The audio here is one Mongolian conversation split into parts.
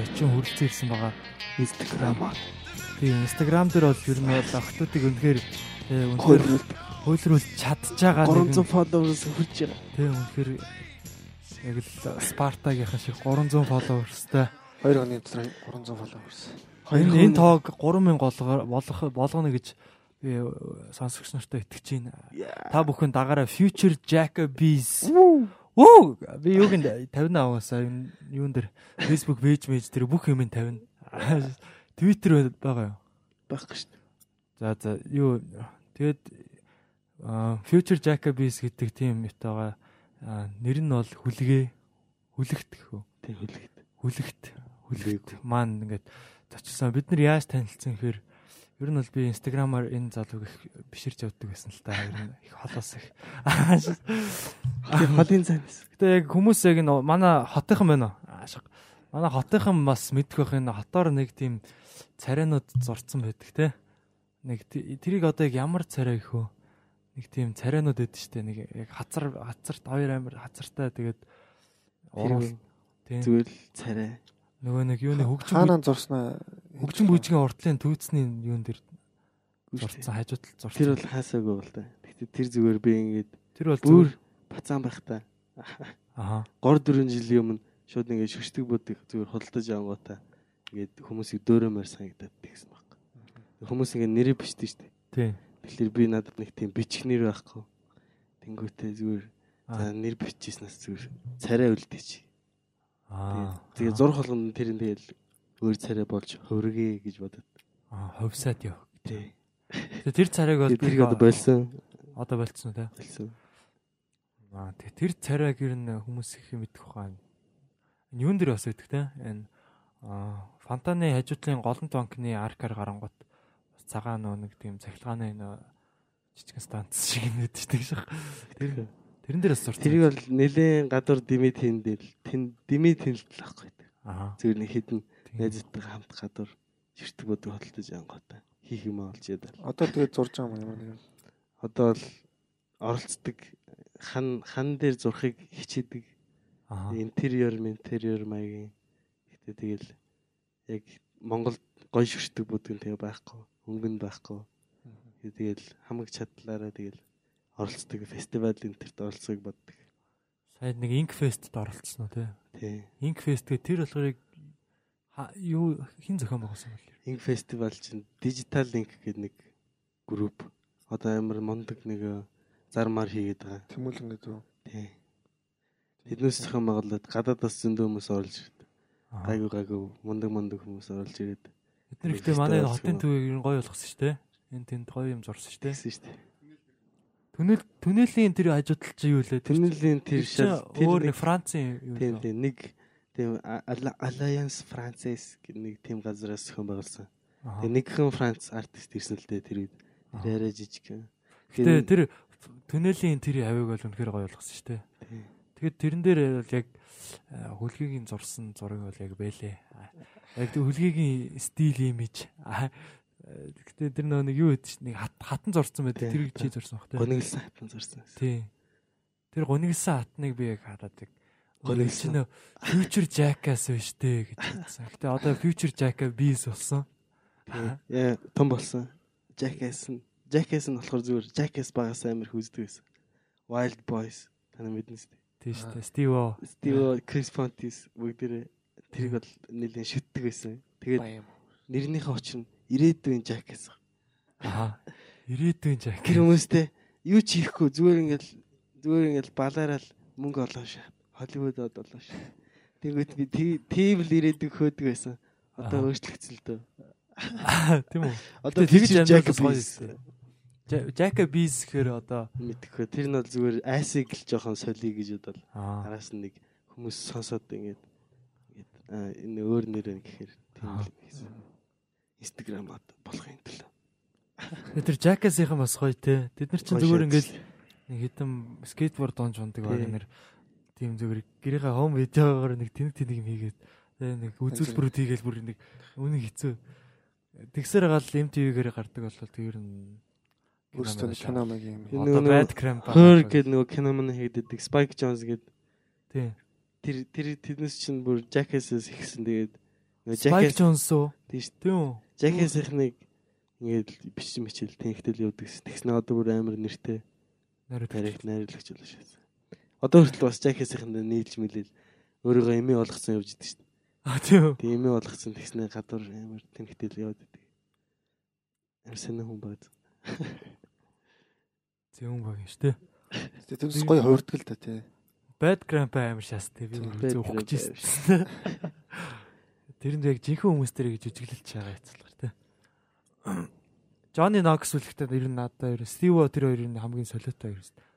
зочин хүрэлцэн байгаа. Instagram Тийм Instagram дээр бол ер нь бол охтуудыг үнэхээр э, үнэхээр хөлрүүл чадж байгаа 300 followers хүрч байгаа. Тийм үнэхээр яг л Спартагийнхан шиг 300 followersтай. 2 оны дотор 300 followers. Энэ энэ тоог 3000 болгоо болгох болгоно гэж би э, сонсогч нартай итгэж байна. Та бүхэн дагаараа Future Jacobies. Вөө би юуг нь 50 аваасаа юун дээр Facebook пэйж мэж дээр бүх юм 50. Twitter байгаа юу? байхгүй шүү дээ. За за юу тэгээд аа, Future Jacobies гэдэг тийм мэт байгаа. Аа, Нэр нь бол хүлгээ хүлэгт гэхүү. Тэг хүлэгт. Хүлэгт хүлэгт маань ингээд зочилсан. Бид нар яаж танилцсан гэхээр ер нь бол би инстаграмаар энэ залууг их биширж явдаг байсан л та. Ер нь их холоос их. Тэг холын цайнаас. Гэтэ яг хүмүүс яг энэ манай хотынхан байна уу? Аашиг. Манай хотынхан бас мэдэх байх энэ хотоор нэг тийм царайнууд зурцсан байдаг те. Нэг тэрийг одоо яг ямар царай гэх вэ? Нэг тийм царайнууд байдаг штэ. Нэг яг хазар хазарт хоёр амир хазартай тэгээд. Тийм. Зүгээр л царай. Нөгөө нэг юуны хөгжим Хаанаа зурснаа хөгжим бүжгийн уртлын түүцний юун дээр зурцсан хажуудал зурцсан. Тэр бол хаасаагүй бол та. Гэтэ тэр зүгээр би ингээд тэр бол бүр зүгээр бацаан байх та. аха 3 4 жилийн өмнө шууд ингээд шүшдэг бодыг зүгээр худалдаж авангуудаа ингээд хүмүүсийг дөөрөөмөр санагдаад тэгсэн баг. Хүмүүс ингээд нэрээ бичдэг шүү дээ. тий. Тэгэхээр би надад нэг тийм бичих нэр байхгүй. Тэнгүүтээ зүгээр за Аа. нэр бичижснаас зүгээр царай үлдээч. Тэгээ зурх болгоно тэр нь тэгэл өөр царай болж хөргөө гэж бодод. Аа ховсаад яв. Тий. Тэр царайг бол Тэр одоо болсон. одоо болцсон те. Болсон. Аа тэгээ тэр царайг ер нь хүмүүс их мэдэх. Энэ юун дээр бас байдаг те. Энэ аа фонтаны хажуудлын голомт банкны аркаар гарангууд бас цагаан нөө нэг тийм цахилгааны нөө жижигэн станц шиг штеп шах. Тэр тэрэн дээр бас зурсан. Тэрийг бол нэлээд гадуур димит хийн дээр тэн димит хинэлтэл ахгүй. аа Зүгээр нэг хідэн найзтай хамт гадуур ширтэг бодог хөдөлтөж ангаатай. Хийх юм олж ядал. одоо тэгээд зурж байгаа юм ямар нэгэн. Одоо л оролцдог хан хан дээр зурхыг хичээдэг. аа интерьер интерьер маягийн. Гэтэ тэгэл яг Монголд гой шүршдэг будг нь тэгээ байхгүй. Өнгөнд байхгүй. Тэгээ Тэгэл хамаг чадлаараа тэгэл оролцдог фестивал энтерт оролцохыг боддог. сая нэг Inkfest-д оролцсон уу те. Тий. Inkfest гэх тэр болохоор юу хин зохион байгуулсан бол Инг фестивал чинь Digital Link гэдэг нэг групп. Одоо амар мундаг нэг э, зармаар хийгээд байгаа. Тэмүүлэн гэдэг үү? Тий. Тэднээс зохион байгуулад гадаадас зөндөө хүмүүс орж ирдэг. Гайгүй гайгүй мундаг мундаг хүмүүс орж ирээд Бид нар ихтэй манай хотын төвийг гоё болгосон шүү дээ. Энэ тэнд гоё юм зурсан шүү дээ. тэгсэн шүү дээ. Түнэл түнэлийн тэр хажуудал чи юу лээ? Тэрнэлийн тэр шал тэр нэг Францын юу лээ? тийм нэг тийм Alli- Alliance Française гэдэг нэг тийм газраас зохион байгуулсан. Тэгээ нэгхэн Франц артист ирсэн л дээ тэр үед. Тэр арай жижиг. Гэтэ тэр түнэлийн тэр хавийг бол үнэхээр гоё болгосон шүү дээ. Тэгээд тэрэн дээр бол яг хөлгийн зурсан зураг бол яг бэлээ. Яг хөлгийн стил имиж. Гэтэ тэр нэг юу гэдэг чинь нэг хат- хатан зурсан байдаг. Тийм, Тэр тийм. зурсан баг тий. Гонигсан хатан зурсан. Тий. Тэр гонигсан хатныг би яг хараад яг Гонигсан. чинь Future Jackass биш дээ гэж бодсон. Гэтэ одоо Future Jackass бис болсон. Тийм. Яа том болсон. Jackass нь Jackass нь болохоор зүгээр Jackass багаас амар хүздэг байсан. Wild Boys тань мэднэ шүү дээ. Тий шүү дээ. Steve O. Steve Chris Pontius бүгдээрээ тэрийг бол нэлээд шүтдэг байсан. Тэгээд нэрнийхээ очин ирээдүйн Jackass. Аа. Ирээдүйн Тэр Jackass. хүмүүстэй юу ч хийхгүй зүгээр ингээл зүгээр ингээл балаараа л мөнгө олоо шаа. Холливуудад олоо шаа. Тэнгүүт би тий- тийм л ирээдүг хөөдөг байсан. Одоо өөрчлөгдсөн л дөө. Тийм үү? Одоо тэгж Bees. юм. Jackass бис гэхээр одоо мэдхгүй. Тэр нь бол зүгээр айсыг л жоохон солиё гэж бодвол аа араас нь нэг хүмүүс сонсоод ингээд ингээд энэ өөр нэрээ гэхээр тийм л гэсэн. Instagram ад болохын төлөө. тэр Jackass-ийнхан бас гоё те. Тэд нар чинь зүгээр шатс. ингээл нэг хитэн скейтборд онж ундаг баг нэр тийм зүгээр гэрийнхээ хом видеогоор нэг тэнэг тэнэг юм хийгээд нэг үзүүлбэрүүд хийгээл бүр нэг үнэн хэцүү. Тэгсээр гал MTV-гээр гардаг болол тэр нь Өөрсдөө кино маяг юм. Энэ Одоо bad cramp Хөр гэдэг нөгөө кино мань хийгдэдэг Spike Jones гэдэг Тийм. тэр тэр тэрнээс чинь бүр Jackass-ээс ихсэн тэгээд Spike Jackass Jones уу? тийм шүү. Тийм үү? Jackass-ийнхнийг ингээд бичсэн мичэл тэнхтэл явдаг гэсэн. Тэгснэ одоо бүр амар нэртэй тарих найруулагч болоо шээс. Одоо хүртэл бас Jackass-ийнхэнд нийлж мэлэл өөрийгөө эми болгоцсон явж идэг шүү. дээ. А тийм үү? Тэг эми болгоцсон тэгснэ гадуур амар тэнхтэл яваад идэг. Амар сонир хүн бод. Зөвөн баг шүү дээ. Тэрс гоё хувирдаг л да тий. Bad cramp амар шаас тий. Би Тийм, зөв ухаж cramp ирсэн. Тэрэнд яг жинхэнэ хүмүүс дээр гэж үжиглэлж байгаа яцлаар тий. Johnny Knox үлэхдээ ер нь надад ер нь Steve тэр хоёр нь хамгийн солиотой шүү дээ.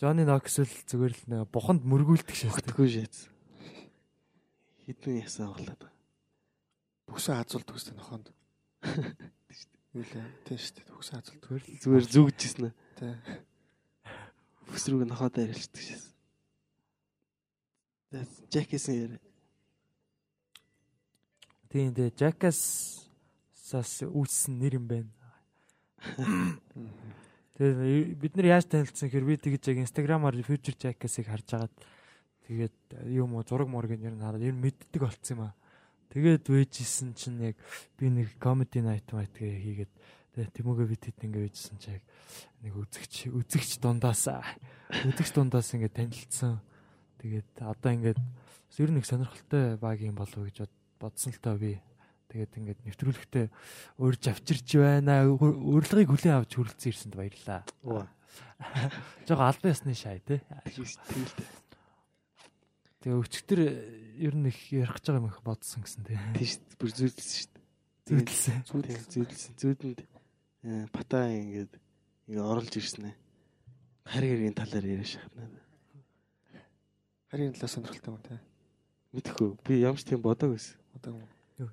Johnny Knox л зүгээр л нэг буханд мөргүүлдэг шээс тий. Тэггүй шээс. Хитэн ясаа оглоод. Бүсээ хазуулдаг үстэй нохоонд. Юу лээ? Тий шүү дээ. Бүсээ хазуулдаг. Зүгээр л Зүгээр зүгжсэн. Тий. Бүсрүүг нохоод арилждаг шээс. That's Jackass-ийн Тийм дээ Jackass-аас үүссэн нэр юм байна. Тэгээд бид нар яаж танилцсан гэхээр би тэгж яг Instagram-аар Future Jackass-ыг харж агаад тэгээд юм уу зураг мургийг ер нь хараад ер нь мэддэг болцсон юм аа. Тэгээд вэжсэн чинь яг би нэг comedy night night гээ хийгээд тэгээд Тэмүүгээ бид хэд ингэ вэжсэн чи яг нэг үзэгч үзэгч дундаас үзэгч дундаас ингэ танилцсан. Тэгээд одоо ингээд ер нь нэг сонирхолтой баг юм болов гэж бод- бодсон л таа би. Тэгээд ингээд нэвтрүүлэгтээ урьж авчирч байна. Урилгыг хүлээн авч хүрэлцэн ирсэнд баярлаа. Оо. Жого албан ёсны шай. Тэгэл Тэгээ өчтөр ер нь их ярих гэж байгаа юм их бодсон гэсэн тий. тийш бүр зүйдлсэн шүү дээ. Зүйдлсэн. Зүйдэнд э, батаа ингээд ингээ оруулж ирсэн ээ. Харь хэргийн талаар яриаш хатнаа. Харин талаас сонирхолтой юм тий. Мэдхгүй. Би ямч тийм бодог байсан. Одоо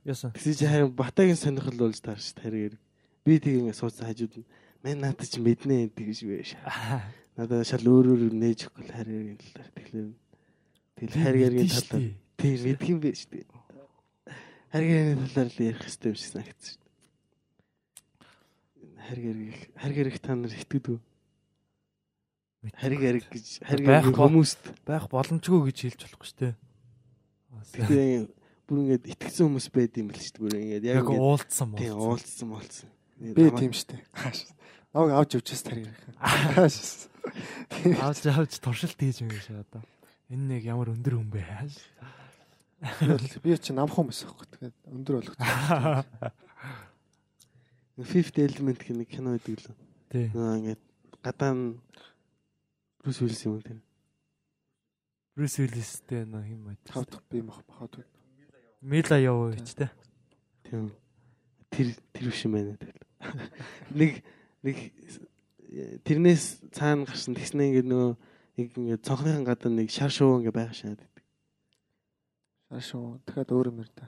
яасан? Тэгсэн чи харин батагийн сонирхол болж таарч харь хэрэг. Би ингээ суудсан хажууд нь мэн надад чи мэднэ тэгэж биш. Надад шал өөр өөр нээж өгөх харь хэргийн талаар тэгэхээр тэгэл харь хэргийн талаар тийм мэдх юм биш үү. Харь хэргийн талаар л ярих хэрэгтэй юм шиг санагдсан шүү дээ. Харь хэрэг харь хэрэг та нар итгэдэг үү? Харь хэрэг гэж бол- хүмүүст байх боломжгүй гэж хэлж болохгүй шүү дээ. тэгээ бүр ингээд итгэсэн хүмүүс байд юм л шүү дээ. Бүр ингээд яг Яг ингээд уулцсан тийм мó. уулзсан болцсон. Би тийм штэ. Наваг авч явчихс тарих. Аавч аавч туршилт хийж юм шиг одоо. Энэ нэг ямар өндөр хүн бэ? Би чи намхан байсан байхгүй. Тэгээд өндөр болгоч. Fifth Element гэх нэг кино байдаг л. Тий. Ингээд гадаа нь Брюс Уиллис юм тийм. Брюс Уиллистэй нөө юм байд. Тав дахь би мах бахад. Мила Йовович те. Тийм. Тэр тэр биш юм байна тэгэл. Нэг нэг тэрнээс цаана гарсан тэгснэ ингээд нөгөө нэг ингээд цонхныхан гадаа нэг шар шуу ингээд байгаа шаад. Шашуу. Дахиад өөр юм ярь та.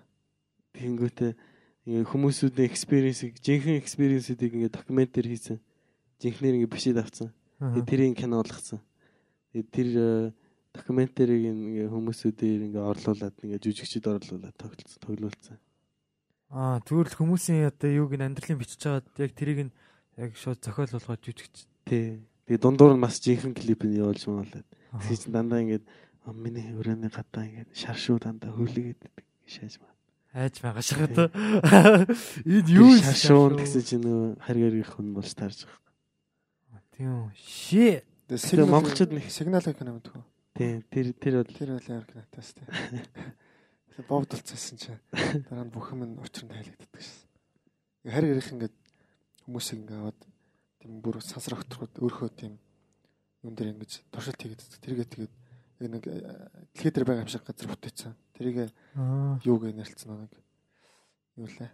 Тэнгүүтээ ингээд хүмүүсүүдийн experience-ийг жинхэнэ experience-үүдийг ингээд докюментэр хийсэн. Жинхнэр ингээд бишэд авцсан. Тэгээ тэрийг кино болгосон. Тэгээ тэр докюментарийг ингээ хүмүүсүүдээр ингээ орлуулад ингээ жүжигчд орлуулад тоглолцсон, тоглуулсан. Аа тэгвэл хүмүүсийн одоо юуг н амьдралын бичиж байгаад яг тэрийг нь яг шууд зохиол болгоод жүжигч. Тий. Тэгээ дундуур нь бас жинхэнэ клип нь явуулж муулаад. Тэгээ чинь дандаа ингээ «А, миний өрөөний гадаа ингээ шар шүү дандаа хөөлгээд шааж маа. Хайж байгаа шахаад. Энэ юу шар шүү гэсэн чинь нөө харьяаргийнх хүн болж таарж байгаа. Тийм. Ши. Тэгээ монголчууд нэг сигнал кино мэдэх үү? тий тэр тэр бол Тэр бол яар кинотаас тий. Тэгээ бовд болцсон чинь дараа нь бүх юм нь тайлагддаг шээ. Харь ярих ингээд хүмүүсийг ингээд аваад тийм бүр сансар өгтрөхөд өөрхөө тийм юм дээр ингэж туршилт хийгээд тэргээ тэгээд яг нэг э, дэлхий дээр байгаа юм шиг газар бүтээсэн. Тэрийг юу гэж нэрлцсэн нэг юу лээ?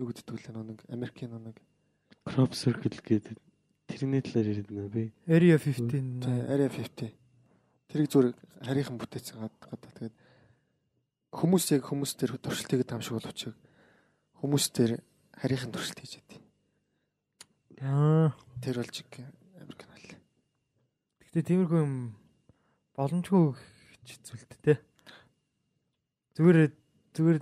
Юу гэдэг вэ нэг Америкийн нэг crop circle гэдэг тэрний талаар яриад нөө би. Area тий, 15. Area 50. Тэрийг зүгээр харийнхан бүтээсэн гадаа тэгээд хүмүүс яг хүмүүс дээр туршилт хийгээд таам шиг боловч хүмүүс дээр харийнхан туршилт хийж яд. Аа. Тэр болж Америк нал. Гэтэ тиймэрхүү юм боломжгүй гэж зүйлт те. Зүгээр зүгээр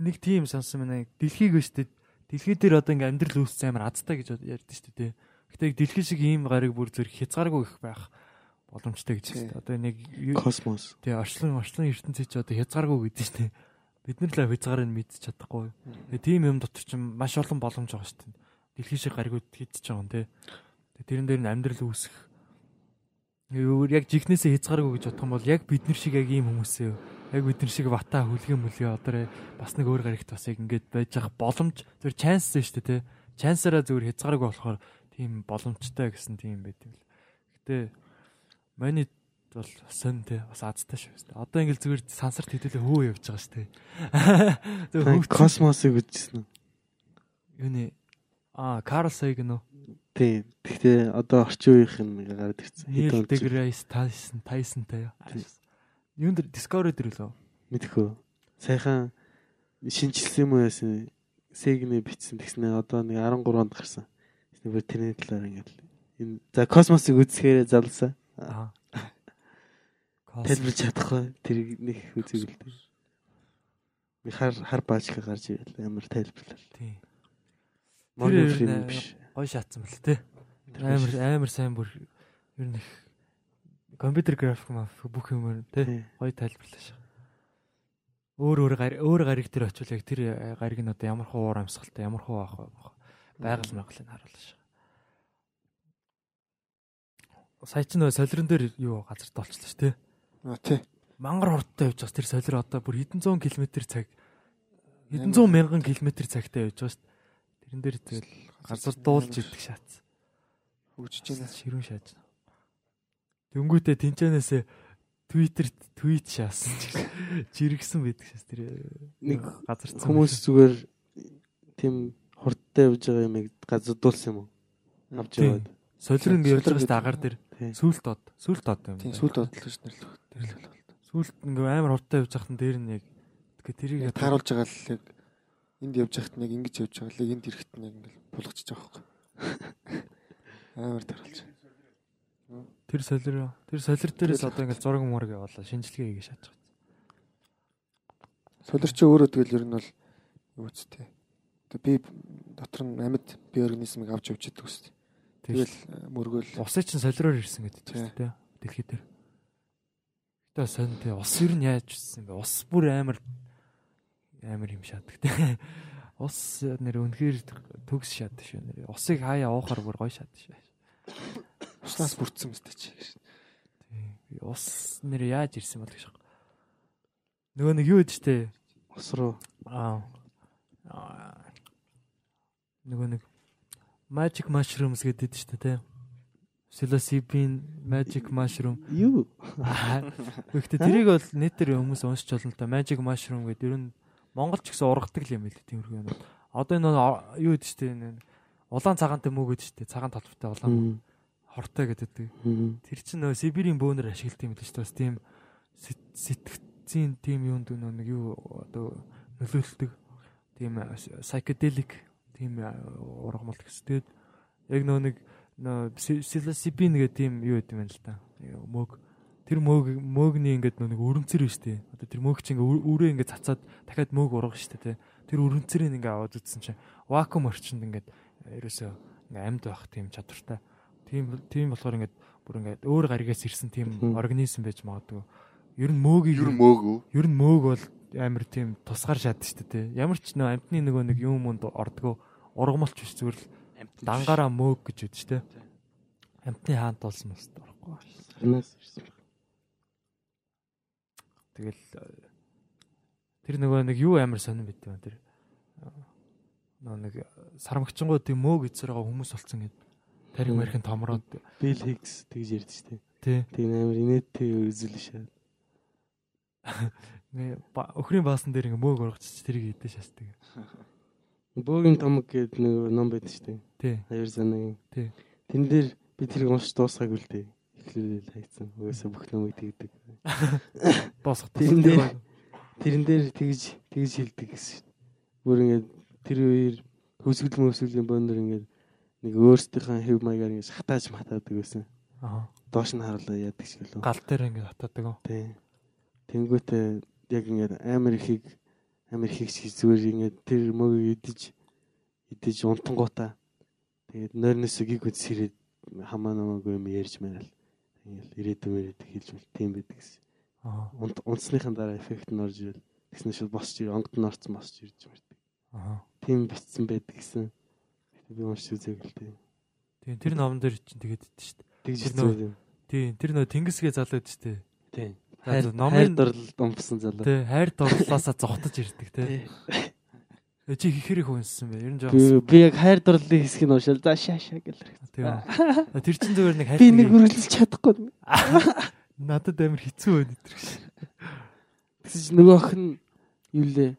нэг тийм сонсон байна. Дэлхийг өстэй дэлхий дээр одоо ингээм амьдрал үүссэн амар азтай гэж ярьдэн шүү дээ. Гэтэ дэлхий шиг ийм гариг бүр зүр хязгааргүй их байх боломжтой гэж байна. Одоо нэг Космос. тий орчлон орчлон ертөнцийн чи одоо хязгааргүй гэдэг шүү дээ. Бид нар л хязгаарыг мэдчих чадахгүй. Тэгээ тийм юм дотор ч маш олон боломж байгаа шүү дээ. Дэлхий шиг гаригуд хийдэж байгаа юм тий. Тэгээ тэрэн дээр нь амьдрал үүсэх. Өөр яг жигнэсээ хязгааргүй гэж бодох юм бол яг бид нар шиг яг ийм хүмүүсээ яг бид нар шиг бата хүлгэн мүлгээ одоо бас нэг өөр гарагт бас яг ингэж байж ах боломж зөв чанс шүү дээ тий. Чансаараа зөвөр хязгааргүй болохоор тийм боломжтой гэсэн тийм байт юм л. Гэтэ манайд бол сонь тий бас азтай шүү дээ. Одоо ингээл зүгээр сансарт хэдүүлээ хөө явж байгаа шүү дээ. Зөв Космосыг үзсэн үү? юуны аа Карл Сайгн уу? Тий. Гэхдээ одоо орчин үеийнх нь гараад ирсэн. Neil deGrasse Tyson Tysonтай юу? Тий. Юунд дэр Discovery дээр лөө? мэдхүү. Сайхан шинжилсэн юм уу яасан? Сегнэ бичсэн тэгснэ одоо нэг 13 онд гарсан. Тэгснэ бүр тэрний талаар ингээд энэ за космосыг үзэхээр залсан. Тайлбарч чадахгүй тэр нэг үзэг л дээ. Би хар хар баачка гарч ирэл амар тайлбарлал. Тийм. Нь Freeman биш. Гой шатсан бэл тээ. Амар амар сайн бүр ер нь компьютер график маа бүх юм тээ. Гой тайлбарлаа шээ. Өөр өөр гариг өөр гариг дээр очивол яг тэр гариг нь одоо ямар хуу уур амьсгалтай ямар хуу ах байх байгаль маяглыг харуулж шээ. Сая ч нөө солирон дээр юу газарт олчлаа шүү дээ. А тий. Мангар хурдтай явж байгаа тэр солир одоо бүр хэдэн зуун километр цаг хэдэн зуун мянган километр цагтай явж байгаа шүү. Тэрэн дээр тэгэл газар дуулж идэх шатс. хөгжиж байна. Ширүүн шааж. Дөнгүүтээ тэнцэнээсээ Twitter-т твит шаасан жиргсэн байдаг шээс тэр Нэг газарцсан Хүмүүс зүгээр тийм хурдтай явж байгаа юм газардуулсан юм уу? Авч яваад. солир ингэ явж байгаа шүү дээ Солир агаар дээр Тий. сүулт дод сүулт дод юм. Тийм сүлд бодлоо ш нэрлэх. сүулт ингээ амар хурдтай явж байхад дээр нь яг тэгээ тэрийг тааруулж байгаа л яг энд явж байхад нэг ингэж явж байгаа л энд ирэхэд нэг ингээл булгачиж байгаа байхгүй. Амар тааруулж. тэр солир тэр солир дээрээс одоо ингээ зураг мураг явуулаа шинжилгээ хийгээ шааж байгаа. Солирч өөрөө тэгэл ер нь бол юу үстэй. Тэгээ би дотор нь амьд би организмыг авч явж идэх үстэй. Тэгэл э, мөргөөл Усын чинь солироор ирсэн гэдэг чинь тийм дэлхий дээр. Гэтэ сонь тий ус ер нь яаж ирсэн бэ? Ус бүр амар амар юм шатдаг тий. Ус нэр үнэхээр төгс шатдаг шүү нэр. Усыг хаяа уухаар бүр гоё шатдаг шүү. уснаас бүрдсэн мэт чи. Тий. Ус нэр яаж ирсэн бол гэж. Нөгөө нэг юу гэж тий. Ус руу. Аа. Нөгөө нэг magic mushrooms гэдэг шүү дээ тий. Psilocybin magic mushroom юу? Гэхдээ тэрийг бол нийтээр хүмүүс уншиж болно та Magic Mushroom гэдэг ер нь Монгол ч гэсэн ургадаг юм байл тиймэрхүү юм. Одоо энэ юу гэдэг чинь энэ улаан цагаантай мөг гэдэг чинь цагаан толботой улаан хортой гэдэг. Тэр чинь нөө Сибирийн бөөнөр ашигладаг юм л шүү дээ. Бас тийм сэт- сэтгцийн тийм юунд нэг юу одоо нөлөөлдөг. Тийм psychedelic тийм ургамал гэсэн. Тэгээд яг нөө нэг psilocybin гэдэг тийм юу гэдэг юм байна л та. Мөг тэр мөг мөгний ингээд нэг өрөмцөр биш үү? Одоо тэр мөг чинь үрээ ингээ цацаад дахиад мөг ургах штэ тий. Тэр өрөмцөрийг ингээ аваад үзсэн чинь вакуум орчинд ингээд ерөөсөө ингээ амьд байх тийм чадвартай. Тийм тийм болохоор ингээд бүр ингээд өөр гаригаас ирсэн тийм организм байж магадгүй. Ер нь мөөгийг Ер нь мөөгөө. ер нь мөөг бол амар тийм тусгаар шат штэ тий. Ямар ч нөө амтны нөгөө нэг юм мөнд ордгоо ургамалч биш зүгээр л дангаараа мөөг гэж үд штэ. Амтны хаант болсон мэт орохгүй. Харнаас ирсэн. Тэгэл э, тэр нөгөө нэг юу амар сонирн байт юм тэр э, нөгөө нэг сармагчингууд тийм мөөг эцэр байгаа хүмүүс болсон гэд тариг Мм. мархийн томроод Bill Hicks тэгж ярьд штэ. тий Тэг амар инээдтэй үзэл шээ. нэ өхрийн баасан дээр ингээ мөөг ургачих тэрийг идэж шаасдаг. Бөөгийн томог гэдэг нэг ном байдаг штэ. Тий. Хоёр санагийн. Тий. Тэн дээр би тэрийг уншиж дуусгаагүй л дээ. Эхлүүлэл хайцсан. Угаасаа бүх номыг тэгдэг. Боосох. Тийм дээ. Тэрэн дээр тэгж тэгж хэлдэг гэсэн. шүү дээ. Бүр ингээд тэр үеэр хөвсгөл мөсгөлийн бөөнөр ингээд нэг өөрсдийнхээ хэв маягаар ингээд хатааж матаадаг гэсэн. Аа. Доош нь харуулаа яадаг шиг л. Гал дээр ингээ хатаадаг. уу? Тий. Тэнгүүтээ яг ингээд амар ихийг амар ихийг чи зүгээр ингээд тэр мөгийг идэж идэж унтангуудаа тэгээд нойрноос гиг үз сэрээд хамаа намаагүй юм ярьж мэрэл ингээл ирээдүйн ирээд хэлж мэл тийм байдаг гэсэн. Аа. Унт унтсныхаа дараа эффект нь орж ирэл тэгснэ шууд босч ир онгод нь орцсон босч ирж мэрдэг. Аа. Тийм бичсэн байдаг гэсэн. Би уншиж үзээг л тийм. Тийм тэр номон дээр чинь тэгээд идэв шүү дээ. Тэгж хэлсэн юм. Тийм тэр нөө тэнгисгээ шүү дээ. Тийм. Хайр номын- дурлал думпсан залуу. Тэ хайр дурлалаасаа зогтож ирдэг те. Э, Чи их хэрэг хүнссэн бэ? Ер нь Би жоох. би яг хайр дурлалын хэсгийг нь уушаал. За шаа шаа гэл. Тийм. Тэр чин зүгээр нэг Би нэг хайр. үргэлжлэж чадахгүй. Надад амар хэцүү байна тэр. Тэгсэн чи нөгөө охин юу лээ?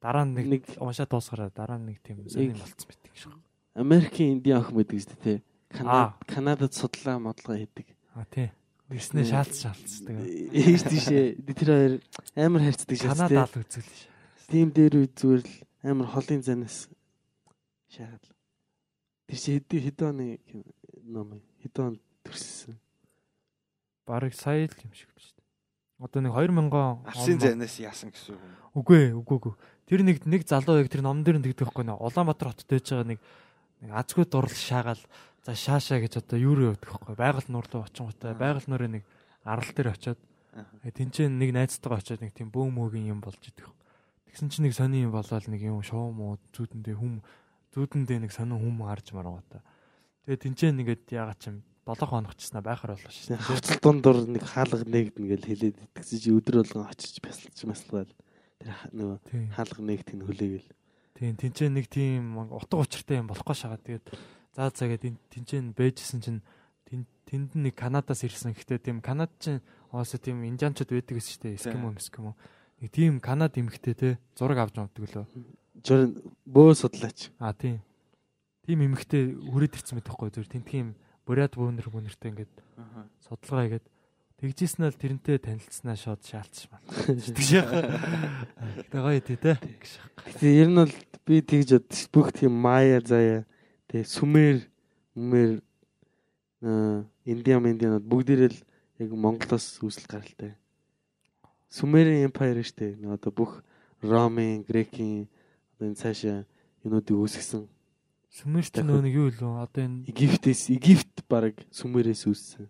Дараа нь нэг Нэг уншаад дуусгараа дараа нь нэг тийм сонир болцсон мэт юм шиг. Америкийн индиан охин байдаг шүү дээ. Канада Канадад судлаа модлоо хийдэг. А тий. Ирснээ шаалц шаалцдаг. Ээж тийшээ тэр хоёр амар хайрцдаг шээ. Канада ал үзэл ш. Тим дээр үе зүгээр л амар холын занаас шахаад. Тэр чи хэд хэд оны ном хэд он төрсөн. Бараг сая л юм шиг шүү дээ. Одоо нэг 2000 Арсын зайнаас яасан гэсэн үг. Үгүй ээ, үгүй үгүй. Тэр нэг нэг залуу яг тэр номон дээр нь тэгдэг байхгүй нэ. Улаанбаатар хотод байж байгаа нэг нэг азгүй дурл шаагаал за шаашаа гэж одоо юу руу явдаг байхгүй. Байгаль нуур руу очингуудаа байгаль нуурын нэг арал дээр очиод Аа. тэнцэн нэг найзтайгаа очиод нэг тийм бөөм мөгийн юм болж идэх. Тэгсэн чинь нэг сони юм болоод нэг юм шоу муу зүүдэндээ хүм зүүдэндээ нэг сонин хүм гарч маргуута. Тэгээ тэнцэн нэгэд ягаад ч юм 7 хоног чснаа байхаар болоо шээ. Хавцал дундуур нэг хаалга нэгдэн гэл хэлээд идэгсэн чи өдөр болгон очиж бясалж маслгаал. Тэр нөгөө хаалга нэгт нь хүлээгээл. Тийм тэнцэн нэг тийм утга учиртай юм болохгүй шагаад тэгээд заа цагаад тэнцэн бэжсэн чинь тэн- тэнд нэг Канадаас ирсэн. Гэхдээ тийм Канад чинь оосо тийм индианчууд байдаг гэсэн шүү дээ. Эскимо эскимо. Нэг тийм Канад эмхтэй те зураг авч авдаг лөө. Жор бөө судлаач. А тийм. Тийм эмхтэй хүрээд ирсэн мэт байхгүй зүгээр тентгийн буряд бөөнөр бөөнөртэй ингээд Аа. судалгаа хийгээд тэгжсэн л тэрнтэй танилцсанаа шууд шаалцш маа. Тэгш яах. Тэгээ гоё тий те. Тэгээ ер нь бол би тэгж бод бүх тийм майя заяа тэгээ сүмэр аа индиан индианууд бүгдээрээ л яг Монголоос үүсэл гаралтай. Сүмэрийн empire штэ. Одоо бүх Ромын, Грекийн одоо энэ цаашаа юунуудыг үүсгэсэн. Сүмэр ч нөө нэг юу илүү одоо энэ Египтээс Египт баг сүмэрээс үүссэн.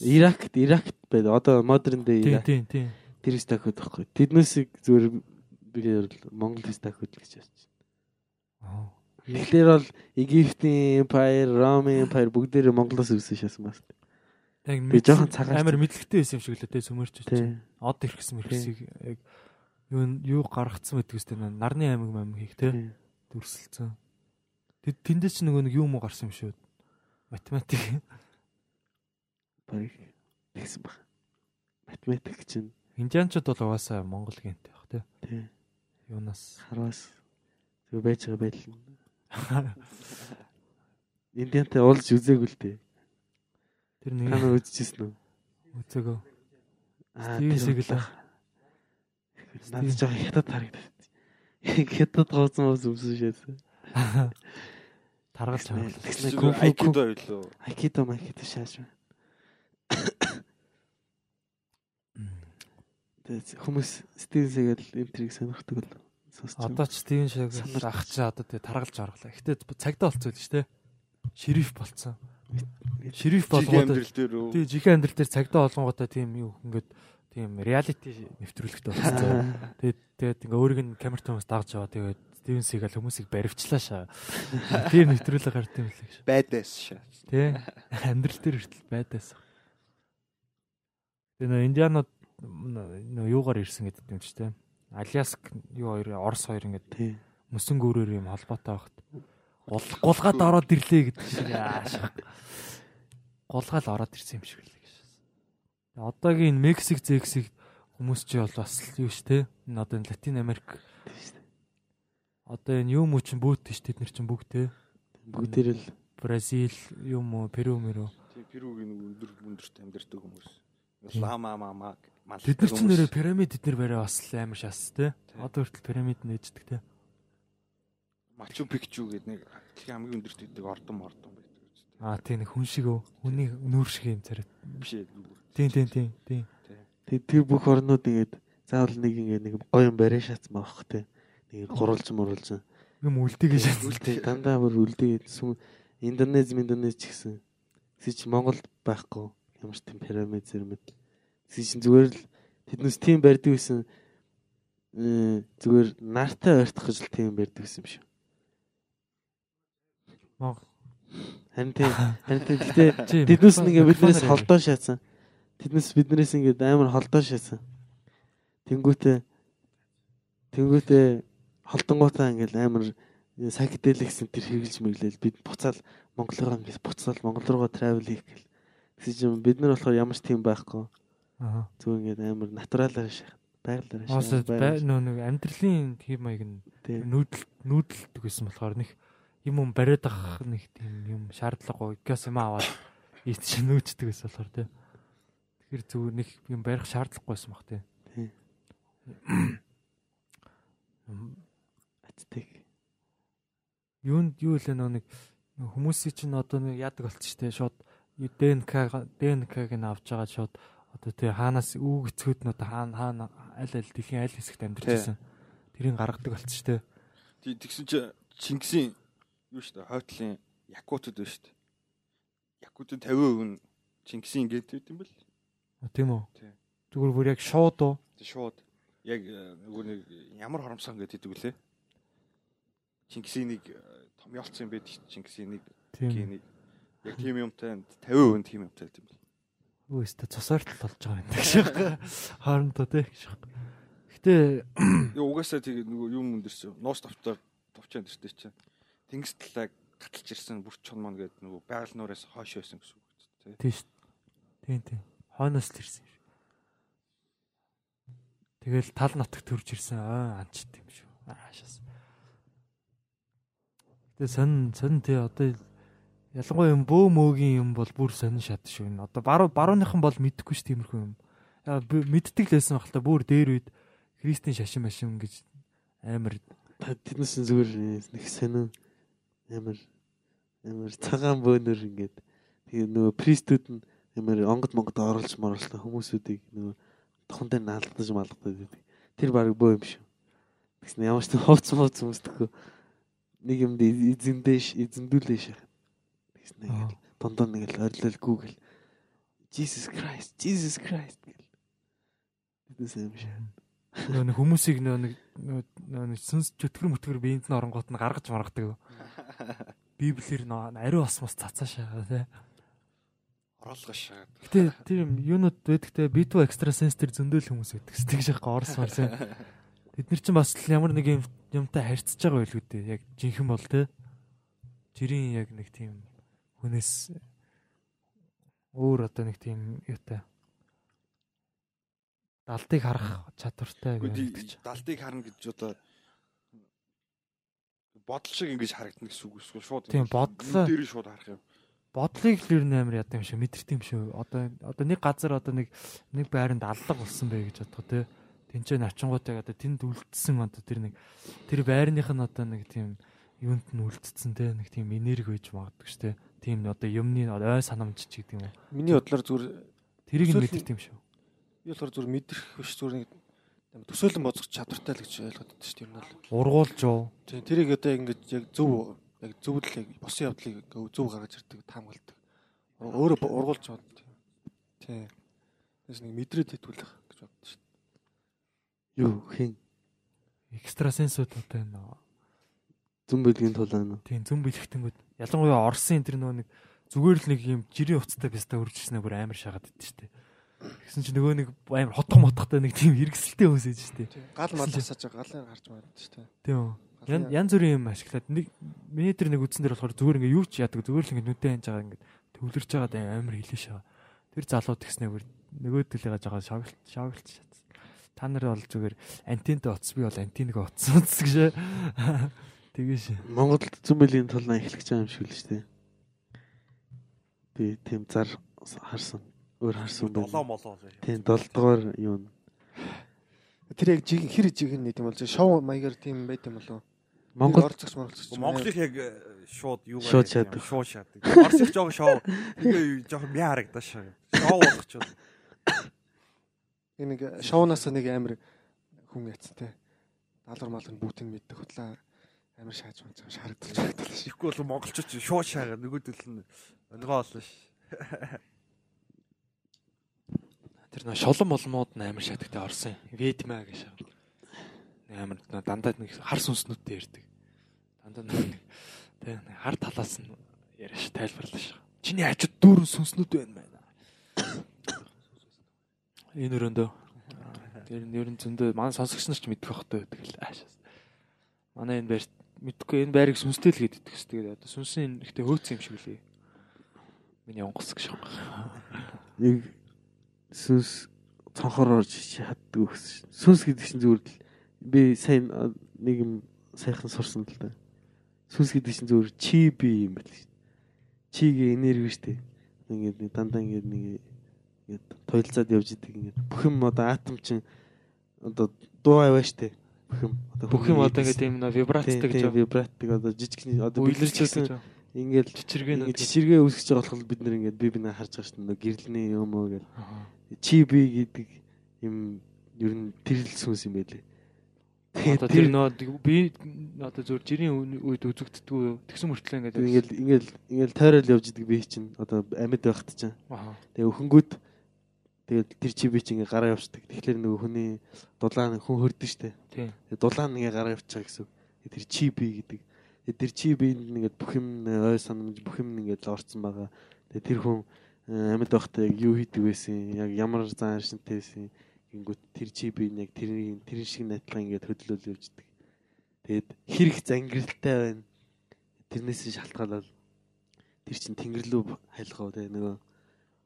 Иракт Иракт байд. Одоо модерн дэ тийм Ирак. тийм тийм. Тэр стакууд байхгүй. Тэднээсийг зүгээр би Монгол стакууд л гэж ярьж Аа. Тэгэхээр бол Египтийн empire, Ромын empire бүгдээрээ Монголоос үүсэн шээс мас. Яг Би жоохон цагаан амар мэдлэгтэй байсан юм шиг л дээ сүмэрч чинь. Од ирсэн мэрхсийг яг юу юу гаргацсан байдаг үстэй нарны аймаг мамиг те Тий. дүрсэлцэн. Тэд тэндээс ч нөгөө нэг юм уу гарсан юм шүү. Математик. Барыг тэгсэн баг. Математик чинь Индианчууд бол угаасаа Монгол гэнтэй баг те. Юунаас хараас зөв байж байгаа байдал. Индиантай уулз үзээгүй л дээ. тэр Та нэг нар үзчихсэн үү? үзээгөө. Тэр Сигал удаа. Надад жоо хятад харагдав. Хятад гооцсон ус өмсөн шээс. Таргалж кунфу айкидо байлоо. айкидо майкидо шааш. Тэгээд хүмүүс Стивен Сигал энтриг сонирхдаг л. Одоо ч Стивен Шаг Сандарч. ах чи одоо тэгээ таргалж аргалаа. Гэтэ цагдаа болцсон л шүү дээ. Шериф болцсон. Шериф болгоод тий жихэн амьдрал дээр цагдаа болгонготой тийм юу ингээд тийм реалити нэвтрүүлэгтэй болцсон. Тэгээд тэгээд ингээ өөрийг нь камер томоос дагж яваа. Тэгээд Стивен Сигал хүмүүсийг баривчлаа шаа. Тийм нэвтрүүлэг гард юм лээ гэж. Байдаас шаа. Тий. Амьдрал дээр хүртэл байдаас. Тэгээ нөө индианууд нөө юугаар ирсэн гэдэг юм ч тий. Аляск юу хоёр Орос хоёр ингээд мөсөн гөрөөр юм холбоотой багт. Гул гулгаад ороод ирлээ гэдэг шиг яаш. Гулгаал ороод ирсэн юм шиг л гэж. Одоогийн энэ Мексик зексиг хүмүүс чи бол бас л юу ш те. Энэ одоо энэ Латин Америк одоо энэ юм уу чин бүүт ш тэд нар чин бүгд те. Бүгдээр л Бразил юм уу Перу мөрөө. Тийм Перугийн нэг өндөр өндөрт амьдардаг хүмүүс. Лама мама мал. Тэд нар чинь нэрээ пирамид тэд нар барай бас л амар шас те. Одоо хүртэл пирамид нээждэг те. Мачу Пикчу гэдэг нэг дэлхийн хамгийн өндөрт байдаг ордон ордон байдаг үстэй. Аа тийм нэг хүн шиг өө. Хүний нүүр шиг юм царай. Биш ээ. Тийм тийм тийм тийм. Тэр бүх орнууд ингээд заавал нэг ингээд нэг гоё юм барай шатсан байх те. Нэг гурвалж мурулж. Юм үлдээгээ шат. Үлдээ дандаа бүр үлдээ сүм Индонез Индонез ч гэсэн. Тэс чи Монголд байхгүй ямар ч тийм пирамид зэрмэд. Тэс чи зүгээр л тэднээс тийм барьдаг байсан. Зүгээр нартай ойртох гэж л тийм барьдаг байсан юм шиг. Монгол. Харин тийм харин тийм Чи тэднээс микрофон- нэг биднээс холдоо шаасан. Тэднээс биднээс ингээд амар холдоо шаасан. Тэнгүүтээ тэнгүүтээ холдонгуудаа ингээд амар энэ төр хэрэгжилж мэглээл бид буцаал Монголоо ингээд буцаал Монгол руугаа travel хийх гэл. Тэгсэн чинь бид нар болохоор ямар ч тийм байхгүй. Аа. Зүгээр ингээд амар натуралаар шахах. Байгалаар Оос бай нөө нэг амьдралын тийм маяг нь нүүдэл нүүдэлдэг гэсэн болохоор нэг юм юм бариад авах нэг тийм юм шаардлагагүй газ юм аваад ийт чинь нүүцдэг гэсэн болохоор тий. Тэгэхээр зүгээр нэг юм барих шаардлагагүйсэн баг тий. Тийм. М, Ацтэг. Юунд юу л нөө нэг хүмүүсийн чинь одоо нэг яадаг болчих штэ шууд ДНК ДНК-г нь авч байгаа шууд одоо тий хаанаас үүг эцгүүд нь одоо хаана хаана аль аль дэлхийн аль хэсэгт амьдарч байсан. Тэрийг гаргадаг болчих. Тий тэгсэн чи Чингисийн юу шүү дээ хойтлын Якутууд байна шүү дээ. Якутын 50% нь Чингисийн гэнт байт юм бэл. А, Тийм үү? Зүгээр бүр яг шууд уу? Шууд яг э, нөгөө нэг ямар хоромсон гэдэг үлээ. Чингисийн нэг э, том ялцсан юм дээ. Чингисийн нэг Тийм. генийг яг тийм юмтай 50% нь тийм юмтай байт юм бэл. Өө өстө цусаартал болж байгаа юм шиг. Хоорондоо тий. Гэтэ Яа угаасаа тэгээ нөгөө юм өндөрсөн. Ноос товчтой товчоо өндөртэй чинь. Тэнгис талаа гаталж ирсэн бүр чон мон гэдэг нөгөө байгаль нуураас хойш байсан гэсэн үг үү? тийш. Тийм тийм. Хойноос л ирсэн. Тэгэл тал нутагт төрж ирсэн. Аа анчт юм шүү. Аашаас. Гэтэ сонин сонин тий одоо ялангуяа юм бөө мөөгийн юм бол бүр сонин шат шүү. Одоо баруу барууныхан бол мэдэхгүй ш тиймэрхүү юм. Би мэддэг л байсан баг та бүр дээр үед Христийн шашин машин гэж амар Тэднээс зүгээр нэг сонин амар амар цагаан бөөнөр ингээд тэгээ нөгөө пристүүд нь амар онгод монгод оруулж моруулсан хүмүүсүүдийг нөгөө тохон дээр наалдаж малгадад байдаг. Тэр баг бөө юм шүү. Тэгсэн ямар ч ховц моц хүмүүстэйгөө нэг юмд эзэндээ эзэндүүлээ шах. Тэгсэн нэг л дундаа нэг л орилол гүүгэл Jesus Christ Jesus Christ гэл. Тэднээс юм шиг. нөө хүмүүсийг нөө нэг нөө сүнс чөтгөр мөтгөр биенд нь оронгууд нь гаргаж маргадаг. Библиэр нөө ариу ос мос цацаашаа тий. Оруулгаш. Гэтэ тийм юунууд байдаг те битва экстра сенс төр зөндөөл хүмүүс байдаг. Тэг шахах орс марсан. Бид нар чинь бас ямар нэг юм юмтай харьцаж байгаа байлгүй дээ. Яг жинхэнэ бол те. Жирийн яг нэг тийм хүнээс өөр одоо нэг тийм юутай далтыг харах чадвартай чинь. Далтыг харна гэж одоо бодол шиг ингэж харагдана гэсэн үг эсвэл шууд Тийм, бодлоо- дээр нь шууд харах юм. бодлыг л ер нь амар яд юм шиг мэдэрт юм шүү. Одоо одоо нэг газар одоо нэг нэг байранд аллаг болсон бай гэж бодох те. Тинчээ навчингуудыг одоо тэнд үлдсэн одоо тэр нэг тэр байрных нь одоо нэг тийм юунд нь үлдсэн те нэг тийм энерги байж магадгүй шүү те. Тийм одоо юмны ой санамж ч гэдэг юм уу. Миний бодлоор зүгээр Тэрийг нь мэдэрт юм шүү. би болохоор зүгээр мэдрэх биш зүгээр нэг төсөөлөн боцох чадвартай л гэж ойлгоод байдаг шүү дээ. Ер нь бол. Ургуулж уу. Тийм тэрийг одоо ингэж яг зөв яг зөвл яг босын явдлыг зөв гаргаж ирдэг таамагладаг. Өөрөө бо- ургуулж бод. Тийм. Тэс нэг мэдрээд хэдүүлэх гэж боддоо шүү. Юу хэн Экстрасенсүүд одоо энэ зүн бэлгийн тулаан нь. тийм зүн бэлгэхтэнгүүд ялангуяа Оросын тэр нөө нэг зүгээр л нэг юм жирийн уцтай писта үржижснээ бүр амар шагаад идэв штэ. Тэгсэн чинь нөгөө нэг амар хотго мотготой нэг тийм хэрэгсэлтэй хүмүүс ээж штэ. Гал мал байгаа галаар гарч байгаа шүү дээ. Тийм үү. Ян янз бүрийн юм ашиглаад нэг миний тэр нэг үдсэн дээр болохоор зүгээр ингээ юу ч яадаг зүгээр л ингээ нүдэн ханж байгаа ингээ төвлөрч байгаа амар хилээ шаа. Тэр залууд гэснээр бүр нөгөө төлөөгаж байгаа шоглт шоглт шатсан. Та нар бол зүгээр антентэй утас би бол антеныг утсан утас гэж. Тэгэж. Монголд зүн бэлгийн тулаан эхлэж байгаа юм шиг л шүү дээ. Би тийм зар харсан. Өөр харсан байна. Долоо молоо л. Тийм 7 дугаар юу. Тэр яг жиг хэр жиг нэт юм бол шоу маягаар тийм байт юм болов. Монгол орцогч морцогч. Монголыг яг э, шууд юу Шууд шаадаг. Шууд шаадаг. Орос их жоохон шоу. Тэгээ жоохон мяа харагдаа. Шоу болох ч бол. нэг шоунаас нэг амир хүн яцсан те. Даалгар малгын бүгдийг мэддэг хутлаа амир шааж маж шарагдаж шарагдал ш. Ихгүй бол монголчууд шууд шаагаа нөгөөдөл нь өнгөө олно ш. Тэр нөө шолон молмууд нь амар шатагтай орсон. Ведьма гэж. Амар нөө дандаа нэг хар сүнснүүдтэй ярьдаг. Дандаа нэг тэг хар талаас нь яриаш тайлбарлаа ш. Чиний хажууд дүүрэн сүнснүүд байна байна. Энэ өрөөндөө тэр нь ер нь зөндөө манай сонсогч нар ч мэдэх бахтай байдаг л аашаас. Манай энэ байр мэдхгүй энэ байрыг сүнстэй л гэдэг гэсэн. Тэгээд одоо сүнсэн ихтэй хөөцсөн юм шиг лээ. Миний онгоц гэж байна. Нэг сүнс цонхоор орж чаддаг гэсэн. Сүнс гэдэг чинь зүгээр л би сайн нэг юм сайхан сурсан л да. Сүнс гэдэг чинь зүгээр чи би юм байл. Чигээ энерги штэ. Ингээд нэг дандаа ингээд нэг ингээд тойлцаад явж идэг ингээд бүх юм одоо атом чинь одоо дуу аваа штэ. Бүх юм одоо Бүх юм одоо ингээд юм вибратдаг гэж. вибратдаг одоо жижиг одоо билэрчсэн ингээд чичиргэн ингээд чичиргээ үүсгэж байгаа болохоор бид нэр ингээд би бинаа харж байгаа шүү дээ гэрэлний юм уу гэл чи би гэдэг юм ер нь тэрл сүнс юм байлээ. Одоо тэр нөө би одоо зөв жирийн үед үзэгддэггүй тэгсэн мөртлөө ингээд Ингээл ингээл ингээл тойрол явж идэг би чинь одоо амьд байхад чинь. Тэгээ өхөнгүүд тэгээд тэр чи би чинь ингээ гараа явцдаг. Тэгэхээр нөгөө хүний дулаан хүн хөрдөн штэ. Тийм. Тэгээ дулаан ингээ гараа явчихаа гэсэн. Тэр чи би гэдэг. Тэр чи биэнд ингээд бүх юм ой санамж бүх юм ингээд орцсон байгаа. Тэгээ тэр хүн э, амьд байхдаа яг юу хийдэг байсан, яг ямар зан шинтэй байсан. Гингүүт тэр чи би яг тэрний тэр шиг найтлага ингээд хөдлөөл явждаг. Тэгээд хэрэг зангиралтай байна. Тэрнээс шалтгаалал тэр чин тэнгэр лүү хайлгав те нөгөө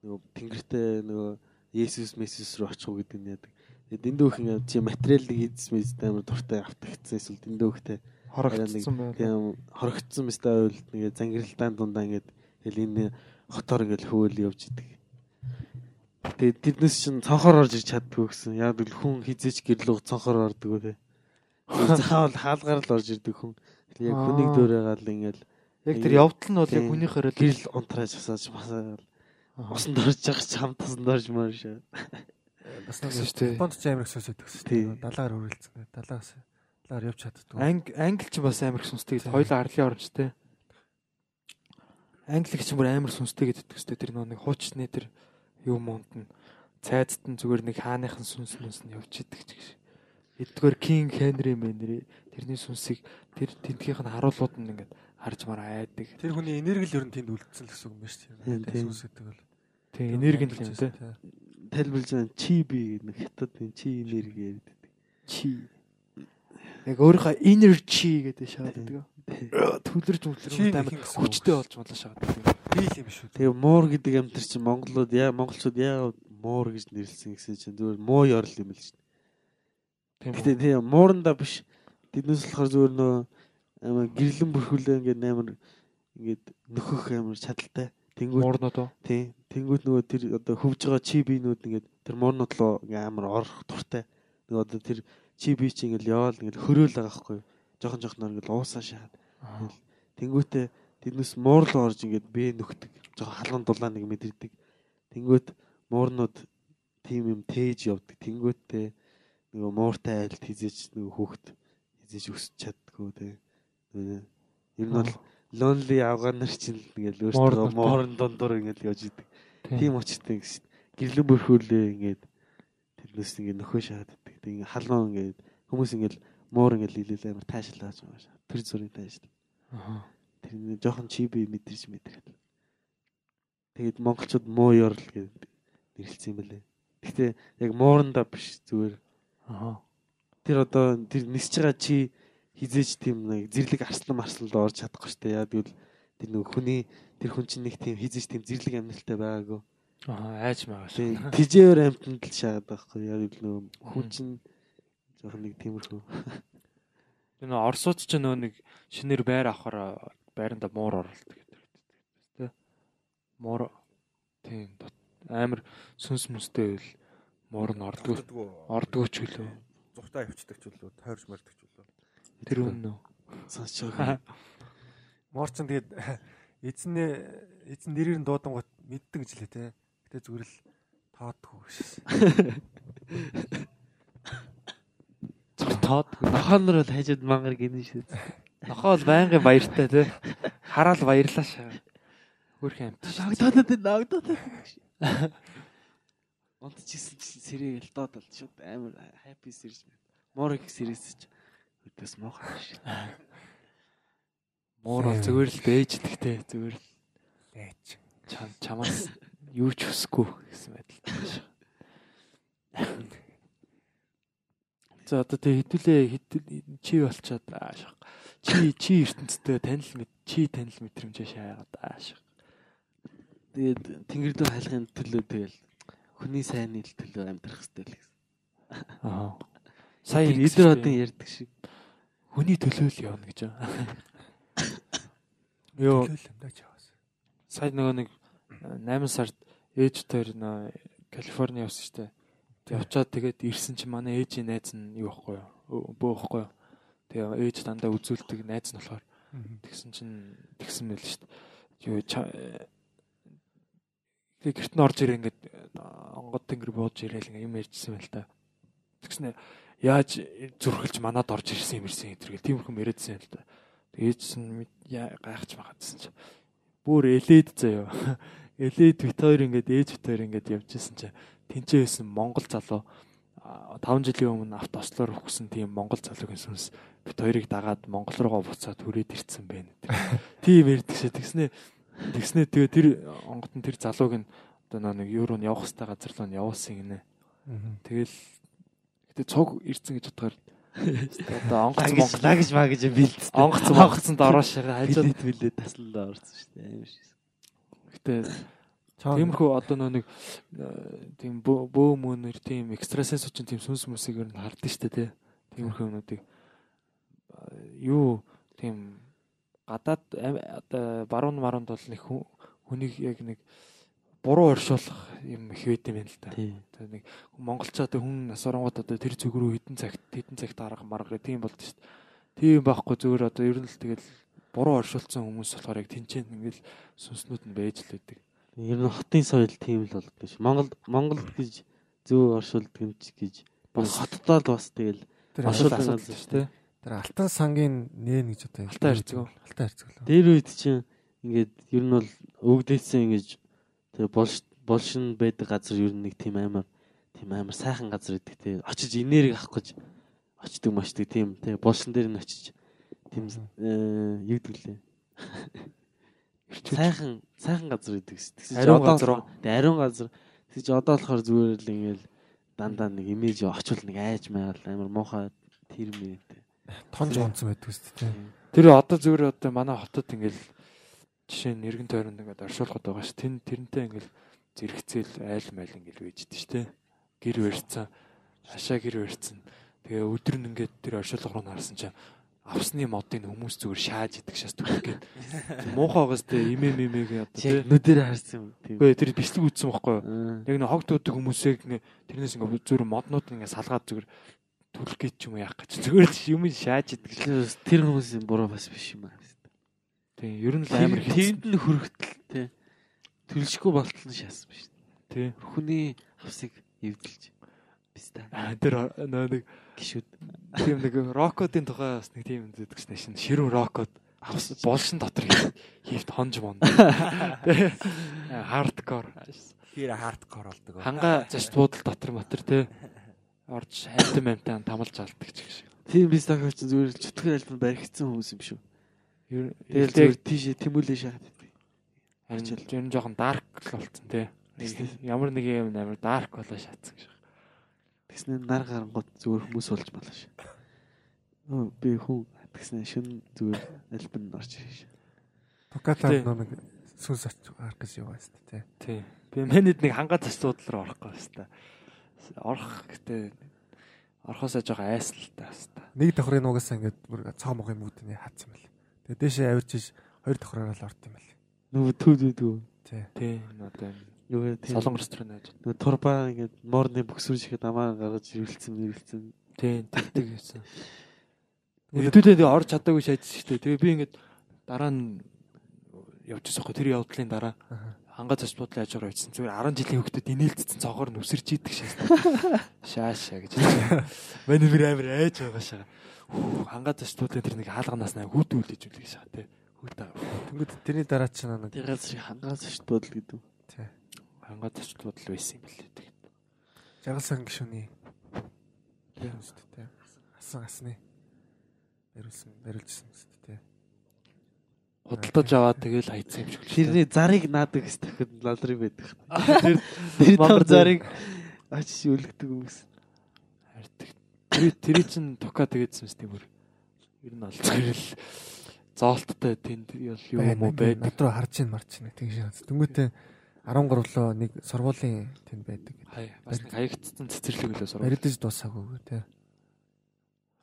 нөгөө тэнгэртэй нөгөө Есүс Месүс рүү очих уу гэдэг нь яадаг. Тэгээд энд дүүх ингээд чи материалыг эзэс мэстэй амар дуртай автагдсан эсвэл энд дүүхтэй хорогдсон байна. тийм хорогдсон мэстэй ойлт ингээд зангиралдаан дундаа ингээд тэгэл энэ хотоор ингээд хөөл явж идэг. Тэгээд тэднээс чин цонхоор орж иж чаддгүй гэсэн. Яг л хүн хизээч гэрлүүг цонхоор ордог үү. Заавал хаалгаар л орж ирдэг хүн. Яг хүнийг дөөрөөгал ингээд Яг тэр явдал нь бол яг хүнийхээр л гэрэл унтрааж асааж масаал. Усанд орж байгаа ч хамт усанд орж маар шээ. Бас нэг шүү дээ. Японд ч шүү Тий. дээ. Далаагаар хөрөлцсөн. Далаагаас далаагаар явж чаддаг. Анги англи ч бас гэдэг. Тийм. Хоёулаа арлын оромжтой. Англи ч бүр амар сүнстэй гэдэг төстэй тэр нөө нэг хуучны тэр юм мунд нь цайдт нь зүгээр нэг хааныхан сүнс мүнс нь явж идэг ч гэж. Эдгээр King Henry Manry тэрний сүнсийг тэр тентгийнх нь харуулууд нь ингээд харж маар айдаг. Тэр хүний энерги л ер нь тэнд үлдсэн л гэсэн үг юм байна шүү дээ. Сүнс гэдэг бол. Тийм энерги л юм те. Тайлбарлаж байна. Чи би нэг хятад энэ чи энерги яриад. Чи. Яг өөрийнхөө energy гэдэг шаадаг. Түлэрж Чи мүлэрч амар хүчтэй болж молоо шаадаг. Би л юм шүү. Тэгээ муур гэдэг амтэр чинь монголууд яа монголчууд яа муур гэж нэрлсэн гэсэн чинь зүгээр муу ёрл юм л шүү. Гэтэ тийм муурандаа биш. Тэднээс болохоор зүгээр нөө амар гэрлэн бүрхүүлээ ингээд амар ингээд нөхөх амар чадaltaй. Тэнгүүд Муурнууд уу? тийм тэнгүүд нөгөө тэр одоо хөвж байгаа чи биенүүд ингээд тэр муурнууд руу ингээд амар орох дуртай. Нөгөө одоо тэр чи би чи ингээд яваал ингээд хөрөөл байгаа хгүй. Жохон жохноор ингээд уусаа шахаад. Тэнгүүтээ тэднээс муур руу орж ингээд бэ нөхдөг. Жохон халуун дулаан нэг мэдэрдэг. Тэнгүүт муурнууд тийм юм тээж явдаг. Тэнгүүтээ нөгөө мууртай айлт хизээч нөгөө хүүхд хизээч өсч чаддгүй те. Ер нь бол lonely авгаар нар чинь ингээл өөртөө муурын дундуур ингээл явж идэг. Тийм. Очтой гэсэн. Гэрлэн бүрхүүлээ ингээд тэрнээс ингээд нөхөө. Тэг ингээд халуун ингээд хүмүүс ингээд муур ингээд лилэл амар таашаалгааж байгаа шаа. Тэр зүрийн таашаал. Аа. Тэр нэг жоохон чиби мэдэрч мэдрэхэд. Тэгээд монголчууд муу ёрл гэдэг нэрлэлсэн юм байлээ. Гэхдээ яг муурандаа биш зүгээр Аа. тэр одоо тэр нисэж байгаа чи хизээч тийм нэг зэрлэг арслан марсланд орж чадахгүй штэ яа тэгвэл тэр нэг хүний тэр хүн чинь нэг тийм хизээч тийм зэрлэг амьдралтай байгаагүй. Аа, айж. Тийм тижээр амтнд л шаагаад байхгүй яа гэвэл нөгөө хүн чинь жоохон нэг тиймэрхүү. Тэр нөө Оросууд ч нөө нэг шинээр байр авахаар байранда муур оролдог гэдэг. Тэ? Муур тийм амар сүнс мүстэй байл муур нь ордгоо. Ордгоо ч үлээ. Зүхтаа явцдаг ч үлээ. Тойрч мордог Тэр үнэ. Сонсож Морчин тэгээд эзэн эзэн нэрээр нь дуудан гот мэддэг гэж лээ те. Гэтэ зүгээр л тоодгүй шээс. Тоод Нохонор бол хажууд мангар гинэ шүү. нохоо бол байнгын баяртай тий. Хараал баярлаа шаа. Хөрх амт. Нагдаад нагдаад. Унтчихсэн чи сэрэг л доод бол шууд амар happy series байна. Морик series ч өдөөс муухай шүү. Муур бол зүгээр л бэж идэгтэй зүгээр л Бэж. чам чамаас юу ч хүсэхгүй гэсэн байдалтай шаа. За одоо тэг хэдүүлээ хэдүүл чи болчоод аашаа. Чи чи ертөнцтэй танил мэд чи танил мэдрэмжээ шаагаад аашаа. Тэгээд тэнгэрдөө хайлахын төлөө тэгэл хүний сайнны төлөө амьдрах хэрэгтэй л гэсэн. Аа. Сая эдэр одын ярьдаг шиг. хүний төлөө л явна гэж байгаа. Йоо сая нөгөө нэг 8 сард ээжтэй нөө Калифорни явсан штэ. Тэг очоод тэгээд ирсэн чи манай ээжийн найз нь юу байхгүй юу? Бөө байхгүй юу? Тэгээ ээж дандаа үзүүлдэг найз нь болохоор тэгсэн чинь тэгсэн мэл штэ. Юу ча тэг гэрт нь орж ирээ ингээд онгод тэнгэр бууж ирээл юм ярьжсэн байл та. Тэгснэ яаж зүрхэлж манад орж ирсэн юм ирсэн энэ төргээл тиймэрхэн яриадсэн л та. Тэгээж нь гайхаж магаадсэн чи бүр элээд заяа. Элээд бит хоёр ингээд ээж бит хоёр ингээд явжсэн чи тэнцээ байсан Монгол залуу 5 жилийн өмнө автослоор өгсөн тийм Монгол залуугийн сүнс бит хоёрыг дагаад Монгол руугаа буцаад хүрээд ирсэн байна. Тийм ярьдаг шээ. Тэгснэ тэгснэ тэгээ тэр онгот нь тэр залууг нь одоо нэг евро нь явах хэвээр газар руу нь явуулсан гинэ. Тэгэл гэтээ цуг ирсэн гэж бодохоор одоо онгоц Монгол лагж магж бэлдсэн. онгоц Монголцонд ороошоо хажууд Хажууд билээ таслалаа орсон шүү дээ. Амар шиг. гэтээ Тиймэрхүү одоо нөө нэг э, тийм бөө мөнөр тийм экстрасенс үчин тийм сүнс мүсэгээр нь хардсан шүү дээ тий. Тиймэрхүү юмнуудыг э, юу тийм гадаад ам- одоо баруун марунд бол нэг хүн- хүнийг яг нэг буруу оршуулах юм их байд юм байна л да. Тэгээ нэг монголчууд хүн нас оронгууд одоо тэр зүг рүү хідэн цагт хідэн цагт арга марга тийм болд шүү дээ. Тийм байхгүй зүгээр одоо ер нь л тэгэл буруу оршуулсан хүмүүс болохоор яг тэнцэн ингээл сүнснүүд нь байж л байдаг. Ер нь хотын соёл тийм л болдог ш. Монгол Монгол гэж зөө оршуулдаг юм чи гэж бас хотдоо л бас тэгэл асуудал газар шүү дээ. тэр алтан сангийн нээн гэж одоо Алтан хэрцэг үү? Алтан хэрцэг лөө. дээр үед чинь ингээд ер нь бол өвгдээсэн ингэж болж болшин байдаг газар ер нь нэг тийм амар тийм амар сайхан газар гэдэг те очиж энерги авах гэж очдөг мочдөг тийм те болшин дээр нь очиж тийм э, юу гэдэг лээ сайхан сайхан газар гэдэг ш. Тэгсэн чинь Ариун газар уу? болохоор- Тэг, ариун газар. Тэгэж одоо болохоор зүгээр л ингээл дандаа нэг имиж очвол нэг айж маяг амар муухай тэр мэтэ. Тонж онцсон байдаг шүү дээ. Тэр одоо зүгээр одоо манай хотод ингээл жишээ нь эргэн тойронд ингээд оршуулгад байгаа ш. Тэн тэрнтэй ингээл зэрэгцээл айл майл ингээл үйждэг ш. Тэ. Гэр барьцсан. Хашаа гэр барьцсан. Тэгээ өдөр нь ингээд тэр оршуулга руу нарсан чинь авсны модыг хүмүүс зүгээр шааж идэг шээс түлхэх гээд муухай байгаас тэ имэ мэмэгийн одоо тэ нүдээр харсан юм. Тийм. Үгүй тэр бичлэг үтсэн байхгүй яг нэг хог дуудаг хүмүүсийг тэрнээс ингээ зүгээр моднууд ингээ салгаад зүгээр түлх гэж ч юм яах гэж зүгээр юм шааж бас тэр хүмүүсийн буруу бас биш юм аа. Тийм ер нь л амар хэцүү тэнд нь хүрхтэл те. Төлшгүй болтол нь шаасан биш. тий. Хүний авсыг эвдэлж. Биста. Аа, Тэр нөө нэг Гişүүд. тийм нэг рокодын тухай бас нэг тийм зэдэг шнэ шин ширүүн рокод авс болшин дотор хийв- хийвт хонж мон. Хардкор. Тэр хардкор болдог. Ханга заш буудал дотор мотор тий. Орж хайтан мэмтан тамалж алдаг ч гэх шиг. Тийм биста гэж зүгээр л чөтгөр альбом баригдсан хүмүүс юм шүү. Тэгэл зүгээр тийшээ тэмүүлээ шахаад байдаг. харин ер нь жоохон дарк л болцсон тий. Ямар нэг юм амар дарк болоо шатсан гэж. Тэгснэ нар гарангууд зүгээр хүмүүс болж балаа ш. Би хүн тэгснэ шин зүгээр альбом орж ирж. Туката Тий. нэг сүнс арах гэж яваа шүү дээ. Тий. Би манайд нэг ханга застууд руу орохгүй баста. Орох гэдэг орхосоо жоохон айсл та баста. Нэг давхрын нугасаа ингээд бүр цаа мохын мүүдний хаацсан байл. Тэгээ дээшээ авирчиж хоёр давхраараа л орд юм байл. Нөгөө төв төв Тий. Тий. Одоо нөгөө тийм солон ресторан байж. нөгөө турбаа ингээд морны бөксөр шихэд амаа гаргаж ирүүлсэн ирүүлсэн. Тий. Тэгдэг гэсэн. Хэдүүлээ тэгээ орж чадаагүй шаажсан шүү дээ. Тэгээ би ингээд дараа нь явчихсан хөө тэр явдлын дараа. Хангаа цас бодлын аж ахуйн бичсэн зүгээр 10 жилийн хүүхдэд инээлцсэн цогоор нүсэрч идэх шээ. Шаашаа гэж. Манай бүр амар айж байгаа шаа. Хүү, Хангаа цас бодлын тэр нэг хаалганаас хүүтүүл гэж үлгэж шаа тий. Хүүтэ. Тэнгүүд тэрний дараа чи нэг Тэр газрыг хангаас шít бодол гэдэг. Хангаа цас бодол байсан юм билээ тий. жаргалсан гişүний те. Асан асны. Үстэй те. Худалдаж аваад тэгэл хайцсан юм шиг л. Тэрний зарыг наадаг гэсэн дахиад лалрын байдаг. тэр Тэр том зарыг ачиж үлгдэг хүмүүс. харьдаг. Тэр тэр чин тока тэгээдсэн мэт бүр. Ер нь бол зэрэл зоолттой тэнд юу юм уу байдаг. Над руу харж ийн марч ийн тийм шиг. Тэнгүүтээ 13 лөө нэг сургуулийн тэнд байдаг. Бас нэг хаягдсан цэцэрлэг үлээ сурах. Баридж дуусаагүй те.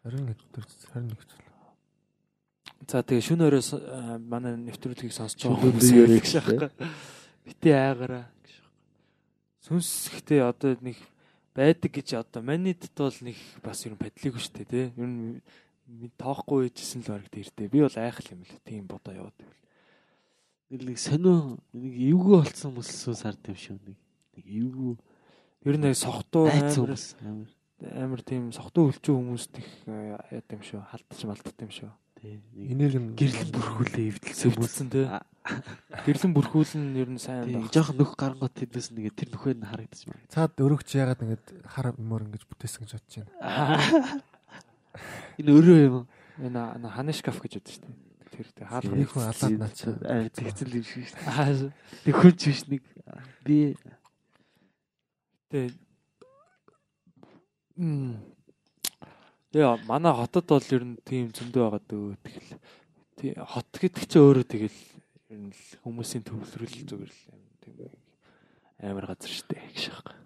21 өдөр 21 өдөр. За тэгээ шүн өрөөс э, манай нэвтрүүлгийг сонсож байгаа хүмүүс ярих аахгүй. Бити айгараа гэж. Сүнс ихтэй одоо нэг байдаг гэж одоо манийд бол нэг бас ер нь падлигүй шүү дээ тий. Ер нь тоохгүй байжсэн л бараг тэртэй. Би бол айхал юм л тийм бодоо яваад байвал. Нэг сонио нэг эвгүй болсон хүмүүс сард юм шүү нэг. Нэг эвгүй Ер нь сохтуу амар амар. тийм сохтуу өлчөө хүмүүст их э, яд юм шүү. Халтаж малтад юм шүү. Энийг нь Гэрлэн бүрхүүлээ эвдэлсэн бүлсэн тий. Гэрлэн бүрхүүлэн ер нь сайн тий, баг. жоохон нөх гарангууд тэднээс нэг тэр нөхөр нь харагдаж байна. цаад өргөч яагаад ингэж хар мөр ингэж бүтээсэн гэж бодож байна. Энэ өөрөө юм? Энэ ана ханишкаф гэж үүдэж шүү дээ. Тэр тэр хаал Нэг хүн алаад наачаа. Аа тэгцэл юм шиг шүү. Аа Тэг хүч биш нэг би Тэ Мм. Яа, манай хотод бол ер нь тийм зөндөө байгаа дөө тэгэл. Тий хот гэдэг чинь өөрөө тэгэл ер нь хүмүүсийн төвлөрөл зүгээр л тийм амар газар штэ гэж байна.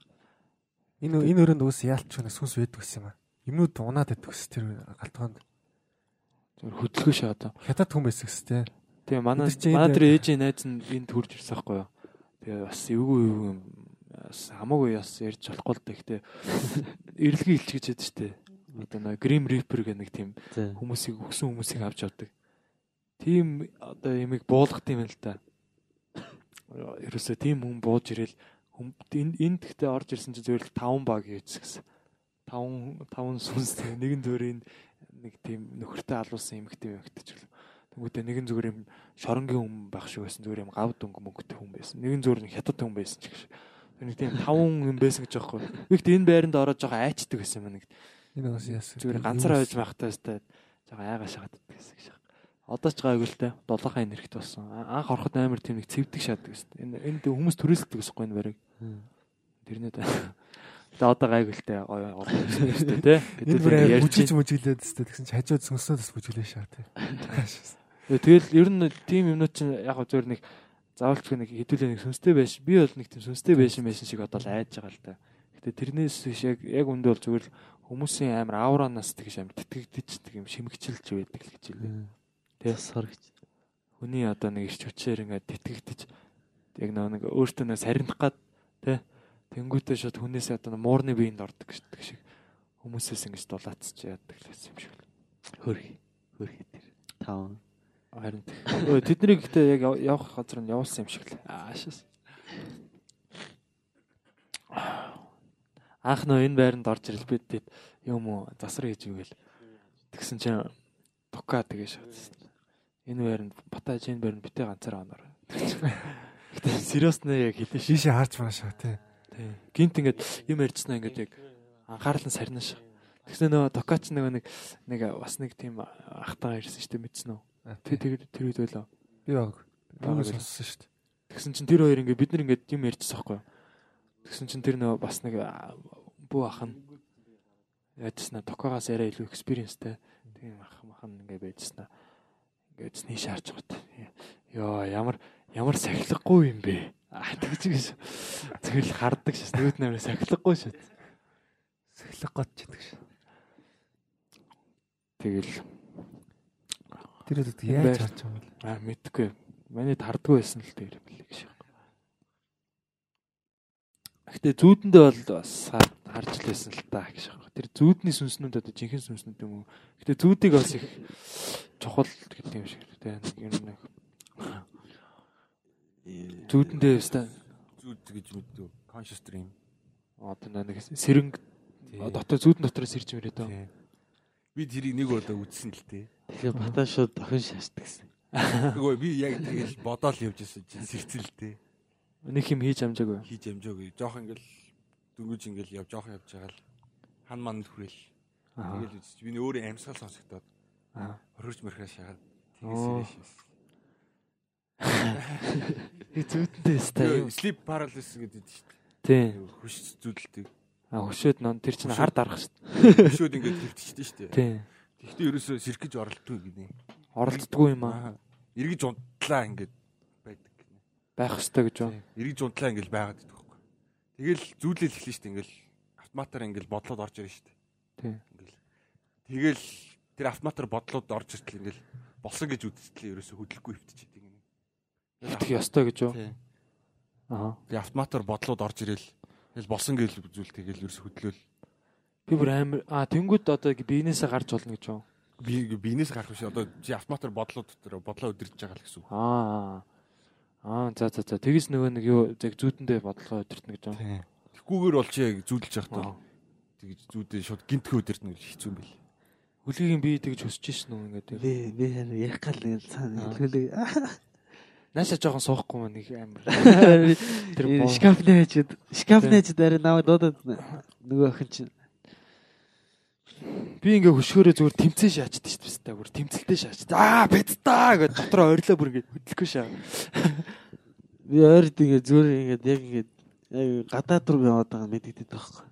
Энэ энэ өрөөнд үс яалч хүн сүнс байдаг гэсэн юм аа. Юмнууд унаад байдаг гэсэн тэр галтгоонд. Зүгээр хөдөлгөө шаа одоо. Хятад хүн байсан гэсэн те. Тэгээ манай манай тэр ээжийн найз нь энд хурж ирсэн байхгүй юу. Тэгээ бас эвгүй эвгүй хамаагүй бас ярьж болохгүй л гэхдээ эрлэгийн илч гэж яддаг штэ. Одоо нэг Grim Reaper гэх нэг тийм хүмүүсийг өгсөн хүмүүсийг авч явдаг. Тийм одоо ямиг буулгах юм л да. Ерөөсөө тийм хүн бууж ирэл энд гэхдээ орж ирсэн чинь зөвхөн 5 баг хийчихсэн. 5 5 сүнс нэгэн зүрийн нэг тийм нөхөртэй алуулсан эмэгтэй эмэгтэй ч гэлээ. Тэнгүүтээ нэгэн зүгээр юм шоронгийн хүн байх шиг байсан зүгээр юм гав дөнгө мөнгөтэй хүн байсан. Нэгэн зүгээр нэг хятад хүн байсан ч. Тэр нэг тийм 5 юм байсан гэж аахгүй. Ихт энэ байранд ороод жоохон айчдаг гэсэн юм нэг Энэ бас яасан. зүгээр ганцаараа байж байхдаа өстэй жоохон айгаа шахаад гэсэн гэж. Одоо ч гайгүй л те долоохын нэрхт болсон. Анх ороход амар тийм нэг цэвдэг шаадаг гэсэн. Энэ энэ хүмүүс түрээсэлдэг гэсэн энэ барыг. Тэрнээ тэ. Тэгээ одоо гайгүй л те гоё орох гэсэн дээ те. Энэ бүр амар бүжиж мүжиглээд өстэй тэгсэн чи хажууд сүнснөө бас бүжиглээ шаа те. Тэгэл ер нь тийм юмнууд чинь яг зөвөр нэг заавалч нэг хэдүүлээ нэг сүнстэй байж би бол нэг тийм сүнстэй байшин байшин шиг одоо л айж байгаа л та. Гэтэ тэрнээс биш яг яг үндэ бол зөвөр хүмүүсийн амар ауранаас тэгж амар тэтгэгдэж тэг юм шимэгчилж байдаг л гэж хэлээ. Тэ соргч. Хүний одоо нэг ирч хүчээр ингээд тэтгэгдэж яг нэг өөртөө нэг сарних гад тэ тэнгуүтээ шууд хүнээсээ одоо муурны биеинд ордог гэдэг шиг хүмүүсээс ингэж дулаацч яадаг л гэсэн юм шиг л. Хөрхи. Хөрхи тэр. Тав. Харин өө тэднийг гэхдээ яг яв- явах газар нь явуулсан юм шиг л. Аашаас. Анх нөө энэ байранд орж ирэл бид тэд юм уу засар хийж ивэл тэгсэн чинь тука тэгээ шатсан. Энэ байранд батаж энэ байранд битээ ганцаараа оноор. Гэтэ сериус нэ яг хэлэн шиш. Шишээ харж байна шаа те. Тий. Гинт ингээд юм ярьжснаа ингээд яг анхаарал нь сарнаа ш. Тэгсэн нөө токач нэг нэг нэг бас нэг тийм ахтаа ирсэн шүү дээ мэдсэн үү? Тэр тэр тэр үед байлаа. Би баг. Байл. сонссон шүү дээ. Тэгсэн чинь тэр хоёр ингээд бид нар ингээд юм ярьжсэн байхгүй юу? Тэгсэн чинь тэр нөө бас нэг бүү ах нь яжснаа токогоос арай илүү экспириенстэй тийм ах махан ингээд байжснаа ингээд снийш харж байгаа. Йоо ямар ямар сахилгагүй юм бэ? Аа тэгж гэж зөвл хардаг шээс нүүд нээр сахилгагүй шээ. Сахилга гот ч гэдэг шүү. Тэгэл Тэр Тийм яаж харж байгаа юм бэ? аа мэдгүй. Манай тардгүй байсан л дээр юм лээ гэж. Гэтэ зүүдэндээ бол бас хар- харж л байсан л та гэж. Тэр зүүдний сүнснүүд одоо жинхэнэ сүнснүүд юм уу? Гэтэ зүүдийг бас их чухал гэдэг юм шиг тэ нэг юм нэг Зүудэндээ өстой. зүуд гэж мэддэг. Conscious dream. Одоо нэг сэрэнг дотор зүудэн дотроос ирж мөрөө дөө. Би тэрийг нэг удаа үзсэн л тээ. Тэгэхээр батаа шууд охин шаашдаг гэсэн. Нөгөө би яг тэгэл бодоол явж байсан чинь сэрцэлтэй. Нэг юм хийж амжаагүй. Хийж амжаагүй. Жоох ингээл дөнгөж ингээл яв жоох явж байгаа л хан ман хүрэл. Тэгэл үзчих. Би өөрөө амьсгал сонсогдоод хоригч мөрхөө шагаад Оо. тэгээс шээс. Би зүудэндээ өстой. Sleep paralysis гэдэг шүү дээ. Тий. Хөш зүудэлдэг. А хөшөөд нон тэр чинь хар дарах шүү дээ. Хөшөөд ингээд хэвтчихдэг шүү дээ. Тий. Тэгтээ ерөөсөө сэрх гэж оролддог гинэ. Оролцдгүй юм аа. Эргэж унтлаа ингээд. Байх ёстой гэж байна. Эргэж унтлаа ингээд байгаад байдаг байхгүй. Тэгэл зүүлэл эхлэн шүү дээ ингээд автоматар ингээд бодлоод орж ирнэ шүү дээ. Тий. Ингээл. Тэгэл тэр автоматар бодлоод орж иртэл ингээл болсон гэж үзтэлээ ерөөсө хөдөлгөхгүй хөвтчихэдэг юм. Итгэх ёстой гэж юу? Тий. Аа. Тэгээ автоматар бодлоод орж ирэл тэгэл болсон гэж үзүүл тэгэл ерөөсө хөдлөөл. Би бүр амар а тэнгууд одоо биенээсээ гарч болно гэж юу? Би биенээс гарах биш одоо чи автоматар бодлоод дотор бодлоо өдөрж байгаа л гэсэн үг. Аа. Аа за за за тэгээс нөгөө нэг юу яг зүудэндээ бодлого өдөртнө гэж байна. Тэгхгүйгээр бол чи яг зүүдэлж явах Аа. таа. Тэгж зүүдээ шууд гинтгөө өдөртнө гэж хэцүү юм бэл. Хүлгийн би тэгж хүсэж шин нүг ингээд. Би би ярих гал нэг цаана Аа. хэлхүүлээ. Наашаа жоохон суухгүй маа нэг амар. Тэр шкафны хажууд арай наваа дуудаад нөгөө охин чинь Би ингээ хөшгөөрөө зүгээр тэмцээ шаачдаг шүү дээ. Бүр тэмцэлтэй шаачдаг. Аа бэцтаа гэж дотроо ойрлоо бүр ингээ хөдлөхгүй шаа. би ойрд ингээ зүгээр ингээ яг ингээ яг гадаад руу яваад байгаа мэдэгдээд байхгүй.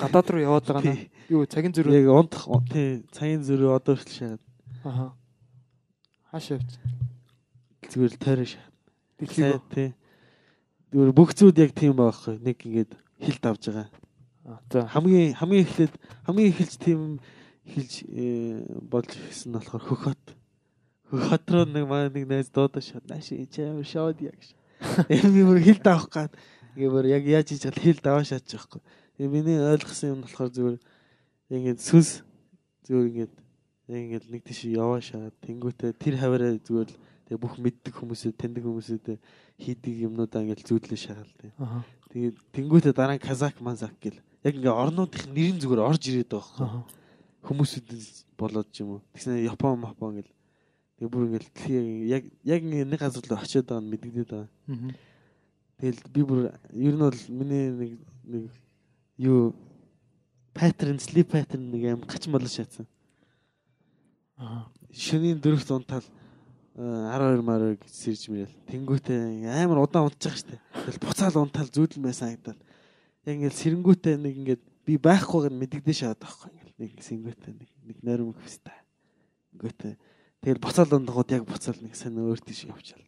Гадаад руу яваад байгаа нь юу цагийн зөрүү. Яг унтах тий цагийн зөрөө одоо хүртэл шаад Аха. Хаашаа явж. зүгээр тойроо шаад. Дэлхийг. тий. Зүгээр бүх зүйл яг тийм байхгүй. Нэг ингээд хилд авж байгаа. За. хамгийн хамгийн эхлээд хамгийн эхэлж тийм эхэлж э, болж ирсэн нь болохоор хөхөт. Хөхөт руу нэг маань нэг найз дуудаа шат нааш чи амар шоод яг. Эм би бүр хилд авах гад. Тэгээ бүр яг яаж хийж чад хилд аваа шатж байхгүй. Тэгээ миний ойлгосон юм болохоор зүгээр ингээд сүнс зүгээр ингээд ингээд нэг тийш яваа шаад тэнгуүтэ тэр хаваараа зүгээр л тэгээ бүх мэддэг хүмүүсээ таньдаг хүмүүсээ хийдэг юмнуудаа ингээд зүүдлээ. Аха. Тэгээд тэнгуүтэ дараа нь казак мазак гэл яг ингээ орнуудын нэрийн зүгээр орж ирээд байгаа Аха. хүмүүсүүд болоод ч юм уу. Тэгснэ япон мапон гэл. Тэг бүр ингээл дэлхий яг яг нэг газар л очиод байгаа нь мэдэгдээд байгаа. Тэгэл би бүр ер нь бол миний нэг нэг юу паттерн sleep pattern нэг юм гач болоо шатсан. Аха. шөнийн дөрөвт унтаал э, 12 мараа гэж сэрж мэрэл. Тэнгуүтэ амар удаан унтаж байгаа штэ тэгэл буцаал унтаал зүүдлэн байсан санагдал ингээл сэрэнгүүтээ нэг ингээд би байхгүйг нь мэдэгдэж шаад байхгүй ингээл нэг сэрэнгүүтээ нэг нэг нойрмог хэвстэй ингүүтээ тэгэл буцаал ундагууд яг буцаал нэг сайн өөр тийш явчаал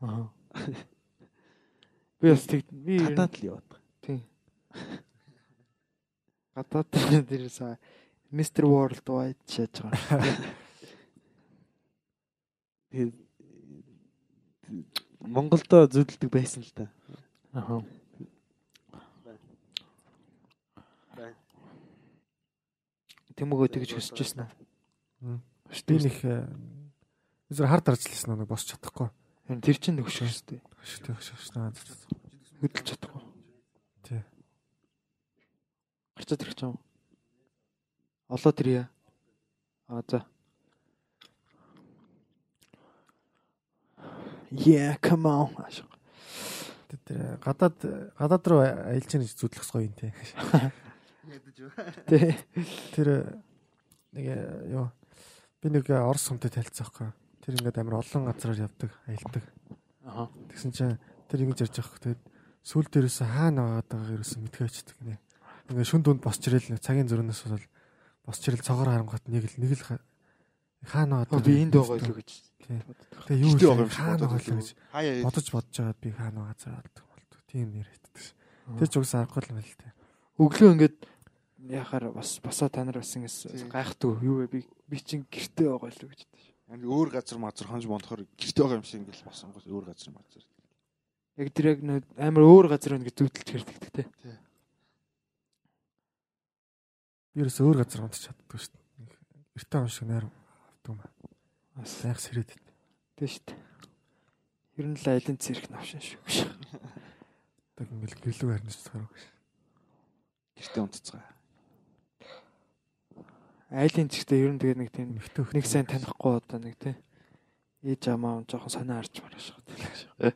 Аха. Би бас тэг би гадаад л яваад Тийм. Гадаад дээр са Mr World Wide шааж байгаа. тэгээд Монголдо зүдэлдэг байсан л та Аха. Тэмүүгөө тэгж хүсэж байсан уу? Би нэг зөв хард арчлсан нэг босч чадахгүй. Тэр чинь нөхшөө өстэй. Хөштэй хөштэй. Хөдөлж чадахгүй. Тий. Гарчаад ирэх юм. Олоод ирье. А за. Yeah, come on. Тэр гадаад гадаад руу аялж яах гэж зүтлэх гоё юм те. Тэ. Тэр нэг юу би нэг орос хүнтэй танилцсан байхгүй. Тэр ингээд амар олон газараар явдаг, аялдаг. Аха. Тэгсэн чинь тэр ингэж ярьж байгаа тэгээд сүүл дээрээс хаана байгаад байгааг ерөөсөн мэдгээчдэг нэ. Ингээ шүн дүнд босч ирэл цагийн зөрнөөс бол босч ирэл цогоор харангуут нэг л нэг л ха- хаана Оо, байгаад би энд байгаа л гэж. Тэгээ юу вэ? хаана байгаа л гэж бодож бодож байгаад би хаана байгаа заа болдог болдог. Тийм нэр хэвдэг ш. Тэр ч угсаа аргагүй л юм л те. Өглөө ингээд яхаар бас босоо та нар бас ингэж гайхдаг юу вэ би би чинь гэртээ байгаа л гэж бодож. Анд өөр газар мазар хонж бондохоор гэрте байгаа юм шиг ингээл босон гол өөр газар мазар. Яг тэр яг нөө амар өөр газар нэг зүвдэлж хэрдэгдэг те. Би ерөөс өөр газар унтч чаддгүй ш. Эртээ он шиг нэр авдаг юм. Бас Сайх сэрэд. тийм шүү дээ. Ер нь л айлын цэрэг навшин шүү гэж. Тэг ингээл гэрлүү харнаж цараг. Гэртээ унтцгаа. Айлын цэгтээ ер нь тэгээ нэг тийм нэг сайн танихгүй одоо нэг тийм ээж амаа жоохон санаа харж мараш байгаа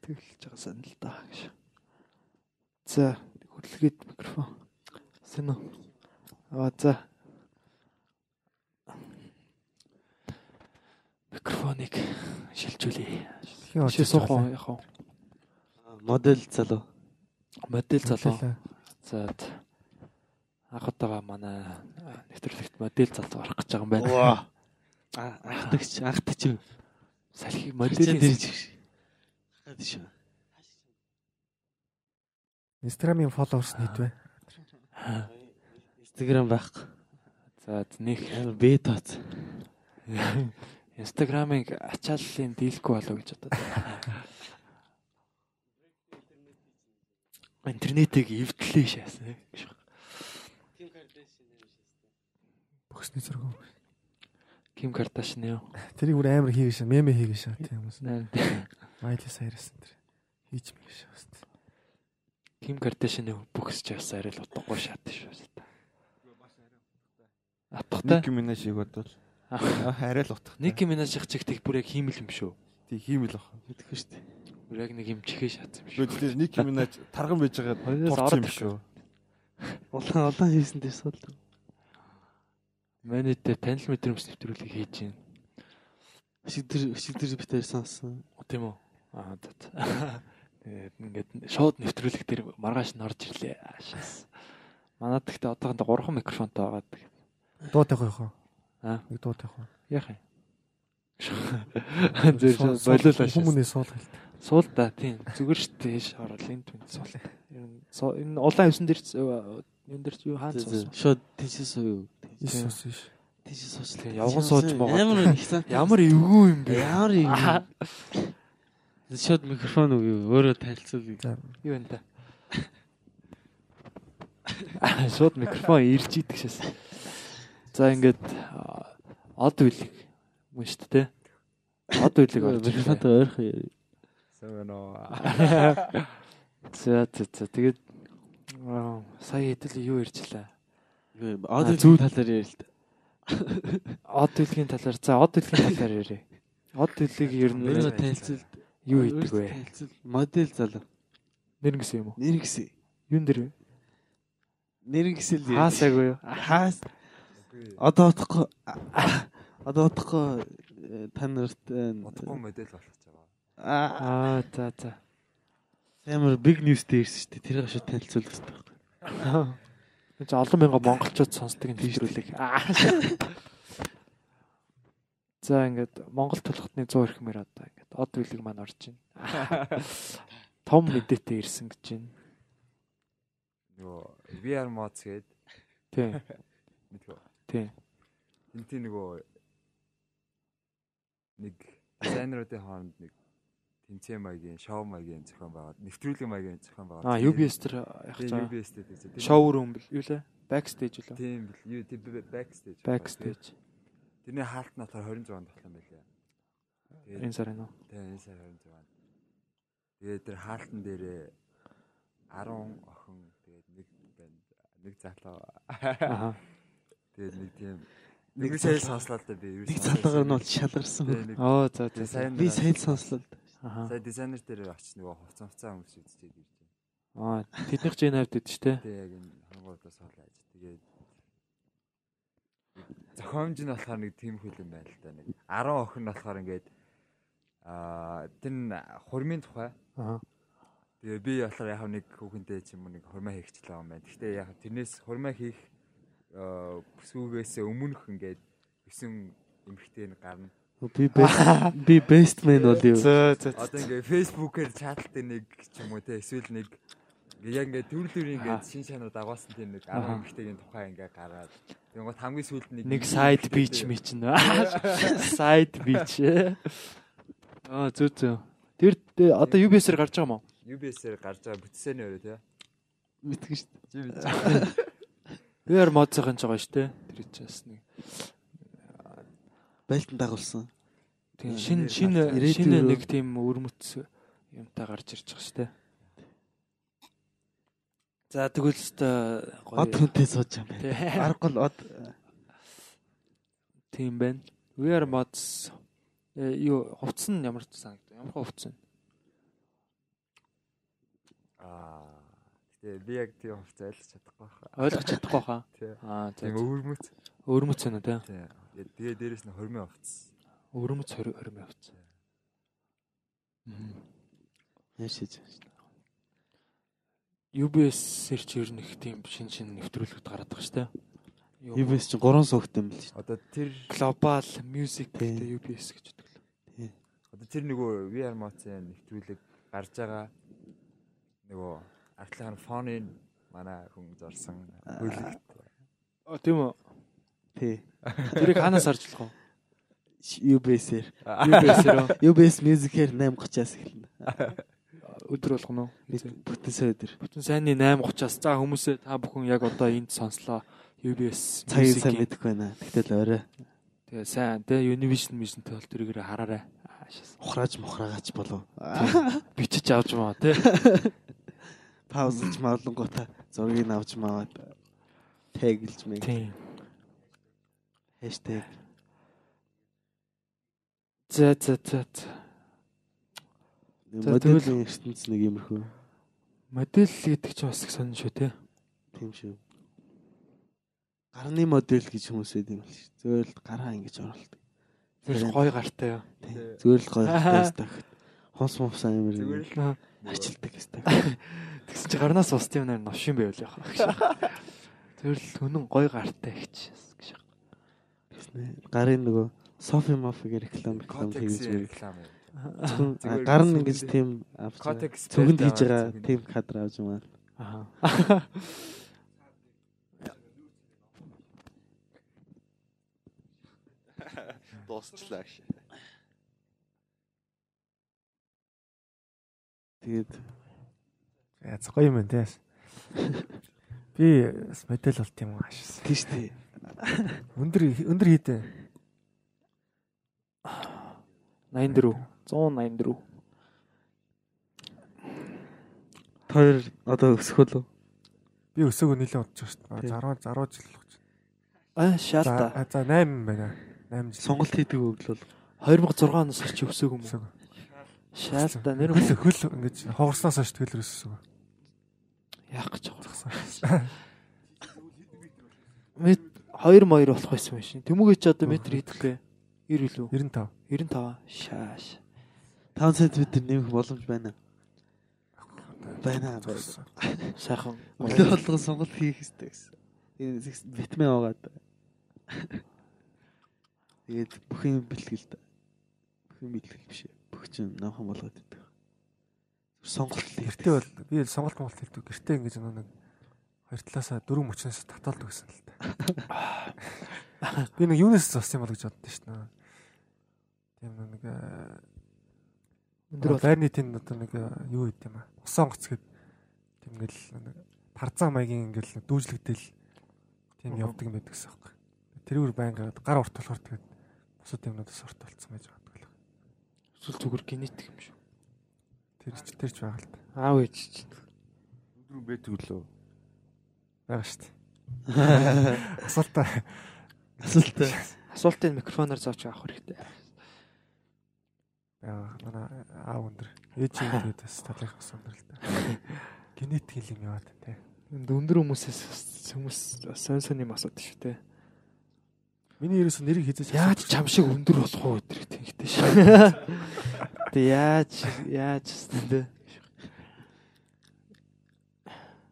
тэгэлж байгаа санаа л даа гэж. За хөдөлгөөд микрофон. Сэно. Аа за. Микрофоныг шилжүүлээ. Хин Ши суухан яг хаа. Модель залуу. Модель залуу. За анхаатайгаа манай нэвтрүүлэгт модель залуу орох гэж байгаа юм байна. Ваа. А анхдагч анхдагч? Салхи Модель дэрж. Хаад шүү. Инстаграмын фолловерс нийт бай. Instagram байхгүй. За нэг Амар бетац. Инстаграмыг ачааллын дийлэхгүй болов гэж бодод. Интернетийг эвдлээ шаасан. Бөхсний зураг. Ким Кардашин юу? Тэрийг бүр амар хийгээш, меме хийгээш тийм хүмүүс. Майли Сайрс энэ. Хийж мэгш шүү. Ким Кардашин юу бүхсч явсан арай л утгагүй шат шүү. Атгатай. Ник Минаж шиг бодвол арай л утга. Ники Минаж их чиг тэг бүр яг хиймэл юм шүү. Тий хиймэл баг. Мэдгүй шүү дээ. Бүр яг нэг юм чихээ шатсан юм шүү. Гэхдээ Ник Минаж тарган байж байгаа турсан юм шүү. Улаан улаан хийсэн дээр сул. Манайд танил мэдрэмж нэвтрүүлэг хийж байна. Шигдэр шигдэр битээр сонсон. Тийм үү? Аа за. Тэгээд ингээд шууд нэвтрүүлэг дээр маргааш нь орж ирлээ. Аашаас. Манад гэхдээ одоохондоо 3 микрофонтой байгаа. Дуу тавих уу? Аа. Нэг дуу тавих уу? Яах юм? Зөв болоолаа. Хүмүүний суул хэлт. Суул да тийм. Зүгээр дээ. Ш орол энд түн суул. Ер нь энэ улаан юусан дээр энэ дээр юу хаан суусан. Шууд тийшээс уу. Иесус иш. Тийшээс сууч. Явган сууж байгаа. Ямар их сан. Ямар эвгүй юм бэ? Ямар юм. Шууд микрофон уу өөрөө танилцуул. Юу энэ та? Шууд микрофон ирж идэх шээс. За ингээд од үлэг мөн шүү дээ. Од үлэг орж Микрофонтой яа. Сайн оо. За за за тэгээд сая хэдэл юу ярьжлаа. Аудио зүү- талаар ярил л да. Од үлгийн талаар за од үлгийн талаар ярья. Од үлэг ер нь Өөрөө танилцуул. юу идэг вэ? Танилцуул. Модель залуу. Нэр гэсэн юм уу? Нэр гисэн. Юун дээр вэ? Нэр гисэн л. Хаасаагүй юу? Хаас. Одоо утахгүй. Одоо утахгүй э, та нарт э, Утгагүй модель болох гэж байгаа. аа за за. амар big news дээр ирсэн шүү дээ. Тэрийг шууд танилцуулах хэрэгтэй байхгүй. Энд олон мянган монголчууд сонсдог энэ нэвтрүүлэг. За ингээд Монгол толготны 100 эрхмээр одоо ингээд од үлэг маань орж байна. Том мэдээтэй ирсэн гэж байна. нөгөө VR mods гээд Тийм. мэдгүй. Тийм. Энд тийм нөгөө нэг дизайнеруудын хооронд нэг тэнцээ маягийн, шоу маягийн зохион байгуулалт, нэвтрүүлгийн маягийн зохион байгуулалт. Аа UBS дээр явах цаа. UBS дээр тийм. Шоу рум бил юу лээ? Backstage үлээ. Тийм бил. Юу тийм backstage. Backstage. Тэрний хаалт нь болохоор 26-нд болох юм байлаа. Тэгээд Энэ сарын уу? тийм энэ сар 26-нд. Тэгээд тэр хаалтан дээрээ 10 охин тэгээд нэг банд нэг залуу. Тэгээд нэг тийм нэг сайл сонслоо да би. Нэг залуугаар нь бол шалгарсан. Оо за за. Сайн Би сайн сонслоо. Сая дизайнер дээр очиж нөгөө хувцас хувцас хүмүүс үзчихээд ирж байна. Аа, тэднийх чинь хавьд идэв штэ. Тэгээ яг энэ хангуудаас хоолойж. Тэгээд зохиомж нь болохоор нэг тийм хөл юм байна л да. Нэг 10 охин болохоор ингээд аа тэр нь хурмын тухай. Аа. Тэгээ би болохоор яг нэг хүүхэнтэй ч юм уу нэг хурмаа хийчихлээ юм байна. Гэхдээ яг тэрнээс хурмаа хийх аа бүсгүйгээс өмнөх ингээд 9 эмхтэй нь гарна. Би би man бол юу? За за. Одоо ингээ фэйсбүүкээр чаталтай нэг ч юм уу те эсвэл нэг ингээ яг ингээ төр төр ингээ шин чанарууд агуулсан тийм нэг 10 Аха. эмэгтэйгийн тухай ингээ гараад тэнгууд хамгийн сүүлд нэг Нэг side beach мич нь. Side beach. Аа зүг зүг. Тэр тэ- одоо UBS-ээр гарч байгаа юм уу? UBS-ээр гарч байгаа бүтсэний өрөө те Мэдгүй шүү дээ. чи бид VR mod-ын ч байгаа штэ. Тэр чинь бас нэг Байлтан дагуулсан. Тийм Э, шин э, шин рүү- нэг тийм өрмөц юмтай гарч ирж байгаа шүү дээ. За тэгвэл өстой Од хүнтэй сууж байгаа юм байна. Аргагүй од Тийм байна. We are mods. Э, юу хувцс нь ямар санагдав? Ямар хувцс нь? Аа. Гэтэ би яг тийм хувцас ойлгож чадахгүй байна. Ойлгож чадахгүй хаа. Аа Тийм за. өвөрмөц. Өрмөц байна тий. Тий. Тэгээ дээрэс нь хормын хувцас. Өрмөц 20 20 хувцс. яшиж. UBS-ээр ч ер нь их тийм шин шин нэвтрүүлэгт гараад байгаа шүү дээ. UBS чинь 3 суугт юм л шүү. Одоо тэр Global Music Тийм. гэдэг UBS гэж өгдөг. одоо тэр нөгөө VR Mods-ын нэвтрүүлэг гарч байгаа нөгөө артлахын фонын манай хүн зорсон хөлөгт А тийм үү. Тий. Тэрийг ханаас харж болох вэ? UBS-ээр. UBS-ээр UBS Music-ээр 8:30-аас эхэлнэ. өдөр болгоно уу? Бүтэн сойдэр. Бүтэн сайнны 8:30-аас за хүмүүсээ та бүхэн яг одоо энд сонслоо. UBS Цагийг сайн мэдэхгүй байна. Тэгтэл орой. Тэгээ сайн тэ Univision Mission төл тэрийгээр хараарай. Ухрааж мухраагач болов. Бичиж авч маа тэ. Паузлж маалангуудаа зургийг авч маваад тэгэлж мэг. Тийм. Хэштег. За за за. за. Моделийн ертөнц нэг юмрхүү. Модель гэдэг чинь бас их сонир шүү те. Тийм шүү. Гарны модель гэж хүмүүс байдаг юм л шүү. Зөөл гараа ингэж оруулдаг. Тэр Тийм. гой гартай юу. Тийм. Зөөл гоё хатаас тагт. Хонс мовсан юм Зүгээр шиг л арчилдаг гэсэн. Тэгсэн чи гарнаас ус тийм нэр новшин байвал яах вэ? Тэр л үнэн гой гартай гэж. гэж. Гарын нөгөө Софи Мофигийн реклам реклам хийж реклам гар нь ингэж тийм цүгэнд хийж байгаа тийм кадр авч юм аа. Аа. Дуусчлаа ш. Тэгээд Яц гоё юм байна те. Би бас модель болт юм аашаас. тийш тий. Өндөр өндөр хийдэ. 84 184. Тэр одоо өсөх үү? Би өсөөгөө нэлээд удаж шүү Тийм. дээ. 10 10 жил болж. Аа шаалта. За за 8 байна. 8 жил. Сонголт хийдэг өглөө. 2006 оноос чи өсөөг юм уу? Шаалта нэр Хөл хөл ингэж хоорсноос хойш тэлэр өсөөгөө. яах гэж байгаа. Мэд 2 моёр болох байсан юм шин. Тэмүүгээ чи одоо метр хийдэлээ. 90 үлээ. 95. 95 шааш. 5 см нэмэх боломж байна. Байна. Сайхан. Өглөө болгон сонголт хийх хэрэгтэй гэсэн. Энэ витамин аваад. Тэгээд бүх юм бэлтгэл та. Бүх юм бэлтгэл биш. Бүх чинь наахан болгоод идэх. Сонголт Гэртээ бол би сонголт монголт хэлдэг. Гэртээ ингэж нэг хоёр талаасаа дөрөв мөчнөөс татаалдаг гэсэн л та. Би нэг юунаас зовсон юм бол гэж боддоо шүү дээ. Тийм нэг э, Өндөр байрны тэнд одоо нэг э, юу гэдэг юм аа. Усан гоц гэдэг тийм ингээл нэг тарзан маягийн ингээл дүүжлэгдэл тийм явдаг юм байдаг гэсэн юм. Тэрүүр байнга гар урт болохоор тэгээд бусад юмнуудаас урт болсон байж байгаа юм. эсвэл зүгээр генетик юм шүү. Тэр ч тэр ч байгаа л та. Аав ээж чи. Өдрөө бэдэг лөө. Байгаа шүү дээ. Асуултаа асуултаа. Асуултыг микрофоноор зооч авах хэрэгтэй. байгаа. Манай аав өндөр. Ээж юм тэгээд бас талынх бас өндөр л та. Генетик юм яваад тий. Өндөр хүмүүсээс хүмүүс бас сонь сонь юм асуудаг шүү те. Миний ерөөс нэрийг хизээч Яаж чам шиг өндөр болох вэ гэдэг тэгтэй шүү. Тэ яаж яаж тэ.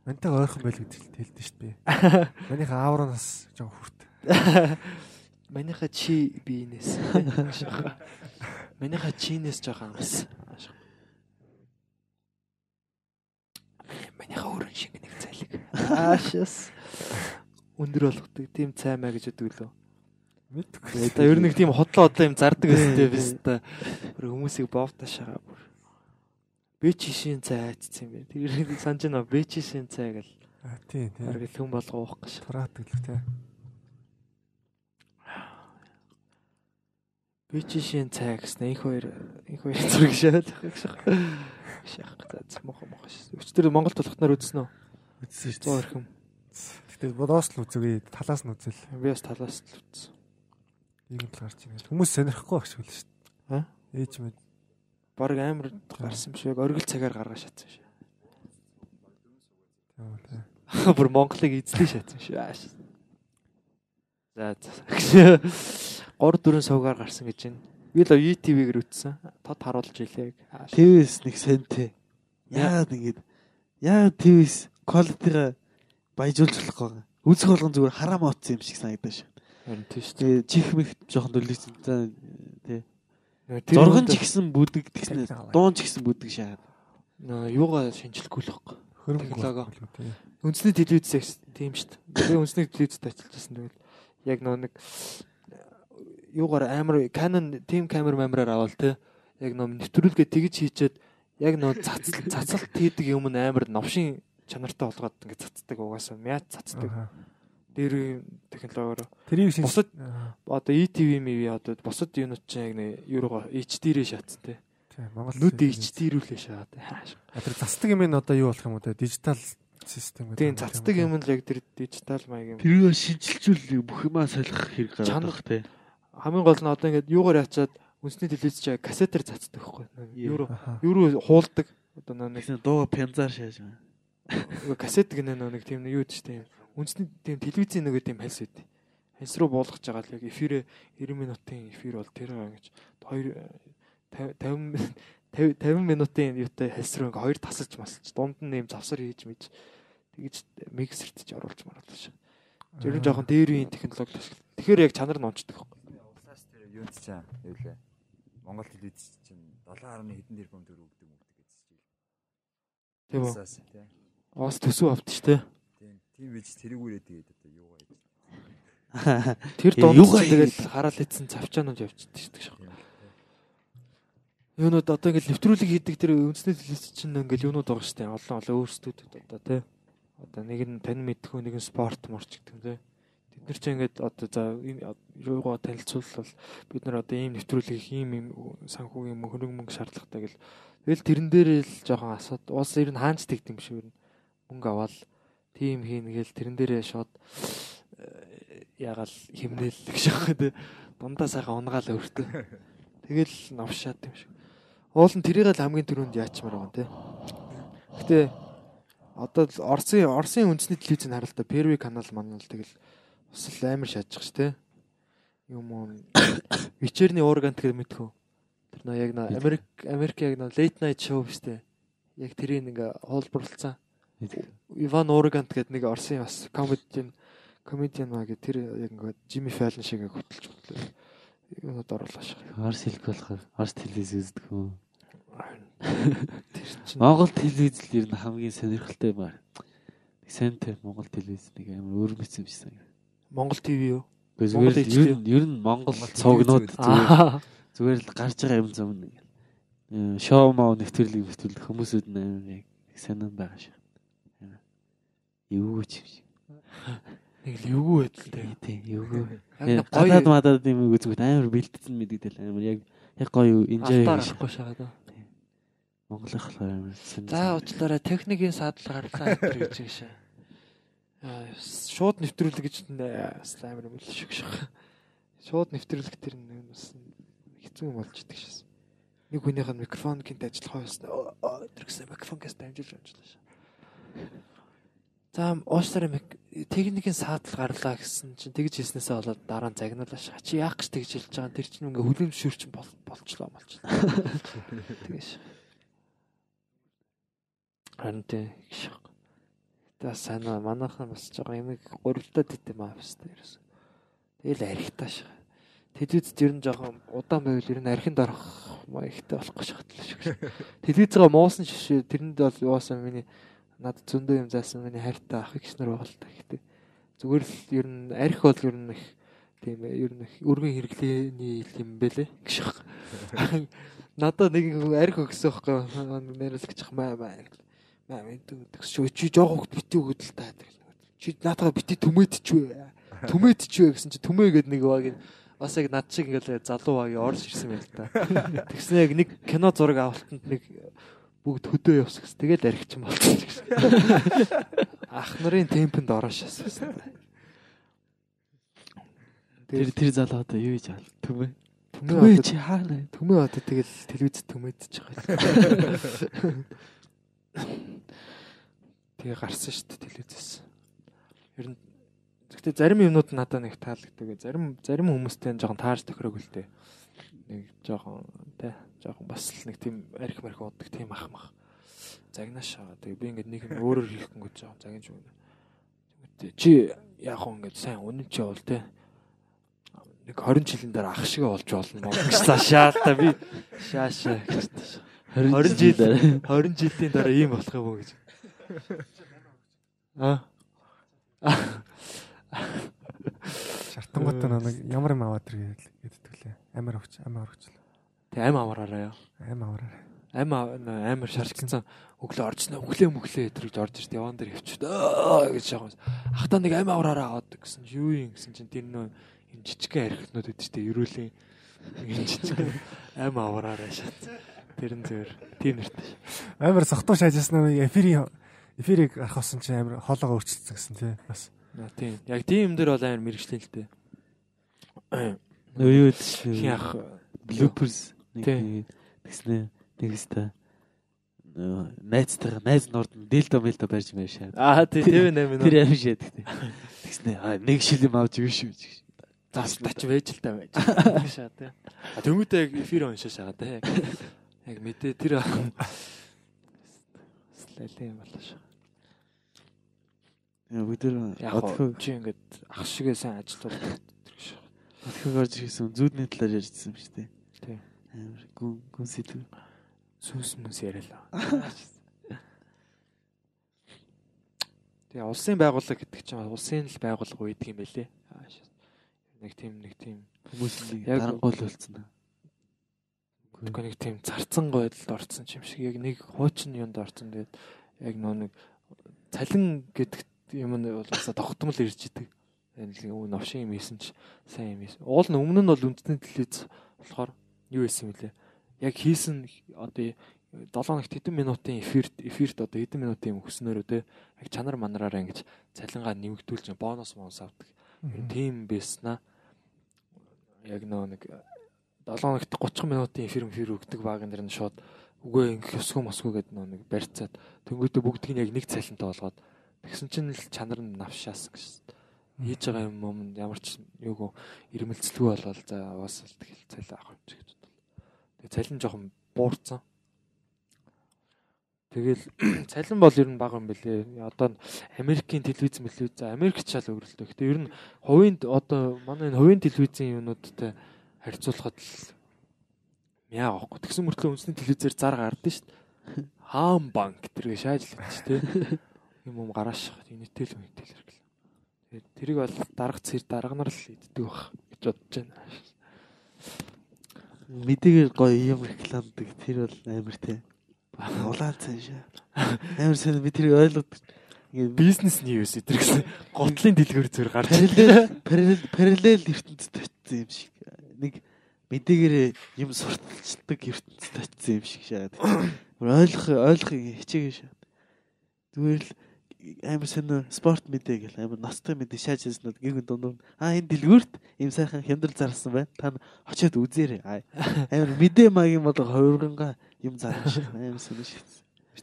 Мантай ойрхон байл гэж хэлдэг шүү дээ. Манийх аавраас жоо хүрт. Манийха чи биенээс. Манийха чинээс жоохон амс. Манийха өрн шиг нэг цайлэг. Аашас. Өндөр болгодог тийм цаймаа гэж өгдөг лөө. Мэдгүй. Та ер нь нэг тийм хотлоо хотлоо юм зардаг өстэй биз та. Хүмүүсийг бовташаага бүр. Бэчишин цай айцсан юм бэ. Тэр санаж байна. Бэчишин цай гэл. А тий, тий. Хараг хүн болго уух гэж. Тураад гэлээ тий. Бичишийн цай гэснэ их хоёр их хоёр зэрэг шаад шах. Шах за мох мох ш. Өчтөр Монгол тулхтнаар үзсэн үү? Үзсэн 100 шүү дээ. орхим. Гэтэ бодоос л үзэгээ талаас нь үзэл. Би бас талаас л үзсэн. Ийм л гарч ирээд. Хүмүүс сонирхгүй багш хөл шүү дээ. Аа? Ээж мэд. Бараг амар гарсан биш яг оргил цагаар гаргаж шатсан шүү. Тийм тийм. Бүр Монголыг эзлээ шатсан шүү. Ааш. За за. 3 4 сувгаар гарсан гэж байна. Би л ETV-гээр үзсэн. Тод харуулж илээ. ТВС нэг сонтэй. Яагаад ингэж яагаад ТВС quality-га баяжуулж болохгүй. Үзэх болгон зүгээр хараам утсан юм шиг санагдаж шүү. Харин. Тэгээ чих мэх жоохон дөлөсөн. Зурган ч ихсэн бүдэг тэгснэ. Дуун ч ихсэн бүдэг шаад. Нөө, юугаа шинжилэхгүй л байхгүй. Хөрөнгө Технологи. болов тийм. Үндэсний телевизээс тийм дээ. Би үндэсний телевизэд ажиллаж байсан тэгэл яг нөө нэг юугаар амар Canon team камер мамраар авал те яг нөө нэвтрүүлгээ тэгж хийчээд яг нөө цацал цацалт хийдэг юм нь амар новшин чанартай болгоод ингээд цацдаг угаасаа мяд цацдаг. Дээр технологиор Тэрийг шинж бусад одоо ETV мив одоо бусад юунууд чинь яг нэг юуруу HD-рээ те. тийм Монгол Нүд HD-рүүлээ шаад. Тэр цацдаг юм нь одоо юу болох юм уу те дижитал систем гэдэг. Тийм цацдаг юм л яг тэр дижитал маяг юм. Тэрийг шинжилжүүл бүх юмаа солих хэрэг гарах тий. хамгийн гол нь одоо ингээд юугаар ячаад үнсний телевиз чи кассетээр цацдаг байхгүй юу юу хуулдаг одоо нэг дууга пянзаар шааж байна. кассет гэнэ нэг тийм юу гэж тийм үнсний тийм телевизийн нөгөө тийм хальс үүд хальс руу буулгаж байгаа л яг эфирээ 90 минутын эфир бол тэр ингэж 2 50 50 50 минутын юутай хальс руу ингээ хоёр тасалж масалж дунд нь юм завсар хийж мэж тэгэж миксерт ч оруулж маруулж шээ. Тэр нь жоохон дээр үеийн технологи ашиг. Тэгэхээр яг чанар нь онцдог байхгүй. Улсаас тэр юунд ч юм юу лээ. Монгол телевиз чинь 7.1 хэдэн тэрбум төгрөг өгдөг мөгдөг гэж чинь. Тийм үү. Улсаас тийм. Оос төсөв авт ч тийм. Тийм. Бич тэрүүгээрээ тэгээд одоо юу гэж. Тэр дунд тэгэл хараал идсэн цавчаанууд явчихдаг шүү дээ. Юунууд одоо ингээл нэвтрүүлэг хийдэг тэр үндэсний телевиз чинь ингээл юунууд байгаа шүү дээ. Олон олон өөрсдүүд одоо тий. Одоо нэг нь тань мэдхүү нэг нь спорт морч гэдэг тий. Тэд нар чинь ингээд одоо за юугаа танилцуулбал бид нар одоо ийм нэвтрүүлэг ийм ийм санхүүгийн хөрөнгө мөнгө шаардлагатай гэл. Тэгэл тэрэн дээр л жоохон асууд уус ер нь хаанч тэгдэм биш үү? Мөнгө аваад тим хийн гээл тэрэн дээрээ шууд э, ягаал химнээл гэж байгаа тий. Дундаа сайхан унгаал өөртөө. Тэгэл навшаад юм шиг. Уул нь тэрийг л хамгийн түрүүнд яачмаар байгаа тий. Гэтэ одоо Орсын Орсын үндэсний телевизэнд харал та Первый канал манал тэгэл бас л амар шаажчих ш тий. Юм уу вечерний органт гэдэг мэдхүү. Тэр нөө яг Америк Америк яг нөө late night show штэ. Яг тэрийг ингээ хуулбарлцсан. Иван Ургант гэдэг нэг Орсын бас комедиан комедиан маа гэдэг тэр яг ингээ Жими Фаллон шиг хөтөлж хөтлөө. Юунод оруулаа шах. Орс хэлэх болохоор Орс телевиз үздэг юм. Тэр чинь Монгол телевиз л ер нь хамгийн сонирхолтой юм аа. Нэг сонтой Монгол телевиз нэг амар өрмөц юм шиг. Монгол ТV юу? Зүгээр л ер нь ер нь Монгол цогнууд зүгээр зүгээр л гарч байгаа юм зам нэг. Шоу маа нэвтрүүлэг нэвтрүүлэг хүмүүсүүд амар яг сонирн байгаа шиг. Юу ч юм шиг. Нэг л эвгүй байдалтай. Тий, юу гоо. Яг нэг Гадаад мадад юм үзэнгүүт амар бэлдсэн мэдэгдэл амар яг яг гоё шиг. авахгүй шагаад. Монголын болохоор амар. За уучлаарай техникийн саадал гарлаа гэдэг гэж шээ. Шууд нэвтрүүлэг гэж бас амар юм л шиг шах. Шууд нэвтрүүлэг тэр нэг бас хэцүү болж идэг шээс. Нэг хүнийх нь микрофон гинт ажиллах байсан. Тэр гэсэн микрофонгоос дамжуулж амжлаа шээ. За уучлаарай мик- техникийн саадал гарлаа гэсэн чинь тэгж хэлснээсээ болоод дараа нь загнуулаа шаа. Чи яах гэж тэгж хэлж байгаа юм? Тэр чинь ингээ хүлэн зөвшөөрчин бол болчлоо молчлоо. Тэгэж. Харин шах. Та санаа манайхан бас жоохон юм гурвтаад идэм аа бас дээрээс. Тэгэл архитаа шах. Телевизд ер нь жоохон удаан байвал ер нь архинд орох маягтай болохгүй шахтал шиг. Телевизгээ муусан шишээ тэрэнд бол юусаа миний надад зөндөө юм заасан миний хайртай ах их нар байгаа л та гэхдээ зүгээр л ер нь арх бол ер нь их тийм ер нь өргөн хэрэглээний юм бэлээ гэх. Надад нэг арх өгсөн байхгүй нэрэл гэж маа маа. Маа тэгс чи жоох хөлт бити өгöd л та. Чи наатаа бити төмөд ч вэ? Төмөд ч вэ гэсэн чи төмөө гээд нэг баг бас яг над шиг ингээл залуу багийн орж ирсэн байл та. Тэгснэ яг нэг кино зураг авалтанд нэг бүгд хөдөө явсан гэсэн. Тэгэл архичин болчихсон гэсэн. Ах нарын темпэнд ороошоос гэсэн. Тэр тэр залуу одоо юу хийж авал түмээ. Түмээ чи хаана? Түмээ одоо тэгэл телевиз түмээдж байгаа. Тэгээ гарсан шүү дээ телевизээс. Ер нь Гэхдээ зарим юмнууд надад нэг таалагддаг. Зарим зарим хүмүүстэй жоохон таарч тохирог л дээ. Нэг жоохон тий жоохон бас л нэг тийм арх марх уддаг тийм ах мах. Загнаш шаа. Тэгээ би ингээд нэг юм өөрөөр хийх гэнгээ жоохон загинж өгнө. Чи яг хөө ингээд сайн үнэн чи бол тий нэг 20 жилийн дараа ах шиг болж болно гэж цаашаа та би шаашаа гэж. 20 жил 20 жилийн дараа ийм болох юм уу гэж. Аа Шартангуудаа нэг ямар юм аваад ирээ гэддэг лээ. Амар авч амар авч. Тэг ам аваараа яа. Ам аваараа. Ам амар шаардсан өглөө оржсноо өглөө мөглөө өдрөж орж ирд яван дээр явчихд гэж шахав. Ахтаа нэг ам аваараа аваад гэсэн чи юу юм гэсэн чинь тэр нөө юм жижигхэн архинууд штэ ерөөлийн юм жижигхэн ам аваараа шат. Тэр нь зөвөр тийм нэртэй. Амар сохтуу шаажсан нэг эфирийн эфирийг арах болсон чи амар хоолоогоо өөрчилсөн гэсэн тий. Бас Тийм. Яг тийм юм дээр бол амар мэрэгчлээ л дээ. Юу юу гэж Хин ах bloopers нэг тэгснэ тэгстэй найзтайгаа найз нурд нь дилдо мэлдо барьж маяшаа. Аа тий TV 8 Тэр юм шээ тэгтээ. Тэгснэ нэг шилэм авч юу шүү. Заас тач байж л та байж. Шаа тий. А тэмүүтээ яг эфир уншаа шагаа тий. Яг мэдээ тэр слайлээ юм болоо. Яа бүгд Яг одхоо чи ингээд ах шигээ сайн ажилтуулдаг одхоо орж ирсэн зүүдний талаар ярьжсэн шүү дээ. Тий. Амар гүн гүн сэдв. Сүнс мүнс яриалаа. Тэгээ улсын байгууллага гэдэг чинь улсын л байгууллага үйдэг юм байлээ. Нэг тийм нэг тийм Хүмүүс нэг Яг- дарангуул болсон. Тэгэхгүй нэг тийм зарцсан гойдолд орцсон ч юм шиг яг нэг хуучин юунд орцсон тэгээд яг нөө нэг цалин гэдэг юм нь бол бас тогтмол ирж идэг. Энэ л өө новшин юм хийсэн ч сайн юм хийсэн. Уул нь өмнө нь бол үндэсний телевиз болохоор юу хийсэн юм лээ. Яг хийсэн одоо 7 хоногт хэдэн минутын эфирт эфирт одоо хэдэн минутын юм өгснөөрөө те яг чанар манараараа ингэж цалингаа нэмэгдүүлж бонус монус авдаг. Тийм байснаа яг нөө нэг 7 хоногт 30 минутын эфир эфир өгдөг багын дэр нь шууд үгүй ингэх ёсгүй мосгүй гэдэг нөө нэг барьцаад тэнгуүтэ бүгдийг нь яг нэг цалинтай болгоод тэгсэн чинь л чанар нь навшаасан гэж. Хийж байгаа юм юм ямар ч юуг ирмэлцэлгүй болол за уус л тэгэл цалин авах юм чи гэж бодлоо. Тэгээ цалин жоохон буурсан. Тэгэл цалин бол ер нь бага юм бэлээ. Одоо Америкийн телевиз мэлвиз за Америкч шал өөрлөлтөө. Гэтэ ер нь хувийн одоо манай энэ хувийн телевизийн юмнуудтай харьцуулахад л мяа авахгүй. Тэгсэн мөртлөө үндэсний телевизээр зар гардсан шүү дээ. Хаан банк тэргээ шаажлаад шүү дээ. Юм юм гарааш инэтэл үнэтэл хэрэглээ. Тэгээд тэрийг бол дарга цэр дарга нар л иддэг бах гэж бодож байна. Мэдээгээр гоё юм рекламдаг. Тэр бол амар те. Улаан цан шаа. Амар сайн би тэрийг ойлгодог. Ингээд Бизнес ньюс эдэр гэсэн готлын дэлгүүр зүр гарч параллел параллел параллел ертөнцид очсон юм шиг. Нэг мэдээгээр юм сурталчилдаг ертөнцид очсон юм шиг шаад. Ойлгох ойлгохыг хичээгээ шаад. Зүгээр л амар сайн спорт мэдээ гэл амар ностой мэдээ шааж яснууд гинг дундуур аа энэ дэлгүүрт ийм сайхан хямдрал зарласан байна. Та очиод үзээрэй. Аа, Амар мэдээ магийн бол хувирганга юм зарна шиг амар сайн шиг.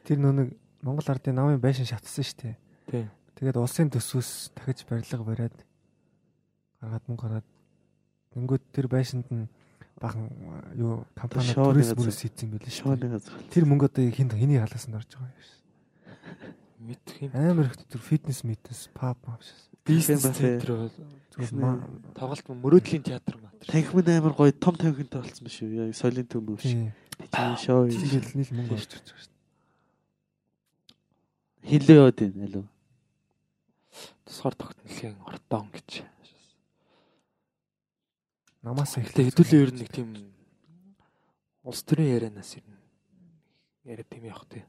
тэр нэг Монгол ардын намын байшин шатсан шүү дээ. Тийм. Тэгээд улсын төсвөөс дахиж барилга бариад гаргаад мөнгө гаргаад тэнгууд тэр байшинд нь бахан юу компани газар. мөрөс хийцэн байлээ шүү. Тэр мөнгө одоо хин хэний халаасанд орж байгаа юм шиг. Мэдэх юм. Амар их тэр фитнес митнес паб мав шээ. Бизнес центр бол Зүгээр тоглолт мөрөөдлийн театр матер. Танхимд амар гоё том танхимтай болсон биш үү? Яг солийн төмөв шиг. тий. Шоу Тэгэл нийл мөнгө орж ирж байгаа шүү. хилээ яваад байна алуу. Тусгаар тогтнолын ортон гэж. Намаас их Гэхдээ хэдүүлээ ер нь нэг тийм улс төрийн ярианаас ер нь яриад тийм явах тий.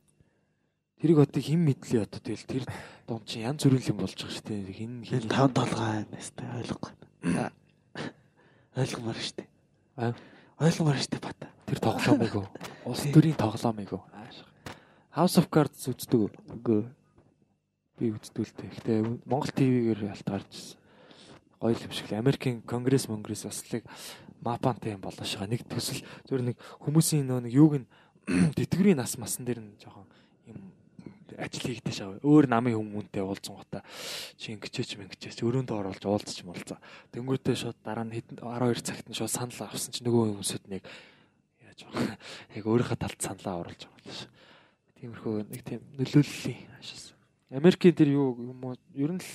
Тэрийг одоо хэн мэдлээ одоо тэгэл тэр дунд чинь янз бүрийн юм болж байгаа шүү дээ. Хин хин тав толгой өстэй ойлгохгүй. Ойлгомоор штэ. Аа. Ойлгомоор штэ бата. Тэр тоглоомыг уу? Улс төрийн тоглоомыг уу? Аашиг. House of Cards үздэг? Үгүй. Би дээ. Гэтэ Монгол ТV-гээр алт гарч ирсэн. Гоё л юм шиг л. Америкийн конгресс монгресс ослыг мапантай юм болоо шага. Нэг төсөл зөвөр нэг хүмүүсийн нөө нэг юуг нь тэтгэврийн нас масан дээр нь жоохон ажил хийгдэж шава. Өөр намын хүмүүнтэй уулзсан гутаа чи ингэчээч мэнгчээч өрөөндөө оруулж уулзч болцоо. Тэнгүүтээ шууд дараа нь хэдэн 12 цагт нь шууд санал авсан чи нөгөө хүмүүсэд нэг яаж байгаа. Яг өөрийнхөө талд саналаа оруулж байгаа шиг. Тиймэрхүү нэг тийм нөлөөллийн ашаас. Америкийн тэр юу юм уу ер нь л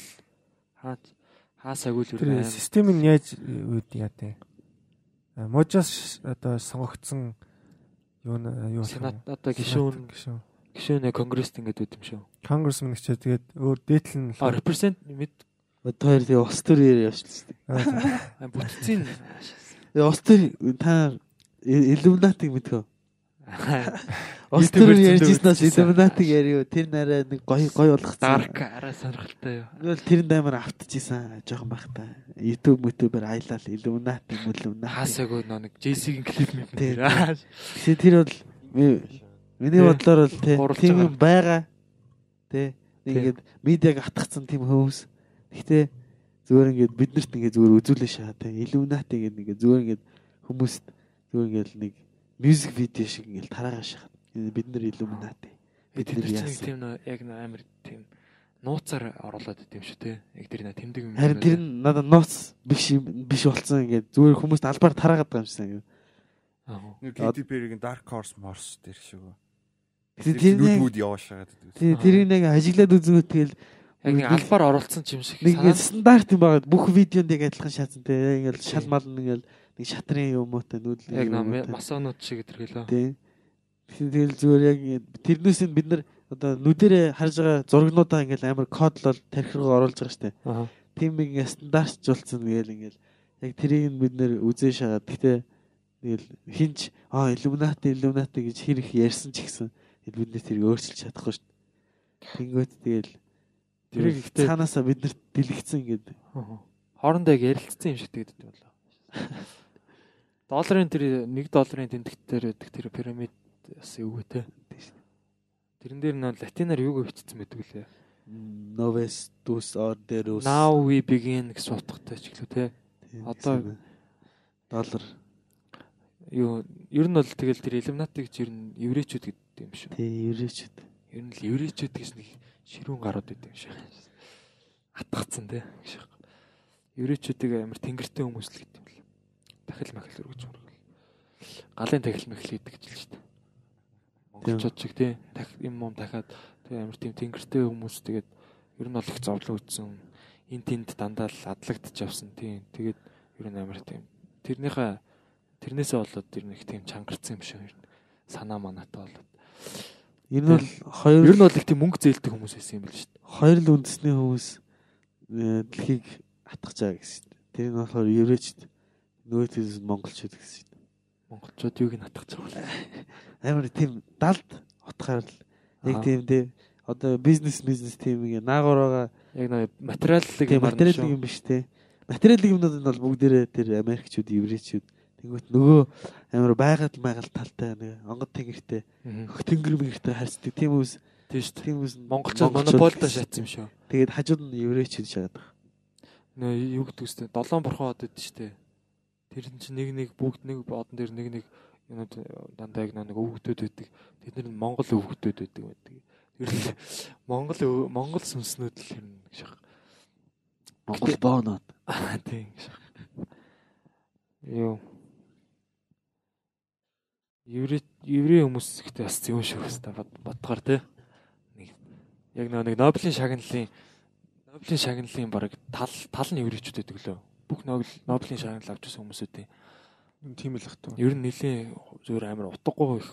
хаа хаасаагүй л ер нь систем нь яаж үүд яа те. Можоос одоо сонгогдсон юу юу вэ? одоо гишүүн гишүүн. Гишүүнээ конгресст ингээд үүд юм шүү. Конгрессмен гэж тэгээд өөр дээдл нь А represent мэд Одоо хоёр тэгээ ус төр явчихсан. а, бүтцийн ус төр та Illuminati мэдхөө. Ус YouTube-ээр төр ярьж зөндөө ирснээс үзчихсэн. Illuminati яриу тэр нарай нэг гоё гоё болгоцсон. dark арай сонирхолтой юу. Тэгэл тэрэн даймаар автчихсан жоохон байхтай. YouTube YouTube-ээр аялал Illuminati Illuminati. Хаасаагүй нэг JC-ийн клип мэт тэр бол миний бодлоор бол тийм байгаа. юм байгаа. Тий. ингээд медиаг атгацсан тийм хүмүүс. Гэхдээ зүгээр ингээд биднэрт ингээд зүгээр үзүүлээ шаа тий. Illuminati гэдэг ингээд зүгээр ингээд хүмүүст зүгээр ингээд нэг мьюзик видео шиг ингээд тараагаа шахаад бид нар Illuminati. Бид нар яасан. тийм нөө яг амар тийм нууцаар оруулаад идэв шүү те. Яг тэр нөө тэмдэг юм. Харин тэр нь надад нууц биш биш болцсон ингээд зүгээр хүмүүст албаар тараагаад байгаа юм. Аа. Нэг Katy Perry-гийн Dark Horse Morse тэр шиг. Тэгэхээр тэр нэг нүд яваашаад гэдэг. тий тэрийг нэг ажиглаад үзэнгүүт тэгэл Яг нэг албаар оруулсан юм шиг. нэг санаад- ингээд стандарт юм байгаа. Бүх видеонд яг адилхан те. Ингээл шал мал ингээл нэг шатрын юм уу те нүүдэл яг масонууд шиг тэрхэлөө. Тий. Тэгэхээр тэгэл зүгээр яг тэрнээс нь бид нар одоо нүдэрэ харж байгаа зургнуудаа ингээл амар кодлол тархи руу оруулж байгаа штэ. Аа. Тийм нэг ингээд стандартжуулсан гээл ингээл яг тэрийг нь бид нэр үзээ шагаад гэтээ тэгэл хинч аа Illuminati Illuminati гэж хэр их ярьсан ч гэсэн тэгэл бид нэр тэрийг өөрчилж чадахгүй штэ. Тэнгүүт тэгэл Тэрийг ихтэй- цаанаасаа бид нарт дэлгэцэн Аа. Хоорондоо ярилцсан юм шиг тэгдэв болоо. Долларын тэр 1 долларын тэмдэгтээр байдаг тэр пирамид бас эвгүй те. Тэрэн дээр нөө латинаар юуг бичсэн байдаг лээ. Noves dus orderos Now we begin гэсэн утгатай ч гэлөө те. одоо- доллар Юу ер нь бол тэгэл тэр Illuminati гэж ер нь еврейчүүд гэдэг юм шүү. тий еврейчүүд Ер нь л еврейчүүд гэж нэг ширүүн гарууд гэдэг юм шиг. Атгацсан гэж байна. Еврейчүүдийг амар тэнгэртэй хүмүүс л гэдэг юм л. Дахил махил өргөж мөргөл. Галын тахил махил гэдэг ч л шүү дээ. Монголчууд шиг. Дахи юм юм дахиад тэг амар тийм тэнгэртэй хүмүүс тэгээд ер нь бол их зовлон үтсэн. Эн тэнд дандаа л адлагдчих явсан тийм. Тэгээд ер нь амар тийм. Тэрнийхээ тэрнээсээ болоод тэр нэг тийм чангарсан юм шиг ер нь санаа манаатай болоод. Ер нь бол хоёр Ер нь бол их тийм мөнгө зээлдэг хүмүүс байсан юм биш дээ. хоёр л үндэсний хүмүүс э, дэлхийг атгах чаа гэсэн. Тэр нь болохоор еврейчд нөгөөдөөс монголчууд гэсэн. Монголчууд юуг нь хатгах байгаа вэ? Амар тийм далд утгаар л Аа. тийм дээ. Одоо бизнес бизнес тийм ингээ наагуураа Яг нэг материаллыг тийм материал юм биш те. Материал юмнууд нь бол бүгдээрээ тэр Америкчууд, еврейчүүд тэгвэл нөгөө амар байгаль байгаль талтай нэг онгод тэнгэртэй хөх тэнгэр мэгэртэй харьцдаг тийм үс Тийм шүү тийм үс Монголчууд монополдо шатсан юм шүү. Тэгээд хажууд нь еврейчүүд шагаад байгаа. Нөө юу гэдэг үстэй долоон бурхан од өгдөө шүү. Тэр нь чинь нэг нэг бүгд нэг одон дээр нэг нэг юмуд дандаа яг нэг өвгтөд байдаг. Тэд нар нь Монгол өвгтөд байдаг байдаг. Тэр л Монгол Монгол сүнснүүд л юм байна. Монгол боонод. Тийм байна. Юу Еврей еврей хүмүүс ихтэй бас юм шүү хэвээр бодгоор те. Нэг яг нэг Нобелийн шагналын Нобелийн шагналын баг тал тал нь еврейчүүд байдаг лөө. Бүх Нобелийн шагнал авч ирсэн хүмүүсүүдийн Тийм л хатуу. ер нь нэлийн зүгээр амар утгагүй их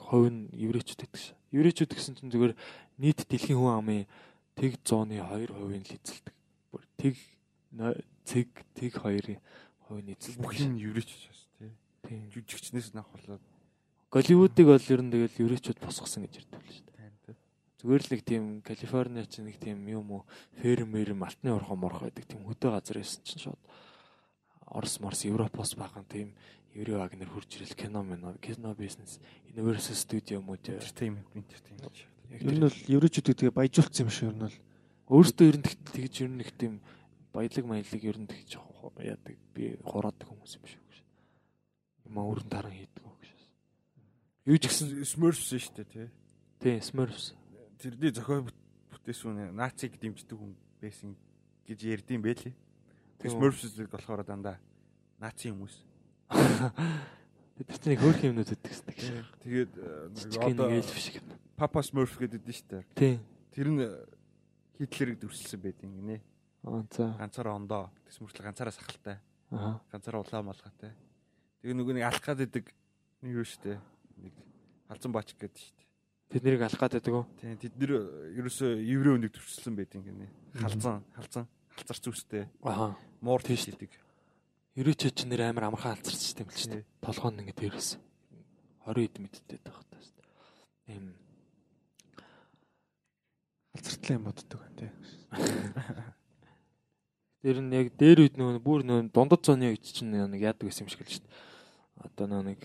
хувь нь еврейчүүд байдаг ш. Еврейчүүд гэсэн чинь зүгээр нийт дэлхийн хүн амын тэг 100-ны 2% нь л эзэлдэг. Бүр тэг цэг тэг 2-ын хувь нь эзэлдэг. Бүх юм еврейч шээс тий. Жүжигчнээс нах болоод Голливуудыг бол ер нь тэгэл еврейчүүд босгосон гэж ярьдаг л шүү дээ. Зүгээр л нэг тийм Калифорниа ч нэг тийм юм уу ферм мэрэм алтны урхан морх байдаг тийм хөдөө газар байсан чинь шууд Орос Морс Европоос баган тийм Еврей Вагнер хурж ирэл кино мэн кино бизнес Universal Studio мөн тийм Entertainment entertainment. Ер нь бол еврейчүүд тэгээ баяжуулсан юм шиг ер нь бол өөртөө ер нь тэг- тэгж ер нь их тийм баялаг маялаг ер нь тэгж яадаг би хураадаг хүмүүс юм шиг гэж. Маа өрн таран хийдэг. Юу ч гэсэн Smurfs шүү дээ тий. тийм Smurfs. Тэрний зохиол бүт- бүтээсүүн нациг дэмждэг хүн байсан гэж ярьдсан байлээ. Үү? Smurfs болохоор дандаа наци хүмүүс. Бид нэг хөөх юмнууд өгдөг гэсэн. Тэгээд э, одоо эльф шиг. Papa Smurf гэдэг шүү дээ. Тийм. Тэр нь Хитлерийг дүрсэлсэн байдаг нэ. Аа за. Ганцаараа ондоо. Тэс мөрчлө ганцаараа сахалтай. Аа. Ганцаараа улаан малгайтай. Тэгээ нөгөө нэг алах гад идэг нэг юу шүү дээ. Нэг алзан баач гэдэг шүү дээ. Бид нэрийг алах байдаг уу? Тийм тэд нэр ерөөсөө еврей хүнийг дүрсэлсэн байдаг гинэ. Халзан, халзан, халзар зүстэй. Аа. Муур тийш шүү идэг. Ерөөч ч нэр амар амархан алцарч тийм л шүү дээ. Толгоон ингэ дээрээс 20 хэд мэдтэй байх таа шүү дээ. Ийм алцартлаа юм боддог байна тий. Тэр нь яг дээр үед нөгөө бүр нөгөө дундад зооны үед чинь нэг яадаг байсан юм шиг л шүү дээ. Одоо нөгөө нэг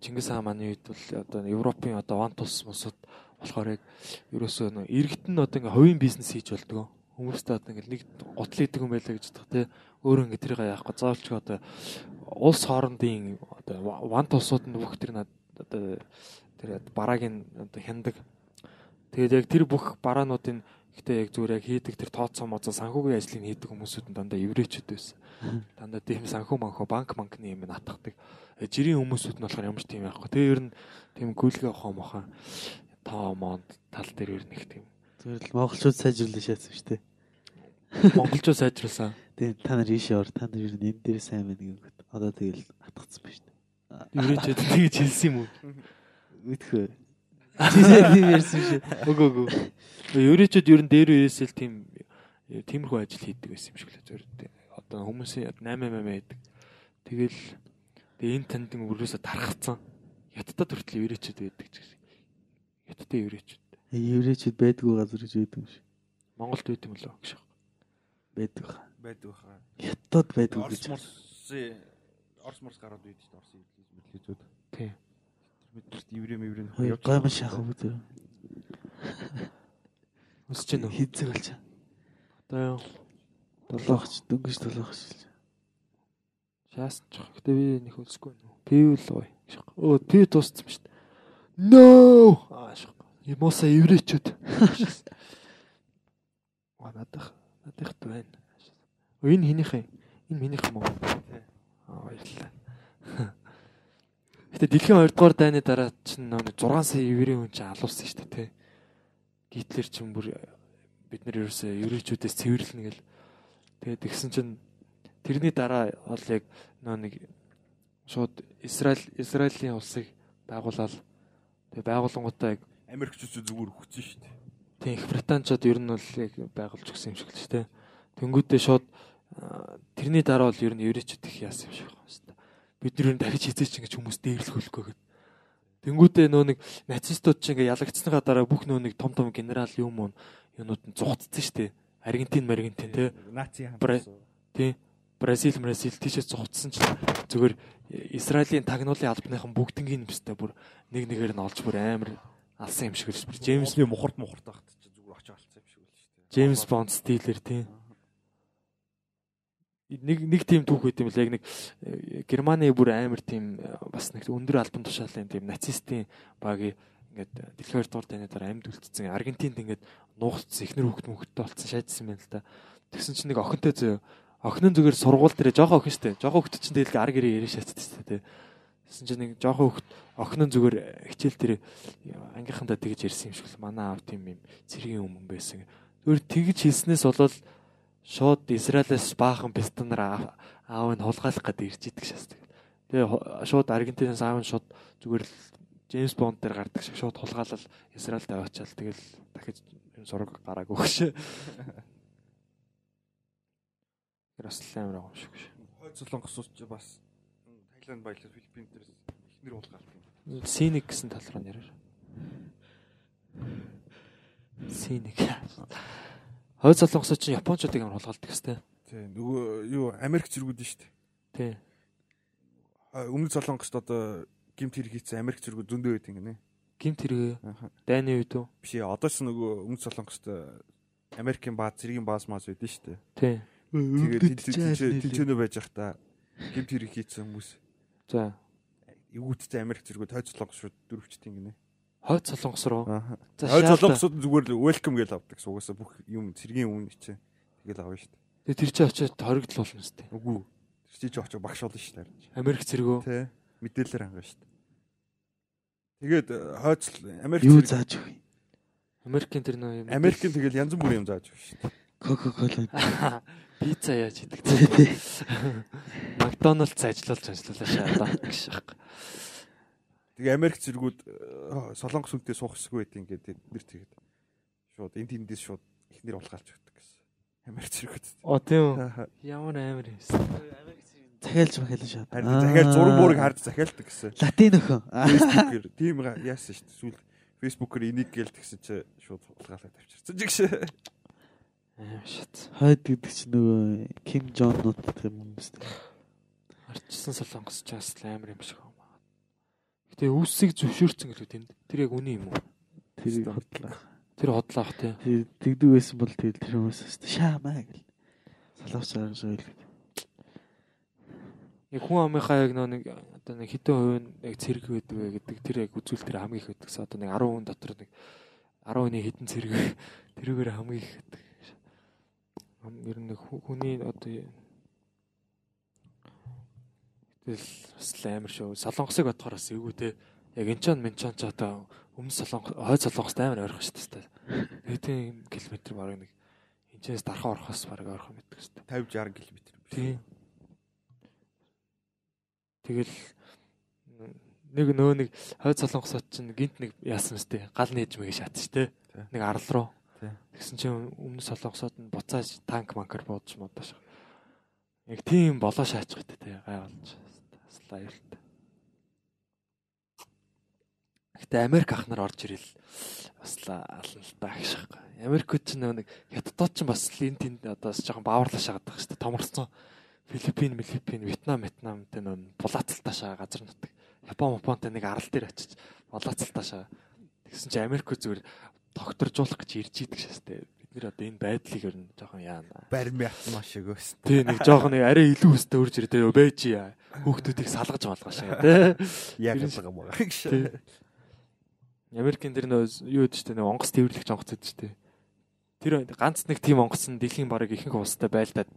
Чингис хаан маань үед бол одоо Европын одоо ван тус мусууд болохоор яг ерөөсөө нөгөө иргэд нь одоо ингээ хувийн бизнес хийж болдгоо. Хүмүүстэй одоо ингээ нэг гутал идэг юм байлаа гэж бодох тий. Өөрөө ингээ тэрийг яахгүй заавалч одоо улс хоорондын одоо ван тусууд нь бүх тэр над одоо тэр бараагийн одоо хяндаг. Тэгээд яг тэр бүх бараануудын Гэтэ яг зүгээр яг хийдэг тэр тооцоо моцоо санхүүгийн ажлыг хийдэг хүмүүсүүд нь дандаа еврейчүүд байсан. Дандаа тийм санхүү манхуу банк банкны юм натгадаг. Э, Жирийн хүмүүсүүд нь болохоор ямар ч тийм байхгүй. Тэгээ ер нь тийм гүйлгээ хоо мохон тоо монд тал дээр ер нь их тийм Зүгээр л монголчууд сайжруулах шаасан шүү дээ. монголчууд сайжруулсан. Тийм та нар ийшээ ор та нар ер нь энэ дээр сайн байна гэнгүүт одоо тэгэл атгацсан ба шүү дээ. Еврейчүүд тэгж хэлсэн юм уу? Үтгэв. Тийм ярьсан шүү. Үгүй үгүй. Еврейчүүд ер нь дээр үесэл тийм э, тиймэрхүү ажил хийдэг байсан юм шиг л зөв. Одоо хүмүүсийн 8 8 байдаг. Тэгэл тэгээ энэ танд өрөөсө тархацсан. Яттад хүртэл еврейчүүд байдаг ч гэсэн. Яттад еврейчүүд. Еврейчүүд байдгүй газар гэж байдаг юм шиг. Монголд байт юм лөө гэж. Байдаг хаа. байдаг хаа. Хятад байдгүй Орс гэж. Орс морс гараад үйд шүү дээ. Орсын мэдлэгүүд. Тийм. Мэдлэгт еврей еврей Хоёр гомш шахах үү тэр. Өсөж гэнэ үү? Хизэг болж. Одоо юу? Долоохч дөнгөж долоохч. Шаасан ч. Гэтэ би нэг өсөхгүй нүү. Пив л гоё. Өө пив дууссан ба шүү. No! Аа шах. Ямоса еврейчүүд. Аа надах надахт байна. Энэ хинийх юм? Энэ минийх юм уу? Аа баярлалаа. Гэтэ дэлхийн 2 дугаар дайны дараа чинь нэг 6 сая еврей хүн чинь алуулсан шүү дээ, тий. Гитлер чинь бүр бид нар ерөөсөө еврейчүүдээс цэвэрлэнэ гэл. Тэгээд тэгсэн чинь тэрний дараа бол яг нэг шууд Израиль Израилийн улсыг байгуулаад тэгээд байгууллагуудаа яг Америкчууд зүгээр өгсөн шүү дээ. тийм их Британчууд ер нь бол яг байгуулж өгсөн юм шиг л ч тийм. Тэнгүүдээ шууд тэрний дараа бол ер нь еврейчүүд их яасан юм шиг байна шүү дээ. Бид нар нь дахиж хизээч ингэж хүмүүс дээрлэхүүлэхгүй гэд. Тэнгүүдээ нөө нэг нацистууд чинь ингээ ялагдсныхаа дараа бүх нөө нэг том том генерал юм уу юунууд нь зугтцсан шүү дээ. Аргентин, Аргентин тий. Наци хамтсан. Тий. Бразил, Бразил тийшээ зугтсан чинь зүгээр Израилийн тагнуулын албаныхан бүгднгийн юмстай бүр нэг нэгээр нь олж бүр амар алсан юм шиг л бүр Джеймс Монголын мухарт мухарт ахт чи зүгээр очиж алцсан юм шиг л шүү. Джеймс Бонд стилэр тий. Нэг нэг тийм түүх байт юм л яг нэг э, Германы бүр амар тийм э, бас нэг өндөр албан тушаалын тийм нацистийн багийн ингээд э, дэлхийн 2 дугаар дайны дараа амьд үлдсэн. Аргентинд ингээд нуугдсан эхнэр хүүхэд мөхөдтэй болцсон шаажсан юм л да. Тэгсэн чинь нэг охинтой зөө охин нь зүгээр сургууль дээр жоохон охин штэ. Жоохон хүүхэд чинь тэгэл ар гэрээ яриа шатдаг штэ тий. Тэгсэн чинь нэг жоохон хүүхэд охин нь зүгээр хичээл дээр ангийнхандаа тэгж ярьсан юм шиг л манай аав тийм юм цэргийн өмнө байсан. Зүгээр тэгж хэлснээс болол шууд Израилаас баахан пистанаар аав- нь хулгайлах гэдэг ирж идэг шээс. Тэгээ шууд Аргентинаас аав нь шууд зүгээр л Джеймс Бонд дээр гардаг шиг шууд хулгайлал Израильд аваачаал тэгэл дахиж зураг гараагүй бас л амар юм шиг. Хойд солонгосууд ч бас Таиланд баялаг Филиппин дээр ихнэр хулгаалт юм. Синик гэсэн тал руу нэрээр. Синик. Хойд солонгосууд чинь японочдыг амар хулгайлдаг хэвээр. Тий нөгөө юу Америк зэргүүд нь шүү дээ. Тий. Өмнөд Солонгост одоо гимт хэрэг хийсэн Америк зэрэг зөндөө байт ингэнэ. Гимт хэрэг дайны үед үү? Биш ээ, одоо ч нөгөө Өмнөд Солонгост Америкийн бааз зэргийн бааз маас байдэн шүү дээ. Тий. Тэгээд тэнцэнэ байж явах та гимт хэрэг хийсэн хүмүүс За. эвгүүттэй Америк зэрэг тойц Солонгос шууд дөрөвчтэй ингэнэ. Хойд солонгос руу. За Хойд. Солонгосууд зүгээр л welcome гэж авдаг. Сугасаа бүх юм цэргийн өмнө чи. Тэгэл авна шүү дээ. Тэгээ тэр чинь очиод хоригдлуулна шүү дээ. Үгүй. Тэр чи ч очоо багш болно шүү дээ. Америк зэрэгөө. Тэ. Мэдээлэлээр хангана шүү дээ. Тэгээд э, хойд Америк Юу зааж өгье? Америкийн тэр нөө юм. Америкийн тэгэл янз бүрийн юм зааж өгнө шүү дээ. Кока-кола. пицца яаж Тий, тий. Макдоналдс ажиллуулж ажиллуулаа шаадаа гэж шах. Тэгээ Америк зэргүүд э, солонгос үнтэй суух хэсгүй байт ингээд тэд нэр тэгээд шууд энд тэндээс шууд ихнэр улгаалж өгдөг гэсэн. Америк зэргүүд. Оо тийм үү. Харин Ямар амар юм. Захиалж махиалж шат. захиал зураг муурыг харж захиалдаг гэсэн. Латин өхөн. Фэйсбүүкээр тийм яасан шүү дээ. Сүүл фэйсбүүкээр энийг гээл тэгсэн чи шууд улгаалаад тавьчихсан. Жигш. Аим шат. Хойд гэдэг чинь нөгөө Ким Жон нут гэх юм хүмүүс дээ. Арчсан солонгос ч бас л амар юм шиг Гэтэ үүсийг зөвшөөрсөн гэлүү тэнд. Тэр яг үний юм уу? Тэрийг хотлаа. Тэр хотлоох тий. Тэр тэгдэг байсан бол тэгэл тэр хүмүүс өстө шаамаа гэл. Салавч гаргаж ойл. Яг хүн амынхаа яг нэг одоо нэг хэдэн хувийн яг цэрэг байдаг вэ гэдэг тэр яг үзүүл тэр хамгийн их байдаг. Одоо нэг 10 хүн дотор нэг 10 хүний хэдэн цэрэг тэрүүгээр хамгийн их байдаг. Ам ер нь хүний одоо бас л амар шүү. Солонгосыг бодохоор бас эвгүй те. Яг энчан менчан ч одоо өмнө солонгос хойд солонгост амар ойрхон шүү дээ. Хэдэн километр бараг нэг энчээс дархан орохоос бараг ойрхон мэддэг шүү дээ. 50 60 км. Тийм. Тэгэл нэг нөө нэг хойд солонгосод чинь гинт нэг яасан мэт гал нээж мэгэ шат штэ. Тий. Нэг арал руу. Тэгсэн чинь өмнө солонгосод нь буцааж танк манкер буудаж модаш. Яг тийм болоо шаачих гэдэг тий гай болж. Бас аюултай. Гэтэ Америк ах нар орж ирэл бас алан л та байна. Америкууд ч нэг хятадууд ч бас л энэ тэнд одоо бас жоохон бааварлаа шагаад байгаа шүү дээ. Томорцсон. Филиппин, Филиппин, Вьетнам, Вьетнам тэ нөө булаацалтаа шаа газар нутаг. Япон, Японтой нэг арал дээр очиж булаацалтаа шаа. Тэгсэн чинь Америкууд зүгээр докторжуулах гэж ирж идэг шээс тэ. Бид нэр одоо энэ байдлыг ер нь жоохон яана. Барин ятна шиг өс. Тэ нэг жоохон нэг арай илүү өстэй үрж ирдэ байж яа. Хүүхдүүдийг салгаж малгаш тэ. Яг Тэр нь- байгаа байгаа гэж. Тий. Америкийн тэр нөө юу гэдэг чинь нэг онгоц тээвэрлэгч онгоц гэдэг чинь. Тэр ганц нэг тийм онгоц нь дэлхийн бараг ихэнх улстай байлдаад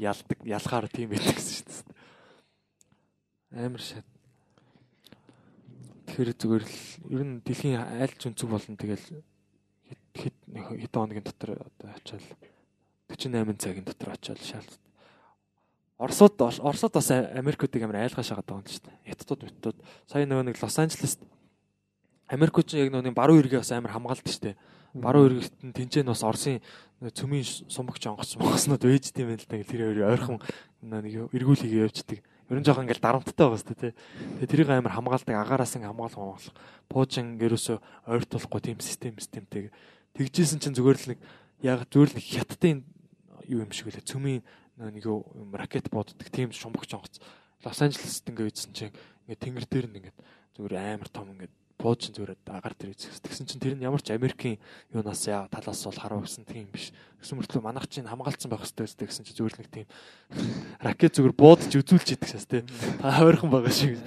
ялдаг ялахаар тийм байдаг гэсэн шүү дээ. Амар шат. Тэгэхээр зүгээр л ер нь дэлхийн аль ч өнцөг болон тэгэл хэд хэд хэдэн хоногийн дотор одоо очиад 48 цагийн дотор очиад шаалт. Оросууд Оросууд бас Америкуудыг амар айлгаж шагаад байгаа юм шүү дээ. Хятадууд мэттүүд сая нөгөө нэг Лос Анжелест Америкууд ч яг нөгөө баруун эргээ бас амар хамгаалдаг шүү дээ. Баруун эргэгт нь тэнцэн бас Оросын цөмийн сумагч онгоц монгоснууд ээж тийм байл та тэр хоёр ойрхон нэг эргүүлгийг явьчдаг. Ер нь жоохон ингээл дарамттай байгаа шүү дээ. Тэгээ тэрийг амар хамгаалдаг агаараас ин хамгаалах хамгаалах. Пуужин ерөөсөө ойртуулахгүй тийм систем системтэй. Тэгжсэн чинь зүгээр л нэг яг зүгээр л хятадын юу юм шиг үлээ. Цөмийн нэг юм ракет боддог тийм шумбагч онгоц. Лос Анжелест ингээ үйдсэн чинь ингээ тэнгэр дээр нь ингээ зүгээр амар том ингээ пуучин зүгээр агаар дээр үзсэн. Тэгсэн чинь тэр нь ямар ч Америкийн юунаас яа талаас бол хараа гэсэн тийм биш. Гэсэн мөртлөө манайх чинь хамгаалцсан байх хэрэгтэй өстэй гэсэн чинь зүгээр нэг тийм ракет зүгээр буудаж үзүүлж идэг шээс тий. Та ойрхон байгаа шиг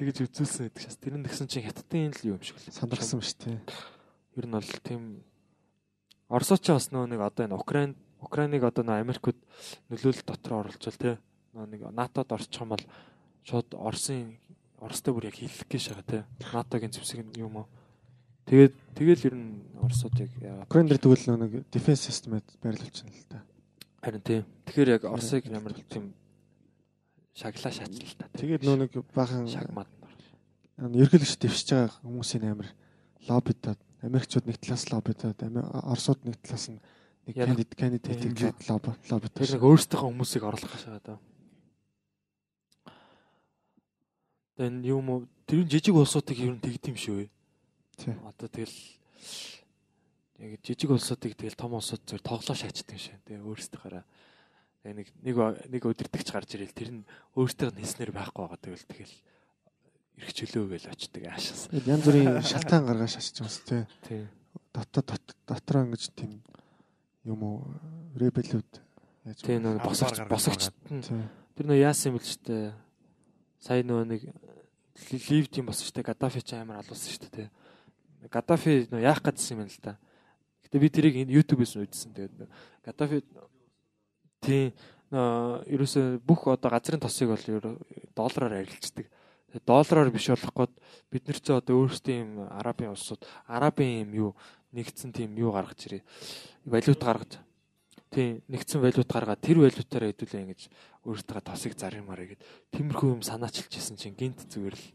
тэгэж үзүүлсэн гэдэг шээс. Тэр нь тэгсэн чинь хятадын л юм шиг л. сандарсан шүү дээ. Ер нь бол тийм Оросч бас нөө нэг одоо энэ Украин Украиныг одоо нөө Америкууд нөлөөлөл дотор оруулж тий. Нөө нэг НАТОд орчих юм бол шууд Оросын Оростой бүр яг хиллэх гэж байгаа тий. НАТОгийн зэвсэг нь юм уу? Тэгээд тэгэл ер нь Оросууд яг яагаад Украин дээр тэгвэл нэг дефенс системэд байрлуулчихна л та. харин тий. Тэгэхээр яг Оросыг ямар тийм шаглаа шаачл л та. Тэгээд нөө нэг баахан шагмаад ерхэлж дэвшиж байгаа хүмүүсийн амир лоббидод Америкчууд нэг талаас лоббидод Оросууд нэг талаас нь нэг кандидат кандидатыг Тийм. лобби лоббид. Тэр нэг өөрсдийнхөө хүмүүсийг оруулах гэж байгаа даа. Энэ юм тэр жижиг улсуудыг ер нь тэгдэм шүү. Тий. Одоо тэгэл яг жижиг улсуудыг тэгэл том улсууд зөв тоглоо шаачдаг шээ. Тэгээ өөрсдийнхаараа нэг нэг нэг өдөртөгч гарч ирэл тэр нь өөртөө хэлснээр байхгүй байгаа. Тэгэл тэгэл ирэх чөлөө гэж очдөг аашаас. Янз бүрийн шалтгаан гаргаж шашиж байгаа юм тий. Тий. Дотоо дотроо ингэж тийм юм уу ребелүүд яаж Тий нэг босогч босогч тий. тэр нөө яасан юм бэл ч тээ. Сая нөгөө нэг ливд юм болсон шүү дээ. Гадафи ч амар алуулсан шүү дээ. Гадафи нөө яах гэдсэн юм л да. Гэтэ би тэрийг энэ YouTube-ээс нь үзсэн. Тэгээд Гадафи тий нөө ерөөсө бүх одоо газрын тосыг бол доллараар арилждаг. Доллараар биш болохгүй бид нар ч одоо өөрсдөө юм арабын улсууд арабын юм юу нэгдсэн тийм юу гаргаж ирээ. Валют гаргаж Тийм нэгдсэн валют гаргаад тэр валютаараа хэдүүлээ ингэж өөртөө тосыг заримаарэ гэд тиймэрхүү юм санаачилж исэн чинь гинт зүгээр л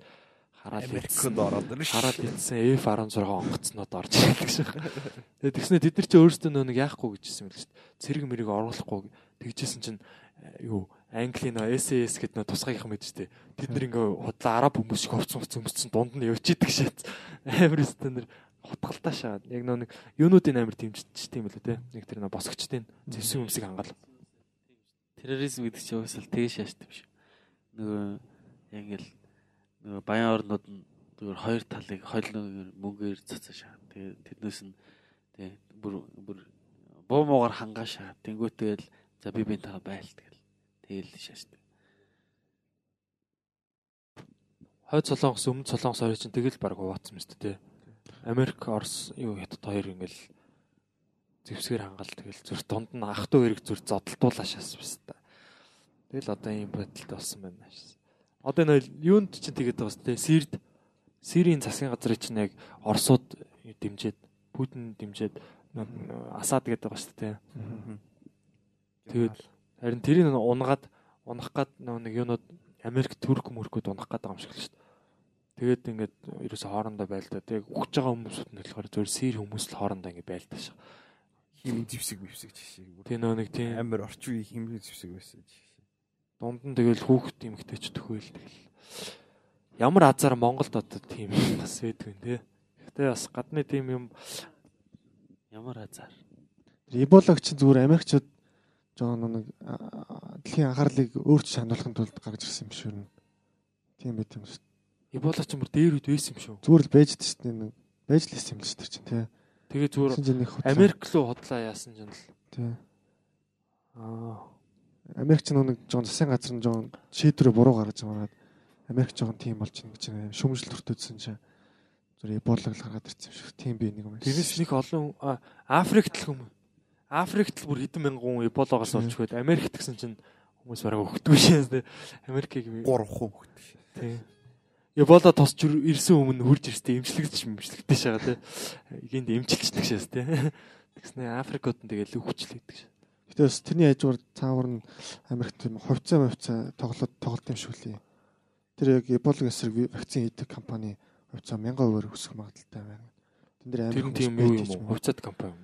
хараад Америкт ороод шүү. хараад хэлсэн F16 онгоцноод орж ирэх гэж байна. Тэгээд тэгснэ тэд нар чи өөрсдөө нөө нэг яахгүй гэжсэн юм л шүү дээ. Цэрэг мэрэг оруулахгүй тэгжсэн чинь э, юу Английн нөө SAS гэдэг нөө мэд шүү дээ. Тэд нар ингээ худлаа араб хүмүүс шиг хувцсан өмссөн дунд нь явчихдаг шээ. Амар өстө нэр хутгалтай шаад. Яг нөө нэг юунуудын амар дэмжиж тийм үү те. Нэг тэр нөө босгочдын зэвсэн өмсийг хангаал. терроризм гэдэг чинь уусаал тэгээ шаашд юм шиг. Нөгөө яг ингээл нөгөө баян орнууд нь зүгээр хоёр талыг хойлноор мөнгөөр цацаашаа. Тэгээ тэднээс нь тэгээ бүр бүр буу муугаар хангаашаа. Тэнгүүтэл за би бинтаа байл тэгэл. Тэгэл шаашд. Хойд солонгос өмнөд солонгос хоёр чинь тэгэл баг хуваацсан дээ те. Америк, Орос, юу хятад хоёр ингээл зэвсгэр хангаал тэгэл зүр дунд нь ах トゥ эрэг зүр зодтолтуулаа шаасан биз та. Тэгэл одоо ийм байдалтай болсон байна шаасан. Одоо энэ юунд ч тэгээд байгаа шүү дээ. Сирд Сирийн засгийн газрыг чинь яг Оросууд дэмжиж Путин дэмжиж Асад гэдэг байгаа шүү дээ. Тэгээд харин тэрийг унгаад унах гад нэг юунууд Америк Турк мөркүүд унах гэдэг юм шиг л шүү дээ. Тэгээд ингээд ерөөсө хоорондоо байлдаа. Тэгээд өгч байгаа хүмүүсүүд нь болохоор зөв сэр хүмүүс л хоорондоо ингээд байлдаа шээ. Хим зевсэг мөвсэг жишээ. Тэгээ нөө нэг тийм Амар орчин үеийн хим зевсэг байсан жишээ. дунд нь тэгэл хүүхэд эмгтэйч төхөөл тэгэл. Ямар азар Монголд одоо тийм бас байдгүй нэ. Гэтэ бас гадны тийм юм Ямар азар. Эболог чинь зүгээр Америкчууд жоо нэг дэлхийн анхаарлыг өөрч хандуулахын тулд гаргаж ирсэн юм шиг юм. Тийм байт юм шүү. Эбола ч юм бүр дээр үед байсан юм шүү. Зүгээр л байж дээ шүү дээ. Байж л байсан юм л шүү чинь тий. Тэгээ зүгээр. Америк руу хотлоо яасан юм л. тий. Аа. Америк ч нэг жоон засгийн газар нь жоон шийдвэрээ буруу гаргаж байгаа. Америк жоон тийм болж байгаа гэж байна. Шүмжил төртөөдсөн чинь зүгээр эболог л гаргаад ирсэн юм шиг. Тийм би нэг юм. Тэрнээс нэг олон Африкт л хүмүүс. Африкт л бүр хэдэн мянган хүн эбологоос олж гээд Америкт гэсэн чинь хүмүүс бараг өгдөг шээ. Америкийг 3 хүн хөхтэй. тий. Эбола тосч ир- ирсэн өмнө хурж ирстэй эмчилэгдэж эмчилэгдэж байгаа тий. Эгэнд эмчилчихдэг шээс тий. Тэгснэ Африкууд нь тэгэл өвчлэгдэг шээ. Гэтэ бас тэрний хажуугаар цаавар нь Америкт тийм хувьцаа мөвцөө тоглоод тоглолт юм шүү лээ. Тэр яг эболог эсрэг вакцин хийдэг компани хувьцаа 1000% өсөх магадaltaй байна. Тэн дээр Тэр нь Америк тийм юм уу? Хувьцаат компани.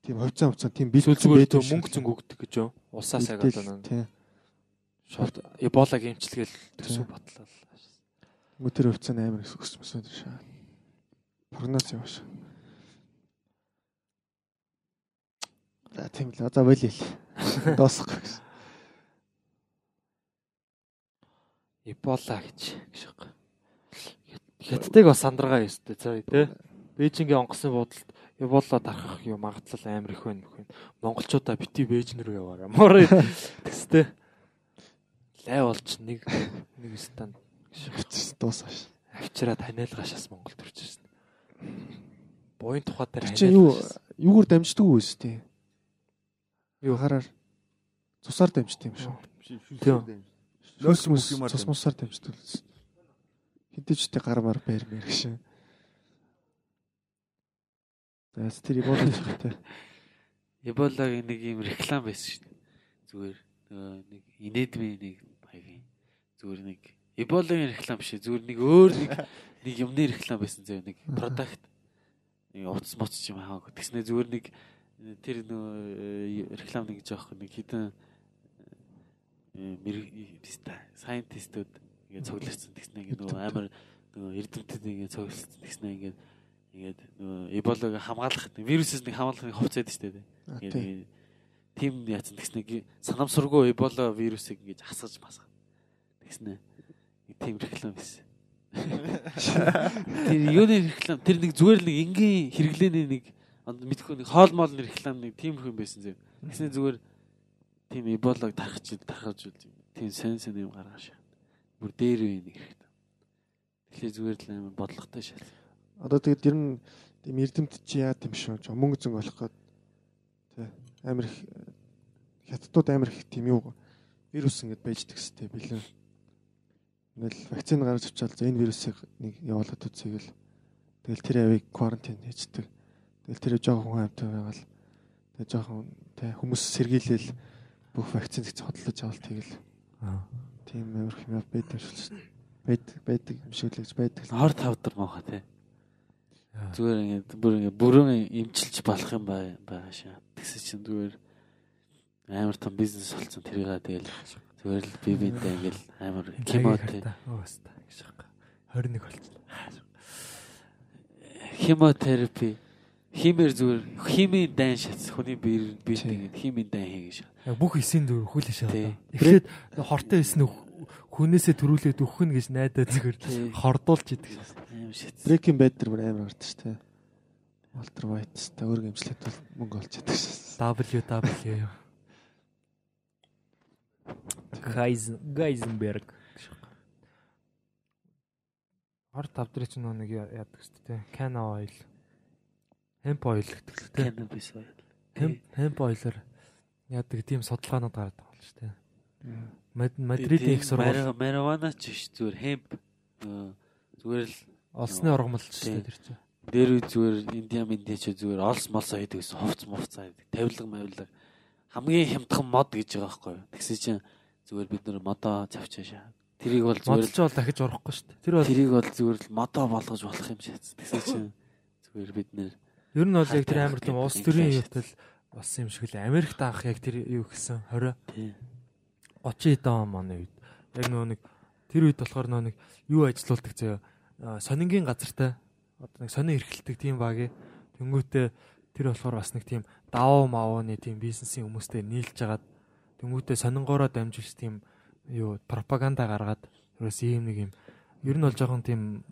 Тийм хувьцаа хувьцаа тийм бэлтгэл зүгээр төө мөнгө зөнгө өгдөг гэж юу? Улсаас яг одоо Тийм. шууд эболагийг эмчилгээл төсөв батлал. Мө тэр хувьцаа амар тэр шаа. Прогноз явааш. За тийм л. За болиё л. Доосох гэсэн. Эбола гэж гэж байна. Хятадыг бас сандрага ёстой цаа тий. Бээжингийн онгоцны буудалд Эбола тархах юм магадлал амар их байна мөхөн. Монголчуудаа бити Бээжин рүү яваарай. Морой гэстэй. Лай болж нэг нэг станд Дуусааш. авчираа таниалгашаас Монгол төрж ирсэн. Буян тухай дээр чинь юу юугаар дамждаг үү өстэй? Юу хараар цусаар дамждаг юм шүү. Тийм. Мөх мөс цус мусаар дамждаг л. Хинтэжтэй гармаар байр мэр гэж. За тэр иболж хэрэгтэй. Эболагийн нэг юм реклам байсан дээ. Зүгээр нэг инээдмийн нэг баягийн зүгээр нэг Эболагийн реклам биш ээ. Зүгээр нэг өөр нэг нэг юмны реклам байсан зөө нэг продакт нэг утас моц юм хаагүй. Тэгснэ зүгээр нэг э, тэр нөгөө э, реклам нэг жоох нэг хідэн мэрэгиста сайентистүүд ингээд цугларсан тэгснэ ингээд нөгөө амар нөгөө эрдэмтэд ингээд цугларсан тэгснэ ингээд ингээд нөгөө эболог хамгаалах вирусээс нэг хамгаалахыг хувцаад штэ тий. А, Тэгээд Тийм. тим яатсан тэгснэ санамсаргүй эбола вирусыг ингэж хасгаж масгах. Тэгснэ. Тим реклам байсан. Тэр юуны реклам тэр нэг зүгээр л нэг энгийн хэрэглээний нэг мэдхгүй нэг хоол моолны реклам нэг тийм хүн байсан зэ. Тэгснэ зүгээр тийм эболог тархаж тархаж үл тийм сэн сэн юм гаргаш. Бүр дээр үе нэг хэрэгтэй. Тэгэхээр зүгээр л амар бодлоготой шал. Одоо тэгээд ер нь тийм эрдэмт чи яа тийм шүү. Мөнгө зэн болох гээд тий амар их хятадууд амар их тийм юу вирус ингэж байж тгстэй бэлэн. Ингээл вакцины гаргаж авчаал за энэ вирусыг нэг явуулаад үзье гэл. Тэгэл тэр авийг кварантин хийждэг. Тэгэл тэр жоохон хүн амтай байгаал. Тэгээ жоохон тий хүмүүс сэргийлэл бүх вакцин гэж хотлож авалт тэгэл. Аа. Тийм амар их юм байдаг шүү дээ. Байд байдаг юм шиг л гэж байдаг. Хор тавдар мохоо тий. Зүгээр ингээд бүр ингээд бүрэн имчилж болох юм бай байгаа шаа. Тэгсэн чинь зүгээр амар том бизнес болсон тэрийгээ тэгэл зүгээр л би биэндээ ингээл амар химиотэй Өөста гэж байгаа. 21 болчихлоо. химиотерапи химээр зүгээр химийн дан шатс хүний биед ингээд химийн дан шаа. Яг бүх эсийн хүлээш Тий. байгаа. Эхлээд хортой эс нь хүнээсээ төрүүлээд өгөх нь гэж найдаа зүгээр хардуулж идэг. Аим шатс. Breaking Bad дэр бүр амар гардаг шүү дээ. Walter White та өөр гэмшлээд бол мөнгө олж яддаг шүү. WW. Гайзен Гайзенберг. Хор тавдрын чинь нөө нэг яадаг шүү дээ. Cana oil. Hemp oil гэдэг л дээ. Cannabis oil. Hemp hemp oil-оор яадаг тийм судалгаанууд байгаа л шүү дээ. Мад- Мадридын их сургууль Марихуана ч биш зүгээр хемп э, зүгээр л олсны ургамал ч Тий. шүү дээ тэр чинь. дээр үе зүгээр индиа миндэ ч зүгээр олс молсоо хийдэг гэсэн хувц мовцаа хийдэг. Тавилга мавилга хамгийн хямдхан мод гэж байгаа байхгүй юу. Тэгсэн чинь зүгээр бид нэр модоо завчаашаа. Тэрийг бол зүгээр Модч бол дахиж урахгүй шүү дээ. Тэр бол тэрийг бол зүгээр л модоо болгож болох юм шээ. Тэгсэн чинь зүгээр бид нэр ер нь бол яг тэр амар тийм хайтай улс төрийн юутай л болсон юм шиг л Америкт анх яг тэр юу гэсэн 20 тий 30 эдэн он оны үед. Яг нөгөө нэг тэр үед болохоор нөгөө нэг юу ажилуулдаг А, сонингийн газартай. Одоо нэг сонин эрхэлдэг тийм багийн тэнгүүтээ тэр болохоор бас нэг тийм давуу мавууны тийм бизнесийн хүмүүстэй нийлж хагаад тэнгүүтээ сонингоороо дамжуулж тийм юу пропаганда гаргаад ерөөс ийм нэг юм. Ер нь бол жоохон тийм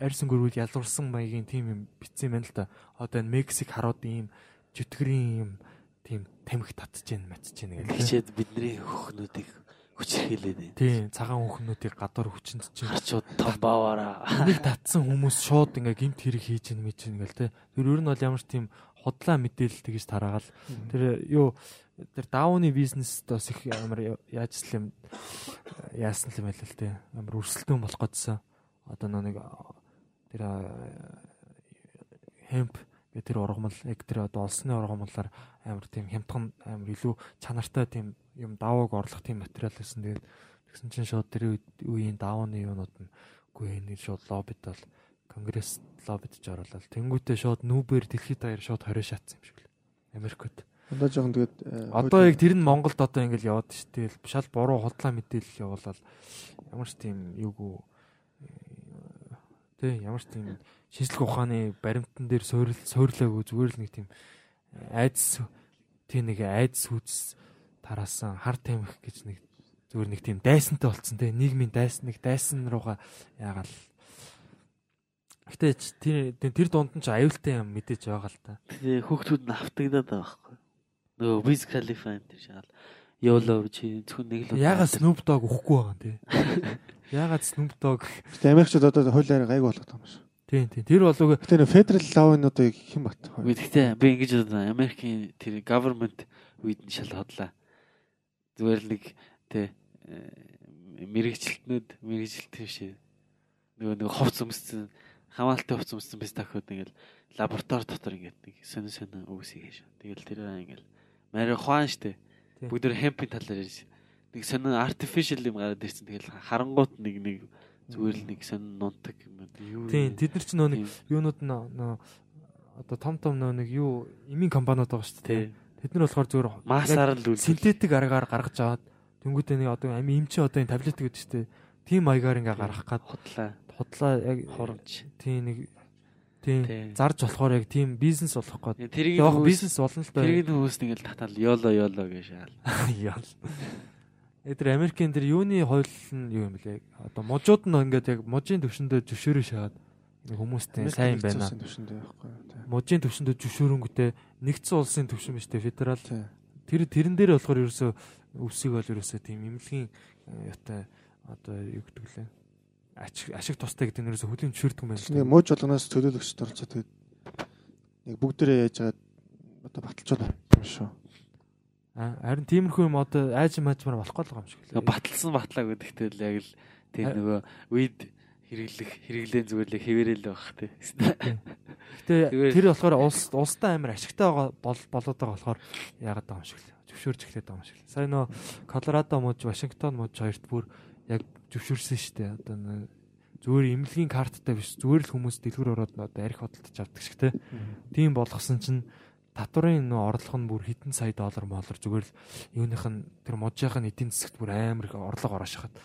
арьсан гөрүүд ялварсан маягийн тийм юм битсэн байна л да. Одоо энэ Мексик харуудын ийм жүтгэрийн юм тийм тамхи татж гин матж гин гэх хичээд бидний хөхнүүдийг хүчрхийлээд байна. Тийм цагаан хүүхнүүдийг гадуур хүчинд чинь Харчууд том бааваараа Энийг татсан хүмүүс шууд ингээ гинт хэрэг хийж ийн мэж ийн гэл те. Тэр ер нь бол ямар ч тийм худлаа мэдээлэл тэгж тараагаал. Тэр юу тэр даауны бизнест бас их амар яаж л юм яасан юм байл л те. Амар өрсөлдөөн болох гэдсэн. Одоо нэг тэр гэх тэр ургамал яг тэр одоо олсны ургамалаар амар тийм хямдхан амар илүү чанартай тийм юм давааг орлох тийм материал гэсэн. Тэгээд тэгсэн чинь шууд тэр үеийн давааны юунууд нь үгүй энэ шууд лоббит бол конгресс лоббидж оруулаад тэнгуүтээ шууд нүүбэр дэлхийд даяар шууд 20 шатсан юм шиг л. Америкт. Одоо жоохон тэгээд э, Одоо яг тэр нь Монголд одоо ингээл яваад штэ шал буруу худлаа мэдээлэл явуулаад ямар ч тийм юугүй тий ямар ч тийм шинжлэх ухааны баримтан дээр суурил суурлаагүй зүгээр л нэг тийм айдас тийм нэг айдас хүч тараасан хар тамхи гэж нэг зүгээр нэг тийм дайсантай болцсон тий нийгмийн дайсан нэг дайсан руугаа яагаал Гэтэ тэр тэр дунд нь ч аюултай юм мэдээж байгаа л та. Тэгээ хүүхдүүд нь автагдаад байгаа байхгүй. Нөгөө Wiz Khalifa энэ шал YOLO чи зөвхөн нэг л Ягаад Snoop Dogg өгөхгүй байгаа юм те? Ягаад Snoop Гэтэ Америкчууд одоо хуулиар гайг болгох юм шүү. Тийм тийм тэр болов Гэтэ нэ федерал лавын одоо хэн бат? Би тэгтээ би ингэж бодсон Америкийн тэр government үед нь шал хотлаа. Зүгээр л нэг тэ мэрэгчлэтнүүд мэрэгжилт тийш нөгөө нэг хувц өмссөн хамаалтай хувц өмссөн биз тахад ингээл лаборатори дотор ингээд нэг сонин сонин үгсийг хийж. Тэгэл тэр ингээл марихуан штэ. Бүгд тэр хемпийн талаар ярьж. Нэг сонин artificial юм гараад ирсэн. Тэгэл харангуут нэг нэг зүгээр л нэг сонин нунтаг юм. Юу тийм тэд нар ч нөө нэг тийм, юунууд нөө одоо том том нөө нэг юу эмийн компаниуд байгаа шүү дээ. Тэд нар болохоор зөвөр Масаар л үл. синтетик аргаар гаргаж аваад тэнгуүтээ нэг одоо ами эмчи одоо энэ таблет гэдэг шүү дээ. Тим маягаар ингээ гаргах гад хотлаа худлаа яг хурамч. тийм нэг Тийм. Тийм. Зарж болохоор яг тийм бизнес болох гээд. Яг бизнес болно л доо. тэрийг хүмүүс нэг л татал ёло ёло гэж шаал. Яа. Эдгээр Америкийн тэр юуны хойл нь юу юм бэлээ? Одоо мужууд нь ингээд яг мужийн төвшөндөө зөвшөөрөө шагаад нэг хүмүүстэй сайн байна. Мужийн төвшөндөө зөвшөөрөнгөтэй нэгдсэн улсын төвшин биш үү федерал. Тэр тэрэн дээр болохоор ерөөсөө өвсөг бол ерөөсөө тийм имлэгийн э, ятай одоо юу гэдэг лээ. Ашиг ашиг тустай гэдэг нь ерөөсөө хөлийн зөвшөөрдөг юм Нэг байна. мууж болгоноос төлөөлөгчд оролцоод тэгээд нэг бүгдээрээ яаж байгаа одоо баталчаад байна шүү. Харин тиймэрхүү юм одоо айж маажмаар болохгүй л юм шиг лээ. Баталсан батлаа гэдэгтэй л яг л тэр нөгөө уйд хэрэглэх хэрэглэн зүгээр л хэвээрэл байх тий. Гэтэ тэр болохоор улс улстай амар ашигтай болоод байгаа болохоор яагаад байгаа юм шиг лээ. Зөвшөөрч эхлэх байгаа юм шиг лээ. Сайн нөө Колорадо мууж, Вашингтон мууж хоёрт бүр яг зөвшөөрсөн шүү дээ. Одоо зүгээр имлэгийн карттай биш зүгээр л хүмүүс дэлгүүр ороод одоо арх бодолтож авдаг шиг те. Тийм болгосон чинь татварын нөө орлого нь бүр хэдэн сая доллар молор зүгээр л юуных нь тэр мужийнх нь эдийн засагт бүр амар их орлого ороож хахад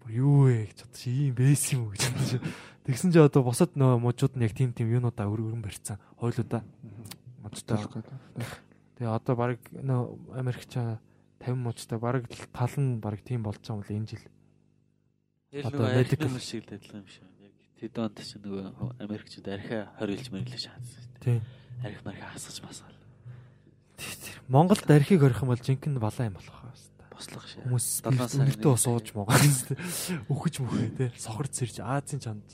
бүр юу вэ гэж бодож ийм бэс юм уу гэж бодож. Тэгсэн чинь одоо босод нөө мужууд нь яг тийм тийм юунуудаа өргөн барьцсан. Хойлоодаа мужтай. Тэгээ одоо баг нөө Америкч 50 мужтай баг тал нь баг тийм болж байгаа юм л энэ жил. Одоо medical шиг л адилхан юм шиг. Яг тэд онд ч нөгөө Америкчууд архиа хориулж мэрлэж шаардсан шүү дээ. Тийм. Архи мархи хасгаж масгаал. Монголд архийг орих юм бол жинхэнэ балаа юм болох байна. Бослох шээ. Хүмүүс үлдээ нэг- сууж Монгол өхөж мөхөө те сохорд сэрж Азийн чанд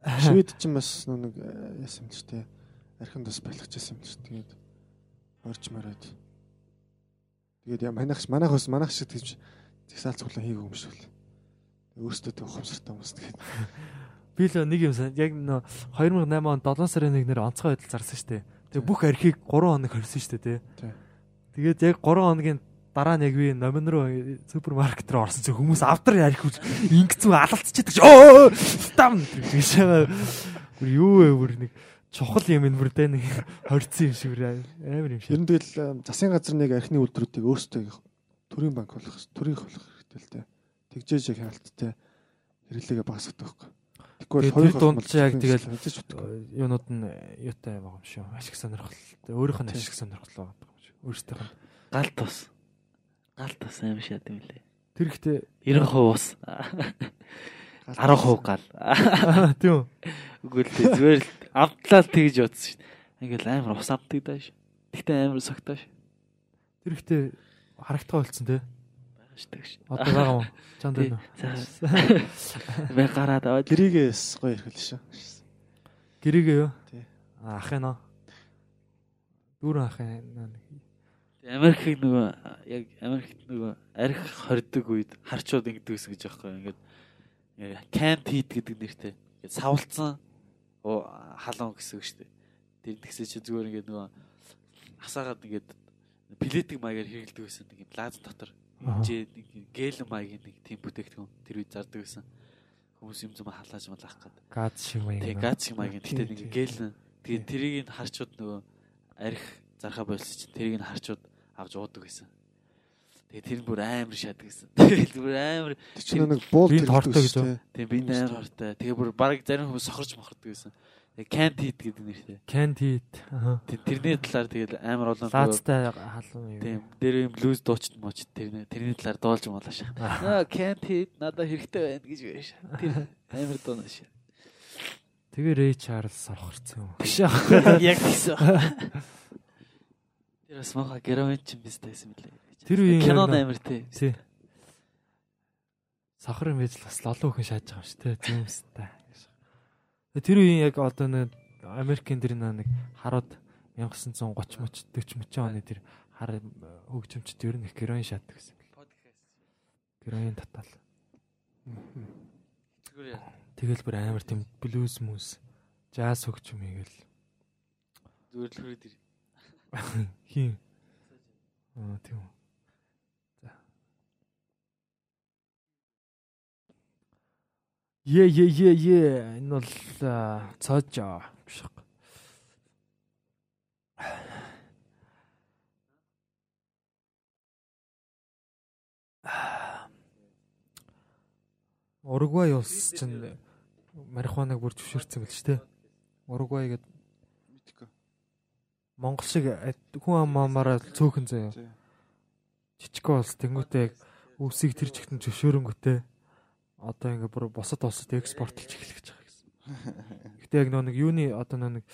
Швед ч бас нэг яасан юм ч тий. Архинд бас балхажсэн юм ч тэгээд орж мараад. Тэгээд яа манайх манайх бас манайх шиг тэгж зэгсаал цуглаа хийгээгүй юм шиг л. Өөрөөсөө тэг ухамсартай хүмүүс тэгээд би л нэг юм яг нөө 2008 он 7 сарын 1-ээр онцгой байдал зарсан шүү дээ. Тэгээ бүх архийг 3 хоног хорьсон шүү дээ Тий. Тэгээд яг 3 хоногийн дараа нь яг би номин руу супермаркет руу орсон чинь хүмүүс авдар арх үл ингэцүү алалцчихдаг чи өө стам гэж бүр юу вэ бүр нэг чухал юм энэ бүр тэ нэг хорьцсон юм шиг амар юм шиг. ер нь тэгэл э, засгийн газар нэг архины үйлдвэрүүдийг өөрсдөө төрийн банк болох төрийнх болох хэрэгтэй л тий. Тэгжээж яг хяналттай хэрэглээгээ багасгадаг байхгүй. Тэгвэл хоёр дунд чи яг тэгэл юунууд нь юутай байгаа юм шүү. Ашиг сонирхол. Өөрийнх нь ашиг сонирхол байгаа юм шүү. Өөрсдийнх нь. Гал тус. Гал тус аим шат юм лээ. Тэр ихтэй 90% ус. 10% гал. тийм үү. Үгүй л зүгээр л амтлал тэгж бодсон шүү. Ингээл амар ус амтдаг даа ш. Тэгтээ амар согтоо ш. Тэр ихтэй харагдгаа болцсон те. Байгаа ш тэг ш. Одоо байгаа юм. Чанд байна уу? Би гараад аваад Гэрийгээс гоё эрхэлж шүү. Гэрээгээ юу? Тий. А ахын аа. Дүүрэн ахын нэг. Америкийг нөгөө яг Америкт нөгөө арх хордог үед харчууд ингэдэг гэсэн гэж аахгүй ингээд can't heat гэдэг нэртэй. Ингээд савлцсан халуун гэсэн үг шүү дээ. Тэр тэгсээ чи зүгээр ингээд нөгөө асаагаад ингээд плетик маягаар хэрэглэдэг байсан нэг юм лаз дотор Хэмжээ нэг гэл маягийн нэг тийм бүтээгдэхүүн тэр үед зардаг байсан. Хүмүүс юм зам халааж малах гэдэг. Газ шиг маяг. Тэгээ газ шиг маягийн гэтээ нэг гэл тэгээ тэрийг нь харчууд нөгөө арх зархаа болсон чинь тэрийг нь харчууд авч уудаг гэсэн. Тэгээ тэр нь бүр амар шатдаг гэсэн. Тэгэл бүр амар Тэр чинь нэг буул Биед хортой гэж тий. тийм бинд амар хортой. Тэгээ бүр баг зарим хүмүүс сохорч мохордог гэсэн. Can't eat гэдэг нэртэй. Can't. Тэр- Тэрний талаар тэгэл амар олон Лаацтай халуун юм. Тийм дээр юм блюз дуучт моч тэрний тэрний талаар дуулж малаа шах. Аа can't eat надад хэрэгтэй байна гэж шах. Тэр амар дуунаа шах. Тэгээ Рэй Чарльз сорхорцсон юм. Биш яах. Яг гэсэн. Тэр бас мага героин ч юм бистэй байсан мөлий. Тэр үеийн кинон яг- амар тий. Сахар юм байж л бас олон хүн шааж байгаа юм шүү те. Зүүмстэй. Тэр үеийн яг одоо нэг Америкийн тэр нэг харууд 1930 мөч 40 мөч оны тэр хар хөгжимчд ер нь их героин шатдаг гэсэн. Героин татал. Тэгэл бүр амар тийм блюз мүс жаз хөгжим хийгээл Зүгээр л хүрээд ир. хин. Аа тийм. үү. Е е е е энэ бол цоож аа. биш үү? Уругвай улс чинь марихуанаг бүр зөвшөөрсөн мэл ч те. Уругвай гэдэг Мэдхгүй. Монгол шиг хүн ам амаараа цөөхөн заяа. Тий. Жижиг улс тэнгуүтэй яг үсийг тэр чигтэн зөвшөөрөнгөтэй одоо ингээ бүр босод улсад экспортлж эхлэх гэж байгаа гэсэн. Гэтэ яг нөө нэг юуны одоо нэг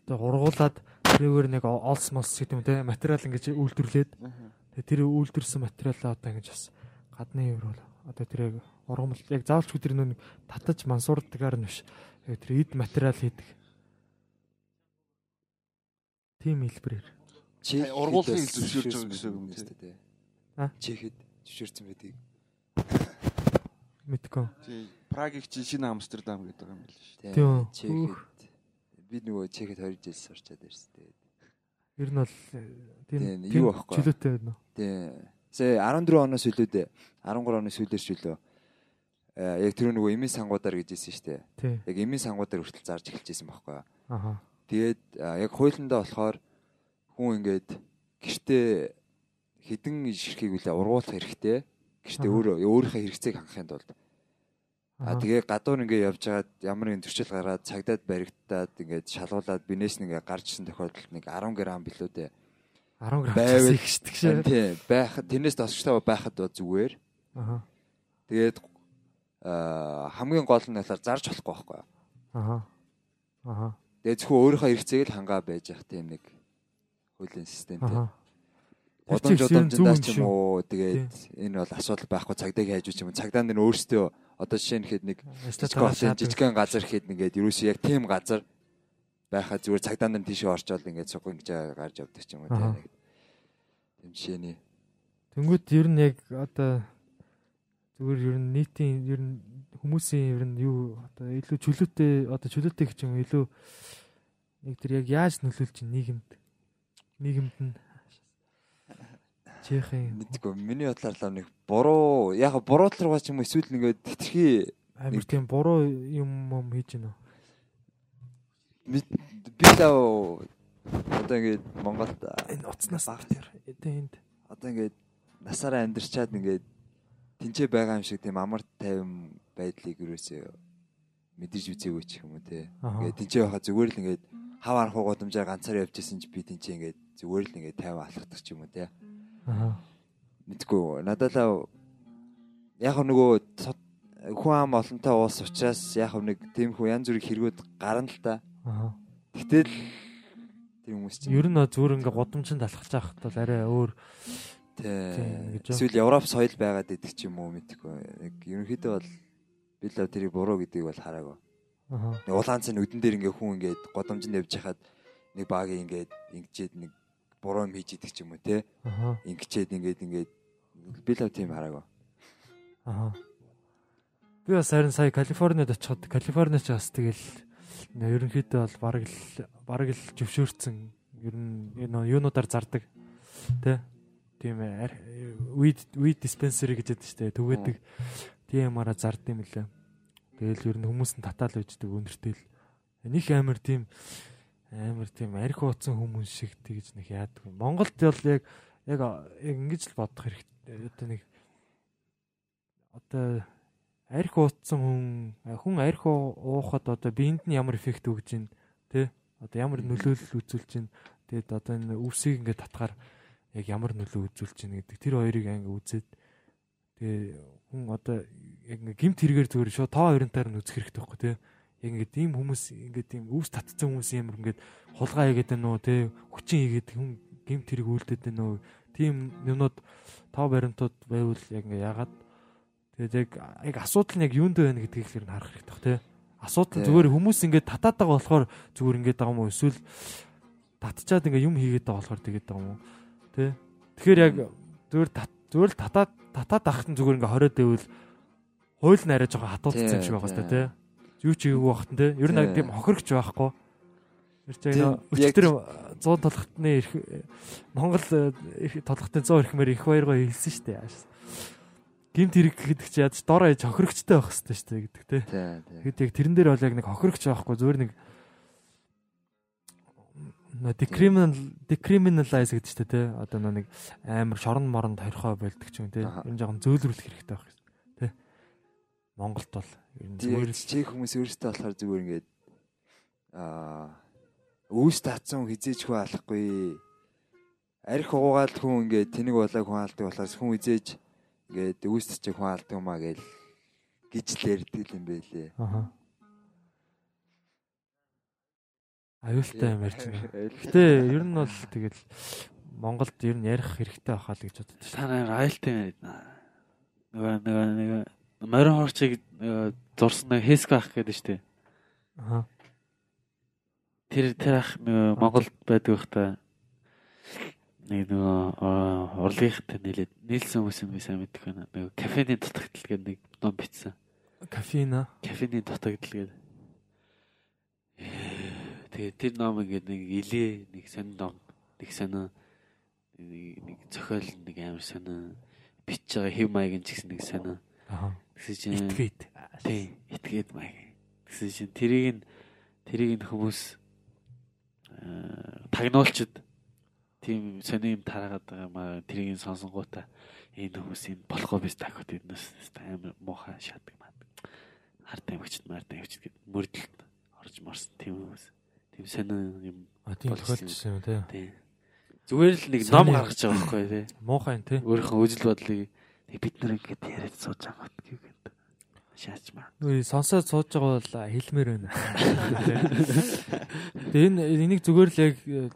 одоо ургуулад тэрээр нэг олс мос гэдэг юм те материал ингэж үйлдвэрлээд тэр үйлдвэрсэн материалаа одоо ингэж бас гадны евро одоо тэр яг ургамал яг заавалчгүй тэр нөө нэг татаж мансуурдагаар нь биш яг тэр эд материал хийдэг. Тим хэлбэрээр. Чех ургуулгыг хэд зөвшөөрж байгаа гэсэн үг юм дээ. А? Чехэд зөвшөөрсөн байдгийг. Мэдгүй. Тий. Прагийг чи шинэ Амстердам гэдэг юм байл шүү. Тий. Тийм. Чехэд би нөгөө чехэд 2 жил сурчаад ирсэн тэгээд. Ер нь бол э, тийм юу аахгүй. чөлөөтэй байна уу? Тий. Сая 14 оноос үлүүдээ 13 оны үлээ. Э яг тэр нөгөө эмийн сангуудаар гэжсэн шүү дээ. Тий. Яг эмийн сангуудаар хүртэл зарж эхэлжсэн байхгүй юу? Аха. Тэгээд яг хуулиндаа болохоор хүн ингээд гэртээ хідэн ширхийг үлээ ургуулах хэрэгтэй. Аха. өөрөө өөрийнхөө хэрэгцээг хангахын тулд. А тэгээ гадуур ингээ явж хагаад ямар нэгэн зөрчил гараад цагдаад баригдаад ингээд шалгуулад бинээс нэгээ гарчсан тохиолдолд нэг 10 г билүү дээ. 10 грамм байвал- ихшдэг шээ. Тий, байх тэрнээс досчтой байхад ба зүгээр. Аха. Тэгээд хамгийн гол нь болохоор зарж болохгүй байхгүй юу? Аха. Аха. Тэгээд зөвхөн өөрийнхөө хэрэгцээг л хангаа байж явах тийм нэг хуулийн системтэй. Аха. Удамж Тэр чинь зөв удамжиндаа юм ч юм уу? тэгээд энэ бол асуудал байхгүй цагдаа хайж үуч юм. Цагдаа нар өөрсдөө одоо жишээ нь хэд нэг жижигхэн газар хэд нэгээд ерөөсөө яг тийм газар байхад зүгээр цагдаа нар тийшээ орчоод ингээд суг ингэж гарч явдаг ч юм уу тийм тийм жишээний. Тэнгүүд ер нь яг одоо зүгээр ер нь нийтийн ер нь хүмүүсийн ер нь юу одоо илүү чөлөөтэй одоо чөлөөтэй гэж юм илүү нэг тэр яг яаж нөлөөлж нийгэмд? Нийгэмд нь Чехийн Мэдгүй миний бодлоор л нэг буруу яг буруу тал руугаа ч юм эсвэл ингээд хитрхи амар тийм буруу юм юм хийж мэд- би л одоо ингээд Монголд Энэ уцнаас Баг. тэр энд одоо ингээд насаараа амьдарчаад ингээд тэнцээ байгаа юм шиг тийм амар тайван байдлыг юусээ мэдэрч үзээгүй ч юм уу те. Ингээд тэнцээ байхад зүгээр л ингээд хав арах гудамжаар ганцаар явжсэн ч би тэнцээ ингээд зүгээр л ингээд тайван алхах ч юм уу те. Аха. Мэдгүй надад л яг нөгөө хүн ам олонтой уус учраас яг нэг тийм хүн янз бүрийн хэрэгүүд гарна л та. Аха. Гэтэл тийм хүмүүс чинь Ер нь зүгээр ингээ годомчинд алхаж байхад бол арай өөр эсвэл Европ соёл байгаад идэг ч юм уу мэдгүй. Яг ерөнхийдөө бол би л тэрийг буруу гэдгийг бол хараагүй. Нэг улаан цай нүдэн дээр ингээ хүн ингээд годомжинд явж хахад нэг багийн ингээд ингэчээд нэг буруу юм хийж идэг ч юм уу те. Аха. Ингэчээд ингээд ингээд би л тийм хараагүй. Аха. Би бас харин сая Калифорнид очиход Калифорнич бас тэгэл ерөнхийдөө бол бараг л бараг л зөвшөөрсөн ер нь энэ юунуудаар зардаг тэ тийм ээ weed weed dispensary гэж яддаг штэ түгээдэг TMR-а зард юм лээ. Тэгэл ер нь хүмүүс нь татаал байждаг өнөртэй л нэг амар тийм амар тийм арх ууцсан хүмүүс шиг тэгж нэг яадаг. Монголд бол яг яг ингэж л бодох хэрэгтэй. Одоо нэг одоо арх ууцсан хүн хүн арх уу- уухад одоо биед нь ямар эффект өгж ийн тэ одоо ямар нөлөөлөл үзүүлж ийн тэгээд одоо энэ өвсийг ингээд татгаар яг ямар нөлөө үзүүлж ийн гэдэг тэр хоёрыг ингээ үзээд тэгээ хүн одоо яг ингээ гимт хэрэгэр зүгээр шоо тоо хоёрынтаар нь үзэх хэрэгтэй байхгүй тэ яг ингээд ийм хүмүүс ингээд ийм өвс татцсан хүмүүс ямар ингээд хулгай хийгээд байна уу тэ хүчин хийгээд хүн гимт хэрэг үлдээд байна уу? Тийм юмнууд тоо баримтууд байвал яг ингээ ягаад тэгээд яг яг асуудал нь яг юунд байна гэдгийг л харах хэрэгтэй бах тий. Асуудал зүгээр хүмүүс ингээд татаад байгаа болохоор зүгээр ингээд байгаа юм уу? Эсвэл татчаад ингээ юм хийгээд байгаа болохоор тэгээд байгаа юм уу? Тий. Тэгэхээр яг зүгээр зүгээр л татаад татаад ахт нь зүгээр ингээ хориод байвал хууль нь арай жоохон хатуулсан юм шиг байгаа хэвээр тий. Юу ч хийгээгүй бахт тий. Ер нь Тий. тийм хохирогч байхгүй. Тэр өчтөр яг- 100 толготны эрх Монгол э, толготын 100 эрхмээр их баяргаа хэлсэн шүү дээ. Гимт хэрэг гэдэг чи яаж дор ээж хохирогчтой байх хэрэгтэй шүү дээ гэдэг тий. Тэгэхэд яг тэрэн дээр бол яг нэг хохирогч байхгүй зүгээр нэг decriminal decriminalize гэдэг чинь тий. Одоо нэг амар шорон морон тойрхоо болдог ч юм. Аха. Ер нь жоохон зөөлрүүлэх хэрэгтэй байх. Монголд бол ер нь зүгээр л чек хүмүүс өөрсдөө болохоор зүгээр ингээд аа өөс татсан хизээч хөө алахгүй. Арх уугаал хүн ингээд тэнэг болоог хүн алдаг болохоор хүн хизээж ингээд өөс татчих хүн алдаг юмаа гээл гэж л ярьдаг юм байлээ. Аха. Аюултай юм ярьж байна. Гэтэ ер нь бол тэгэл Монголд ер нь ярих хэрэгтэй байхаа л гэж боддог. Та нар айлтай юм байна. Нөгөө нөгөө нөгөө морин хорчиг нөгөө зурсан нэг хэсэг байх гэдэг дээ. Аха. Тэр тэр ах Монголд байдаг байх та нэг нөгөө урлагийнхтай нийлээд нийлсэн хүмүүс юм сайн мэддэг байна. Нөгөө кафений дутагдал гэдэг нэг ном бичсэн. Кофеина. Кафений дутагдал гэдэг. Тэгээ тэр ном ингээд нэг илээ нэг сонин ном нэг сонин нэг нэг зохиол нэг амар сонин бичиж байгаа хэв маягийн ч гэсэн нэг сонин Аха. Гэсэн чинь Итгээд. тий итгээд маяг. Гэсэн чинь тэрийг нь тэрийг нь хүмүүс аа, тагнуулчид тийм сони юм тараагаад байгаа юм аа. Тэрийг нь сонсонгуудаа энэ хүмүүс юм болохоо биш дахиад эднээс амар муухай шатдаг маад хард амигчд мард амигчд гэд мөрдөлт орж марсан тийм хүмүүс. Тийм сони юм А тийм тохиолдсон юм. тий. зүгээр л нэг ном гаргаж байгаа байхгүй тий. Муухай тий. өөрийнхөө үжил бодлыг бид нар ингээд яриад сууж байгаа гот гэгээд шаач маа Үгүй сонсоод сууж байгаа бол хэлмээр байна. Тэгээ энэ энийг зүгээр л яг э,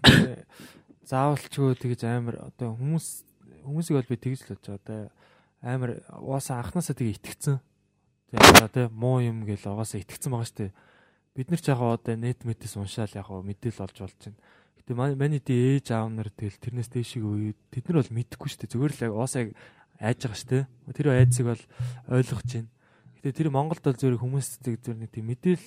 заавалчгүй тэгж амар одоо хүмүүс хүмүүсийг бол би тэгж л бодож байгаа. Одоо амар угаасаа анханасаа тэгээ итгэцэн. Тэгээ одоо муу юм гэл угаасаа итгэцэн байгаа дээ. Бид нар ч яг одоо нет мэдээс уншаал яг мэдээл олж болж байна. Гэтэ мань миний дэ ээж аав нар тэгэл тэрнээс дэшиг үе тэд нар бол мэдэхгүй дээ. Зүгээр л яг яг айж байгаа шүү дээ. Тэр айцыг бол ойлгож байна. Гэтэ тэр Монголд бол зөвхөн хүмүүстэй зөвхөн нэг тийм мэдээл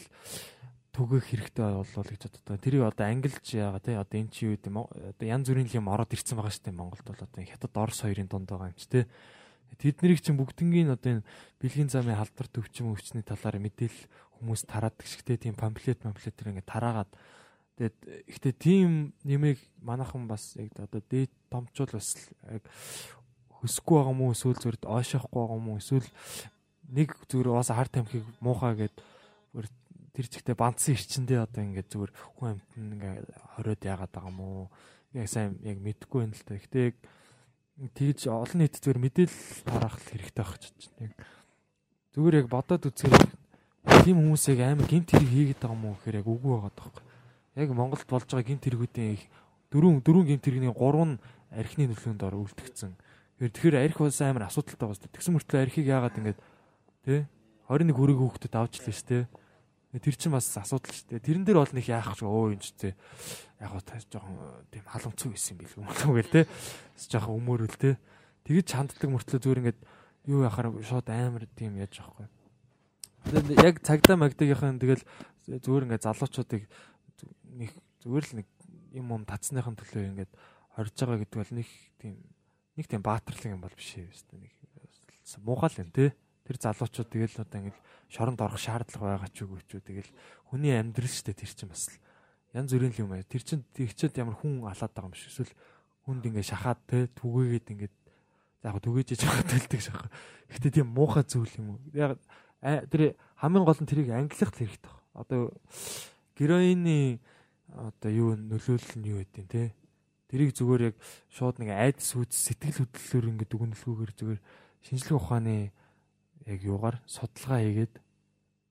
түгэх хэрэгтэй болов гэж боддог. Тэрийг одоо ангилж яага тий одоо эн чи юу гэдэг одоо янз бүрийн юм ороод ирсэн байгаа шүү дээ Монголд бол одоо хятад Орос хоёрын дунд байгаа юм чи тий. Тэднийг чинь бүгднгийн одоо энэ бэлгийн замын халдвар төвчм өвчний талаар мэдээлэл хүмүүс тараадаг шигтэй тийм памфлет памфлет тэр ингээд тараагаад тэгээд ихтэй тийм нэмийг манайхан бас яг одоо дээд томчул бас яг хөсөхгүй байгаа мó эсвэл зүгээр оошоохгүй байгаа мó эсвэл нэг зүгээр уус харт тамхиг муухай гэд бүр тэр чигтээ бандсан ирчэндээ одоо ингээд зүгээр хүн амт ингээд хориод яагаад байгаа мó яг сайн яг мэдэхгүй юм л та. Гэтэ яг тэгж олон нийт зүгээр мэдээлэл тараах хэрэгтэй байх ч чинь. Зүгээр яг бодоод үзэхээр тийм хүмүүсийг амар гинт хэрэг хийгээд байгаа мó гэхээр яг үгүй байгаа тоххой. Яг Монголд болж байгаа гинт хэрэгүүдийн дөрөв дөрөв гинт хэрэгний 3 нь архины нөлөөнд ор үлдгэцэн. Тэгэхээр арх бас амар асуудалтай байна. Тэгсэн мөртлөө архийг яагаад ингээд тий 21 хүрэг хүүхдэд авч лээ шүү дээ. Тэр чинь бас асуудал шүү дээ. Тэрэн дээр бол нэг яах ч өө юм ч тий. Яг гоо жоохон тийм халамцгүй байсан юм билгүй юм гээл тий. Жоохон өмөрөл тий. Тэгэж чанддаг мөртлөө зүгээр ингээд юу яхаар шууд амар тийм яаж аахгүй. Тэгээд яг цагдаа магдагийнхан тэгэл зүгээр ингээд залуучуудыг нэг зүгээр л нэг юм юм татсныхын төлөө ингээд хорж байгаа гэдэг бол нэг тийм нэг тийм баатарлаг юм бол биш ээ өстой нэг муухай л юм тий. Тэр залуучууд тэгэл одоо ингээд шоронд орох шаардлага байгаа ч үгүй ч тэгэл хүний амьдрал шүү дээ тэр чинь бас л янз бүрийн юм аа. Тэр чинь тэгчээд ямар хүн алаад байгаа юм биш эсвэл хүнд ингээд шахаад тий түгээгээд ингээд за яг түгээж иж байгаа тэлдэг шахах. Гэхдээ тийм муухай зүйл юм уу? Яг тэр хамгийн гол нь тэрийг ангилах л хэрэгтэй баг. Одоо героины одоо юу нөлөөлөл нь юу гэдэг те. Тэрийг зүгээр яг шууд нэг айдас үз сэтгэл хөдлөлөөр ингээд дүгнэлгүйгээр зүгээр шинжлэх ухааны яг юугаар судалгаа хийгээд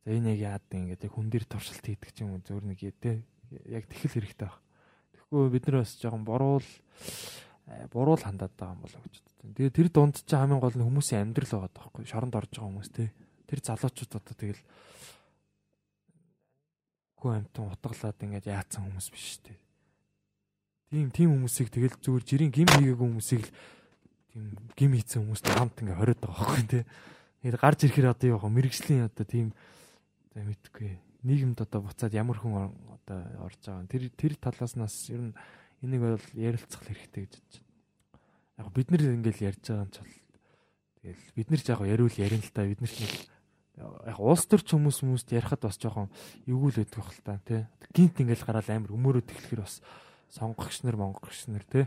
за энэ яг яад ингээд яг хүн дээр туршилт хийдэг ч юм уу зөвөр нэг те яг тэхэл хэрэгтэй баг. Тэгэхгүй бид нар бас жоохон буруул буруул хандаад байгаа юм болоо гэж боддог. Тэгээ тэр дунд ч хамгийн гол нь хүмүүсийн амьдрал байгаа байхгүй шоронд орж байгаа хүмүүс те. Тэр залуучууд одоо тэгэл хүн амтан утгалаад ингээд яатсан хүмүүс биш дээ. Тийм тийм хүмүүсийг тэгэл зүгээр жирийн гим хийгээгүй хүмүүсийг л тийм гим хийсэн хүмүүст хамт ингээд хориод байгаа байхгүй тий. Тэгээд гарч ирэхээр одоо яг мэрэгжлийн одоо тийм за мэдгүй нийгэмд одоо буцаад ямар хүн одоо орж байгаа. Тэр тэр талаас нас ер нь энийг бол ярилцах хэрэгтэй гэж бодож байна. Яг бид нар ингээд ярьж байгаа юм ч бол тэгэл бид нар ч яг яриул ярина л та бид нар ч яг улс төрч хүмүүс хүмүүст ярихад бас жоохон эвгүй л байдаг хэл та тий. Гинт ингээл гараад амар өмөрөөд эхлэхээр бас сонгогч нар монгогч нар тий.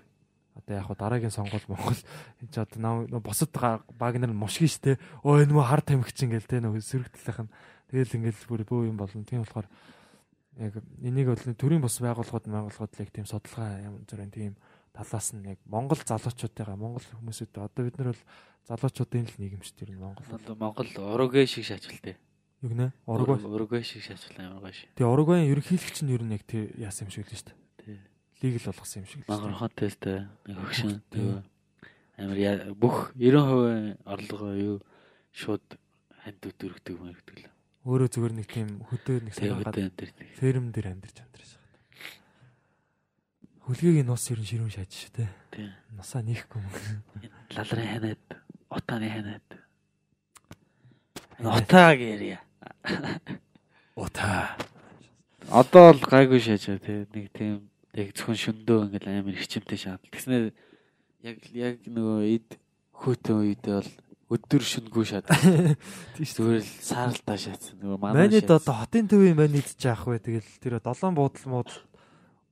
одоо яг дараагийн сонгуул Монгол энэ ч одоо босод баг нар мушгин штэ өө энэ мө хар тамхич ингээл те нөө сэрэгдлийнх нь тэгэл ингээл бүр бөө юм болно тийм болохоор яг энийг бол төрийн бос байгууллагууд байгууллагууд л яг тийм судалгаа юм зүрэн тийм талаас нь яг Монгол залуучуудыгаа Монгол хүмүүсүүд одоо бид нар бол залуучуудын л нийгэм шүү дээ Монгол. Одоо Монгол Уругвай шиг шаачилтэй. Юу гэнэ? Уругвай. Уругвай шиг шаачилсан ямар гаш. Тэгээ Уругвайн ерөнхийлөгч нь ер нь яг тэр яасан юм шиг л шүү дээ. Лиг л болгосон юм шиг л. Магархан тестэй нэг хөгшин. Тэгээ амар бүх 90% орлого юу шууд ханд өдөрөгдөг мэрэгдэг л. Өөрөө зүгээр нэг тийм хөдөө нэг саргаад ферм дээр амьдарч амьдарч байгаа. Хүлгээгийн нус ер нь ширүүн шааж шүү дээ. Тийм. Нусаа нийхгүй юм. Лалрын ханаад, утааны ханаад. Утаа гэрья. Утаа. Одоо л гайгүй шаажаа тий. Нэг тийм яг зөвхөн шөндөө ингээл амар хичимтэй шаад. Тэгснээр яг яг нөгөө эд хөтөн үедээ бол өдөр шүнгүй шаад. Тийш зүгээр л сааралдаа шаацсан. Нөгөө манай манид одоо хотын төвийн манид ч яах вэ? Тэгэл тэр долоон буудал мууд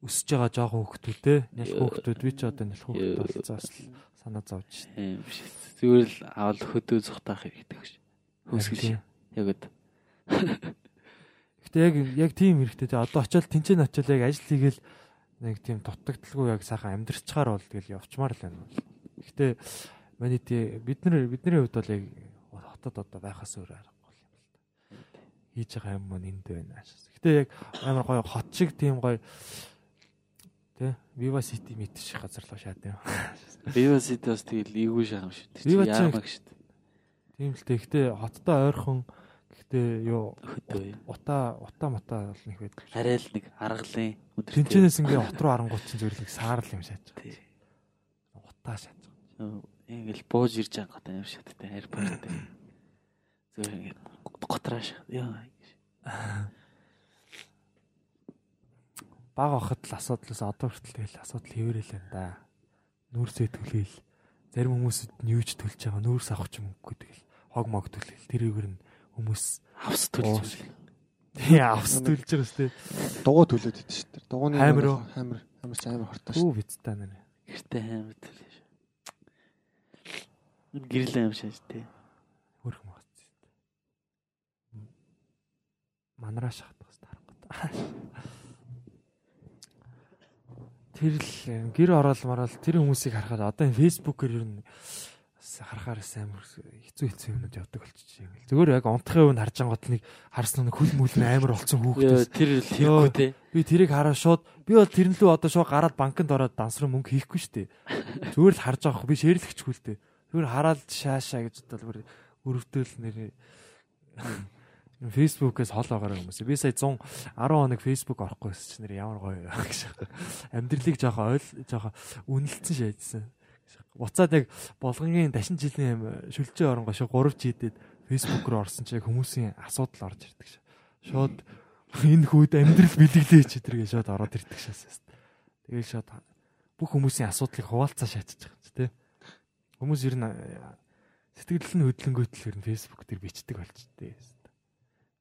өсөж байгаа жоохон хөвгтүүд те. Нялх хөвгтүүд би ч одоо нялх хөвгтүүд болцоос л санаа зовж шээ. Зүгээр л авал хөдөө зүхтаах хэрэгтэй гэж. Хөөсгөл. Яг өд. Гэтэ яг яг тийм хэрэгтэй. Одоо очиод тэнцэн очиод яг ажил хийгээл нэг тийм дутагдaltaгүй яг сайхан амьдрчаар бол тэгэл явчмаар л байна. Гэтэ Манай тий бид нар бидний хувьд бол яг хотод одоо байхаас өөр аргагүй юм л та. Хийж байгаа юм маань энд байна. Гэтэ яг амар гоё хот шиг тийм гоё тий Viva City мэт шиг газар л шаад юм. Viva City бас тэгэл ийгүй шахам шүү. Viva яамаг шүү. Тийм л. Гэтэ хоттой ойрхон гэхдээ юу хөдөө утаа утаа мутаа бол нэг байдаг. Арай л нэг аргалын өдөр. Тинчнээс ингээ хот руу арангууд чинь зөвлөг саарл юм шааж байгаа. Утаа шааж байгаа ингээл бууж ирж байгаа гот амар шаттай аэропорт дээр. Зөв ингээд готрааш. Яа. Баг ахад л асуудлаас одоо хүртэл тэгэл асуудал хэвээрэл байна да. Нүүрсээ төлөөл. Зарим хүмүүсд нь юуж төлж байгаа нүүрс авах ч юм уу тэгэл хог мог төлөөл. Тэрийгэр нь хүмүүс авс төлж. Тий авс төлж байгаа сте. Дугуй төлөөд идэв шүү дээ. Дугууны амар амар амар амар хортой шүү. Та нэр. Гэртээ амар төлөө. Гэрлээ юм шааж тий. Хөрх магац. Манараа шахах хэрэгтэй. Тэр л гэр ороод мараал тэр хүмүүсийг харахад одоо энэ фэйсбүүкээр ер нь харахаар амар хэцүү хэцүү юмнууд явдаг болчих юм. Зүгээр яг унтахын үн харж ангууд нэг харсан нэг хөл мүл амар болцсон хүүхдээс тэр л хийхгүй те. Би тэрийг хараа шууд би бол тэрнлүү одоо шууд гараад банкнд ороод дансрын мөнгө хийхгүй шүү дээ. Зүгээр л харж байгаа хөө би шэрлэгчгүй л дээ. Зүгээр хараад шаашаа гэж бодвол өрөвдөл нэр фэйсбүүкээс хол байгаа хүмүүс. Би сая 110 хоног фэйсбүүк орохгүй байсан чинь нэр ямар гоё гэж. Амьдралыг жоохон ойл жоохон үнэлцэн шаажсан. Буцаад яг болгонгийн дашин жилийн шүлжээ оронгоо шиг 3 жилдээд фэйсбүүк руу орсон чинь хүмүүсийн асуудал орж ирдэг ш. Шууд энэ хүүд амьдрал бэлэглээ ч тэргээ шууд ороод ирдэг шээс. Тэгээ шууд бүх хүмүүсийн асуудлыг хуваалцаа юм чи тээ. Хүмүүс ер нь сэтгэл нь хөдөлгөөнгүй ер нь фэйсбүүк дээр бичдэг болчтой.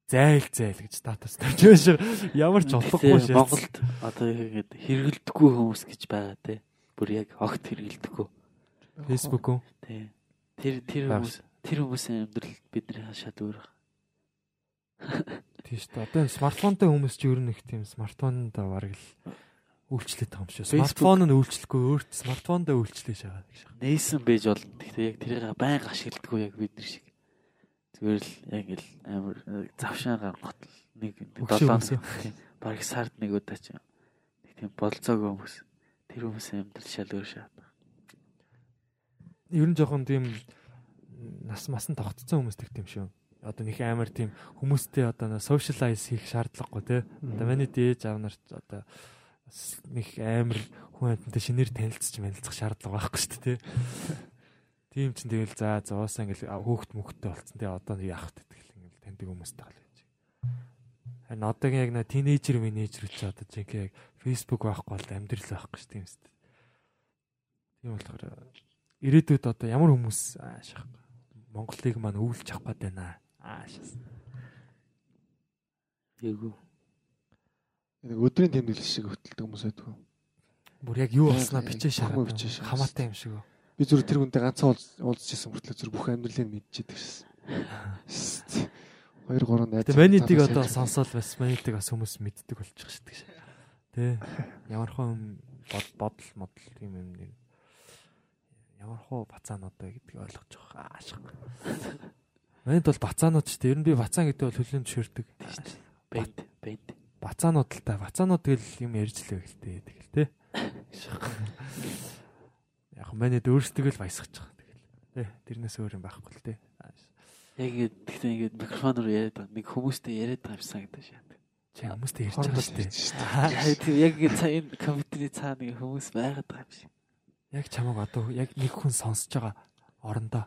Зайл зайл гэж статус тавьж байгаа. Ямар ч олохгүй шээ. Монголд одоо яг хэрэгэлдэггүй хүмүүс гэж байгаа те. Бүр яг огт хэрэгэлдэггүй. Фэйсбүүк үү? Тий. Тэр тэр хүмүүс тэр хүмүүсийн амьдрал бидний хашаад өөр. Тийм шүү дээ. Одоо смартфонтой хүмүүс ч ер нь их тийм смартфонд бараг л үйлчлээд байгаа юм шиг. Смартфон нь үйлчлэхгүй өөрт смартфондоо үйлчлээж байгаа гэж. Нээсэн байж болно. Гэхдээ яг тэрийг байнга ашигладаггүй яг бид нар шиг. Зүгээр л яг л амар завшаа гаргахад нэг 7 баг сард нэг удаа ч нэг тийм болцоогүй хүмүүс. Тэр хүмүүсийн амьдрал шал өөр шат. Ер нь жоохон тийм нас масан тогтцсон хүмүүс тэгт юм шүү. Одоо нэг амар тийм хүмүүстэй одоо socialize хийх шаардлагагүй тий. Одоо миний дээж аав нарт одоо нэг амар хүн амьтантай шинээр танилцж манилцах шаардлага байхгүй шүү дээ. Тийм ч тэгэл за зоосаа ингээл хөөхт мөхттэй болцсон. Тэгээ одоо яах вэ тэгэл ингээл таньдаг хүмүүстэй гал байж. Харин одоогийн яг нэг тинейжер менежер ч одоо жинхэнэ яг фейсбુક байхгүй бол амьдрал байхгүй шүү дээ. Тийм болохоор ирээдүйд одоо ямар хүмүүс аашах Монголыг маань өвлж авах гээд байна. Аашаас. Эйгүү Нэг өдрийн тэмдэглэл шиг хөтэлдэг хүмүүс байдаг. Бүр яг юу болсноо Яг бичээ хамаа бичээ шагаад. Хамаатай юм шиг. үү. Би зүгээр тэр хүнтэй ганцхан уулз- уулзчихсан мөртлөө зүр бүх амьдралыг мэдчихэдэг шээ. 2 3 найз. Тэгээ манитиг одоо сонсоол бас манитиг бас хүмүүс мэддэг болчих шүү дээ. Тэ. Ямар хон бод бодол модл юм юм нэг. Ямар хоо бацаануудаа гэдгийг ойлгож байгаа аашиг. Манит бол бацаанууд шүү дээ. Ер нь би бацаан гэдэг бол хүлэн зөвшөөрдөг. Бэнд бэнд. Бацаанууд л та. Бацаанууд тэгэл юм ярьж л байг л дээ. Тэгэл тэ. Яг манит өөрсдөө л баясгаж байгаа. Тэгэл. Тэ. Тэрнээс өөр юм байхгүй л тэ. Яг ингэж тэгтээ ингэж микрофоноор яриад байгаа. Нэг хүмүүстэй яриад байгаа юм санагдаж шээ. Чи хүмүүстэй ярьж байгаа шүү дээ. Яг тийм ингэ цаа энэ компьютерийн цаана нэг хүмүүс байгаад байгаа юм шиг. Яг чамаг одоо яг нэг хүн сонсож байгаа орондоо.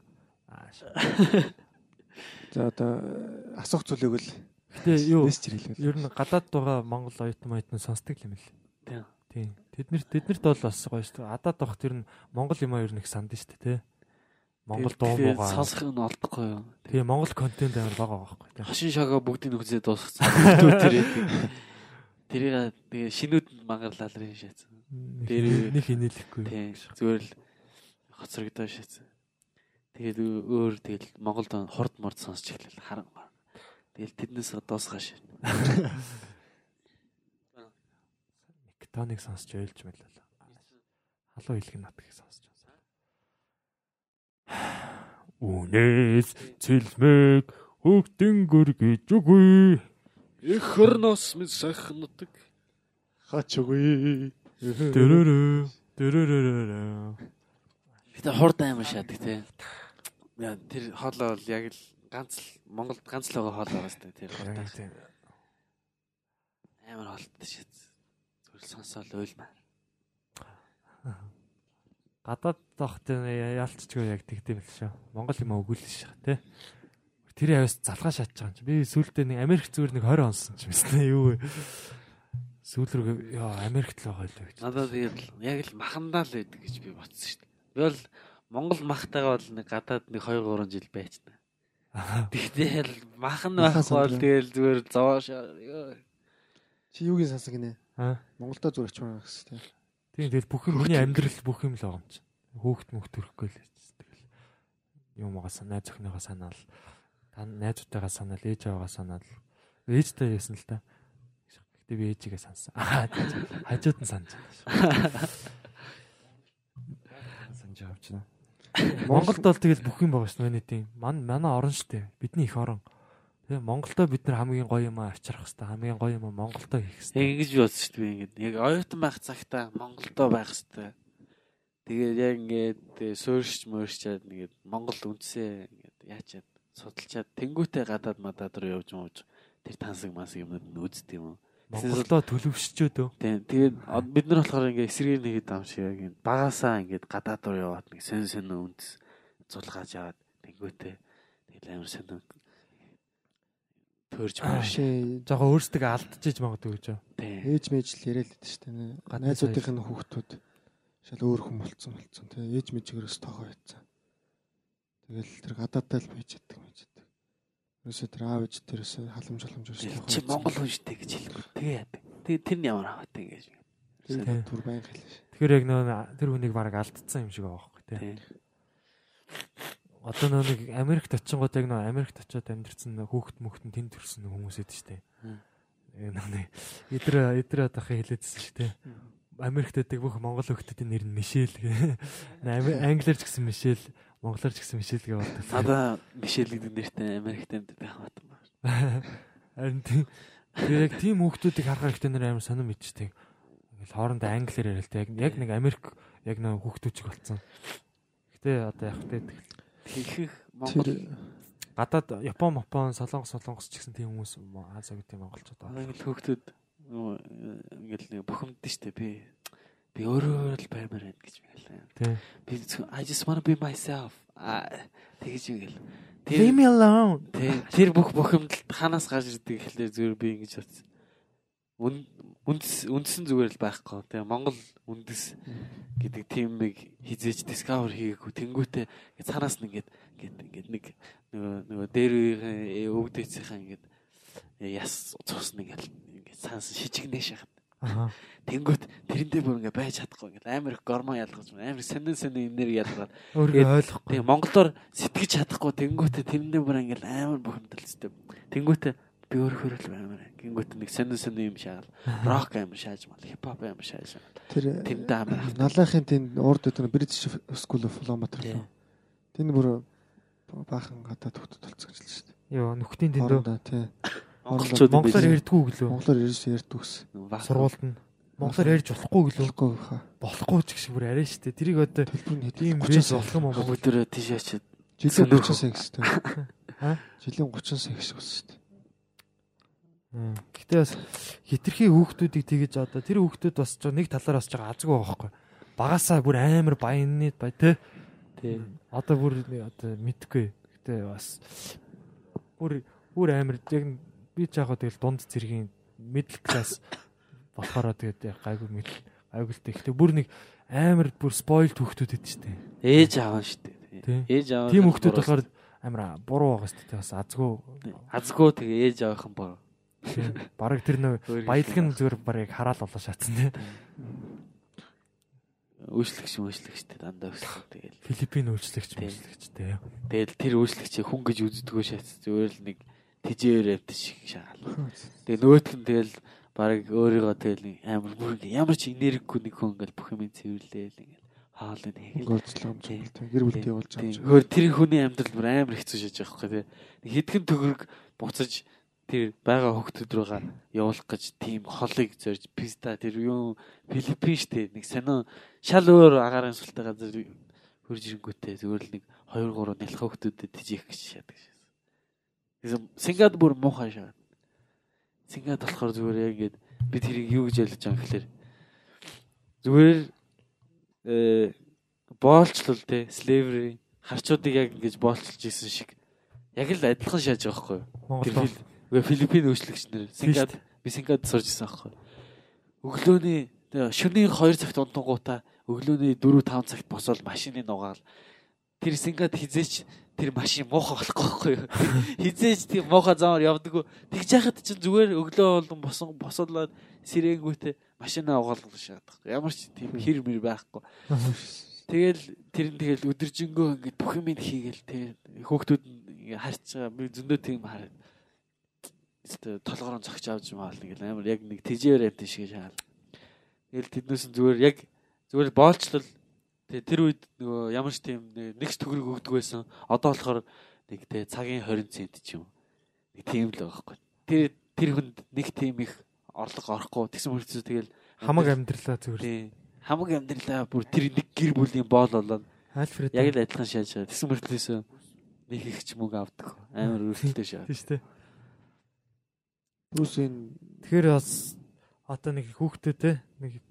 За одоо асуух зүйлийг л Гэтэ юу ер нь гадаад байгаа Монгол оюутан оюутан сонсдог юм л. Тийм. Тийм. Тэднэр тэднэрт бол бас гоё шүү дээ. Адаад байх тэр нь Монгол юм а ер нь их санд шүү дээ, тий. Монгол дуу муугаа. сонсох нь олдохгүй юу. Тийм Монгол контент амар байгаа байхгүй. Хашин шага бүгдийг нүгзээ дуусгацсан. Тэр тэрийг тэгээ шинүүд мангарлал рин шээсэн. Тэр- нэг хинээлэхгүй. Тийм. Зүгээр л хоцрогдоо шээсэн. Тэгээд өө- өөр тэгэл Монголд хорд морд сонсч эхлэв харан. Тэгэл тэднээс дуусгаш. Мектоник сонсч ойлж мэлээ. Халуун хэлэг нат гэх сонсч байна. Үнээс цэлмэг хөгтөн гөргөж үгүй. Их хорноос мэд сайхнадаг. Хач үгүй. Дөрөрөө дөрөрөө. Гэтэ хорд аймаа шаадаг те. Яа тэр хоолоо бол яг л ганц л Монголд ганц л байгаа хоол байгаа сте тэр хорд. Амар хоолтой шээ. Зүгээр л сонсоол уйлмаар. гадаад тахт яалтчгүй яг тэгдэм л шүү. Монгол юм өгүүлж шээ тий. Тэр яваас залгаа шатж байгаа юм чи. Би сүүлдээ нэг Америк зүгээр нэг 20 онсон ч юмсэн юу вэ? Сүүл рүү яа Америкт л байгаа л гэж. Надад яг л махандаа л байдаг гэж би бодсон шүү дээ. Би бол Монгол махтайгаа бол нэг гадаад нэг 2 3 жил байцна. Тэгтээ л махан байхгүй бол тэгэл зүгээр зовоош. Чи юугийн сансаг гинэ? Аа. Монголдо зүрх чимээ гэсэн тийм. Тийм тэгэл бүх юм миний амьдрал бүх юм л байгаа юм чи. Хөөхт мөх төрөхгүй л тэгэл. Юм угаасаа найз охиныгоо санаал. Та найзуудтайгаа санаал, ээж аваагаа санаал. Ээжтэй яасан л та. Гэтэ би ээжигээ сансан. Аа хажууд нь санаж шүү. Санаж авч байна. Монголд бол тэгэл бүх юм байгаа шүү дээ тийм. Ман манай орон шүү дээ. Бидний их орон. Тэгээ Монголдо бид нар хамгийн гоё юм авчрах хэвээр хамгийн гоё юм Монголдо хийх хэвээр. ингэж бодсон шүү дээ ингээд. Яг оюутан байх цагтаа Монголдо байх хэвээр. Тэгээд яг ингээд э, суурьш мөрчээд нэгэд Монгол үндсээ ингээд яачаад судалчаад тэнгуүтэй гадаад мадаад руу явж мууж тэр тансаг масаг юмнууд нь үздэг юм уу? Монголдо төлөвшчөөд өө. Тийм. Тэгээд бид нар болохоор ингээ эсрэг нэгэд ам шиг яг энэ багасаа ингээд гадаад руу яваад нэг сэн сэн үндэс зулгааж аваад тэнгуүтэй тэгэл амар сэн төрж марш. Шээ Жохоо өөрсдөө алдчихж магадгүй гэж. Тийм. ээж мэж л яриад л дээ шүү дээ. Найзуудынх нь хүүхдүүд шал өөр хүн болцсон болцсон тий. Ээж мэжгээрээс тоогоо байцсан. Тэгэл тэр гадаатай л байж яддаг байж яддаг. Ерөөсөө тэр аав ээж тэрээс халамж халамж ерөөсөө Чи Монгол хүн шүү дээ гэж хэлэхгүй. Тэгээ яадаг. Тэгээ тэр нь ямар хаваатай ингэж. Тийм. түр баян хэлээ ш. Тэгэхээр яг нөө тэр хүнийг баг алдсан юм шиг байгаа байхгүй тий. Одоо нөө нэг Америкт очингууд яг нөө Америкт очиод амьдэрсэн хүүхэд мөхтөн тэнд төрсэн нөө хүмүүс эд штэ. Хм. Яг нөө нэг эдэр эдэр атахыг хэлээдсэн штэ. Америкт байдаг бүх монгол хүүхдүүдийн нэр нь Мишель гэ. Ами- Англиар ч гэсэн Мишель, монголоор ч гэсэн Мишель гэж болдог. Надаа Мишель гэдэг нэртэй Америкт амьдардаг хамаатан байна. Харин тийм яг тийм хүүхдүүдийг харахаар ихтэй нэр амар сонирм мэдчихдэг. Ингээл хоорондоо англиар яриад яг нэг Америк яг нөө хүүхдүүд чиг болцсон. Гэтэ одоо яг тэ Тэгэх Монгол гадаад Япон, Мопон, Солонгос, Солонгос ч гэсэн тийм хүмүүс Азия гэдэг монголчууд байна. ингээл хөөхтүүд нөө, ингээл нэг бухимдсан штэ би би өөрөө л баймаар байна гэж. Тийм. Би I just want to be myself. Тэгэж ингээл Leave me alone. Тэ- Тэр бүх бухимдалд ханаас гарч ирдэг гэхлээр зүгээр би ингэж бодсон. Үн үндэс үндсэн зүгээр л байхгүй. Тэгээ Монгол үндэс гэдэг тимийг хизээж discover хийгээгүй. Тэнгүүтээ цаанаас нь ингээд ингээд ингээд нэг нөгөө нөгөө дээр үеийн өвдөцийнхэн ингээд яс цус нэг ингээд цаанаас шижигнээ шахаад Аа. Тэнгүүт тэрэндээ бүр ингээ байж чадахгүй ингээ амар их гормон ялгаж амар сонин сонин энерги ялгаад Өөрийгөө ойлгохгүй. тийм Монголоор сэтгэж чадахгүй тэнгүүтээ тэрэндээ бүр ингээ амар бухимдалцтай. Тэнгүүтээ би өөрөө л амар. Гингүүт нэг сонин сонин юм шаал. Рок амар шааж мал, хипхоп амар шааж. Тэр Тэнд амар. налахын тэнд урд өдөр British School of Philosophy Тийм. Тэнд бүр баахан гадаад толцгожилж шүү дээ. Йоо, нүхтийн дэндөө Орондоо тий. Монголчууд монголоор ярьдгүү гэлөө. Монголоор ярьж ярьдгүйс. Сургуульд нь монголоор ярьж болохгүй гэлөө. Болохгүй хаа. Болохгүй ч шиг бүр арай штэ. Тэрийг одоо тийм бэс болох юм уу? өдөр тийш очиод жилийн Сонирхол. 30 сая гэсэн. Аа? Жилийн 30 сая гэсэн. Мм. Гэтэ бас хитрхи хүүхдүүдийг тэгэж одоо тэр хүүхдүүд бас нэг талаар бас жоо азгүй байгаа байхгүй. Багасаа бүр амар баянны бай тэ. тий. Одоо бүр нэг одоо мэдгүй. Гэтэ бас бүр бүр амар яг нь би ч яг тэгэл дунд зэргийн middle class болохоор тэгээд гайгүй мэл гайгуултай. Гэтэ бүр нэг амар бүр spoiled хүүхдүүд эд штэ. Ээж аав. Тий. тий. Ээж аав. Тийм хүүхдүүд болохоор амар буруу байгаа штэ. Бас азгүй. азгүй тэгээ ээж аавынхан боо. Бараг тэр нэг баялаг нь зүгээр барыг хараал болоо шатсан тэ. Үйлчлэгч үйлчлэгчтэй дандаа өссөн. Тэгэл Филиппин үйлчлэгч Тийм. үйлчлэгч тэ. тэгэл тэр үйлчлэгчийг хүн гэж үздэггүй шат зүгээр л нэг тижээр авт шиг шаал. Тэгээ нөгөөтг нь тэгэл баг өөрийгөө тэгэл нэг амар бүр ямар ч энергигүй нэг хүн ингээл бүх юм цэвэрлээл ингээл хийгээл. Гойцлоо юм чинь тий. Гэр бүлтэй болж байгаа юм. Хөр тэр хүний амьдрал бүр амар хэцүү шиж байгаа байхгүй тий. Нэг Хэдхэн төгрөг буцаж тэр байгаа хөвгтөд рүүгээ явуулах гэж тийм холыг зорж писта тэр юу Филиппин штэ нэг сонио шал өөр агаарын султай газар хурж ирэнгүүтээ зүгээр л нэг 2 3 нялх хөвгтөдөд тижих гэж шатдаг шээ. Сингад бүр муухай шаа. Сингад болохоор зүгээр яг ингээд би тэрийг юу гэж ойлгож байгаа юм гэхэлэр зүгээр э боолчлол те slavery харчуудыг яг ингэж боолчилж исэн шиг яг л адилхан шааж байгаа байхгүй юу? Тэр Филиппин үйлчлэгч нар Сингад би Сингад сурж исэн байхгүй юу? Өглөөний шөнийн 2 цагт ундангуудаа өглөөний 4 5 цагт босоод машины нугаал тэр Сингад хизээч тэр машин муухай болохгүй байхгүй юу? Хизээч тийм муухай замаар явдаггүй. Тэгж яхад чинь зүгээр өглөө болон босон босоолаад сэрэнгүүтээ машинаа угаалгал шаад байхгүй. Ямар ч тийм хэр мэр байхгүй. Тэгэл тэр нь тэгэл өдөржингөө ингээд бүх юм хийгээл тэгээ хөөхтүүд нь харж байгаа. Би зөндөө тийм хараад. Эсвэл толгороо зогч авч маал нэг амар яг нэг тижээр амт шиг шаал. Тэгэл тэднээс зүгээр яг зүгээр боолчлол тэгээ тэр үед нөгөө ямар ч тийм нэг- нэгч төгрөг өгдөг байсан. Одоо болохоор нэг тэгээ цагийн 20 цент ч юм. Нэг тийм л байгаа байхгүй. Тэр тэр хүнд нэг тийм их орлого орохгүй. Тэгсэн мөрчөө тэгэл хамаг амьдралаа зүгээр. Тийм. Хамаг амьдралаа бүр тэр нэг гэр бүлийн боол болоод Альфред яг л адилхан шааж байгаа. Тэгсэн мөртлөөс нэг их ч мөнгө авдаг. Амар өртөлтэй шаа. тийм шүү дээ. Плюс энэ Тэгэхээр бас одоо нэг хүүхдээ те нэг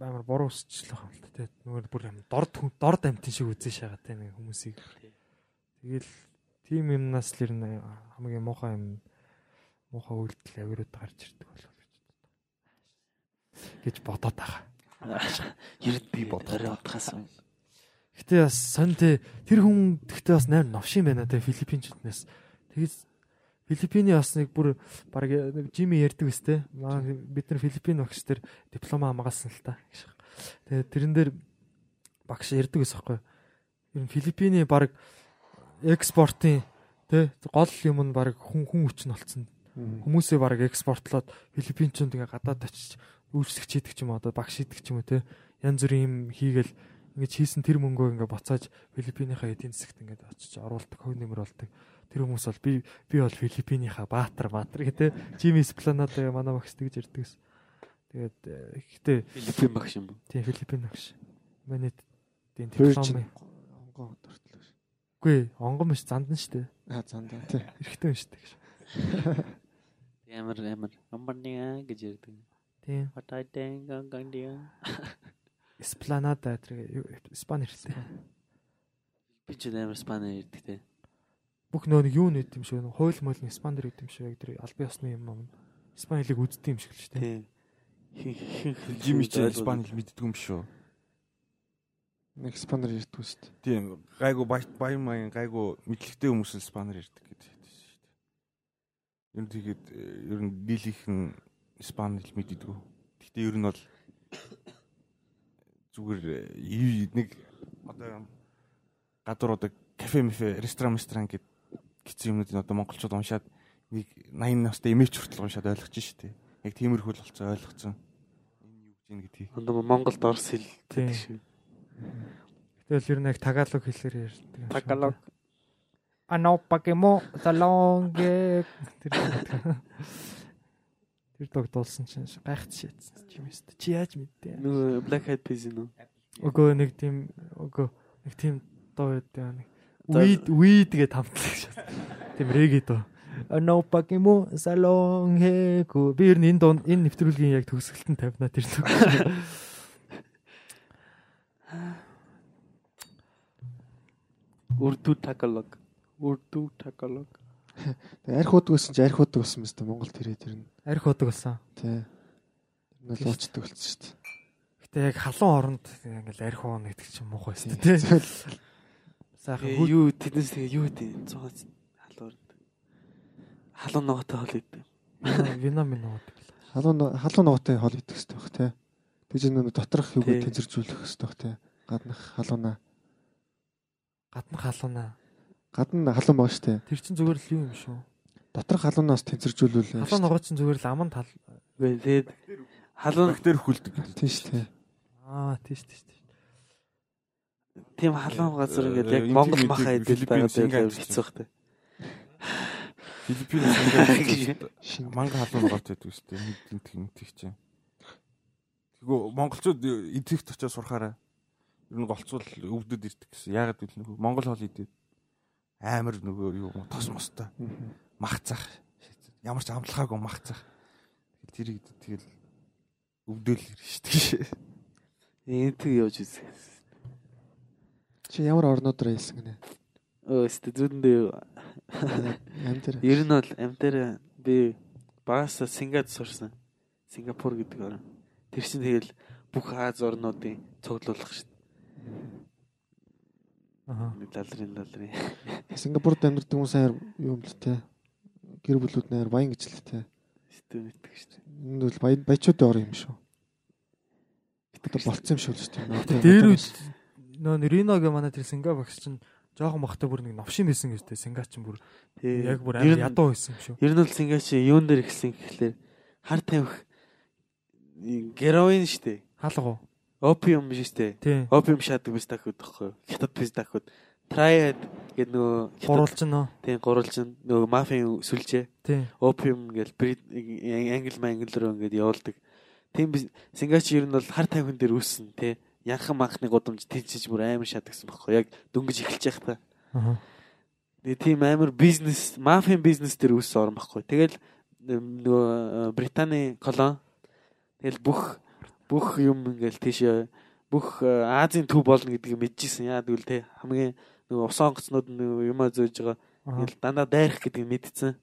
амар буруу өсчлөө юм л те нөгөө бүр юм дорд дорд амтын шиг үзэн шагаа те нэг хүмүүсийг. Тэгэл тийм юмнаас л ер нь хамгийн муухай юм муухай үйлдэл авирууд гарч ирдэг болов гэж бодоод байгаа. Нь би бодорой утгаас. Гэтэ бас сонь те тэр хүн гэхдээ бас найр новшин байна те Филиппинчүүднээс. Тэгээс Филиппиний бас нэг бүр баг нэг Жими ярьдаг өс те. Маа бид нар Филиппин багш тэр диплом хамгаалсан л та. гэж. Тэгээ тэрэн дээр багш ярьдаг ус аахгүй. Ер нь Филиппиний баг экспортын те гол юм нь баг хүн хүн хүч нь болцсон. Хүмүүсээ баг экспортлоод Филиппинчууд ингээ гадаад очиж үйлчлэгч хийдэг ч юм одоо багш хийдэг ч юм уу те. Янз бүрийн юм хийгээл ингэж хийсэн тэр мөнгөө ингээ буцааж Филиппинийхаа эдийн засагт ингээ очиж оруулдаг, хөв нэмэр болдог. Тэр хүмүүс бол би би бол Филиппинийхаа баатар баатар гэдэг. Жими Спланад манай багш тэгж ярьдаг ус. Тэгээд э, гэхдээ Филиппин багш юм. тийм Филиппин багш. Манай тийм диплом. онгоо төртлөө. Үгүй онгон биш зандан штэ. Аа зандаа тий. Эрэхтэн штэ гэж. Амар амар амбарниа гэж ярьдаг. Тийм. Хатайтэн гангандиа. Спланада тэр Испани хэлтэй. Би ч амар спанер ярьдаг те. Бүх нөө нэг юу нэт юм шиг хууль Испани дээр гэдэг юм шиг яг тэр албан ёсны юм юм. Испани хэлийг үздэг юм шиг л шүү дээ. Тийм. Жими ч Испани хэл мэддэг юм шүү. Нэг спанер ярьдгүй шүү дээ. Тийм гайгүй баян маян гайгүй мэдлэгтэй хүмүүс нь Испанаар ярьдаг гэдэг шүү дээ. Ер нь тэгээд э, ер нь дийлийнх нь Испани хэл мэддэг. Гэхдээ ер нь бол зүгээр э, нэг одоо гадуур одоо кафе мэфе ресторан ресторан гэд гिचсэн юмнуудыг одоо монголчууд уншаад нэг 80 настай эмээч хүртэл уншаад ойлгож штэ. Яг тиймэрхүү л болцоо ойлгоцсон. Энэ юу гэж юм гэдгийг. Ондоо Монголд орс хэл Тийм. гэдэг шиг. Тэгэл ер нь яг тагалог хэлээр ярьдаг. Тагалог. Ано пакемо салонге тэр тэр дог дуулсан чинь гайхт шийдсэн юм шүү дээ. Чи яаж мэдтээ? Нөгөө Black Eyed Peas нөө. Өгөө нэг тийм өгөө нэг тийм доо байдаг нэг weed weed гэж хамтлаг шүү. Тийм реги доо. Ано пакемо салонге ко би ер нь энэ дунд энэ нэвтрүүлгийн яг төгсгөлтөнд тавина тэр дог. Урду Tagalog. Урду. Тэгээ арх уудаг гэсэн чи арх уудаг болсон мэт Монголд ирээ тэр нь. Арх удаг болсон. Тий. Тэр нь л уучдаг болсон шүү дээ. Гэтэ яг халуун оронд ингээл арх уун гэдэг чинь муухай шүү дээ. Сайхан Тэгээ хүү юу тэднээс тэгээ юу гэдэг цогц халуур. Халуун ногоотой хол идэв. вино мино удаг. Халуун халуун ногоотой хол идэх хэрэгтэй бах тий. Тэгж нэг доторх юуг Тий. тэнцэржүүлэх хэрэгтэй бах тий. Гаднах халуунаа. Гадна халуунаа. Гадна халуун байгаа шүү дээ. Тэр чинь зүгээр л юу юм шүү. Доторх халуунаас тэнцэржүүлвэл Халуун ногоо чинь зүгээр л аман тал. Тэгээд халуун Бактери хүлдэг гэдэг. Тийм шүү дээ. Аа тийш тийш. тийш. Тийм халуун газар ингээд яг Э, Монгол энэ махаа тийм идэл байгаа Филиппин, дээр Сингапур хэцүү бахтай. Филиппинс ингээд Шин манга халуун ногоотой байдаг шүү дээ. Нэг тийм тийм чинь. Тэгвэл монголчууд идэвхт очиж сурахаараа ер нь голцвол өвдөд ирдэг гэсэн. Яагаад гэвэл нөгөө монгол хол идэв амар нөгөө юу тос мостой махцах ямар ч амтлахаагүй махцах. Тэрийг тэгэл өвдөөл ирнэ шүү дээ. Энэ тэг явж үзье. Чи ямар орнуудаар хэлсэн гинэ? Өө өстө зүрэндээ Ам дээр. ер нь бол амтэр би багасаа Сингад сурсан. Сингапур гэдэг орн. Тэр чинь тэгэл бүх Аз орнуудын цуглуулах шүү Аа. дээ. Лалрын лалрын. Сингапурд амьдардаг хүмүүс аяар юу юм л те. Гэр бүлүүд нээр баян гэж л те. Систем мэддэг шүү дээ. Энэ бол баячуудын ор юм шүү. Одоо болцсон юм шүү л шүү дээ. Тэр үед нөө Риногийн манай тэр Синга багш чинь жоохон бахтай бүр нэг новшин байсан гэж дээ. Синга чинь бүр яг бүр амар ядуу байсан юм шүү. Ер нь бол Сингапур чи юун дээр ихсэн гэхлээр хар тамхи героин дээ. Хаалга уу? Опиум биш? Тий. Опиум шаадаг биш тахуд тахгүй. Хятад биш тахуд. Triad гэдэг нөгөө хятад- Гурвалж нөө. тийм гурвалж нь нөгөө мафийн сүлжээ. Опиум гэж брит англи мангли руу ингээд явуулдаг. Тийм чи ер нь бол хар тамхин дээр үүссэн тий. Янхан манхны гудамж тэнцэж бүр амар шатагсан байхгүй. Яг дөнгөж эхэлж явах та. Аа. Тэгээ тийм амар бизнес, мафийн бизнес дээр үүссэн орн байхгүй. Тэгэл нөгөө Британий колон тэгэл бүх бүх юм ингээл тийш бүх э, Азийн төв болно гэдгийг мэдчихсэн. Яа гэвэл те хамгийн нөгөө ус онгоцнууд нөгөө юм зөөж байгаа. Аа. Тэгэл дандаа дайрах гэдгийг мэдсэн.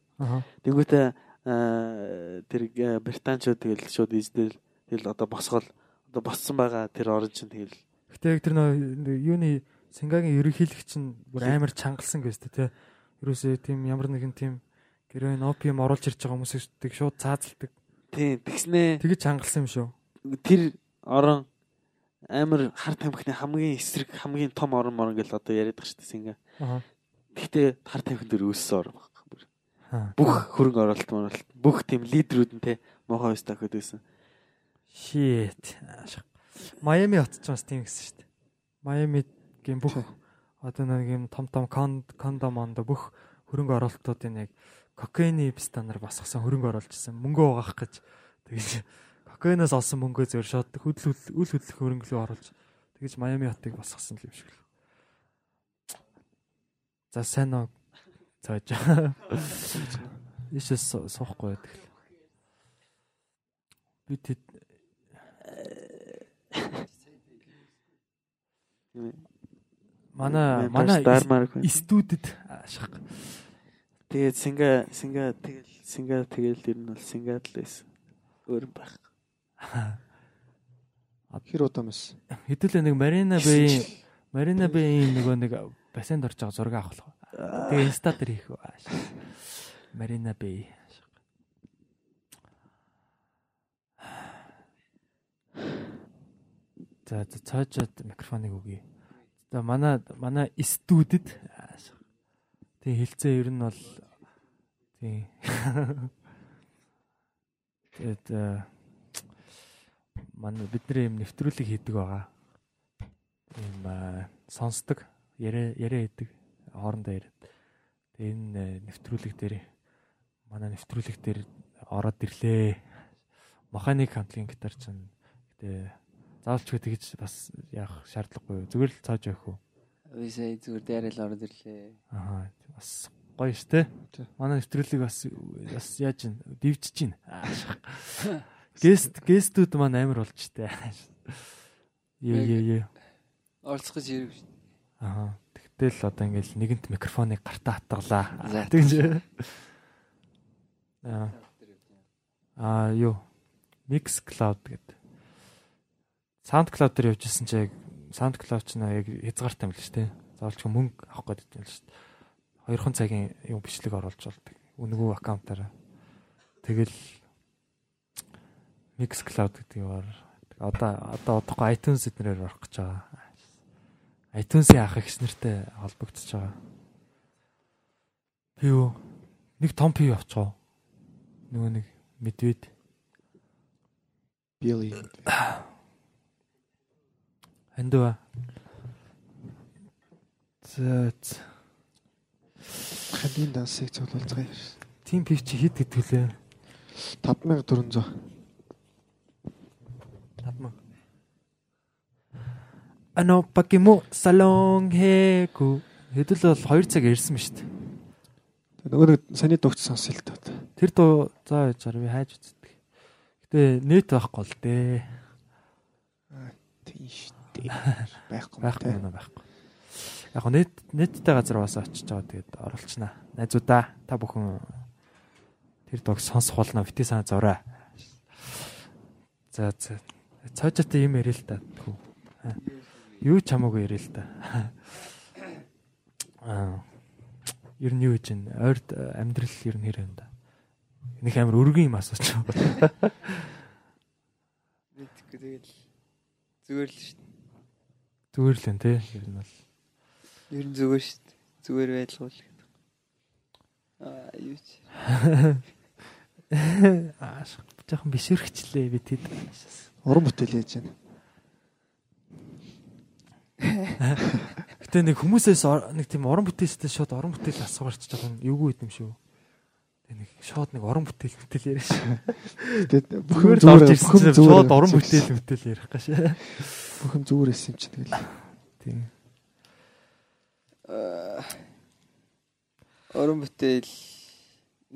Тэнгүүтээ э, тэр э, британчууд тэгэл шууд издэл тэгэл одоо босгол одоо боссон байгаа тэр орн чинь тэгэл Гэтэ яг тэр нөө юуны Сингагийн ерөнхийлөгч чинь бүр амар чангалсан гэж дээ тий. Ерөөсөө тийм ямар нэгэн тийм героин опиум оруулж ирж байгаа хүмүүсийг шууд цаазалдаг. тийм тэгснээ Тэгэж чангалсан юм шүү. тэр орон амар хар тамхины хамгийн эсрэг хамгийн том орон морон гэж одоо яриад байгаа шүү дээ синга. Аа. Гэхдээ хар тамхин дээр өссөн орон байхгүй. Аа. Бүх хөрөнгө оруулалт мөрөлт бүх тийм лидерүүд нь те мохоо өс тахад байсан. Shit. Майами бас тийм гэсэн шүү дээ. Майамигийн бүх одоо нэг юм том том кон кондом онд бүх хөрөнгө оруулалтуудын яг кокаины стандар басгасан хөрөнгө оруулж ирсэн. Мөнгө угаах гэж тэгж кокаинаас олсон мөнгөө зөөр шууд хөдөл үл хөдлөх хөрөнгө рүү оруулж тэгж Майами хотыг басгасан юм шиг л. За сайн уу. Цааж. Ишээс суухгүй байдаг л. Би тэд манай манай студид ашиг. тэгээд синга синга тэгэл синга тэгэл ер нь бол сингад л байсан. Өөр юм байх. Хэр удаан байсан? Хэдүүлээ нэг Марина Бэйн Марина Бэйн нөгөө нэг бассейнд орж байгаа зураг авах. Тэгээ инста дээр хийх. Марина Бэй. За цаажаад микрофоныг өгье. За манай манай студид тий хилцээ ер нь бол тий Тэгээд э, манай бидний юм нэвтрүүлэг хийдэг байгаа. Ийм э, сонсдог, яриа яриа хийдэг хоорондоо яриад. Тэгээд энэ э, нэвтрүүлэг дээр манай нэвтрүүлэг дээр ороод ирлээ. Механик хамтлагийн гитар чинь гэтээ заавалч тэгж бас яах шаардлагагүй. Зүгээр л цааж явах уу. Би сая зүгээр дээрээ л ороод ирлээ. Аа бас гоё штэ. Манай нэвтрүүлэг бас бас яаж ин дивжиж гин. Гест гестүүд маань амар болж штэ. Ее ее. Оролцох гэж ирв шүү. Аа. Тэгтэл одоо ингээл нэгэнт микрофоныг гартаа хатгалаа. Тэгж. Аа. Аа юу? Mix Cloud гэдэг. SoundCloud дээр явжсэн чи яг SoundCloud ч нэ яг хязгаартай юм л шүү дээ. Заавалч мөнгө авах гэдэг юм л шүү дээ. 2хан цагийн юм бичлэг оруулж болдог. Үнгүү аккаунтаараа. Тэгэл Mixcloud гэдэг юмар одоо одоо одохгүй iTunes эднэрээр орох гэж байгаа. iTunes-ийн ах их нэртэй холбогдож байгаа. Юу нэг том пив авчгаа. Нөгөө нэг медвед. Билли. Эндөө. За Хадийн дансыг цуглуулцгаая. Тим пив чи хэд гэдгэлээ? 5400. 5000. Ано пакимо салон хэку. Хэдэл бол 2 цаг ярьсан ба шүү дээ. Нөгөө нэг саний дуугч сонсё л тоо. Тэр дуу за яжаар би хайж үздэг. Гэтэ нэт байхгүй л дээ. Тийм шүү. Байхгүй Байхгүй юм байхгүй. Яг го нэт нэттэй газар бас очиж байгаа тэгээд оролцснаа. Найзуудаа та бүхэн тэр дог сонсох болно бити санаа зураа. За за. Цаажаатай юм ярил л. Аа. Юу ч хамаагүй ярил л та. Аа. Ер нь юу гэж ин ойрд амьдрал ер нь хэрэг юм да. Нэг амар өргөн юм асууч. Мэдхгүй тэгэл зүгээр л шүү. Зүгээр л энэ те. Ер нь бол Ер нь зүгээр шүү. Зүгээр байлгуул. Аа юу ч. аа жоохон бишэрхчлээ би тэд. Уран бүтээл яаж байна? Гэтэ нэг хүмүүсээс нэг тийм орон бүтээлстэй шууд орон бүтээл асуугарч жоохон эвгүй юм шүү. Тэг нэг шууд нэг орон бүтээл бүтээл яриа шүү. Тэгээд Зүгээр бүхэн зүгээр ирсэн чинь шууд орон бүтээл бүтээл ярих гэж. бүхэн зүгээр эсэм чи тэгэл. Тийм. Аа, Орон бүтээл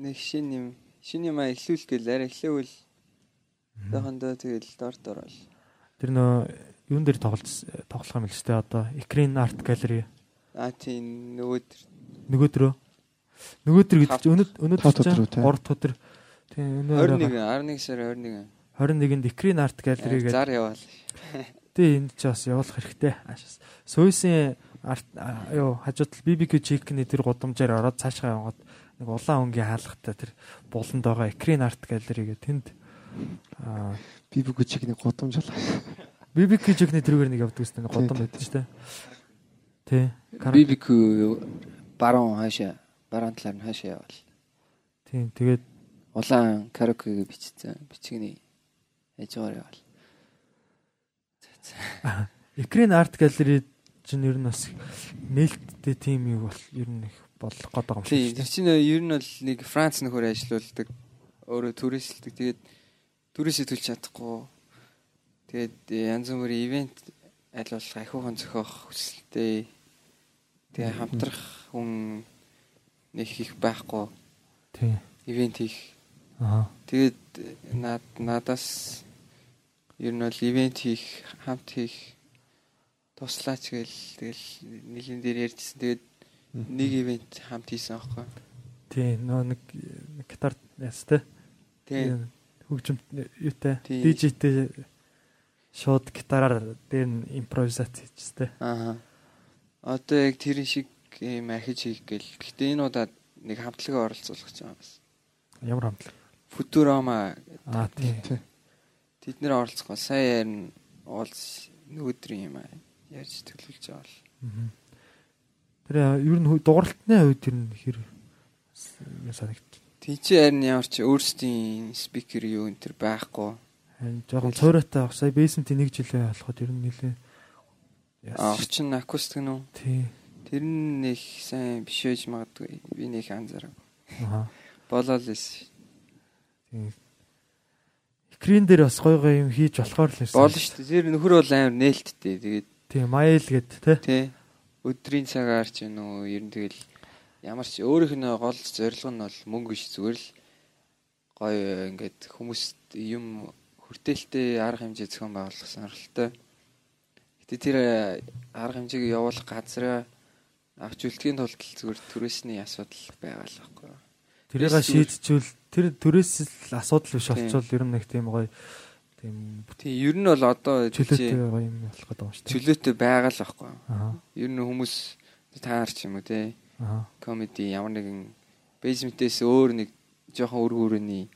нэг шин юм шин юм эхлүүл гэл арай эхлэвэл дахандаа тэгэл дор дорол. Тэр нөө юун дээр тоглож тоглох юм л шүү дээ одоо Screen Art Gallery Аа тийм нөгөөдөр нөгөөдрөө нөгөөдөр гэдэг чинь өнөд өнөд Тот өдөр үү, те? 3 дахь өдөр тийм өнөө 21 11 сар 21. 21-нд Screen Art Gallery гэдэг Зар яваал. Тэ энд ч бас явуулах хэрэгтэй. Аашаас. Сойсын арт юу хажууд л BBQ chicken-ий тэр гудамжаар ороод цаашгаа яваад нэг улаан өнгийн хаалгатай тэр буланд байгаа Screen Art Gallery гэх тэнд аа Би бүгд чигний гудамжлаа. BBQ chicken-ий тэрүүгээр нэг явдаг гэсэн гудам байдаг шүү дээ. Тэ. BBQ баруун хаашаа баруун талаар нь хаашаа яваал. Тийм тэгээд Улаан караоке бичсэн бичгний ээжээр яваал. Screen Art Gallery чинь ер нь бас нээлттэй тим юу бол ер нь их болох гээд байгаа юм шиг тэр чинь ер нь бол нэг Франц нөхөр ажилуулдаг. Өөрөө туристэлдэг. Тэгээд турист төлж чадахгүй. Тэгээд э, янз бүрийн ивент аль болох ахиухан зохиох хүсэлтэй. Тэгээ хамтрах хүн нэг их байхгүй. Тийм. Ивент хийх. Аа. Тэгээд над надаас ер нь бол ивент хийх, хамт хийх туслаач гээл тэгэл нэгэн дээр ярьжсэн. Тэгээд нэг ивент хамт хийсэн аахгүй. Тийм нөө нэг гитар ястай. Тэгээд хөгжим юутай Тийм. DJ-тэй шууд гитараар дээр нь импровизац хийжтэй. Аа. Одоо яг тэрэн шиг юм архиж хийх гээл. Гэхдээ энэ удаад нэг хамтлагаа оролцуулах гэж байгаа бас. Ямар хамтлаг. Futurama Аа тийм. тэд нэр оролцох бол сая ярин уулз өдрийн юм аа ярьж төлөвлөж байгаа бол. Тэр ер нь дууралтны үед ер нь хэр санагд. Тийч харин ямар ч өөрсдийн спикер юу энэ төр байхгүй. Харин жоохон цойроотой авах. Сая бейсментийн нэг жилээ болоход ер нь нэлээ. А орчин акустик нүү. Тий. Тэр нь нэг сайн биш байж магадгүй. Би нэг анзаарав. Аа. Болол лээс. Тийм. Скрин дээр бас гой гой юм хийж болохоор л байсан. Болно шүү дээ. Тэр нөхөр бол амар нээлттэй. Тэгээд Тийм, майл гэд те. тий өдрийн цагаар ч юм уу ер нь тэгэл ямар ч өөрийнх нь гол зорилго нь бол мөнгө биш зүгээр л гоё ингээд хүмүүст юм хүртээлтэй арга хэмжээ зохион байгуулах сонирхолтой. Гэтэ тэр э, арга хэмжээг явуулах газраа авч үлдэхийн тулд зүгээр түрээсний асуудал байгаа л байхгүй. Тэрийг Биш, шийдчихвэл тэр төрөөс л асуудал биш Тийм. болчвол ер нь нэг тийм гоё тийм Тий ер нь бол одоо чөлөөтэй гоё юм болох гэдэг юм шүү дээ. чөлөөтэй байгаа л байхгүй. Аа. Ер нь хүмүүс таар ч юм уу те комеди ямар нэгэн бейсментээс өөр нэг жоохон хүрээний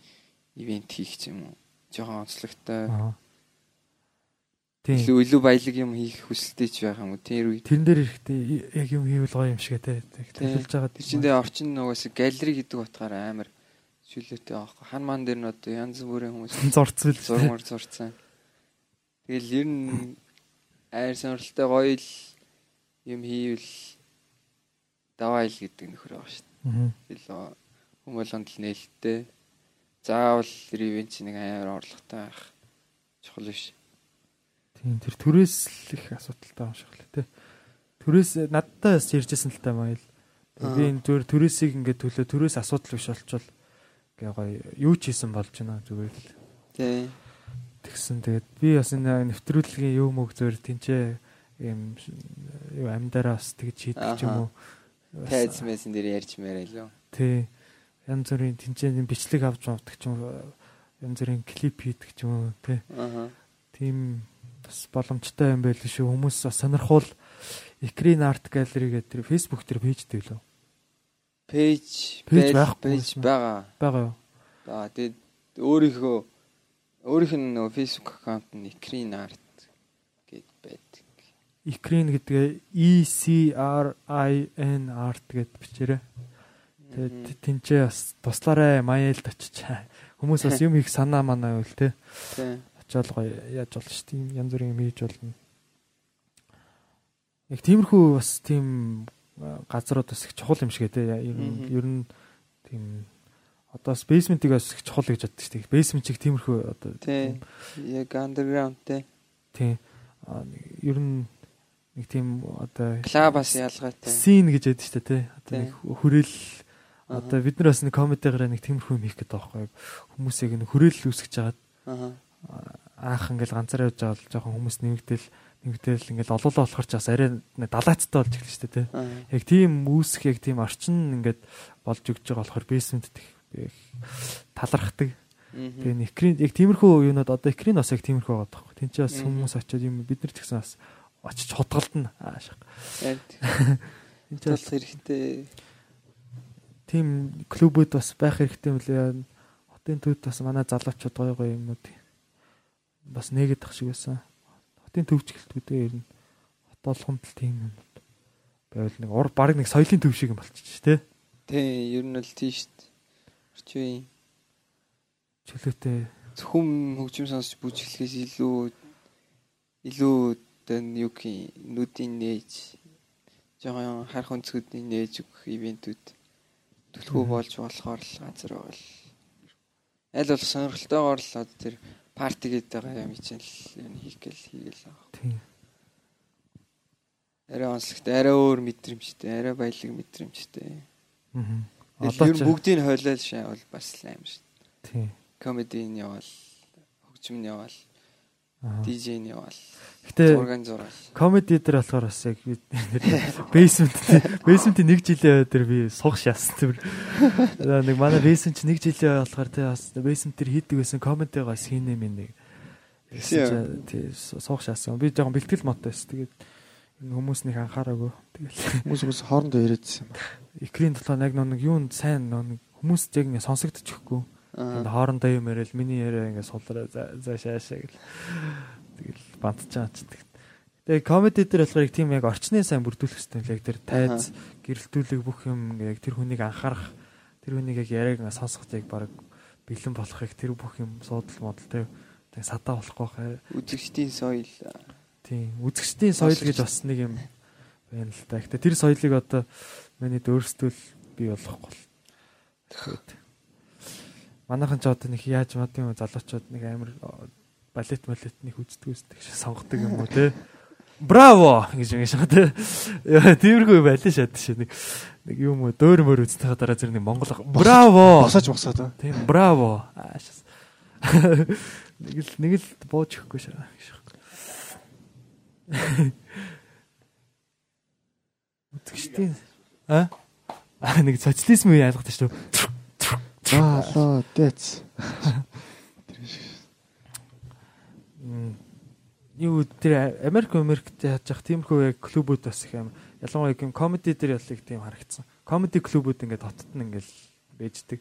ивент хийх юм уу. Жоохон онцлогтой. Тийм. Илүү илүү баялаг юм хийх хүсэлтэй ч байх юм уу. Тэр үед Тэрэн дээр ирэхдээ яг юм хийвэл гоё юм шиг те. Төлөвлөж байгаа. Тэр чинь дээр орчин нугаас галери гэдэг утгаараа амар чөлөөтэй аахгүй. Хан ман дээр нь одоо янз бүрийн хүмүүс зурцвал зурмар зурцсан. Тэгэл ер нь айр сонирхолтой гоё л юм хийвэл даваа ил гэдэг нөхөр байгаа шүү дээ. Илүү хүмүүлэнд л нээлттэй. Заавал чинь нэг амар орлоготой байх. Чухал биш. Тийм тэр төрөөс л их асуудалтай юм шиг л те. Төрөөс надтай бас ярьжсэн л та майл. Аа. Би энэ зүгээр төрөөсийг ингээд төлөө төрөөс асуудал биш болчвол гээ гоё юу ч хийсэн болж байна зүгээр л. Тий. Тэгсэн тэгээд би бас энэ нэвтрүүлгийн юу мөг зөөр тэнцээ юм юу амьдараа бас тэгж хийдэг ч юм уу. Тайз мэсэн дээр ярьж мээрээ лөө. Тий. Янз бүрийн тэнцээ бичлэг авч авдаг ч юм янз бүрийн клип хийдэг ч юм уу тий. Аа. тийм бас боломжтой юм байл шүү. Хүмүүс бас сонирхол Screen Art Gallery гэдэг тэр Facebook дээр лөө. Пэйж Пэйж байл- байхгүй пэйж юм. байгаа. Бага юу? Аа тэгээд өөрийнхөө өөрийнх нь нөгөө Facebook аккаунт нь Screen Art гэд байдаг. Screen гэдэг E C R I N Art гэд бичээрэй. Тэгээд тэнцээ бас туслаарай маялд очиж. Хүмүүс бас юм их санаа манаа байл те. Тий. Очоод гоё яаж болно ш тийм янз бүрийн юм хийж болно. Яг тиймэрхүү бас тийм газрууд бас их чухал юм шиг те. Ер нь ер нь тийм одоо бас basement-ийг бас их чухал гэж боддог ш тийм. Basement-ийг тиймэрхүү одоо Тий. Яг underground те. тийм ер нь нэг тийм одоо Клабас ялгаатай. син гэж яддаг ш те. Одоо нэг хүрээл одоо бид нар бас нэг комедигаар нэг тиймэрхүү юм хийх гэдэг байхгүй. Хүмүүсийг нэг хүрээл үүсгэж жагаад Аа. Анх ингээл ганцаараа явж байгаа бол жоохон хүмүүс нэмэгдэл нэмэгдэл ингээл олоолаа болохоор ч бас арай далаацтай болж эхэлж штэ тий. Аа. Яг тийм үүсэх яг тийм орчин ингээд болж өгч байгаа болохоор basement их талархдаг. Тэгээ некрин яг тиймэрхүү юунод одоо экрин бас яг тиймэрхүү байгаа байхгүй. Тинч бас Мгм. хүмүүс очиод юм бид нар ч гэсэн бас очиж хутгалдана. Аа. Яг Тинч бас тул хэрэгтэй. тийм клубүүд бас байх хэрэгтэй юм лээ. Хотын төвд бас манай залуучууд гоё гоё юмнууд бас нэгэд тах шиг байсан. Хотын төвч гэлтгүүдээ ер нь хот болгонд л тийм юм байвал нэг ур баг нэг соёлын төв шиг юм болчих тий. Тий, ер нь л шүү дээ. Орчин Чөлөөтэй зөвхөн хөгжим сонсч бүжиглэхээс илүү илүү тэн юм, нүдийн нээж жоохон харах өнцгүүдийн нээж өгөх ивентүүд төлхөө болж болохоор л газар байгаа л аль болох сонирхолтойгоор л одоо тэр парти гэдэг байгаа юм чинь л хийх гэл хийгээл байгаа. тийм. Арай онцлогтой, арай өөр мэдрэмжтэй, арай баялаг мэдрэмжтэй. Аа. Одоо ч бүгдийг хойлол шаа бол бас л аим шүү. тийм. Комедийн явал, хөгжим нь явал, Аа. DJ-ний явал, Гэтэ зургийн зураал. комеди дээр болохоор бас яг basement basement нэг жилийн өдөр би сух шаасан тэр нэг манай basement нэг жилийн болохоор тий бас basement дээр хийдэг байсан комедигаас хийнэ минь нэг Тийм. тий сух шаасан би жоохон бэлтгэл моттой байсан тэгээд хүмүүс нэг анхаараагүй тэгэл Хүмүүс хүмүүс хоорондоо яриадсан юм байна. экрийн толгой яг нэг юунд сайн нэг хүмүүс яг ингэ сонсогдчихгүй хоорондоо юм яриад миний яриа ингэ сулраа за за шаашаа гэл тэгэл бантж байгаа ч гэдэг. Тэгээ комеди дээр болохоор тийм яг орчны сайн бүрдүүлэх хэрэгтэй л яг тэр тайз гэрэлтүүлэг бүх юм яг тэр хүнийг анхаарах тэр хүнийг яг яриаг сонсоход яг баг бэлэн болохыг тэр бүх юм суудал модал тэг садаа болохгүй хаа. Үзэгчдийн соёл. Тийм үзэгчдийн соёл гэж бас нэг юм байна л та. Гэтэ тэр соёлыг одоо миний өөрсдөл бий болгохгүй. Тэгэхэд манайхан ч одоо нэг яаж мадын залуучууд нэг амар балет балет нэг үздэг үздэг шиг сонгодог юм уу те. Браво гэж ингэ. Яа тиймэрхүү байлаа шат шиг нэг нэг юм уу дөөр мөр үзтэх дараа зэрэг нэг монгол браво босож босоод. Тийм браво. Аашаас. Нэг л нэг л бууж өгөхгүй шаа. Үзэгчдийн а нэг социализм үе ялгадаг шүү. Аа лоо дэц. Юу тэр Америк Америкт яаж явах тиймэрхүү яг клубүүд бас их амар. Ялангуяа юм комеди дээр ялыг тийм харагдсан. Комеди клубүүд ингээд хотод нь ингээд бэждэг.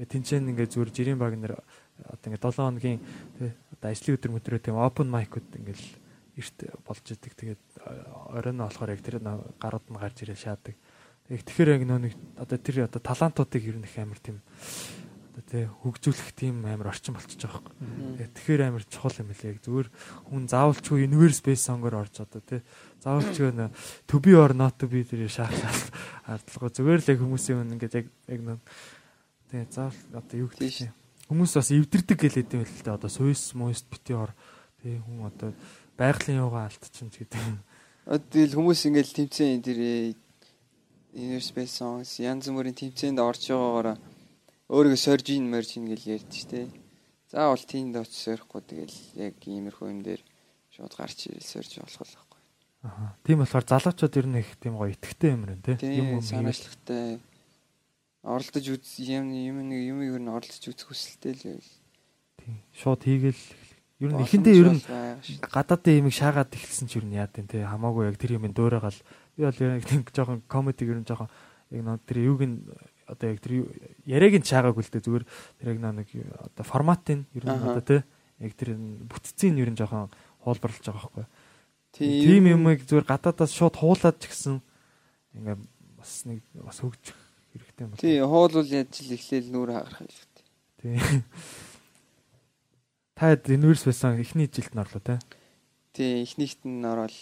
Тинчэн ингээд зүгээр жирийн баг нэр одоо ингээд 7 хоногийн одоо ажлын өдөр мөдрөө тийм open mic-уд ингээд эрт болж идэг. Тэгээд оройн болохоор яг тэр гарууд нь гарч ирээ шаадаг. Тэгэхээр яг нөө нэг одоо тэр одоо талантуудыг ер нь их амар тийм одоо тий хөгжүүлэх тийм амар орчин болчихж байгаа байхгүй. Тэгэхээр амар чухал юм лээ. Зүгээр хүн заавалчгүй universe based song-оор орж одоо тий заавалчгүй нэ to be or not to be тэр шаах ардлага зүгээр л яг хүмүүсийн хүн ингээд яг яг нөө тий заавал одоо юу гэдэг хүмүүс бас эвдэрдэг гэлээд юм л дээ. Одоо Swiss мост бити ор тий хүн одоо байгалийн юугаа алдчихна гэдэг. Тэгэл хүмүүс ингээл тэмцээн тэр Space Songs янз бүрийн тэмцээнд орж байгаагаараа өөрийгөө сорж ин морж ин гэж ярьдэж штэ. Заавал тийнд очиж сорихгүй тэгэл яг иймэрхүү юм дээр шууд гарч ирэл сорж болох л байхгүй. Аа. Тийм болохоор залуучууд ер нь их тийм гоё итгэвтэй юм рэн тий. Юм санаачлагтай оролдож үз юм юм нэг юм ер нь оролдож үзэх хүсэлтэй л байл. Тийм. Шууд хийгээл ер нь эхэндээ ер нь гадаадын юмыг шаагаад эхэлсэн ч ер нь яа гэв тий. Хамаагүй яг тэр юм дөөрөөгал би бол яг тийм жоохон комеди ер нь жоохон яг нөө тэр юуг нь одоо яг тэр яриаг нь чаагаагүй л дээ зүгээр тэр яг нэг одоо форматын ер нь одоо тий. Яг тэр бүтцийн ер нь жоохон хуулбарлаж байгаа байхгүй. Тийм юмыг зүгээр гадаадаас шууд хуулаад ч гэсэн ингээ бас нэг бас хөгжих хэрэгтэй юм байна. Тий, хуулвал яаж л эхлээл нүур хагарах дээ. Тий. Та universe байсан эхний жилд нь орлоо те. Тий, эхнийхт нь ороод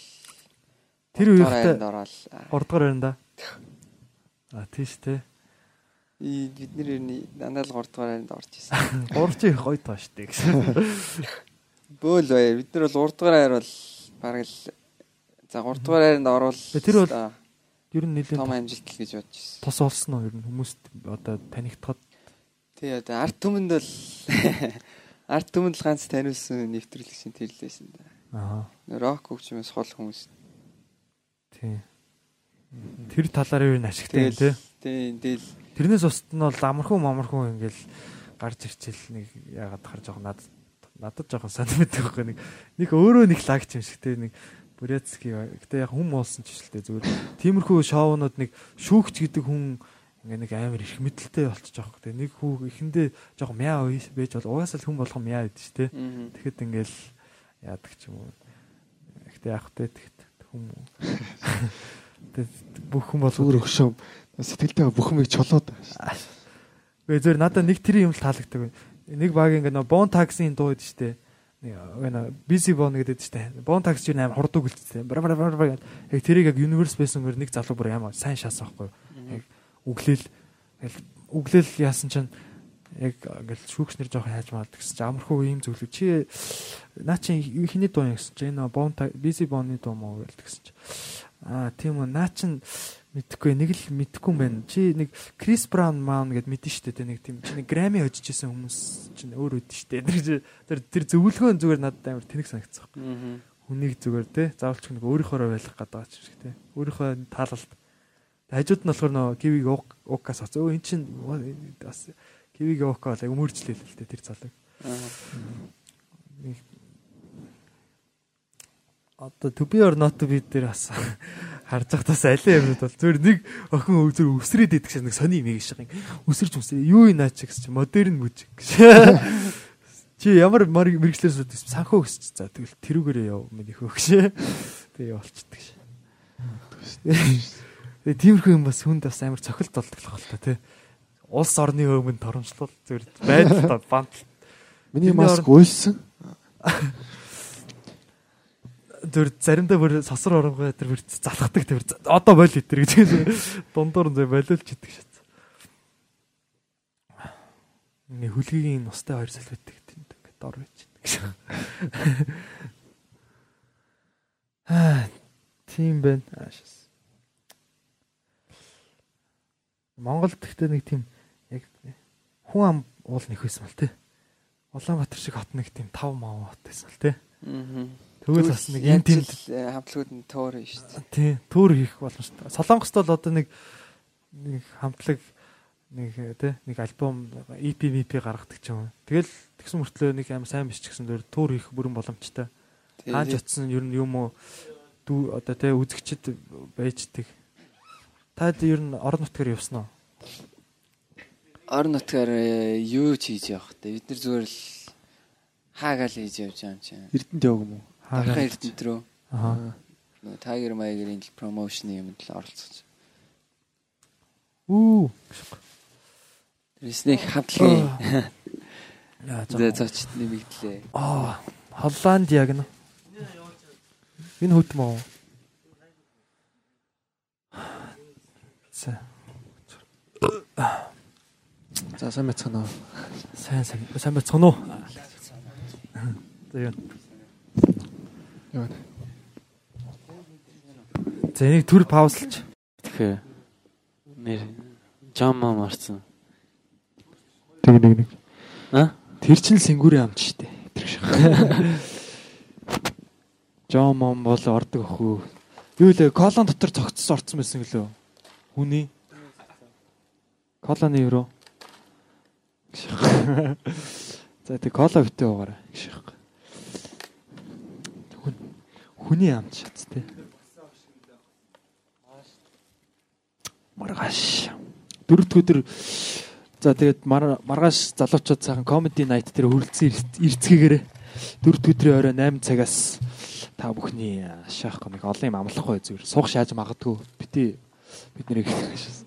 Тэр үеийнхтэй ороод 3 дугаар байранда. А тийш те. И бид нэр дандаа л 3 дугаар байранд орж исэн. 3 чи гоё тоо штэ гэсэн. Бөөл бай. Бид нар бол 3 дугаар хайр бол бараг л за 3 дугаар хайранд орвол Тэр бол ер нь нэлээд том амжилт л гэж бодож байсан. Тос олсон уу ер нь хүмүүст одоо танигдахад Тий одоо арт түмэнд бол арт түмэнд л ганц таниулсан нэвтрүүлэг шин тэрлээсэн да. Аа. Рок хөгжмөөс хол хүмүүс. Тий. Тэр талаар юу н ашигтай юм те. Тий, тэгэл Тэрнээс устд нь бол амархуу мамархуу ингээл гарч ирчихэл нэг яагаад хар жоох надад надад жоохон санамт байхгүй нэг нэг өөрөө нэг лагч юм шиг те нэг Буряцкий гэтээ яг хүм уулсан ч шилтэй зүгээр. Тиймэрхүү шоунууд нэг шүүгч гэдэг хүн ингээ нэг амар их мэдлэлтэй болчих жоох те. Нэг хүү эхэндээ жоохон мяа байж бол угаасаа хүн болгон мяа гэдэг ч те. Тэгэхэд ингээл яадаг ч юм уу. Гэтээ яг те тэгэхэд хүм бүх хүн бол зүгээр өгшөө сэтгэлдээ бүх юмыг чулууд. Гэ зөв надад нэг тэр юм л таалагддаг. Нэг баг ингээ нөө бон таксийн дуу гэдэг штэ. Нэг биси бон гэдэг штэ. Бон такси чинь амар хурдан гэлцсэн. Бара бара бара яг тэрийг яг universe байсан-гээр нэг залуу бүр ямар сайн шаасан байхгүй. Яг үглээл үглээл яасан чинь яг ингээл шүүгчнэр жоох хайж маалдаг гэсэн чинь амархуу ийм зөвлөв чи наа чи хиний дуу юм гэсэн чинь энэ бон биси бонны дуу мó гэсэн чинь аа тийм үү наа чин Мэдхгүй нэг л мэдхгүй юм байна. Чи нэг Крис Браун маун гэд мэдэн штэ тэ нэг тийм чи нэг Грами хожижсэн хүмүүс чинь өөр үдэн штэ. Тэр тэр зөвлөгөө зүгээр надад амар тэнэг санагдсан. Хүнийг зүгээр те заавалч нэг өөрийнхоороо байлгах гэдэг байгаа ч шиг те. Өөрийнхөө таалалт. Хажууд нь болохоор нөө кивиг укас оц. Өө эн чин бас кивиг ука бол өмөрчлээ л те тэр залуу. Одоо to be or not to be дээр бас харж байхдаас алей юмуд бол зүгээр нэг охин зүгээр өсрээд идэх шиг нэг сони юм ийм шиг өсөрч өсрээ. Юу энэ наач гэж модерн мужик гэж. Чи ямар мэрэгчлэр сууд санхүү гэсч за тэгэл тэрүүгээрээ яв миний хөөгш Тэгээ болчдөг ш. Тэгээ тиймэрхүү юм бас хүнд бас амар цохилт болдог л байна тий. Улс орны өмнө торомжлол зүгээр байдал банд. Миний маск уйлсан. Тэр заримдаа бүр сосор оронгой тэр бүр залхдаг тэр одоо бойл итэр гэж дундуур зөө болиулж идэг шат. Ингээ хүлгийн ностой хоёр салбитдаг тэнд ингээ дор байж идэг. Аа тийм байна. Аашас. Монголд гэхдээ нэг тийм яг хүн ам уул нэг байсан бол тий. Улаанбаатар шиг хот нэг тийм 5 мав хот байсан л тий. Аа. Тэгвэл бас нэг энэ тийм хамтлагууд нь туур шүү дээ. тий төр хийх боломжтой. Солонгост бол одоо нэг нэг хамтлаг нэг тий нэг альбом EP EP гаргадаг ч юм. Тэгэл тэгсэн мөртлөө нэг амар сайн биш ч гэсэн дөр төр хийх бүрэн боломжтой. Хааж утсан ер нь юм уу дүү одоо тий үзэгчд байждаг. Та ер нь орон нутгаар явсан уу? Орон нутгаар э, юу ч хийж явах те. Бид нар зүгээр л хаагаал хийж явж байгаа юм чинь. Эрдэнэт яваг юм уу? Харахын эрдэнэт рүү. Аа. Tiger Mayer-ийн промошны юмд л оролцож. Үү. Тэрсний хамтлагийн Яа зэ зочд нэмэгдлээ. Аа, Холланд яг нь. Энэ хөт мөн. За. За сайн байцгаана уу? Сайн сайн сайн байцгаана уу? За юу. Яа. За энийг төр паузлж. Тэгэхээр нэр Жама марцсан. Тэг нэг нэг. А? Тэр чин сэнгүүрийн амт штэ. Тэр шиг. Мом бол ордог өхөө. Юу лээ колон дотор цогцсон орцсон байсан гэлөө. Хүний колоны евро. За тэг кола битээ уугаарай гэх шиг. Хүний амт шатс тэ. Маргааш. Дөрөвд өдөр за тэгээд маргааш залуучууд сайхан comedy night дээр хөрөлцөн ирцгээгээрээ дөрөвд өдрийн орой 8 цагаас та бүхний шаахгүй нэг олон юм амлахгүй зүгээр суух шааж магадгүй бити бид нэрийг шээс.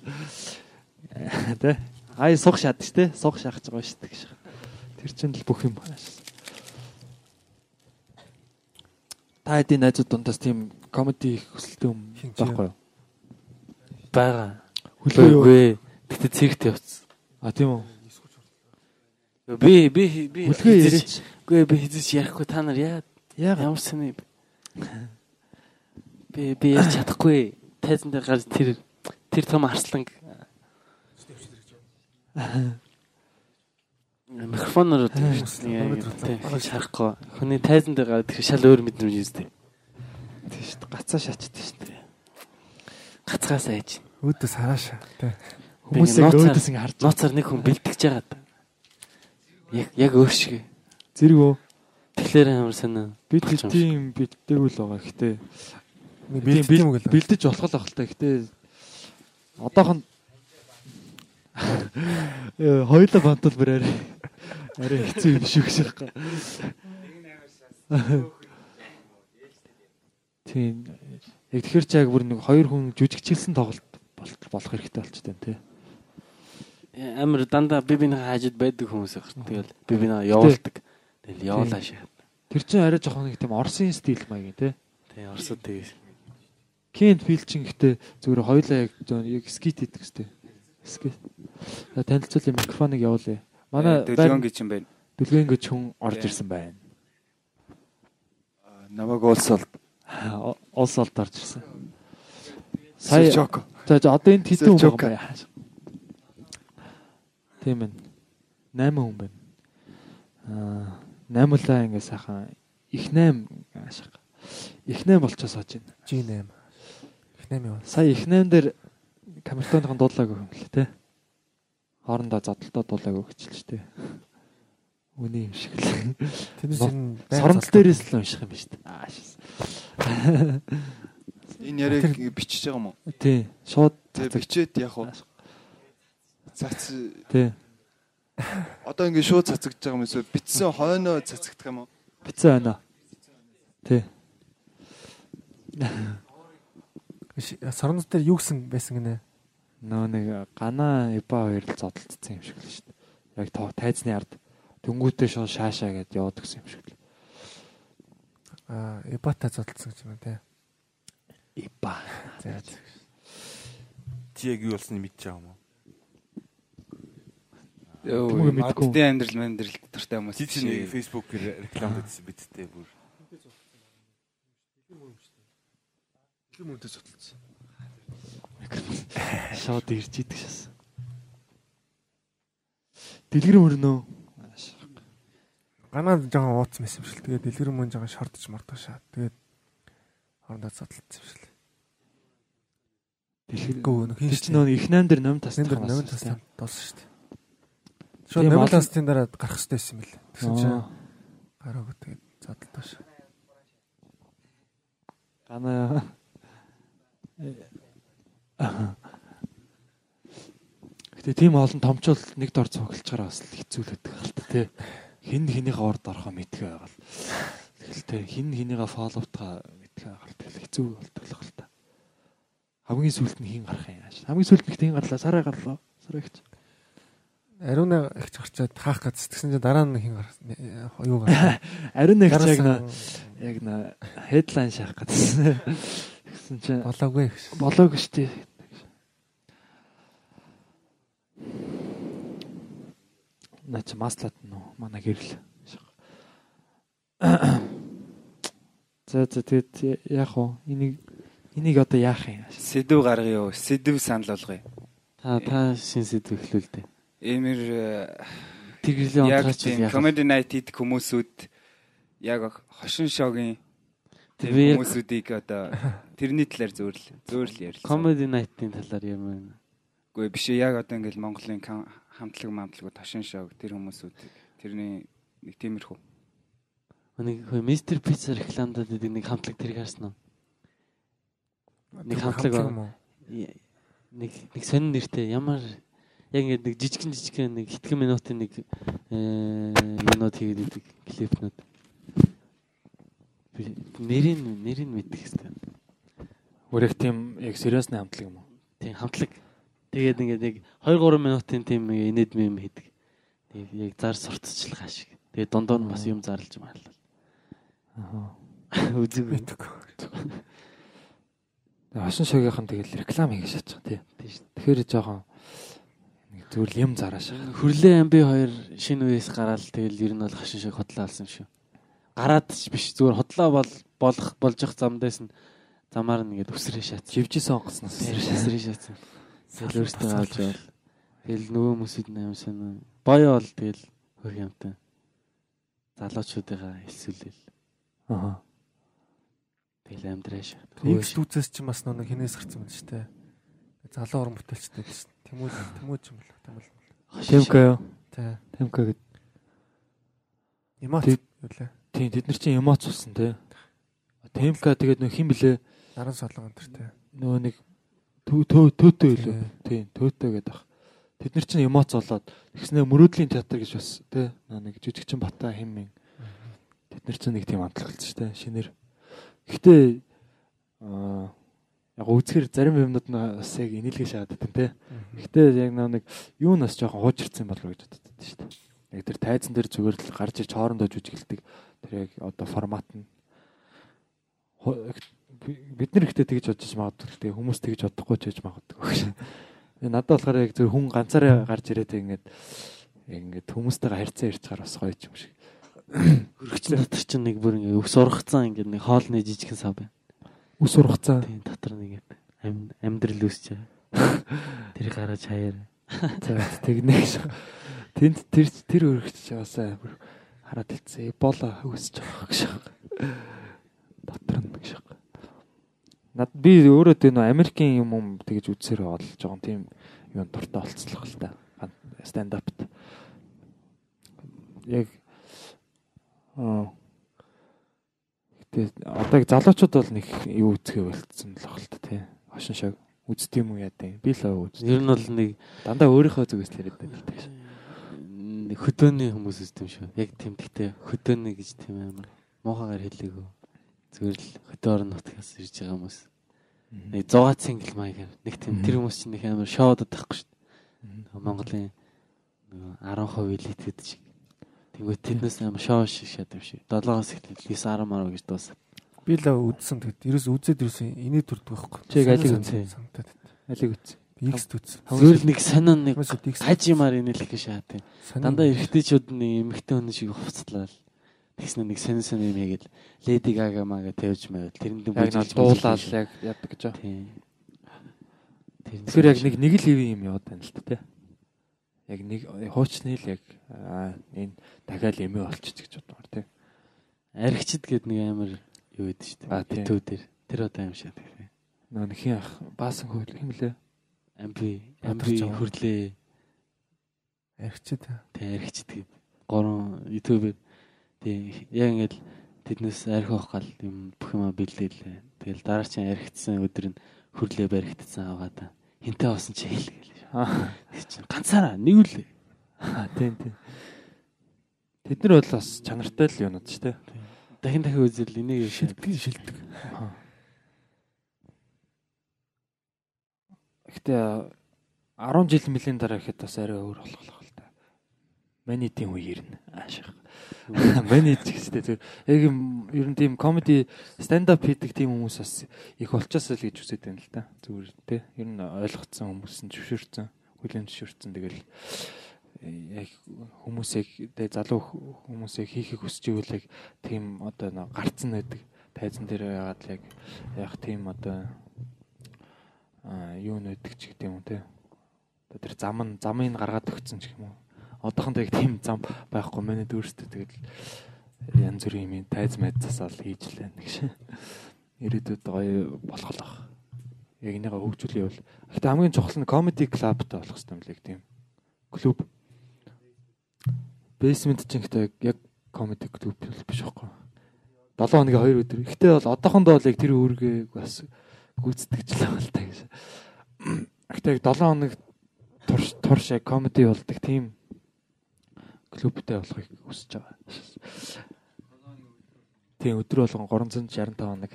Тэ? Ай суух шаад ч тэ? Суух шаах гэж байгаа шүү дээ. Тэр чинь л бүх юм байна. Та хэдийн найзууд дундаас тийм comedy их хүсэлтэй юм байхгүй юу? Бага. Хүлээ. Гэтэ цэгт явц. А тийм үү? Би би би Хүлгээ яриач. Гүй би хэзээ ярихгүй та нар яа ямар сони би би ярьж чадахгүй. Тайзан дээр гарч тэр тэр том арслан микрофоноор хийж харахгүй. Хүний тайзан дээр гараад тэр шал өөр мэдрэмж юустэй. тийм шүү дээ. Гацаа шаачдаг шүү дээ. Гацгаас айж. Тэ. Хүмүүсийг нууцаар- өөдөөс ингэ харж Нууцаар нэг хүн бэлтгэж байгаад. Яг яг өөр шиг. зэрэг үү? Тэгэхээр амар санаа. Юм тийм бэлдээгүй л байгаа. Гэтэ бэлдэж болох л та. Гэтэ одоохон хоёулаа бантал бүр арай арай хэцүү юм шиг шигхгүй. Тийм. Яг тэгэхэр ч яг бүр нэг хоёр хүн жүжигчилсэн тоглолт бол- болох хэрэгтэй болчтой тий. Амар дандаа би бинийхээ хажууд байдаг хүмүүс байх. Тэгэл би бинийхээ явуулдаг. Тэгэл явуулаа шээ. Тэр чинь арай жоохон нэг тийм Оросын стил маяг тий. Тэг орсод тэгээс. Кент Филчин гэхдээ зүгээр хоёулаа яг яг скит хийдэг хэвчтэй. Скит. За танилцуулъя микрофоныг явуулъя. Манай Дэлгэн гэж юм байна. Дүлгэн гэж хүн орж ирсэн байна. Намайг уулсал Улс олд орж ирсэн. Сая. За за одоо энэ хэдэн хүн Сэлчок. байгаа юм бэ? Тийм ээ. 8 хүн байна. Аа 8улаа ингээ сайхан их 8 ашиг. Их 8 болчоо сууж байна. G8. Их 8 яваа. Сая их 8 дээр камертоныхон дуулаагүй юм л те. Хоорондоо зодтолтоо дуулаагүй гэж л ч те. Үний юм шиг л. Но- чинь Соронц дээрээс л унших юм ба шүү дээ. Аа шээс. Энэ яриг бичиж байгаа юм уу? Тий. Шууд бичээд яг уу. Цац Тий. одоо ингэ шууд цацагдж байгаа юм эсвэл бичсэн хойноо цацагдах юм уу? Бицэн байна. Тий. Сарнууд дээр юу гэсэн байсан гинэ? Нөө нэг гана эба хоёр л зодтолцсон юм шиг л шүү дээ. Яг тоо тайзны ард дөнгүүтээ шууд шаашаа гэдээ яваад гсэн юм шиг л. Аа, эбата зодтолсон гэж юм тий. Эба. Чи яг юу болсныг мэдчихэж байгаа юм уу? Өө модтой амьдрал амьдрал дуртай хүмүүс. Чи чи нэг Facebook-ээр реклам хийсэн бидтэй бүр. Илүү мөндөд зодтолсон. Шууд ирж идэг шээс. Дэлгэр мөрнөө. Ганаад жоохон ууц мэс юм шил. Тэгээд дэлгэр мөн жоохон шордож мордож шаа. Тэгээд хоорондоо зодтолсон юм шил. Дэлгэргүй нөх хин ч нөө их 8 дээр номь тасдаг. Номь номь тасдаг тоосон шүү дээ. Шууд номь тастын дараа гарах хэрэгтэй байсан юм билээ. Тэгсэн чинь гараагүй тэгээд зодтолтоо шаа. Гана Гэтэ тийм олон томчул нэг дор цуглаж гараа бас хэцүү л байдаг хэл та тий. Хин хинийхээ орд орохоо мэдгээ байгаа л. Тэгэл тий хин хинийгээ фолловтгаа мэдгээ байгаа л тэгэл хэцүү болдог л та. Хамгийн сүүлд нь хин гарах юм яаж. Хамгийн сүүлд нь хин гарлаа сараа гарлаа. Сараа ихч. Ариуна ихч гарчаад хаах гэж тэгсэн чинь дараа нь хин гарсан. Юу гарсан? Ариуна ихч яг на яг на хедлайн шахах гэсэн. Тэгсэн чинь болоогүй. Болоогүй шүү дээ. Нач маслат нөө манай гэрэл. За за тэгээд яах вэ? Энийг энийг одоо яах юм? Сэдв гаргая юу? Сэдв санал болгоё. Та та шин сэдв эхлүүл дээ. Эмэр яг онцгойч яах вэ? comedy night идэх хүмүүсүүд яг хошин шогийн хүмүүсүүдийг одоо тэрний талаар зөөрл зөөрл ярил. Comedy night-ийн талаар юм байна. Үгүй биш яг одоо ингээл Монголын хамтлаг мамтлагууд хошин шог тэр хүмүүсүүд тэрний нэг тиймэрхүү. Нэг. Pizza рекламдад байдаг нэг хамтлаг тэрийг харсан уу? Нэг хамтлаг юм уу? Я- нэг нэг сонин нэртэй ямар яг ингээд нэг жижигэн жижигэн нэг хитгэн минутын нэг э минут хийгээд идэг клипнүүд. Би нэрийг нэрийг мэдэх хэвээр. Өөрөг тийм яг сериусны хамтлаг юм уу? Тийм хамтлаг. Тэгээд ингээд яг 2 3 минутын тийм инээд мем хийдэг. Тэгээд яг зар сурталчлах ашиг. Тэгээд дондоо нь бас юм зарлж маарлал. Аа. Үзэг мэддэг. Хошин шогийнхан тэгэл реклам хийж шатж байгаа тий. Тэгэхээр жоохон нэг зүгээр л юм зарааш. Хөрлөө амби хоёр шинэ үеэс гараад тэгэл ер нь бол хашин шиг хотлоо алсан шүү. Гараад ч биш зүгээр хотлоо бол болох болж явах замдаас нь замаар нь ингээд өсрөө шатсан. Живжсэн онгоцноос. өсрөө шатсан. Өөртөө авч явал. Тэгэл нөгөө хүмүүсүүд нь аим сайн. Боё бол тэгэл хөр юмтай. Залуучуудыгаа хэлсүүлэл. Аа. Тэгэл амьдрааш. X дүүцээс ч бас нэг хинээс гарсан байна шүү дээ. Залуу уран бүтээлчтэй байсан. Тэмүүл тэмүүл юм бол тэмүүл. Темка юу? Тэ. Темка гэдэг. Эмоц Тэг- юу лээ. Тийм тэд нар чинь эмоц болсон тий. Темка тэгээд нөх хин блэ Наран солон энэ тэ. нөгөө нэг төөтөө үлээ. Тийм төөтөө гэдэг ах. Тэд нар чинь эмоц болоод тэгснэ мөрөөдлийн театр гэж бас тий. Нэг жижигчин бата химэн. Тэд нар чинь нэг тийм амтлагалц шүү дээ шинээр. Гэхдээ аа яг үзэхэр зарим юмнууд нь бас яг инээлгээ шахаад байдаг тий. Гэхдээ яг нэг юу нас жоохон хуучирсан болов гэж боддог шүү дээ. Яг тэр тайзан дээр зүгээр л гарч иж хоорондоо жүжиглдэг. Тэр яг одоо формат нь бид нар ихтэй тэгж бодож магадгүй тэгээ хүмүүс тэгж бодохгүй ч гэж магадгүй. Тэгээ надад болохоор яг зөв хүн ганцаараа гарч ирээд ингээд ингээд хүмүүстэйгээ харьцаа байгаа бас гоё юм шиг. Хөргөчн дотор чинь нэг бүр ингээд өкс ургацсан ингээд нэг хоолны жижигхэн сав байна. Ус ургацаа. Тийм дотор нэг амьдрал үүсч байгаа. Тэр гараж хаяар. Тэгнэ гэж. Тэнд тэр тэр өргөч чаасаа бүр хараад хэлцээ. Эбола үүсэж байгаа гэж. Дотор. Над би өөрөө тэ нөө Америкийн юм юм тэгж үзсээр бол жоохон тийм юу дуртай болцлох л та. Stand up. Яг аа Гэтэ одоо залуучууд бол нэг юу үзгээ болцсон л та тий. Хошин шог үзт юм уу яа дээ. Би л үз. Ер нь бол нэг дандаа өөрийнхөө зүгээс л яриад байдаг гэж. хөдөөний хүмүүс үст юм шүү. Яг тэмдэгтэй хөдөөний гэж тийм амар муухагаар хэлээгөө. Зүгээр л хөтөө орон нутгаас ирж байгаа хүмүүс. Нэг 100 цингл маягаар нэг тийм тэр хүмүүс чинь нэг амар шоудод тахгүй шүү дээ. Монголын нөгөө 10% элит гэдэг шиг. Тэгвэл тэднээс амар шоу шиг шат юм шиг. 7-оос эхлээд 9 10 10 гэж дуусаа. Би л үдсэн тэгэд ерөөс үзээд ерөөс инээ төрдөг байхгүй. Чиг алиг үзье. Алиг. Би X үзсэн. Зүгээр л нэг сонин нэг хажимаар инээлэх гэж шаат. Дандаа эргэжтэйчүүд нэг эмэгтэй хүн шиг хувцлал. Тэгснэ нэг сонин сонин юм хийгээл Леди Гага мага тавьж байвал тэрэнд Яг нь дуулаад яг яадаг гэж байна. Тийм. Тэгэхээр яг нэг нэг л ив юм яваад байна л та тий. Яг нэг хуучны л яг энэ дахиад эмээ болчих гэж бодмоор тий. аригчд гээд нэг амар юу гэдэг шүү А, дээ. тийм. Битүү дээр. Тэр одоо юм шиг тийм. Нөгөө нэг хин ах баасан хөл юм лээ. Амби амби хөрлөө Аригчид. тийм аригчд гээд гурван ютубер тийм яг ингээд тэднээс арх авах гал юм бүх юм бэлдээл. Тэгэл дараа чинь аригдсан өдөр нь хөрлөө баригдсан аваа та. Хинтээ басан чи хэл гээл. Аа чинь ганцаараа нэг үл тийм тийм. Тэд нар бол бас чанартай л юунууд ч тий. дахин дахин үзэл энийг Шилдэг шилдэг. Гэтэ 10 жил мөлийн дараа гэхэд бас арай өөр болох. Манитийн үе ирнэ. Ааших. Манит гэжтэй зүгээр. Яг юм ер нь тийм комеди stand up хийдэг тийм хүмүүс бас их болчоос л гэж үзээд байна л да. Зүгээр тий. Ер нь ойлгоцсон хүмүүс нь зөвшөөрсөн, хүлэн зөвшөөрсөн тэгэл э, яг хүмүүсийг тэ залуу хүмүүсийг хийхийг хүсэж ивэл яг тийм одоо гарцсан байдаг тайзан дээр яагаад яг яг тийм одоо юу нэдэг ч гэдэг юм те. Одоо тэр зам нь замыг гаргаад өгсөн ч юм уу. Одоохондоо яг тийм зам байхгүй манай дүүрстэй тэгэл янз бүрийн юм тайз майзаас ол хийж лээ нэг шин. Ирээдүйд гоё болох л бах. Яг энийгээ хөгжүүлээ бол. Гэхдээ хамгийн чухал нь comedy clubтай болох юм лээ тийм. Клуб. Basement ч ихтэй яг comedy club биш байхгүй. 7 хоногийн 2 өдөр. Гэхдээ бол одоохондоо бол яг тэр үүргээ бас гүйцэтгэж л байгаа л та гэж. Гэхдээ яг 7 хоног турш турш яг комеди болдог тийм клубтэй болохыг хүсэж байгаа. Тийм өдөр болгон 365 хоног.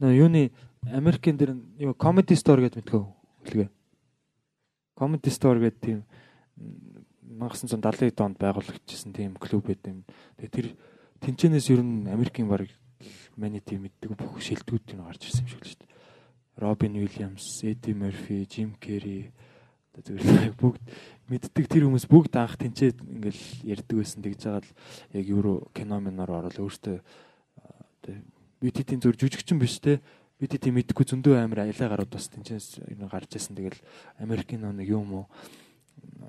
Нөө юуны Америкэн дээр нь юу comedy store гэж мэдгөө үлгээ. Comedy store гэдэг тийм 1970-ад онд байгуулагдчихсан тийм клуб байт юм. Тэгээ тэр тэнцэнээс ер нь Америкийн баг маний тийм мэддэг бүх шилдэгүүд нь гарч ирсэн юм шиг л шүү дээ. Робин Уильямс, Эдди Мерфи, Жим Керри зүгээр бүгд мэддэг тэр хүмүүс бүгд анх тэнцээд ингээл ярьдаг байсан. Тэгж байгаа л яг евро киноменоор орол өөртөө одоо BTT-ийн зүр жүжигчин биш те BTT мэдхгүй зөндөө амир аялаа гарууд бас тэнцээс гарч ирсэн. Тэгэл Америкийн нэг юм уу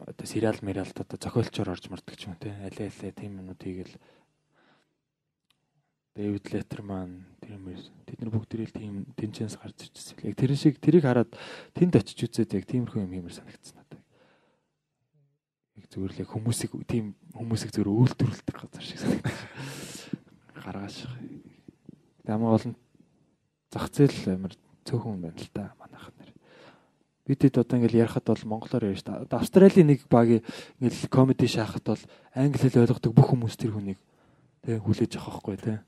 одоо сериал мериалд одоо зохиолчоор орж мардаг ч юм те алей алей тийм юмнууд хийгээл Дэвид Леттерман тийм тэд нар бүгд тэрэл тийм тэнцэнс гарч ирчихсэн. Яг тэрэн шиг тэрийг хараад тэнд очиж үзээд яг тиймэрхүү юм хиймэр санагдсан надад. Яг зүгээр л яг хүмүүсийг тийм хүмүүсийг зүгээр үйлдвэрлэдэг газар шиг санагдсан. Гаргааш. Тамаа олон зах зээл амар цөөхөн байна л та манайх нэр. Бид хэд одоо ингээл ярахад бол монголоор ярьж та. Австралийн нэг баг ингээл комеди шахахад бол англи хэл ойлгодог бүх хүмүүс тэр хүнийг тэг хүлээж авах байхгүй тий.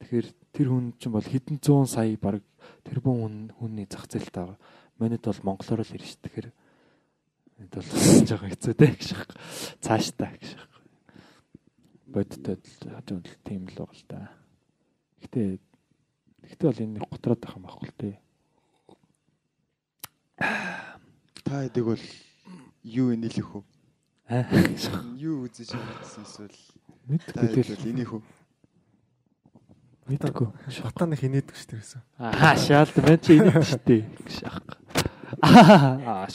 Тэгэхээр тэр хүн чинь бол хэдэн зуун сая баг тэр бун хүн хүний зах зээлтэй байгаа. Манайд бол монголоор л ирж тэгэхээр энд бол жоохон хэцүү дээ гэж байна. Цааш та гэж байна. Бодтой хажууд л тийм л байгаа л да. Гэтэ гэтэ бол энэ готроод байх юм байхгүй л дээ. Та хэдэг бол юу инээлэх вэ? Аа. Юу үзэж байсан эсвэл Мэдгүй бол инех үү? Мэдгүй. Шатаа нэг хинээдэг шүү дээ гэсэн. Аа шаалт мен чи энэ шүү дээ гэж ах. Аа.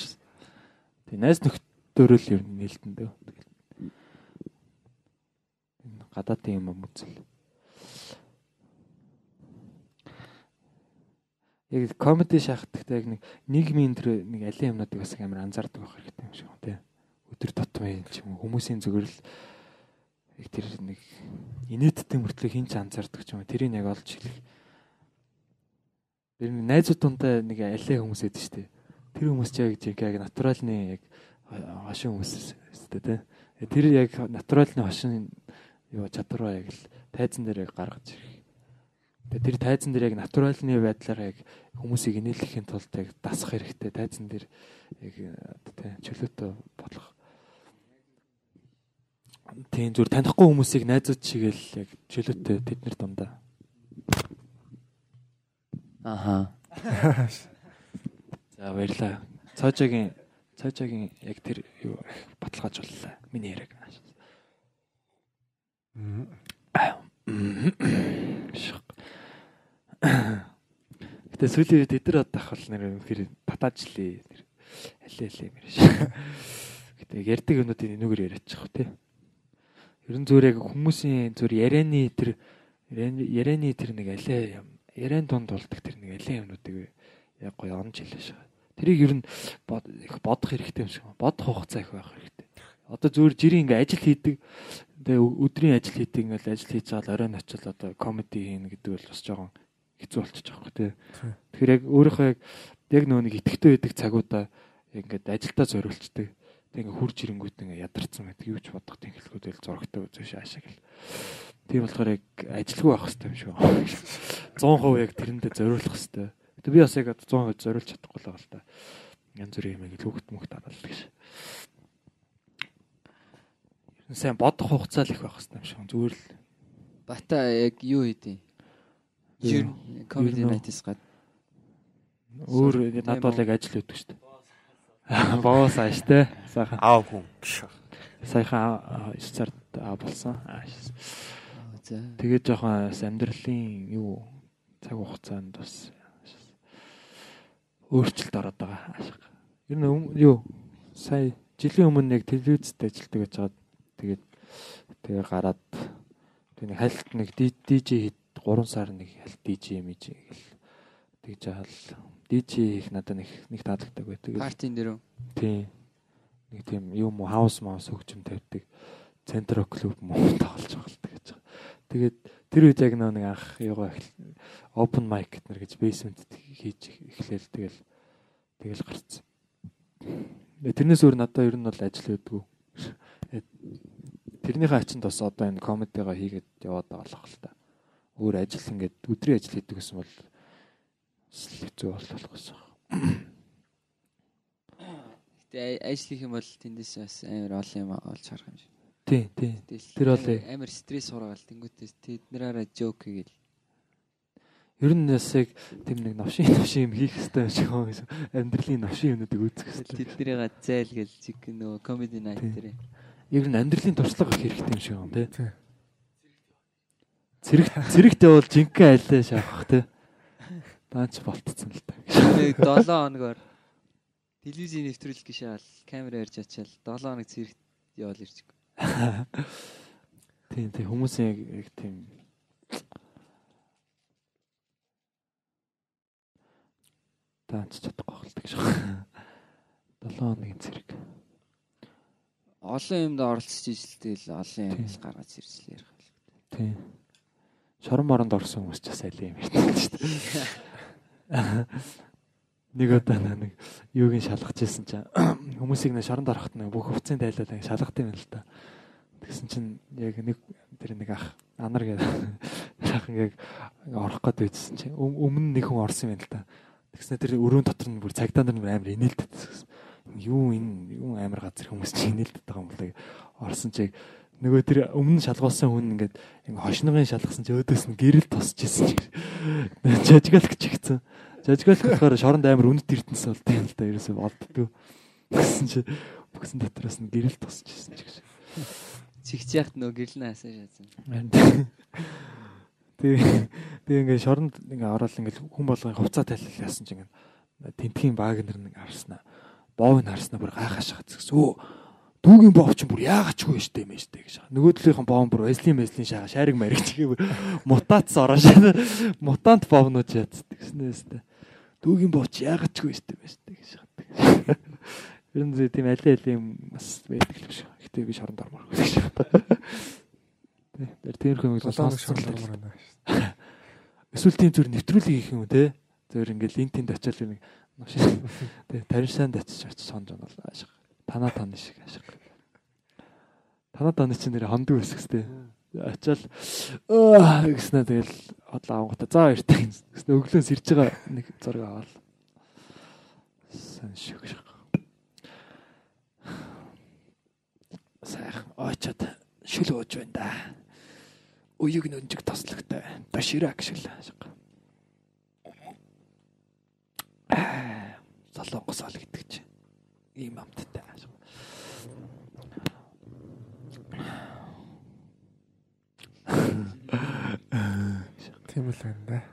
Тэ найс нөхдөөрөө л ер нь нээлтэн дээ. Энэ гадаадын юм үзэл. Яг комеди шахахтагтай яг нэг нийгмийн тэр нэг алин юмнуудыг бас амар анзаардаг байх хэрэгтэй юм шиг байна тий. Өдөр тутмын ч юм хүмүүсийн зүгээр л яг тэр нэг инээдтэй мөртлөө хинч анзаардаг ч юм уу тэрийг яг олж хэлэх. Нэг найзууд дундаа нэг алиа хүмүүс эд штэ. Тэр хүмүүс ч яг яг натуралны яг хошин хүмүүс өстэй тий. Тэр яг натуралны хошин юу чадвараа яг л тайзан дээр яг гаргаж ирэх. Тэгээ тэр тайзан дээр яг натуралны байдлаар яг хүмүүсийг инээлгэхийн тулд яг дасах хэрэгтэй. Тайзан дээр яг тий чөлөөтэй бодлого. Тийм зүр танихгүй хүмүүсийг найзууд чигээл яг чөлөөтэй тэднэр дундаа. Аха. За баярлаа. Цаажагийн цаажагийн яг тэр юу баталгаажууллаа. Миний яриаг. Гэтэ сүүлийн үед эдэр одох бол нэр үнэхээр татаачлээ. Алээ алээ мэр ш. Гэтэ ярьдаг юмнуудын энүүгээр яриачих тий. Ерөн зүгээр яг хүмүүсийн зүгээр ярианы тэр ярианы тэр нэг алээ яриан дунд болдог тэр нэг алээ юмнуудыг яг гоё онж хэлээ ш. Тэрийг ер нь их бодох хэрэгтэй юм шиг. Бодох хугацаа их байх хэрэгтэй. Одоо зүгээр жирийн ингээ ажил хийдэг Тэгээ өдрийн ажил хийдэг ингээл ажил хийж байгаа л оройн очил одоо комеди хийн гэдэг бол бас жоохон хэцүү болчих жоох тий. Тэгэхээр яг өөрийнхөө яг яг нөө нэг итгэвтэй байдаг цагуудаа ингээд ажилдаа зориулцдаг. Тэг ингээ хурж ирэнгүүт ингээ ядарсан байдаг. Юу ч бодох тэнхлэгүүд л зурагтай үзэж ашиг л. Тийм болохоор яг ажилгүй байх хэрэгтэй юм шиг. 100% яг тэрэндээ зориулах хэрэгтэй. Гэтэ би бас яг 100% зориулж чадахгүй л байгаа л та. Янз бүрийн юм л хөвгт мөхт хаалт гэж сайн бодох хугацаа л их байх хэрэгтэй юм шиг зүгээр л бата яг юу хийдیں۔ Ер нь comedy night-с гад өөр над бол яг ажил өгдөг шүү дээ. Боос ааш те. Сайхан аав хүн. Сайхан 9 цард болсон. Тэгээд жоохон амьдралын юу цаг хугацаанд бас өөрчлөлт ороод байгаа. Ер нь юу сая жилийн өмнө яг телевизэд ажилладаг гэж байгаа Тэгээд тэгээ гараад тэгээ хальт нэг DJ хэд 3 сар нэг хальт DJ мэж гэл тэгж хаал DJ их надад нэг нэг таалагддаг бай. Тэгээд партийн дээр үү? Тийм. Нэг тийм юм уу хаус маус хөгжим тавьдаг. Центро клуб муу тоглож байгаа л тэгэж байгаа. Тэгээд тэр үед яг нэг анх юугаа open mic гэтнэр гэж basement хийж эхлээл тэгэл тэгэл гарцсан. Тэрнээс өөр надад ер нь бол ажил өгдөггүй. Тэрнийхээ ачинд бас одоо энэ комедигаа хийгээд яваад байгаа болох л та. Өөр ажил ингээд өдрийн ажил хийдэг гэсэн бол хэцүү болох гэсэн. Гэтэ ажил хийх юм бол тэндээс бас амар олон юм олж харах юм шиг. Тий, тий. Тэр бол амар стресс сургаал тэнгуүтээс тэднэраараа жок хийгээл Ер нь бас яг тийм нэг новшин новшин юм хийх хэрэгтэй юм шиг хаа гэсэн амьдралын новшин юмнуудыг үзэх хэрэгтэй. Тэднэрийг зайл гэл чиг нөгөө comedy night дээр. Ер нь амьдралын туршлага их хэрэгтэй юм шиг юм тий. Цэрэг цэрэгт явал жинхэнэ айлаа шаах тий. Даач болтцсон л та. Нэг 7 хоногор телевизийн нэвтрүүлэг гişээл камера ярьж ачаал 7 хоног цэрэгт явал ирж. Тийм тийм хүмүүсийн яг тийм таанч чадахгүй хөлдөг шүү. 7 хоногийн цэрэг. Олон юмд оролцож ижилтэл олон юм гаргаж ирж л ярих л. Тийм. Шорон моронд орсон хүмүүс ч бас айл юм ярьдаг шүү дээ. Нэг удаа нэг юугийн шалгаж ирсэн чинь хүмүүсийг нэг шоронд орохт нэг бүх хувцсын тайлаад ингэ шалгах юм л та. Тэгсэн чинь яг нэг тэр нэг ах анар гэдэг ах ингэ орох гээд байжсэн чинь өмнө нэг хүн орсон юм л та. Тэгснэ тэр өрөөнд дотор нь бүр цагдаа нар амар инээлдэт. Юу энэ юу амар газар хүмүүс чинь инээлдэт байгаа юм бол орсон чиг нөгөө тэр өмнө шалгуулсан хүн ингээд ингээ хошныгын шалгасан чи өөдөөс нь гэрэл тосч исэн чи жажгалах чигцэн. Жажгалах болохоор шоронд амар үнэт эрдэнэс болд юм л да ерөөсөө болддгоо. Гэсэн чи бүгсэн дотроос нь гэрэл тосч исэн чи гэж. Чигч яхад нөгөө гэрэл нь хасаа шаасан. Тэгээ тэгээ ингээ шоронд ингээ ороод ингээ хүн болгон хувцас тайлал яасан чинь ингээ тентгийн багнер нэг харснаа. Боовыг харснаа бүр гайхаш хацсан. Өө дүүгийн боов ч бүр яагачгүй штэ юм штэ гэж. Нөгөөдлийнхэн боов бүр эзлийн мэзлийн шага шариг мариг чигээ мутац ороошаа. Мутант боовнууд яцдаг гэснээр дүүгийн боов ч яагачгүй штэ юм штэ гэж. Ер нь тийм аль аль юм бас байдаг л биш. Гэтэ би шоронд ормоор гэж. Тэр тэрхүү юм сонссон л байна. Эсвэл тийм зүр нэвтрүүлэг хийх юм те. Зөвөр ингээд линкдэнд очиад нэг машин те таринсанд очиж очиж сонж онол ашиг. Танаа таны шиг ашиг. Танаа таны чинь нэр хондог байсан гэхтэй. Очиад гэснэ тэгэл хотлоо авангуудаа за баяртай. Гэсэн өглөөс ирж байгаа нэг зураг аваад. Сан шиг шиг. Сайхан очоод шүл ууж байна да. Уюг нөнжиг тослогтой. Даширак шил. Солонгос ол гэдэг чинь ийм амттай. Тийм л байна да.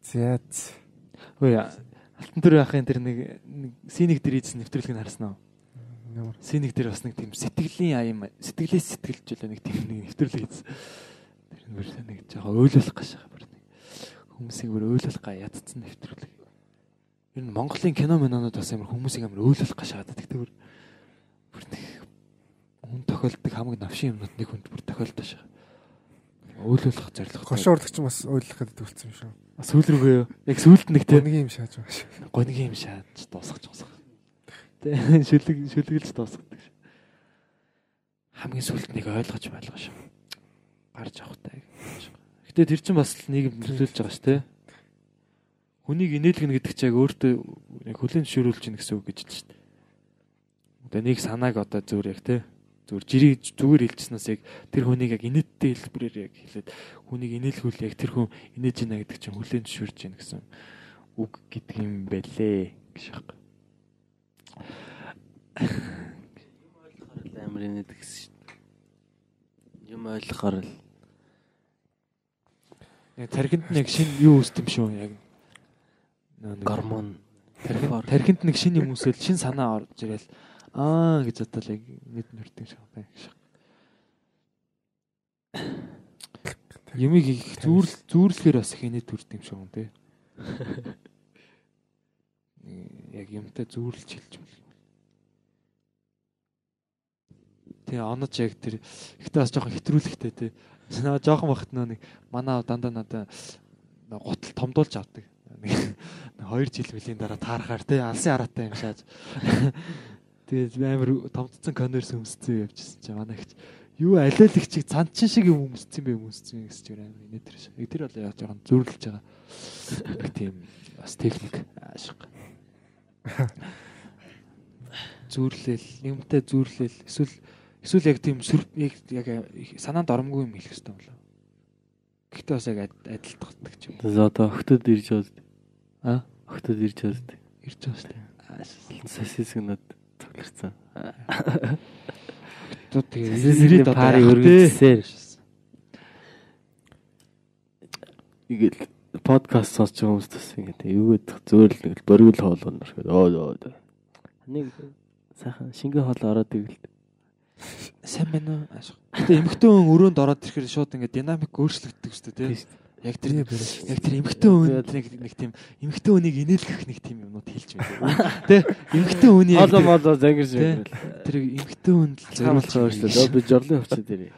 Зяц. Ой алтан төр яхын тэр нэг синик дээр ийдсэн нэвтрүүлгийг харсан уу? Ямар Синик дээр бас нэг тийм сэтгэлийн аян сэтгэлээс сэтгэлжүүлээ нэг тийм нэг нэвтрүүлэг ийдсэн. Тэр нь бүр нэг жоохон ойлуулах гэж байгаа бүр нэг хүмүүсийг бүр ойлуулах га ядцсан нэвтрүүлэг. Ер нь Монголын кино минонууд бас амар хүмүүсийг амар гэж байгаа. Тэгтээ бүр бүр хүн тохиолддог хамгийн навшин юмнууд нэг хүнд бүр тохиолдож байгаа. Ойлуулах зорилготой. гошуурдаг ч бас ойлгох гэдэг үлдсэн юм шүү. Сүүл рүүгээ? Яг сүүлд нэг тийм Нэг юм шааж байгаа шүү. гониг юм шааж дуусгаж дуусгах. Тэ шүлэг шүлэглэж дуусгадаг ш. Хамгийн сүлд нэг ойлгож байлгаа ш. Гарч авахтай. Гэтэ тэр чинь бас нийгэм нөлөөлж байгаа ш тэ. Хүнийг инээлгэнэ гэдэг чинь яг өөртөө яг хүлэн зөвшөөрүүлж гин гэсэн үг гэж л ш. Одоо нэг санааг одоо зөвөр яг тэ зүгээр жирийг зүгээр хэлчихснээс яг тэр хүнийг яг инээдтэй хэлбэрээр яг хэлээд хүнийг инээлгүүл яг тэр хүн инээж гинэ гэдэг чинь хүлэн зөвшөөрж гин гэсэн үг гэдэг юм бэлээ гэж байна. амар инээд гэсэн шүү дээ. Юм ойлгохоор л Яг тархинд нэг шин юу үүсдэм шүү яг. Гормон тархинд нэг шин юм үүсэл шин санаа орж ирэл аа гэж бодвол яг мэд нүрдэг шиг байна гэж. Юмыг их зүүрл зүүрлэхээр бас их инээд төрдөг юм шиг юм те. Яг юмтай зүүрлж хэлж байна. Тэгээ онож яг тэр ихтэй бас жоохон хэтрүүлэхтэй те. Наа жоохон бахт нөө нэг манай дандаа надаа гутал томдуулж авдаг. Нэг 2 жил бүлийн дараа таарахаар те алсын хараатай юм шааж. Тэгээд амар томдсон конверс өмсцэн явжсэн чи манай ихч юу алиал их чиг цанд чин шиг юм өмсцэн бэ өмсцэн чинь амар инээд тэр шиг. Тэр бол яг жоохон зөрлөж байгаа. Тийм бас техник ашиг. Зүрлэл, юмтай зүрлэл эсвэл эсвэл яг тийм яг яг санаанд оромгүй юм хэлэх хэрэгтэй болоо. Гэхдээ бас яг адилтгдаг ч юм. За одоо охтод ирж байгаа. А? Охтод ирж байгаа. Ирж байгаа шүү дээ. Сосисгнод цогларсан. Тоо тэгээ Сосисгны пари өргөжсээр. Игэл подкаст сонсч байгаа хүмүүс бас ингэ юу гэдэг зөөр л нэг боргил хоолгоно шүү. Оо оо. Нэг сайхан шингэн хоол ороод ивэл Сайн байна уу? Гэтэ эмхтэн өрөөнд ороод ирэхээр шууд ингээд динамик өөрчлөгддөг шүү дээ тий. Яг тэр яг тэр эмхтэн хүн нэг нэг тийм эмхтэн хүнийг инээлгэх нэг тийм юмнууд хэлж байна. Тэ эмхтэн хүний хоолоо молоо зангирж байна. Тэр эмхтэн хүнд л зориулж байгаа шүү дээ. Би жорлын хувцас дээр.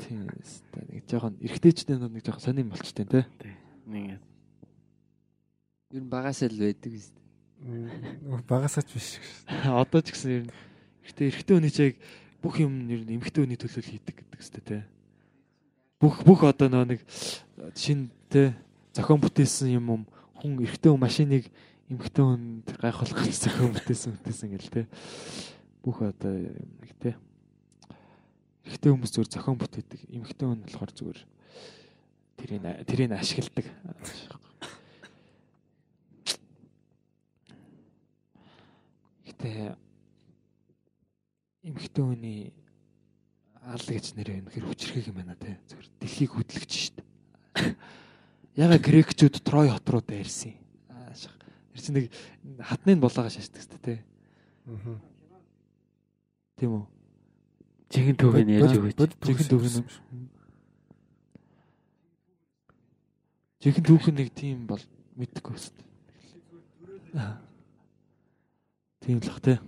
Тийм нэг жоохон эргэжтэйчдээ нэг жоохон сонирм болчтой тий. Нэг Ер нь багасаа л байдаг биз. Багасаач биш. Одоо ч гэсэн ер нь Гэтэ эрэгтэй хүний чиг бүх юм ер нь эмэгтэй хүний төлөө хийдэг гэдэг үстэй те. Бүх бүх одоо нөө нэг шин те зохион бүтээсэн юм юм хүн эрэгтэй хүн машиныг эмэгтэй хүнд гайхуулах гэж зохион бүтээсэн бүтээсэн гэл те. Бүх одоо нэг те. Эрэгтэй хүмүүс зүгээр зохион бүтээдэг. Эмэгтэй хүн болохоор зүгээр тэрийг тэрийг ашигладаг. Гэтэ эмхтэн хүний ал гэж нэрээ үнэхэр хүчрхэг юм байна те. Зөвхөн дэлхийг хөдлөгч шүү дээ. Яга грекчүүд Трой хот руу дайрсан. Тэр чинь нэг хатныг булаагаа шашдаг шүү дээ те. Аа. Тийм үү? Жихэн төвийг яаж өгөөч. Юм шүү. Жихэн түүх нэг тийм бол мэдгүй өст. Тийм л бах те.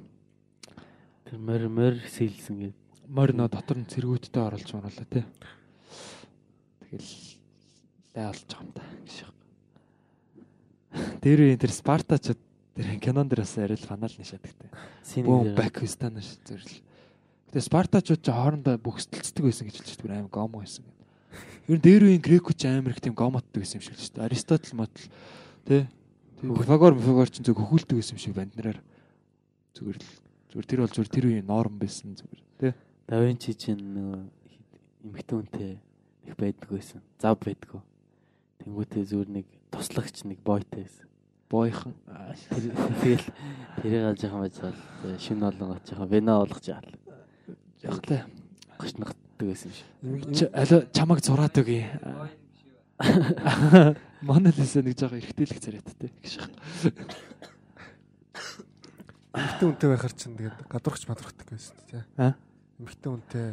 Тэр мөр мөр сэлсэн гээд. Мор нөө дотор нь цэргүүдтэй оруулж оруулаа тий. Тэгэл лай болж байгаа юм да гэж. Тэр үеийн тэр Спартачд тэр кинон дээр бас арай л фанал нишадаг тий. Бөө Бакистан зэрэл. Гэтэ Спартачууд ч хоорондоо бөхсөлцдөг байсан гэж хэлж байгаа аим гомо байсан. Ер нь дээр үеийн грекч амар их тийм гомотдаг гэсэн юм шиг л шүү дээ. Аристотл мотл тий. Пифагор Пифагор ч зөв хөхүүлдэг гэсэн юм шиг банд нараар зүгээр л зүгээр тэр бол зүгээр тэр үеийн норм байсан зүгээр тий. Давинчи чинь нөгөө эмхтэн үнтэй их байдаг байсан. Зав байдгүй. Тэнгүүтээ зүгээр нэг туслагч нэг бойтой байсан. Бойхон. Тэгэл тэрийг алж байгаа байж бол шинэ олонгот жоохон вена болгож яал. Яг та Гочногддаг байсан шиг. Ч- аль чамаг зураад өгье. Манай л хэсэ нэг жоохон эргэтэлэх царайтай гэж байна. Эмхтэн үнтэй байхаар чинь тэгээд гадуурхч мадрахдаг байсан тий. Аа? Эмхтэн үнтэй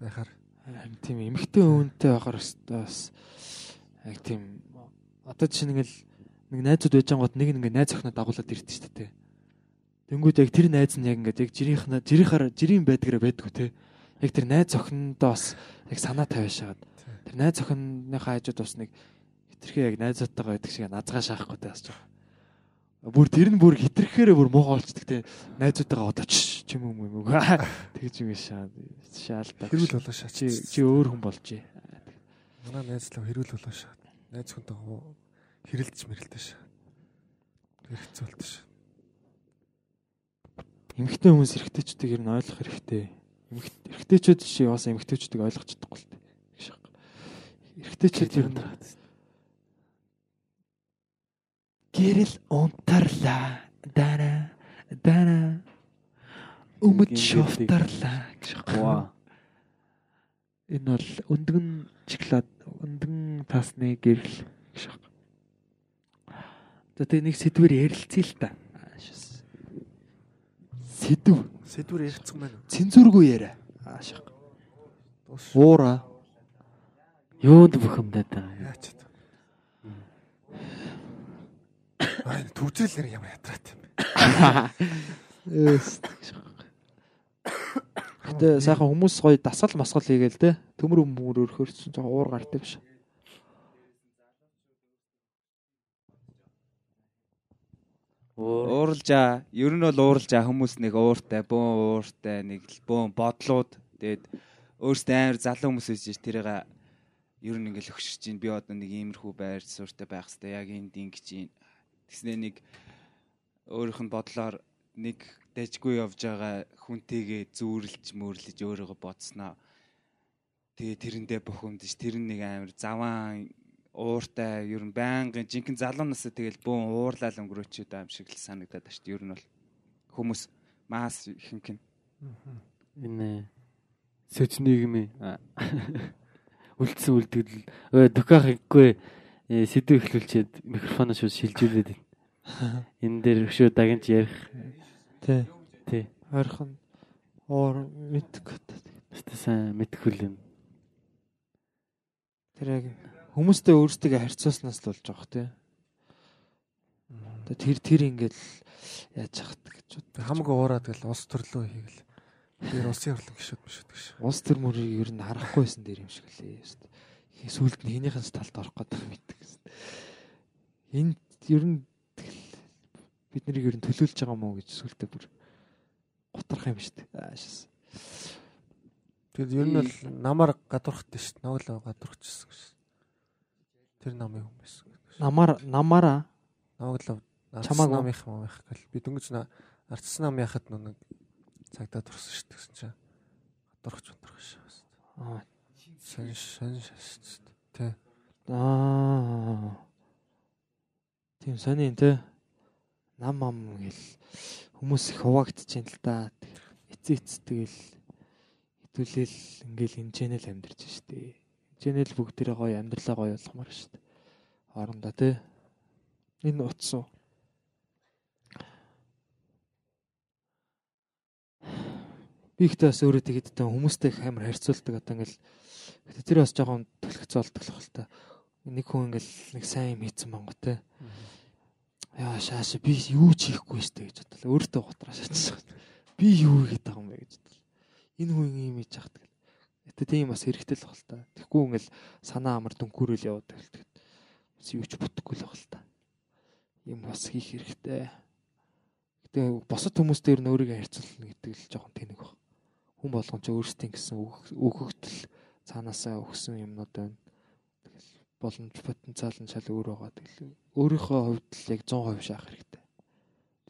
байхаар Харин тийм эмхтэй өвөнтэй байхаар бас яг тийм одоо чинь ингээл нэг найзууд байж ангууд нэг нэг найз охиноо дагуулад ирдэ шүү дээ. Тэнгүүд яг тэр найз нь яг ингээд яг жирийнх жирийнхаар жирийн байдгаараа байдгүй те. Яг тэр найз охиндоо бас яг санаа тавиаш хагаад тэр найз охиныхаа хажууд бас нэг хитрхээ яг найзуудтайгаа байдаг шиг назгаа шаахгүй те бас жоо. Бүр тэр нь бүр хитрхээр бүр муухай болцдог те. Найзуудтайгаа одоо ч юм юм уу. Тэгж юм шаа. Шаалдаг. хэрүүл болоо шаа. Чи чи өөр хүн болжээ. Манай найзлаа хэрүүл болоо шаа. Найз хүнтэй хэрэлдэж мэрэлдэж шаа. Тэр хэцүү болтой шаа. Эмэгтэй хүмүүс эрэгтэйчүүдийг ер нь ойлгох хэрэгтэй. Эмэгтэй эрэгтэйчүүд чи бас эмэгтэйчүүдийг ойлгож чадахгүй л байна. Эрэгтэйчүүд ер нь гэрэл унтарлаа. Дана дана өмд шофтарлаа гэж байна. Энэ бол өндгөн шоколад, өндгөн тасны гэрэл гэж байна. За тэгээ нэг сэдвэр ярилцъя л та. Сэдв. Сэдвэр ярилцсан байна уу? Цензургүй яриа. Дуус. Уура. Юунд бухимдаад байгаа юм. Яач та. Аа энэ төвжрэл нэр ямар ятраат юм бэ? Эс. Гэтэ сайхан хүмүүс гоё дасгал масгал хийгээл те. Төмөр өмөр өрхөрсөн жоо уур гартай биш. Ууралжаа. Ер нь бол ууралжаа хүмүүс нэг ууртай, бөөн ууртай, нэг л бөөн бодлууд. Тэгээд өөртөө амар залуу хүмүүс байж тэрийг ер нь ингээл өгшөрч чинь би одоо нэг иймэрхүү байр суурьтай байх хэвээр яг энд ингэж юм. Тэснэ нэг өөрийнх нь бодлоор нэг дайжгүй явж байгаа хүнтэйгээ зүүрлж мөөрлөж өөрийгөө бодсноо. Тэгээ тэрэндээ бухимдаж тэр нэг амар заваан ууртай ер нь байнгын жинхэнэ залуу насаа тэгэл бөөн уурлал өнгөрөөчөөд аим шиг л санагдаад байна шүү дээ. Ер нь бол хүмүүс мас ихэнх нь Энэ соцнигмээ үлдсэн үлдэгдэл өө дуках ихгүй сэдв эхлүүлчихэд микрофоноо шууд шилжүүлээд. Энэ дээр өшөө дагнж ярих. Тэ. Тий. Ойрхон уур мэдгүй. Өстө сайн мэдхүүл юм. Тэр яг хүмүүстэй өөрсдөө харьцуулснаас л болж байгаа тий. Тэр тэр ингээд яаж яхад гэж бод. Хамаг уураад гэл ус төрлөө хийгээл. Тэр усын хурлан гişүүд бишүүд гэж. Улс төр мөрийг ер нь харахгүй байсан дээр юм шиг лээ. Сүүлд нь хийнийхэн талд орох гэдэг мэддэг. Энд ер нь бид нарыг ер нь төлөөлж байгаа мó гэж сүултээ бүр готрох юм шүү дээ. Аашс. Тэгэл ер нь бол намаар гадуурхтай шүү дээ. Ноглоо гадуурхчихсан гэж. Тэр намын хүн байсан. Намаар намаараа Ноглоо Чамааг уу? намынх маамих гэл. Би дөнгөж ардс нам яхад нэг цагдаа турсан шүү дээ гэсэн чинь. Гадуурхч гадуурх шээ. аа Сон сон шүү дээ. Тэ. аа тийм сони тэ нам ам гэл хүмүүс их хуваагдчихээн л да. Эцээ эц тэгэл хитүүлэл ингээл хэмжээнэл амьдэрч штэ. Хэмжээнэл бүгдээрээ гоё амьдралаа гоё болгомоор штэ. Хоорондоо тэ. Энэ утсуу. Би ихтэй бас өөрөө тэгэд тэ хүмүүстэй амар харьцуулдаг одоо ингээл гэтээ тэр бас жоохон төлөвцөө болдог л хэл та. Нэг хүн ингээл нэг сайн юм хийцэн бангу тэ. Яа шааш би юу ч хийхгүй штэ гэж бодлоо. Өөртөө готроо шатсан. Би юу хийгээд байгаа юм бэ гэж бодлоо. Энэ хүн юм хийж яхад гэл. Гэтэ тийм бас хэрэгтэй л бахал та. Тэгэхгүй ингээл санаа амар дүнкүүрэл яваад тэгэд. Бас юу ч бүтэхгүй л бахал та. Юм бас хийх хэрэгтэй. Гэтэ босод хүмүүстэй ер нь өөрийгөө харьцуулна гэдэг л жоохон тэнэг баг. Хүн болгон ч өөрсдийн гэсэн өгөгдөл цаанаасаа өгсөн юмнууд байна. Боломж потенциал нь шал өөр байгаа. Тэгэл өөрийнхөө хувьд л яг 100% шаах хэрэгтэй.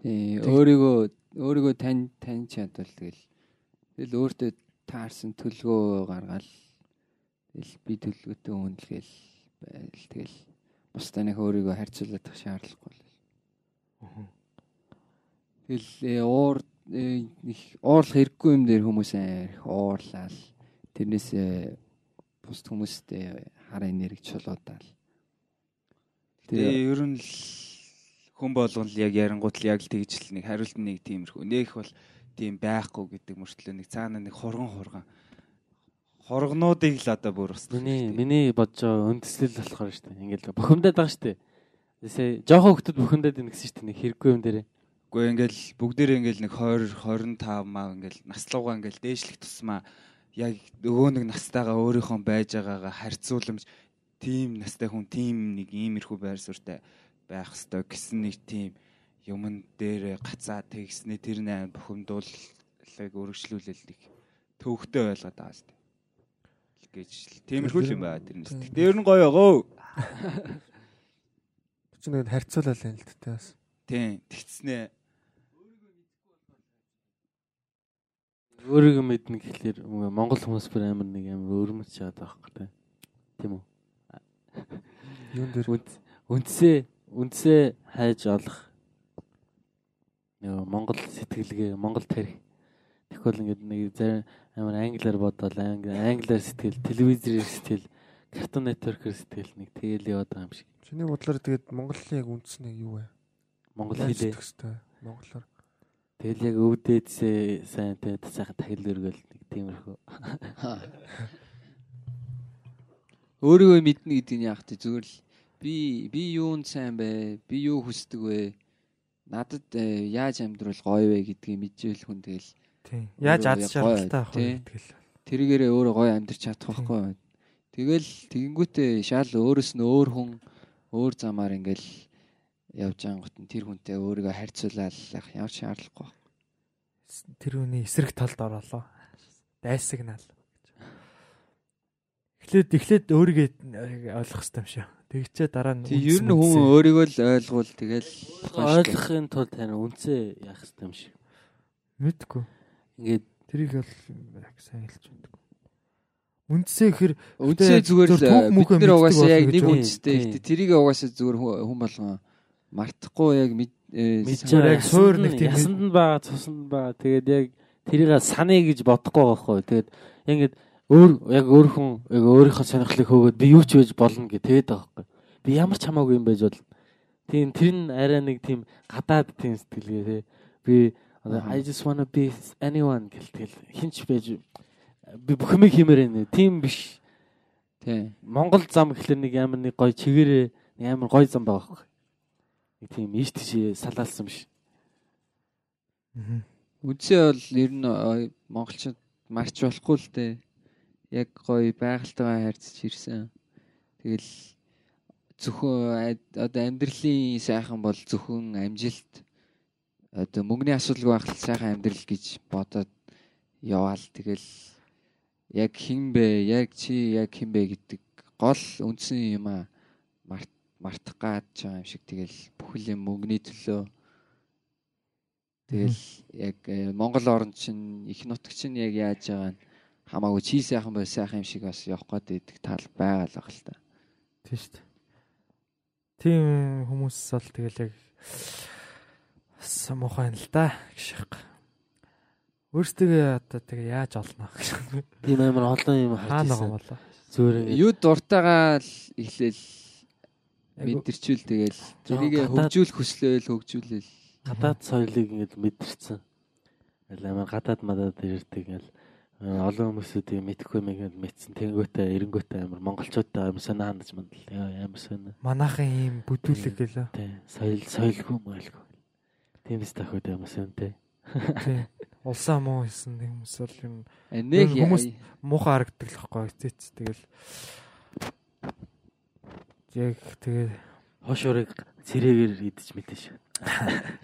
Тий, өөрийгөө өөрийгөө тань тань чадвал тэгэл тэгэл өөртөө таарсан төлгөө гаргаал тэгэл би төлгөөтэй үнэлгээл байл тэгэл бусдааных өөрийгөө харьцуулах шаардлагагүй л. Тэгэл э, уур э, их уурлах хэрэггүй юм дээр хүмүүс их уурлал тэрнээс бусд хүмүүстэй хар энерги чулуудаал. Тэгээ ер нь л хүн болгон л яг ярангуут л яг л тэгж л нэг хариулт нэг тиймэрхүү. Нэг бол тийм байхгүй гэдэг мөртлөө нэг цаана нэг хурган хурган хоргонуудыг л одоо бүр ус. Миний миний бодож байгаа үндэслэл болохоор шүү дээ. Ингээл бухимдаад байгаа шүү дээ. Тэсээ жоохон хөлтөд бухимдаад ийн гэсэн шүү дээ. Нэг хэрэггүй юм дээрээ. Гэхдээ ингээл бүгдээрээ ингээл нэг 20 25 маа ингээл наслуугаа ингээл дээшлэх тусмаа яг нөгөө нэг настайгаа өөрийнхөө байж байгаагаа харьцууламж тийм настай хүн тийм нэг иймэрхүү байр суурьтай байх ёстой гэсэн нэг тийм юмн дээр гацаа тэгснэ тэр нэ бухимдууллыг өргөжлүүлэл нэг төвхтэй байлгаад байгаа шүү дээ гэж тиймэрхүү юм байна тэрнээс. Гэтэ ер нь гоё өгөө. Чи нэг харьцуулал юм л тэ бас. Тийм, тэгцснээ. Өөрийгөө мэднэ гэхэлэр Монгол хүмүүс бүр амар нэг амар өрмөж чаад хэрэг тийм үү? Юун дээр үндсээ үндсээ хайж олох Монгол сэтгэлгээ, Монгол тарих Тэгвэл ингээд нэг зарим амар англиар бодвол англиар сэтгэл, телевизээр сэтгэл, Cartoon Network-ээр сэтгэл нэг тэгэл яваад байгаа юм шиг. Чиний бодлоор тэгээд Монголын яг үндэс нь юу вэ? Монгол хэлээ. Монголоор. Тэгэл яг өвдөөдсээ сайн тэ сайхан тахил өргөл нэг тиймэрхүү. Өөрийгөө мэднэ гэдэг нь яг тэ зүгээр л би би юунд сайн бэ? Би юу хүсдэг вэ? Надад э, яаж амьдрал гоё вэ гэдгийг мэдчихвэл хүн тэгэл Тийм. Яаж аз жаргалтай авах вэ тэгэл. Тэрийгээрээ өөрөө гоё амьдарч чадах байхгүй. Тэгэл тэгэнгүүтээ шал өөрөөс нь өөр хүн өөр замаар ингээл явж ангот нь тэр хүнтэй өөрийгөө харьцуулаад ямар шаардлагагүй. Тэр хүний эсрэг талд ороолоо. Дайсагнал. Эхлээд эхлээд өөрийгөө ойлгох хэрэгтэй юм шиг. Тэгчээ дараа нь ер нь хүн өөрийгөө л ойлгуул тэгэл ойлгохын тулд тань үнцээ яах хэрэгтэй юм шиг. Мэдгүй. Ингээд тэрийг бол сайн хэлж байдаг. Үндсээ хэр үндсээ зүгээр л бид нар угаасаа яг нэг үндстэй. Тэрийг угаасаа зүгээр хүн болгон мартахгүй яг мэдчихээр яг суур нэг тийм ясанд нь байгаа, цуснд нь байгаа. Тэгээд яг тэрийг санаа гэж бодохгүй байгаа хгүй. Тэгээд ингээд өөр яг өөр хүн яг өөрийнхөө сонирхлыг хөөгөөд би юу ч байж болно гэж тэгээд байгаа хгүй. Би ямар ч хамаагүй юм байж болно. Тийм тэр нь арай нэг тийм гадаад тийм сэтгэлгээ тий. Би I just wanna be anyone гэлтэл хинч байж би бүх юм хиймээр байна. Тийм биш. Тий. Монгол зам гэхэлэр нэг амар нэг гоё чигээрээ нэг амар гоё зам байгаа байхгүй. Нэг тийм ийш тийш салаалсан биш. Үндсээ бол ер нь монголчууд марч болохгүй л дээ. Яг гоё байгальтайгаа харьцаж ирсэн. Тэгэл зөвхөн одоо амьдралын сайхан бол зөвхөн амжилт одоо мөнгөний асуудалгүй байх сайхан амьдрал гэж бодоод яваал тэгэл яг хин бэ яг чи яг хин бэ гэдэг гол үндсэн юм а мартах гад байгаа юм шиг тэгэл бүхэл юм мөнгөний төлөө тэгэл яг э, Монгол орнд чинь их нутаг чинь яг яаж байгаа нь хамаагүй чи сайхан бай сайхан юм шиг бас явах гээд идэх тал байгаа л баг л та. Тийм шүү дээ. Тийм хүмүүс бол тэгэл яг муухай л да гэх Өөрсдөө одоо тэгээ яаж олно гэх. Тийм амар олон юм хаана байгаа. Зүгээр юу дуртайгаа л эхлээл мэдэрчүүл тэгэл тэрийг хөгжүүлэх хүслээл хөгжүүлээл гадаад соёлыг ингэж мэдэрсэн. Аль амар гадаад мадад ирдэг ингээл олон хүмүүсүүдийг мэдхгүй юм ингээд мэдсэн. Тэнгүүтээ эренгүүтээ амар монголчуудаа амар санаа хандаж мандал. Амар сонио. Манайхан ийм бүдүүлэг гэлээ. Тий. Соёл соёлгүй мэлгүй. Тиймээс тахад юм сонтой. Тий. Улсаа муу хийсэн хүмүүс бол юм нэг хүмүүс муухай харагдаг л байхгүй эцэц тэгэл яг тэгээ хошуурыг цэрээгээр идэж мэдэж.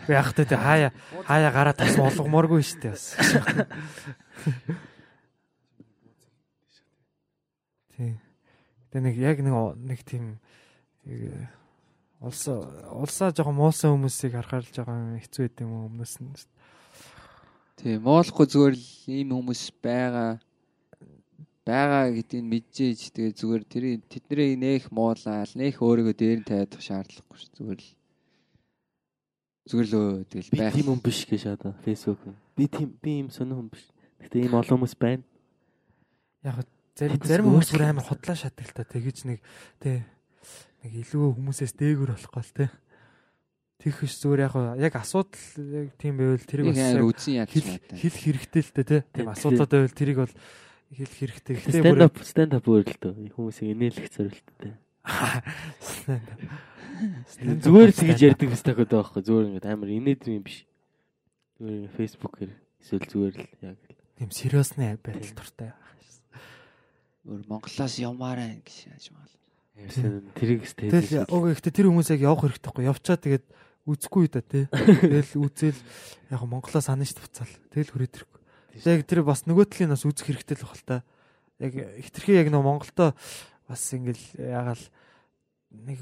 Би яг тэ хаяа хаяа гараа тас болгомооргүй шүү дээ бас. Тий. Тэгээ нэг яг нэг нэг тийм улсаа улсаа жоохон муусан хүмүүсийг харахаар л жоохон хэцүү байд юм уу өмнөөс нь. Тийм, моолохгүй зүгээр л ийм хүмүүс байгаа байгаа гэдгийг мэдчихэж тэгээ зүгээр тэр тэднийг нэх муулаад нэх өөрийгөө дээр нь тавиадах шаардлагагүй шүү зүгээр л зүгээр л тэгэл Би байх. тийм хүн биш гэж одоо фэйсбүүк. Би тийм би юм сонир хүн биш. Гэтэ ийм олон хүмүүс байна. Яг зарим зарим хүмүүс бүр амар хотлоо шатдаг л та тэгэж нэг тий нэг илүү хүмүүсээс дээгүр болохгүй л тий. Тэгэх биш зүгээр яг яг асуудал яг тийм байвал тэрийг бас хэл хэрэгтэй л дээ тий. Тийм Тий, асуудал байвал тэрийг бол хэл хэрэгтэй. Гэтэ Stand up stand up өөрөлтөө хүмүүсийг инээлэх зорилттой. Stand up Зүгээр тэгж up. ярьдаг хэвээр байхгүй байхгүй зүгээр ингээд амар инээдэг юм биш. Зүгээр фэйсбүүкээр эсвэл зүгээр л яг л. тийм сериусны байдал туртай. Өөр Монголоос явмаар байна гэж. Ямарсан тэрийг стэй. Тэгэл ог ихтэй тэр хүмүүс яг явах хэрэгтэй байхгүй явчаа тэгээд үзэхгүй да тий. Тэгэл үзэл яг Монголоос хана ш буцаал. Тэгэл хүрээд ирэхгүй. Яг тэр бас нөгөө талын бас үзэх хэрэгтэй л бахал та. Яг хитрхи яг нөгөө Монголдо бас ингээл ягаал нэг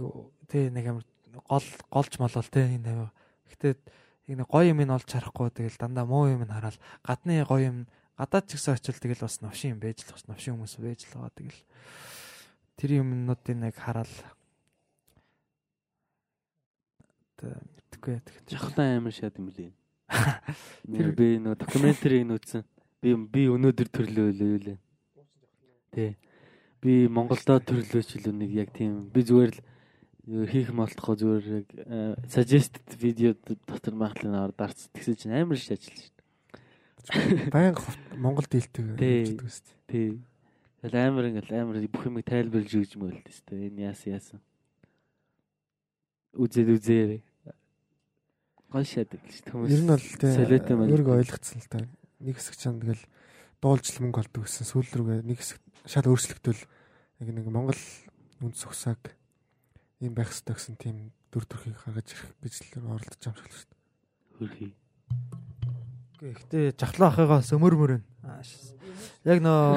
тий нэг амар гол голж молол тий энэ. Гэтэ яг нэг гоё юм ин олж харахгүй тэгэл дандаа муу юм ин хараал гадны гоё юм гадаад ч гэсэн очил тэгэл бас новшин юм байж л бас новшин хүмүүс байж л байгаа тэгэл тэр юмнуудыг яг хараал Тэ мэдгүй тэгээд жахлан амар шат юм лээ. Тэр би нөө докюментарийг нүүцэн. Би би өнөөдөр төрлөө юу лээ. Тий. Би Монголдо төрлөөч илүү нэг яг тийм би зүгээр л хийх молтохоо зүгээр яг э, suggested видео дотор махлын дарц тэгсэн чинь амар ш ажиллаж шин. Баян Монгол дийлдэг гэдэг үст. Тий. Тэгэл амар ингээл амар бүх юмыг тайлбарлаж өгч мөл тест. Энэ яасан яасан. Үзээд үзээрэй. Гол шадаг л шүү дээ. Ер нь бол тий солиотой маань. өөрийгөө ойлгоцсон л та. Нэг хэсэг чам тэгэл дуулж л мөнгө олдог гэсэн сүүл рүүгээ нэг хэсэг шал өөрчлөгдөл яг нэг Монгол үндэс ухсааг ийм байх хэрэгтэй гэсэн тийм дүр төрхийг гаргаж ирэх гэж л оролдож байгаа юм шиг л шүү дээ. Хөрхий. Гэхдээ жахлаа ахыгаас өмөр мөрөн. Яг нөө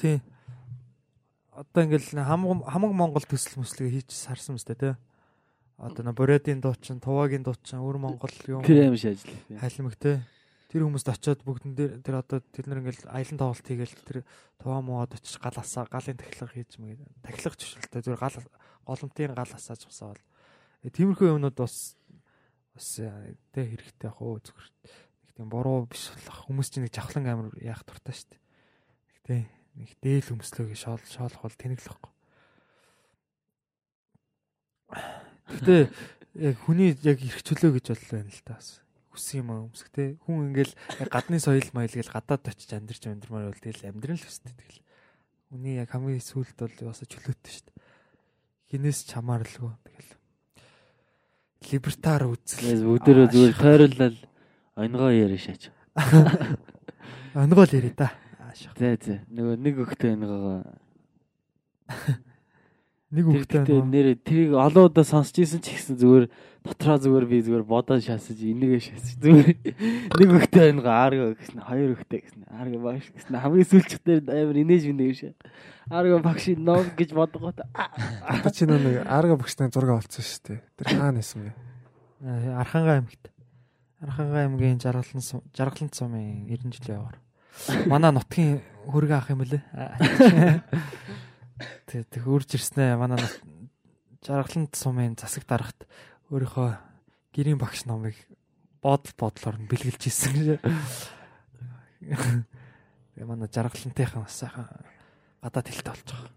тий. Одоо ингээл хамаг хамаг Монгол төсөл мөслөгийг хийж сарсан мэт тий. Одоо нөө Боредийн дуучин, Туваагийн дуучин, өр Монгол юм. Тэр аим шаажл. Халимаг тий. Тэр хүмүүст очиод бүгдэн дээр тэр одоо тэд нар ингээл аялан тоглолт хийгээл тэр туваа мууад очиж гал асаа, галын тахилга хийж мэгээ. Тахилга чишэлтэй зүгээр гал голомтын гал асааж усаавал. Э, Тиймэрхүү юмнууд бас бас э, тэ хэрэгтэй яг уу зүгээр нэг тийм буруу биш болох хүмүүс чинь нэг жавхлан амир яах дуртай шүү дээ. Гэтэ нэг дээл өмслөөг шоол шоолох бол тэнэглэхгүй. Гэтэ яг хүний яг эрх чөлөө гэж бол байна л та бас. Хүссэн юм өмсөх те. Хүн ингээл гадны соёл майл гэл гадаад очиж амьдарч амьдмаар бол тэгэл амьдрын л өстэй тэгэл. Хүний яг хамгийн сүүлд бол бас чөлөөтэй шүү дээ. Хинээс ч хамаарлгүй тэгэл. Либертар үзэл. Өдөрөө зүгээр тойрлол онгоо яриа шаач. Онгоо л яриа та. За за. Нөгөө нэг өгтөө онгоо Нэг үгтэй онгоо. нэр тэрийг олон удаа сонсч ийсэн ч гэсэн зүгээр дотроо зүгээр би зүгээр бодоод шаасаж энийгээ шаасаж зүгээр нэг өгтөө онгоо аарга гэсэн хоёр өгтөө гэсэн аарга багш гэсэн хамгийн сүүлчт дээр амар инээж минь гэж аарга багш ног гэж бодгоо та Одоо чи нэг арга багштай зураг олцсон шүү дээ. Тэр хаана исэн бэ? Э, Архангай аймагт. Архангай аймгийн жаргалан жаргалан сумын 90 жилийн яваар. Манай нутгийн хөргөө ах юм лээ. Тэг тэг үрж ирснэ манай нут- жаргалан сумын засаг дарагт өөрийнхөө гэрийн багш номыг бодол бодлоор нь бэлгэлж ирсэн. Тэгээ манай жаргалантайхан бас сайхан гадаад хэлтэй болж байгаа.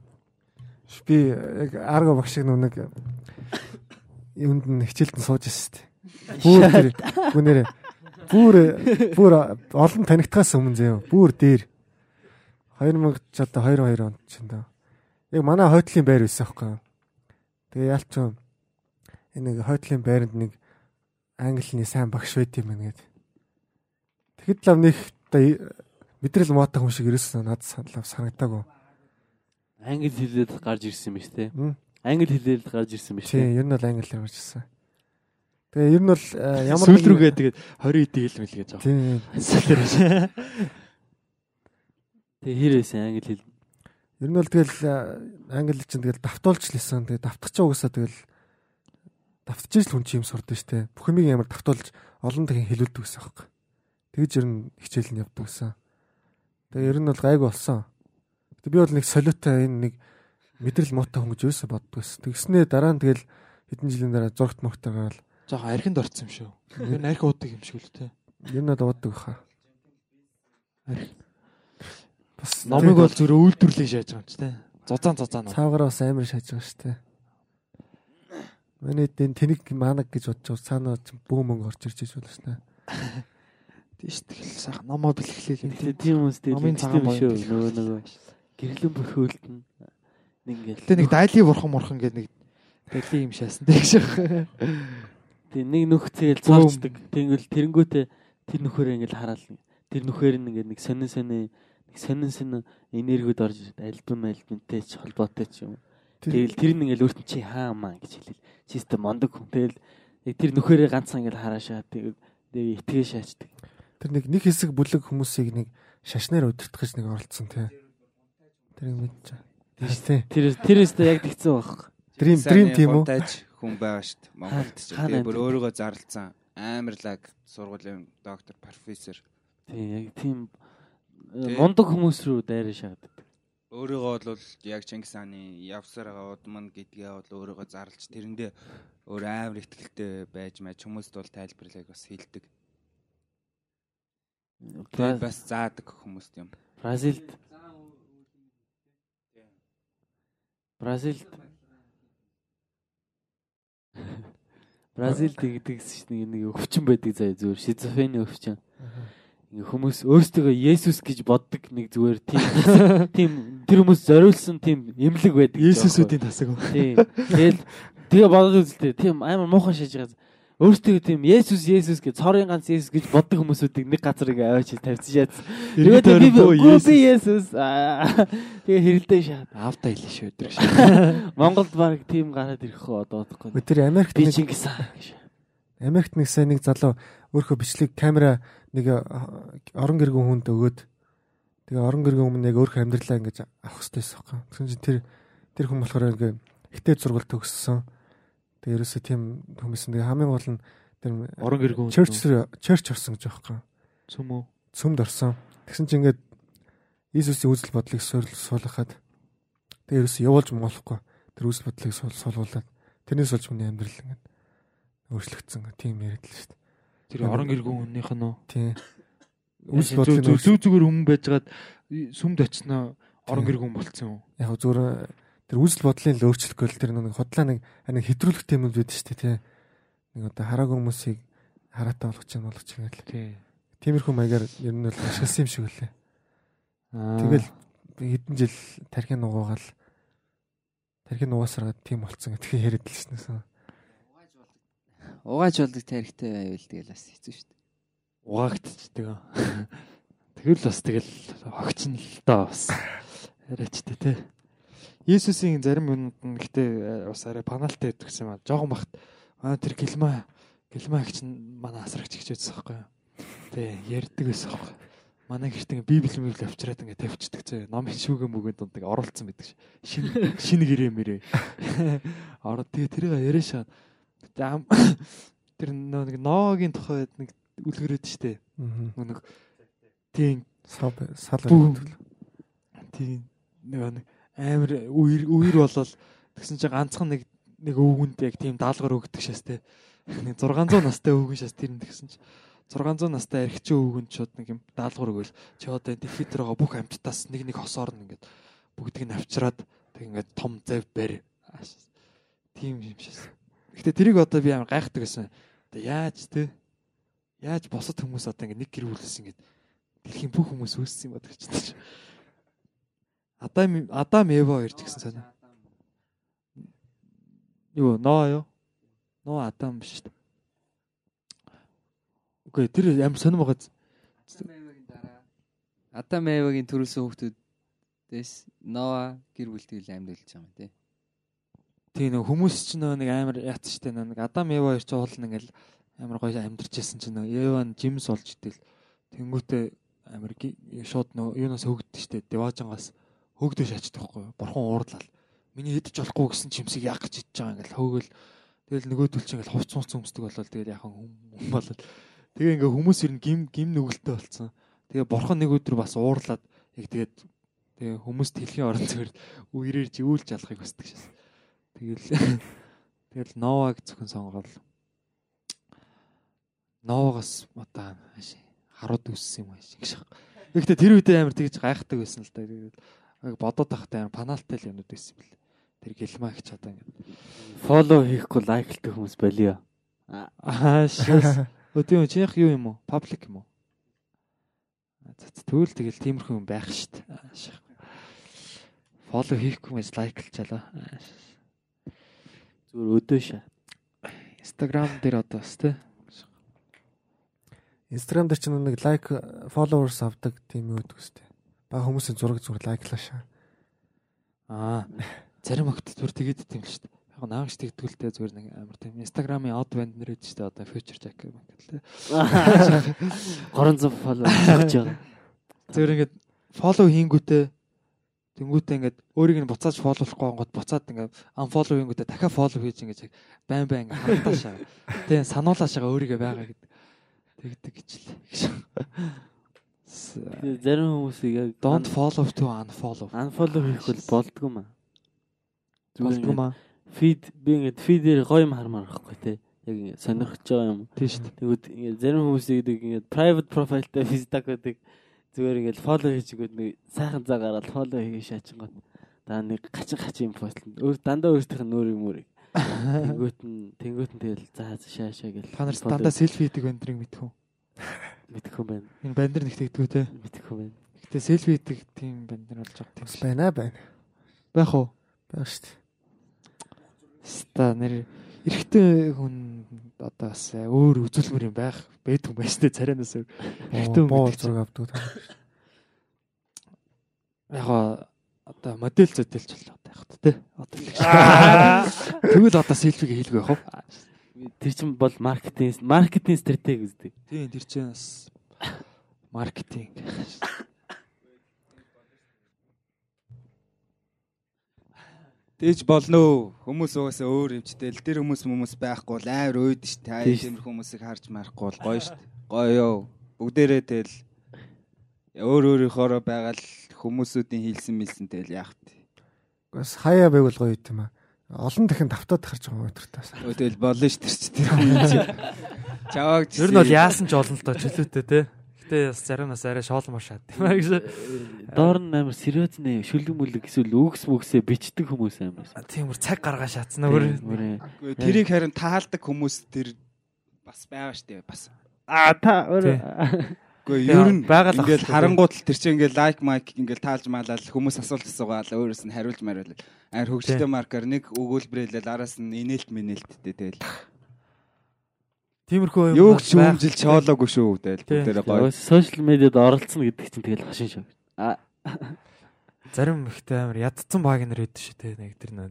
Би яг арга багшиг нүг юунд нь хичээлдэн сууж ирсэн шүү дээ. Бүр тэр гүнээрээ бүр бүр олон танигдахаас өмнө зөө. Бүр дээр 2000 ч одоо 22 онд ч энэ. Яг манай хойтлын байр байсан байхгүй юу? Тэгээ яалч нэг хойтлын байранд нэг англиний сайн багш байт юм байна гээд. Тэгэхэд л нэг мэдрэл муутай хүн шиг ерөөсөө надад саналаа санагдаагүй. англи хэлээд гарч ирсэн юм биш Мм. англи хэлээд гарч ирсэн биш Тийм, ер нь бол англи гарч ирсэн. Тэгээ ер нь бол э, ямар сүүл рүүгээ тэгээд 20 эдийн хэл мэл гэж байгаа. Тийм. Сүүлэр. Тэгээ хэрээсэн англи хэл Ер нь бол тэгэл англи чинь тэгэл давтуулж лсэн. Тэгээ давтах угаасаа тэгэл давтж ижил хүн чинь юм сурдаг штэ. Бүх юмыг ямар давтуулж олон дахин хэлүүлдэг гэсэн аахгүй. Тэгж ер нь хичээл нь явдаг гэсэн. Тэгээ ер нь бол гайг болсон. Гэтэ би бол нэг солиотой энэ нэг мэдрэл муутай хүн гэж юусаа боддог гэсэн. Тэгснээ дараа нь тэгэл хэдэн жилийн дараа зургт мөгтэй гараад жоохон архинд орсон юм шүү. Ер нь архи уудаг юм шиг л те. Ер нь уудаг баха. Архи. Бас номыг бол зүрэ үйлдвэрлэж шааж байгаа юм чи те. Зузаан зузаан. Цаагаар бас амар шааж байгаа шүү те. Манай дэн тэнэг маанаг гэж бодож байгаа цаанаа бөө мөнгө орж ирж иж болно шүү те. Тийш тэгэл сайхан номоо бэлгэлээ. Тийм үстэй номын цагаан шүү. Нөгөө нөгөө гэрлэн бөхөөлтөн нэг ингээл. Тэ нэг дайли бурхан мурхан гэдэг нэг дайли юм шаасан тэг шиг. Тэг нэг нөхцөл цоолцдог. Тэнгэл тэрэнгүүтээ тэр нөхөрөө ингээл хараал. Тэр нөхөр нь ингээд нэг сонин сонин нэг сонин сонин энергиуд орж альбом альбомтэй ч холбоотой ч юм. Тэгэл тэр нь ингээл өөртөө чи хаа маа гэж хэлэл. Чистэ мондөг хүн. Тэгэл яг тэр нөхөрөө ганцхан ингээл хараашаа тэг тэг итгээ шаачдаг. Тэр нэг нэг хэсэг бүлэг хүмүүсийг нэг шашнаар удирдах гэж нэг оролцсон тий. Тэр юм мэдэж. Тийш тий. Тэр тэрээс яг тэгсэн баг. Дрим дрим тийм үү? хүн байгаа дээ. Монголд ч тэгээ бүр өөрийгөө зарлцсан амарлаг сургуулийн доктор профессор. Тийм яг тийм мундаг хүмүүс рүү дайраа шахдаг. Өөрийгөө бол яг Чингис хааны явсаар байгаа удман гэдгээ бол өөрийгөө зарлж тэрэндээ өөр амар ихтгэлтэй байж маа хүмүүст бол тайлбарлаг бас хэлдэг. бас заадаг хүмүүст юм. Бразилд Бразилд Бразилд гэдэгс чинь нэг өвчин байдаг заяа зүгээр шизофрени өвчин. Хүмүүс өөрсдөө Есүс гэж боддог нэг зүгээр тийм тийм тэр хүмүүс зориулсан тийм эмнэлэг байдаг. Есүсүүдийн тасаг. Тийм. Тэгэл тэгээ бодоод үзлээ. Тийм амар муухан шиж байгаа. Өөрсдөө тийм Есүс Есүс гэж цорын ганц Есүс гэж боддог хүмүүсүүдийг нэг газар ингээ аваач тавьчихсан шаадсан. Тэгээд би би Есүс тэгээ хэрэлдээ шаад. Автаа хэлээ шүү өдөр шиг. Монголд баг тийм гараад ирэх хөө одоо бодохгүй. Тэр Америкт би Чингис хаан гэж. Америкт нэг сайн нэг залуу өөрхөө бичлэг камера нэг орон гэргэн хүнд өгөөд тэгээ орон гэргэн өмнө яг өөрхөө амьдралаа ингэж авах хэрэгтэй байсан юм. Тэгсэн чинь тэр тэр хүн болохоор ингээ ихтэй зургал төгссөн. Тэгээ ерөөсөө тийм хүмүүс нэг хамгийн гол нь тэр орон гэргэн church church орсон гэж байхгүй. Цөм үү? Цөмд орсон. Тэгсэн чинь ингээд Иесусийн үзэл бодлыг суулгахад тэгээ ерөөсөө явуулж молохгүй. Тэр үзэл бодлыг суулгуулад тэрнээс болж хүний амьдрал ингээд өөрчлөгдсөн тийм яриад л шүү дээ. Тэр орон гэргэн хүнийх нь үү? Тийм. Үзэл бодлыг зөв зүгээр хүмүүс байжгаад сүмд очсноо орон гэргэн болцсон юм. Яг зүгээр тэр үзэл бодлын л өөрчлөхгүй л тэр нэг хотлоо нэг нэг хэтрүүлэх темүүд байдаг шүү дээ тий. Нэг одоо хараагүй хүмүүсийг хараатай болгож чинь болгож чинь л. Тий. Тиймэрхүү маягаар ер нь бол ашигласан юм шиг үлээ. Тэгэл хэдэн жил тархин нугаагаал тархин нугаасараад тийм болцсон гэх яриад л шнэсэн. Угааж болдог тарихтай байвал тэгэл бас хэцүү шүү дээ. Угаагдчихдаг. Тэгэл бас тэгэл огчн л доо бас. Яриачтай те. Есүсийн зарим юмд нь гэтээ бас арай паналтай байдаг юм аа. Жогон бахт аа тэр гэлмаа гэлмаа гэж манай асрагч гэж байсан байхгүй юу. Тэ ярьдаг байсан байхгүй. Манай гэртээ библи мибли авчираад ингээд тавьчихдаг зөө. Номын шүүгэн мүгэнд дунд ингээд оролцсон байдаг ш. Шинэ шинэ гэрээ мэрээ. Ороо тэгээ тэрийг яриашаа тэр нэг ноогийн тухай нэг үлгэрээд штэ. Нэг тийм сал сал тийм нэг амар үер үер болол тэгсэн чинь ганцхан нэг нэг өвгөнд яг тийм даалгавар өгдөг шээс те. Нэг 600 настай өвгөн шээс тэр нь тэгсэн чинь 600 настай архичин өвгөнд шууд нэг юм даалгавар өгөөл чи одоо дэлхийд байгаа бүх амьтдаас нэг нэг хосоор нь ингээд бүгдийг нь авчираад тэг ингээд том зав барь. Тийм юм шээс. Гэтэ тэрийг одоо би амар гайхдаг гэсэн. Одоо яаж те? Яаж босод хүмүүс одоо ингэ нэг гэр бүлээс ингэ дэлхийн бүх хүмүүс үүссэн юм бодож чинь. Адам Адам Эва хоёр ч гэсэн санаа. Юу, ноо юу? Ноо Адам биш үү? Үгүй тэр амар сонирм байгаа. Адам Эвагийн төрүүлсэн хүүхдүүдээс Ноа гэр бүлтэй амьд болж байгаа юм тий. Тийм нэг хүмүүс ч нэг амар яат штэ нэг Адам Ева хоёр ч уул нэг амар гоё амьдарч байсан чинь нэг Ева нь жимс олж итэл тэнгүүтээ амар шууд нөгөө юунаас хөгддөг штэ Деважангаас хөөгдөө шаачдаг байхгүй юу? Бурхан уурлал. Миний идэж болохгүй гэсэн чимсийг яг гэж идэж байгаа ингээл хөөгөл тэгэл нөгөөдөл чинь ингээл хувц хувц өмсдөг болол тэгэл яхан хүм болол. Тэгээ ингээ хүмүүс ер нь гим гим нүгэлтэй болцсон. Тэгээ бурхан нэг өдөр бас уурлаад яг тэгээд тэгээ хүмүүст хэлхийн орон зайр үерээр живүүлж алахыг хүсдэг шээс. Тэгэл тэгэл Новаг зөвхөн сонгол. Новагаас одоо харууд үссэн юм ааш гэж. Гэхдээ тэр үедээ амар тэгж гайхдаг байсан л да. Тэгээд яг бодоод тахтай амар паналтай л юмнууд байсан бэл. Тэр гэлмаа гэж одоо ингэ. Фоллоу хийхгүй лайклдаг хүмүүс болио. Аа шээс. Өдөө чинийх юу юм уу? Паблик юм уу? Тэгвэл тэгэл тиймэрхүү юм байх штт. Фоллоу хийхгүй мэс лайклчаалаа. Зүгээр өдөө шаа. Instagram дээр одоо бас тий. Instagram дээр ч нэг лайк followers авдаг тийм юу гэдэг үстэй. Бага хүмүүсийн зураг зүгээр лайклаа шаа. Аа. Зарим огт зүр тэгээд тийм л шүү дээ. Яг наагч тэгдгүүлтэй зүгээр нэг амар тийм Instagram-ийн од банд нэр үүд шүү дээ. Одоо future jack юм гэдэг л. 300 follow хийж байгаа. Зүгээр ингээд follow хийнгүүтээ Тэнгүүтээ ингээд өөрийг нь буцааж фоллоулахгүй гонгод буцаад ингээд unfollow хийнгүүтээ дахиад follow хийж ингээд байн байн ингээд хатаашаа. Тэгээ сануулаашаа өөрийгөө байгаа гэдэг. Тэгдэг гэж л. Зарим хүмүүсийг яг don't follow to unfollow. Unfollow хийх бол болдгоо маа. Болдгоо маа. Feed би ингээд feed-ээр гоё юм хармаар байхгүй те. Яг ингээд сонирхож байгаа юм. Тийм шүү дээ. Тэгвэл ингээд зарим хүмүүсийг ингээд private profile-тай Facebook гэдэг зүгээр ингээд follow хийж өгөөд нэг сайхан заа гараад follow хийгээ шаачингод даа нэг гачин гачин юм пост. Өөр дандаа өөртөөх нь өөр юм өөрийг. Тэнгүүт нь тэнгүүт нь тэгэл заа шаашаа гэл. Та нар дандаа селфи хийдэг бэндрийг мэдхүү. Мэдхгүй байна. Энэ бандэр нэг тэгдэггүй те. Мэдхгүй байна. Гэтэ селфи хийдэг тийм бандэр болж байгаа тийм байна байна. Байх уу? Байх шүү дээ. Ста нэр эрэгтэй хүн одоо бас өөр үзүүлмэр юм байх бэдгүй байж тээ царинаас өөр. Эрэгтэй хүн зураг авдаг. Яг одоо модель зөдөлж болоо яг тэ. Одоо тэгвэл одоо селфиг хийлгүй яах вэ? Тэр чинь бол маркетинг маркетинг стратеги гэдэг. Тийм тэр чинь бас маркетинг. Тэгж болно уу? Хүмүүс угаасаа өөр юмчтэй л тэр хүмүүс хүмүүс байхгүй бол амар өөд ш. Та тиймэр хүмүүсийг харж марахгүй бол гоё ш. Гоё ёо. Бүгдээрээ тэгэл өөр өөрийнхоороо байгаа л хүмүүсүүдийн хийлсэн мэлсэн тэгэл яах вэ? Бас хаяа байвал гоё юм аа. Олон дахин давтаад харж байгаа өдөртөөс. Тэгэл болно ш тэр чи тэр хүн чи. Чаваг Ер нь бол яасан ч олон л доо чөлөөтэй те. Гэтэ бас зарим нас арай аа гэж. Доор нь амар сериозны шүлэг мүлэг эсвэл үгс мүгсээ бичдэг хүмүүс амар. Тийм үр цаг гаргаа шатснаа бүр. Тэрийг харин таалдаг хүмүүс тэр бас байгаа штэ бас. А та Гэхдээ ер нь ингээл харангууд л тэр чинь ингээл лайк майк ингээл таалж маалал хүмүүс асуулт асуугаал өөрөөс нь хариулж мариул. Аар хөгжөлтэй маркер нэг өгүүлбэрэлэл араас нь инээлт минээлттэй тэгэл. Тиймэрхүү юм. Юу ч шүүмжил чоолоогүй шүү тэгэл бүгдээрээ гоё. Сошиал медиад оролцсон гэдэг чинь тэгэл хашин шүү. А зарим ихтэй амар ядцсан баг нэр хэд шүү те нэг тэр нөө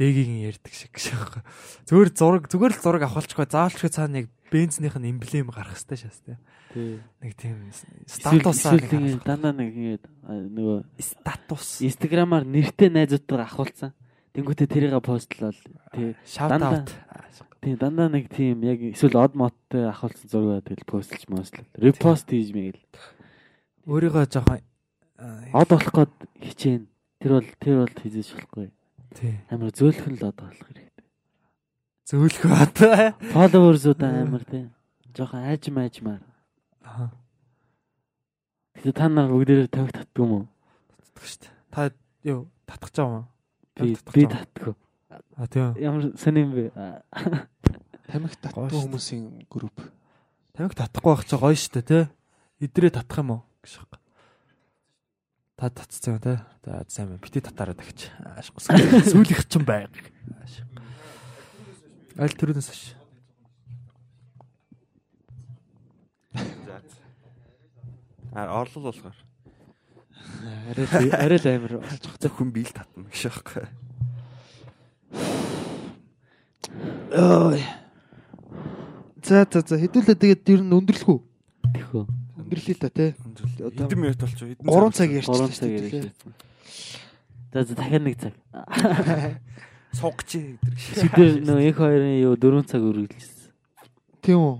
дэгийн ярьдаг шиг гэж байгаа. Зүгээр зураг зүгээр л зураг авахалчгүй заавалчгүй цаана яг бензнийх нь эмблем гарах хэрэгтэй шээс те. Нэг тийм статусаар дандаа нэг ингэж нөгөө статус инстаграмаар нэртэй найзуудтайгаа ахуулсан. Тэнгүүтээ тэрийгэ постлол тий дандаа тий дандаа нэг тийм яг эсвэл од модтой ахуулсан зураг тэгэл постлж мөслөл репост хийж мэгэл өөрийгөө жоохон од болох гээд хичээн тэр бол тэр бол хийж болохгүй тий амар зөөлхөн л од болох хэрэгтэй зөөлхөө одоо фолловерсуудаа амар тий жоохон айжм айжмаар Аа. Тэгээ та нар бүгдээрээ тавиг татдаг юм уу? Татдаг шүү дээ. Та юу татах жаа юм уу? Би би татдаг. А тийм. Ямар сонь юм бэ? Тамхи татдаг хүмүүсийн групп. Тамхи татахгүй байх чи гоё шүү дээ, тэ? Идрээ татах юм уу гэж байна. Та татцсан юм те. За сайн байна. Бити татаараа тагч. Сүүлийнх ч юм байг. Аль төрөөс хаш. А орлол болохоор. Арай арай л амир болчих. Зөвхөн биел татна гэж байхгүй. Ой. За за за хэдүүлээ тэгээд ер нь өндөрлөх үү? Тэхөө. Өндөрлөе та тий. Хэдэн минут болчих вэ? 3 цаг ярьчихлаа. 3 цаг ярьчихлаа. За за дахиад нэг цаг. Сугч гэдэг шиг. Шидэр нөө их хоёрын юу 4 цаг үргэлжилсэн. Тийм үү?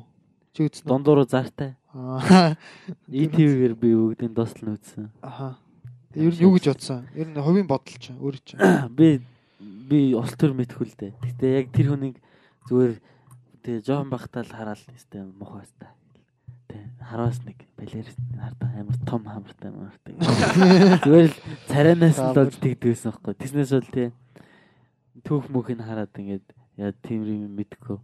Чи үзсэн үү? Дундуур зартай. Аа. ETV-гээр би бүгдийн дуустал нь үзсэн. Аха. Ер нь юу гэж бодсон? Ер нь хувийн бодол ч өөрөө ч. Би би ус төр мэдхгүй л дээ. Гэтэ яг тэр хүнийг зүгээр тэгээ жоохон бахтаа л хараад өстэй мухаас та. Тэ хараас нэг балерис хардаа амар том хамартай хамартай. Зүгээр л царайнаас л бол тэгдэгсэн байхгүй. Тэснээс бол тий түүх мөхийг хараад ингээд яа тиймрийн мэдхгүй.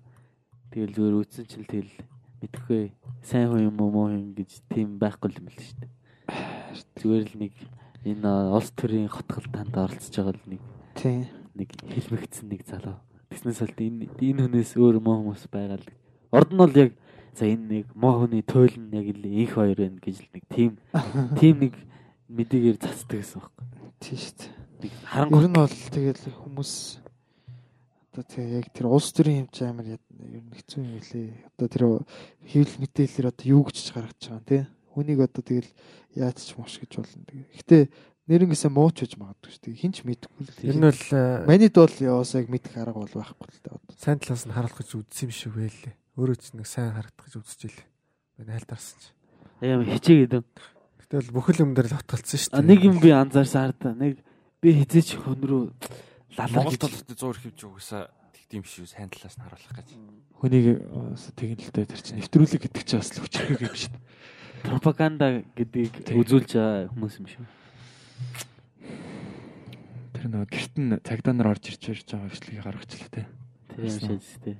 Тэгэл зүгээр үтсэн ч л тэгэл мэдхгүй. Сайн хүн юм уу муу юм гэж тийм байхгүй юм л шүү дээ. Зүгээр л нэг энэ улс төрийн хотгол танд оролцож байгаа л нэг тий нэг хэлмэгдсэн нэг залуу. Тэснээс бол энэ энэ хүнээс өөр муу хүмүүс байгаа л. Орд нь бол яг за энэ нэг муу хүний туйл нь яг л инх хоёр байна гэж л нэг тийм тийм нэг мэдээгээр цацдаг гэсэн байхгүй. Тий шүү дээ. Нэг харангуй нь бол тэгэл хүмүүс одоо тэгээ яг тэр улс төрийн хэмжээ амар ер нь хэцүү юм лээ. Одоо тэр хэвлэл мэдээлэлээр одоо юу гэж гаргаж байгаа юм те. Хүнийг одоо тэгэл яаж ч муш гэж болно. Тэгээ. Гэтэ нэрнгээсээ мууч гэж магадгүй шүү дээ. Хинч мэдэхгүй л. Нь бол э, манид бол яваас яг мэдэх арга бол байхгүй л дээ сайн талаас нь харуулах гэж үзсэн юм шиг байлээ. Өөрөө ч нэг сайн харагдах гэж үзэж илээ. Би хайлтарсан чи. Яа хичээгээд. Гэтэл бүхэл юм дээр л хотголцсон шүү дээ. нэг юм би анзаарсан хараа. Нэг би хизээч хөн рүү лалаа Монгол гэж толгойд зуур хөвж угаасаа тэгдэм шүү сайн талаас нь харуулах гэж. Хүнийг тэгнэлтэй тэр чинь нэвтрүүлэг гэдэг чинь бас л хүчрэг юм шүү дээ. пропаганда гэдгийг үзүүлж хүмүүс юм шүү. Тэр нөгөө гэрт нь цагдаа нар орж ирж ирж байгаа бичлэгийг гаргачлаа те. Тэр юм шиг дээ.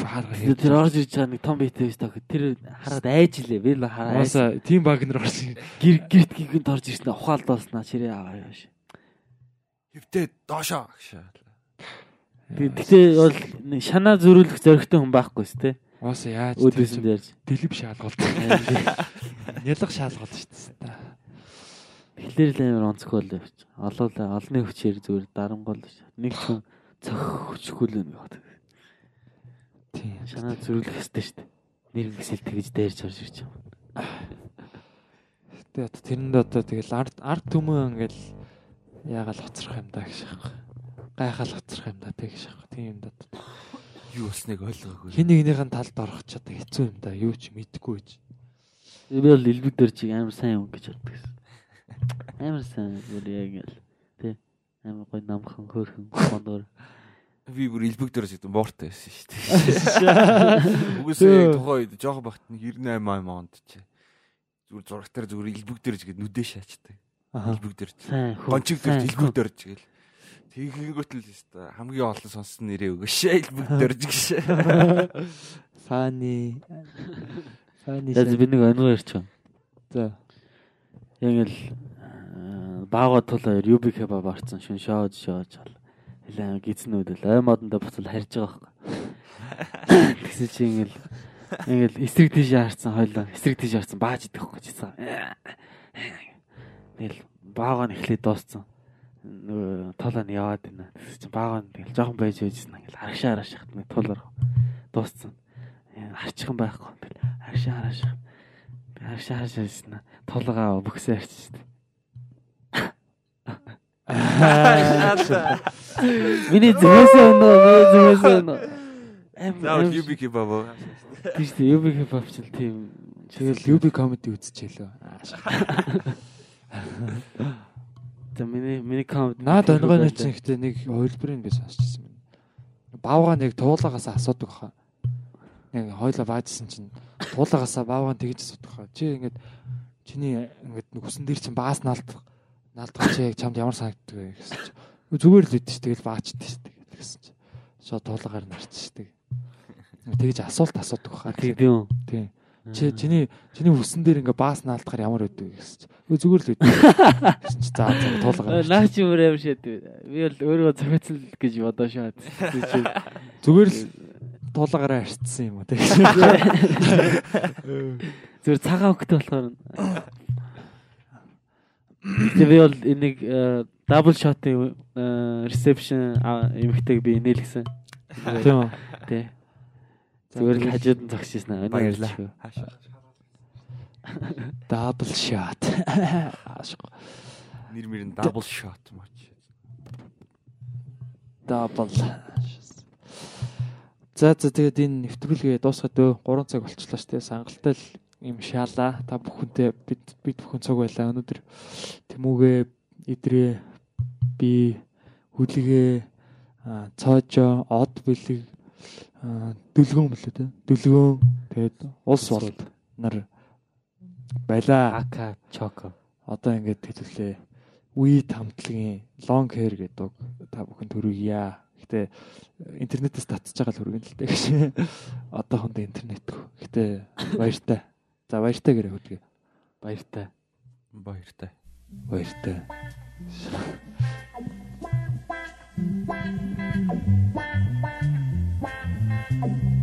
Харгаа Тэр орж ирж байгаа нэг том бит байж таа. Тэр хараад айж илээ. Би л хараад. Угаасаа тим баг нар орсон. Гэр гэрт гигэнд орж ирсэн ухаалд болснаа чирээ аваа яаш. Хөвтөө доошоо гэж. Гэтэ бол нэг шанаа зөрүүлэх зоригтой хүн байхгүй с тээ. Угаасаа яаж Өөдөөс нь ярьж. дэлб шаалгалт. Нялга шаалгалт шүү дээ. Тэгэхээр л амар онцгой л явж. Олоолаа олны хүчээр зүгээр дарангуул нэг хүн цох хүчгүй л нэг бат. Тийм. Шанаа зөрүүлэх ёстой шүү дээ. Нэр гисэл тэгж дайрч орж ирж байгаа. Гэтэ одоо тэрэнд одоо тэгэл ард ард түмэн ингээл яагаал хоцрох юм да гэж аахгүй. Гайхаал хоцрох юм да тэг гэж аахгүй. Тийм юм да. Юу болсныг ойлгоогүй. Хин нэгнийхэн талд орох ч одоо хэцүү юм да. Юу ч мэдэхгүй гэж. Би бол элбэг дээр чиг амар сайн юм гэж боддог гэсэн. Амар сайн бүр яг л тий. Амар гой намхан хөөрхөн гондор. Би бүр илбэг дөрөс гэдэг мууртай байсан шүү дээ. Үгүйсээ тухай үед жоохон багт нэг 98 онд чи. Зүгээр зурагтаар зүгээр илбэг дөрж гэдэг нүдэ шаачдаг. Илбэг хөө, Гончиг дөрж илбэг дөрж гээл. Тэгэнгүүт л өстой хамгийн олон сонсон нэрээ өгөөш илбэг дөрж гэж. Фани. Фани. За би нэг онгоо ярьчих. За. Яг л баага тулаар юби кебаб арцсан шүн шоож шоож бол хэлээ гизнүүд л ой модондоо буцал харж байгаа байхгүй. Тэгсэн чи ингээл ингээл эсрэг тийш харцсан хойлоо эсрэг тийш харцсан бааж идэх хөхгүй чийсэн. Тэгэл баага нь эхлээд дууссан. Нөгөө толоо нь яваад байна. Тэгсэн чи баага нь тэгэл жоохон байж байжсэн ингээл харагшаа хараш хат нэг тулаар дууссан. Харчих юм байхгүй. Тэгэл харагшаа хараш. Харагшаа хараш байсан. Толгоо бөхсөө харчихсан. Миний зүгээсээ өнөө, зүгээсээ өнөө. Заа юби кебаб. Тийш үү, юби кебаб ч л тийм. Тэгэл UB comedy үзчихээ лөө. За миний миний комеди Наад онгойны чинь ихтэй нэг хувилбарыг би сонсчихсан байна. Баавга нэг туулаагаас асуудаг хаа. Нэг хойлоо баажсан чинь туулаагаасаа баавга тэгж асуудаг хаа. Чи ингээд чиний ингээд усан дээр чинь баас наалдах наалдах чи яг чамд ямар санагддаг вэ гэсэн чи. Зүгээр л үдчих тэгэл баачдаг шүү дээ гэсэн чи. Шоо туулаагаар нарчдаг. Тэгж асуулт асуудаг хаа. Тэгдэв үү? Тийм. Чи чиний чиний усан дээр ингээ баас наалдахаар ямар вэ гэсэн чи. Зүгээр л үдчих. Гэсэн чи заа заа туулаагаар. Наа чи өөр юм шээд. Би бол өөрөө зохицол гэж бодоо шаад. Зүгээр л туулаагаараа арчсан юм уу тийм. Зүгээр цагаан хөхтэй болохоор би бол энийг дабл шотын ресепшн эмхтэйг би нээлгсэн. Тийм үү? Тий. Зүгээр л хажууд нь зогсчихсан. Баярлалаа. Double shot. Ашиг. Нэр мөр нь double shot матч. Double. За за тэгээд энэ нэвтрүүлгээ дуусгаад өө 3 цаг болчихлоо шүү дээ. Сангалтай л юм шаалаа. Та бүхэнтэй бид бид бүхэн цуг байлаа. Өнөөдөр Тэмүүгээ идрээ би хүлгээ цоожо од бэлэг дүлгөөн мөлөө тэ. Дүлгөөн тэгээд улс болд нар байлаа. Ака чоко. Одоо ингээд хэлүүлээ. Уи хамтлагийн long hair гэдэг та бүхэн төрөйя. Гэтэ интернетээс татчих байгаа л хүргэн л дээ гэж. Одоо хонд интернетгүй. Гэтэ баяртай. За баяртай гэрээ хөдгөө. Баяртай. Баяртай. Баяртай. Thank you.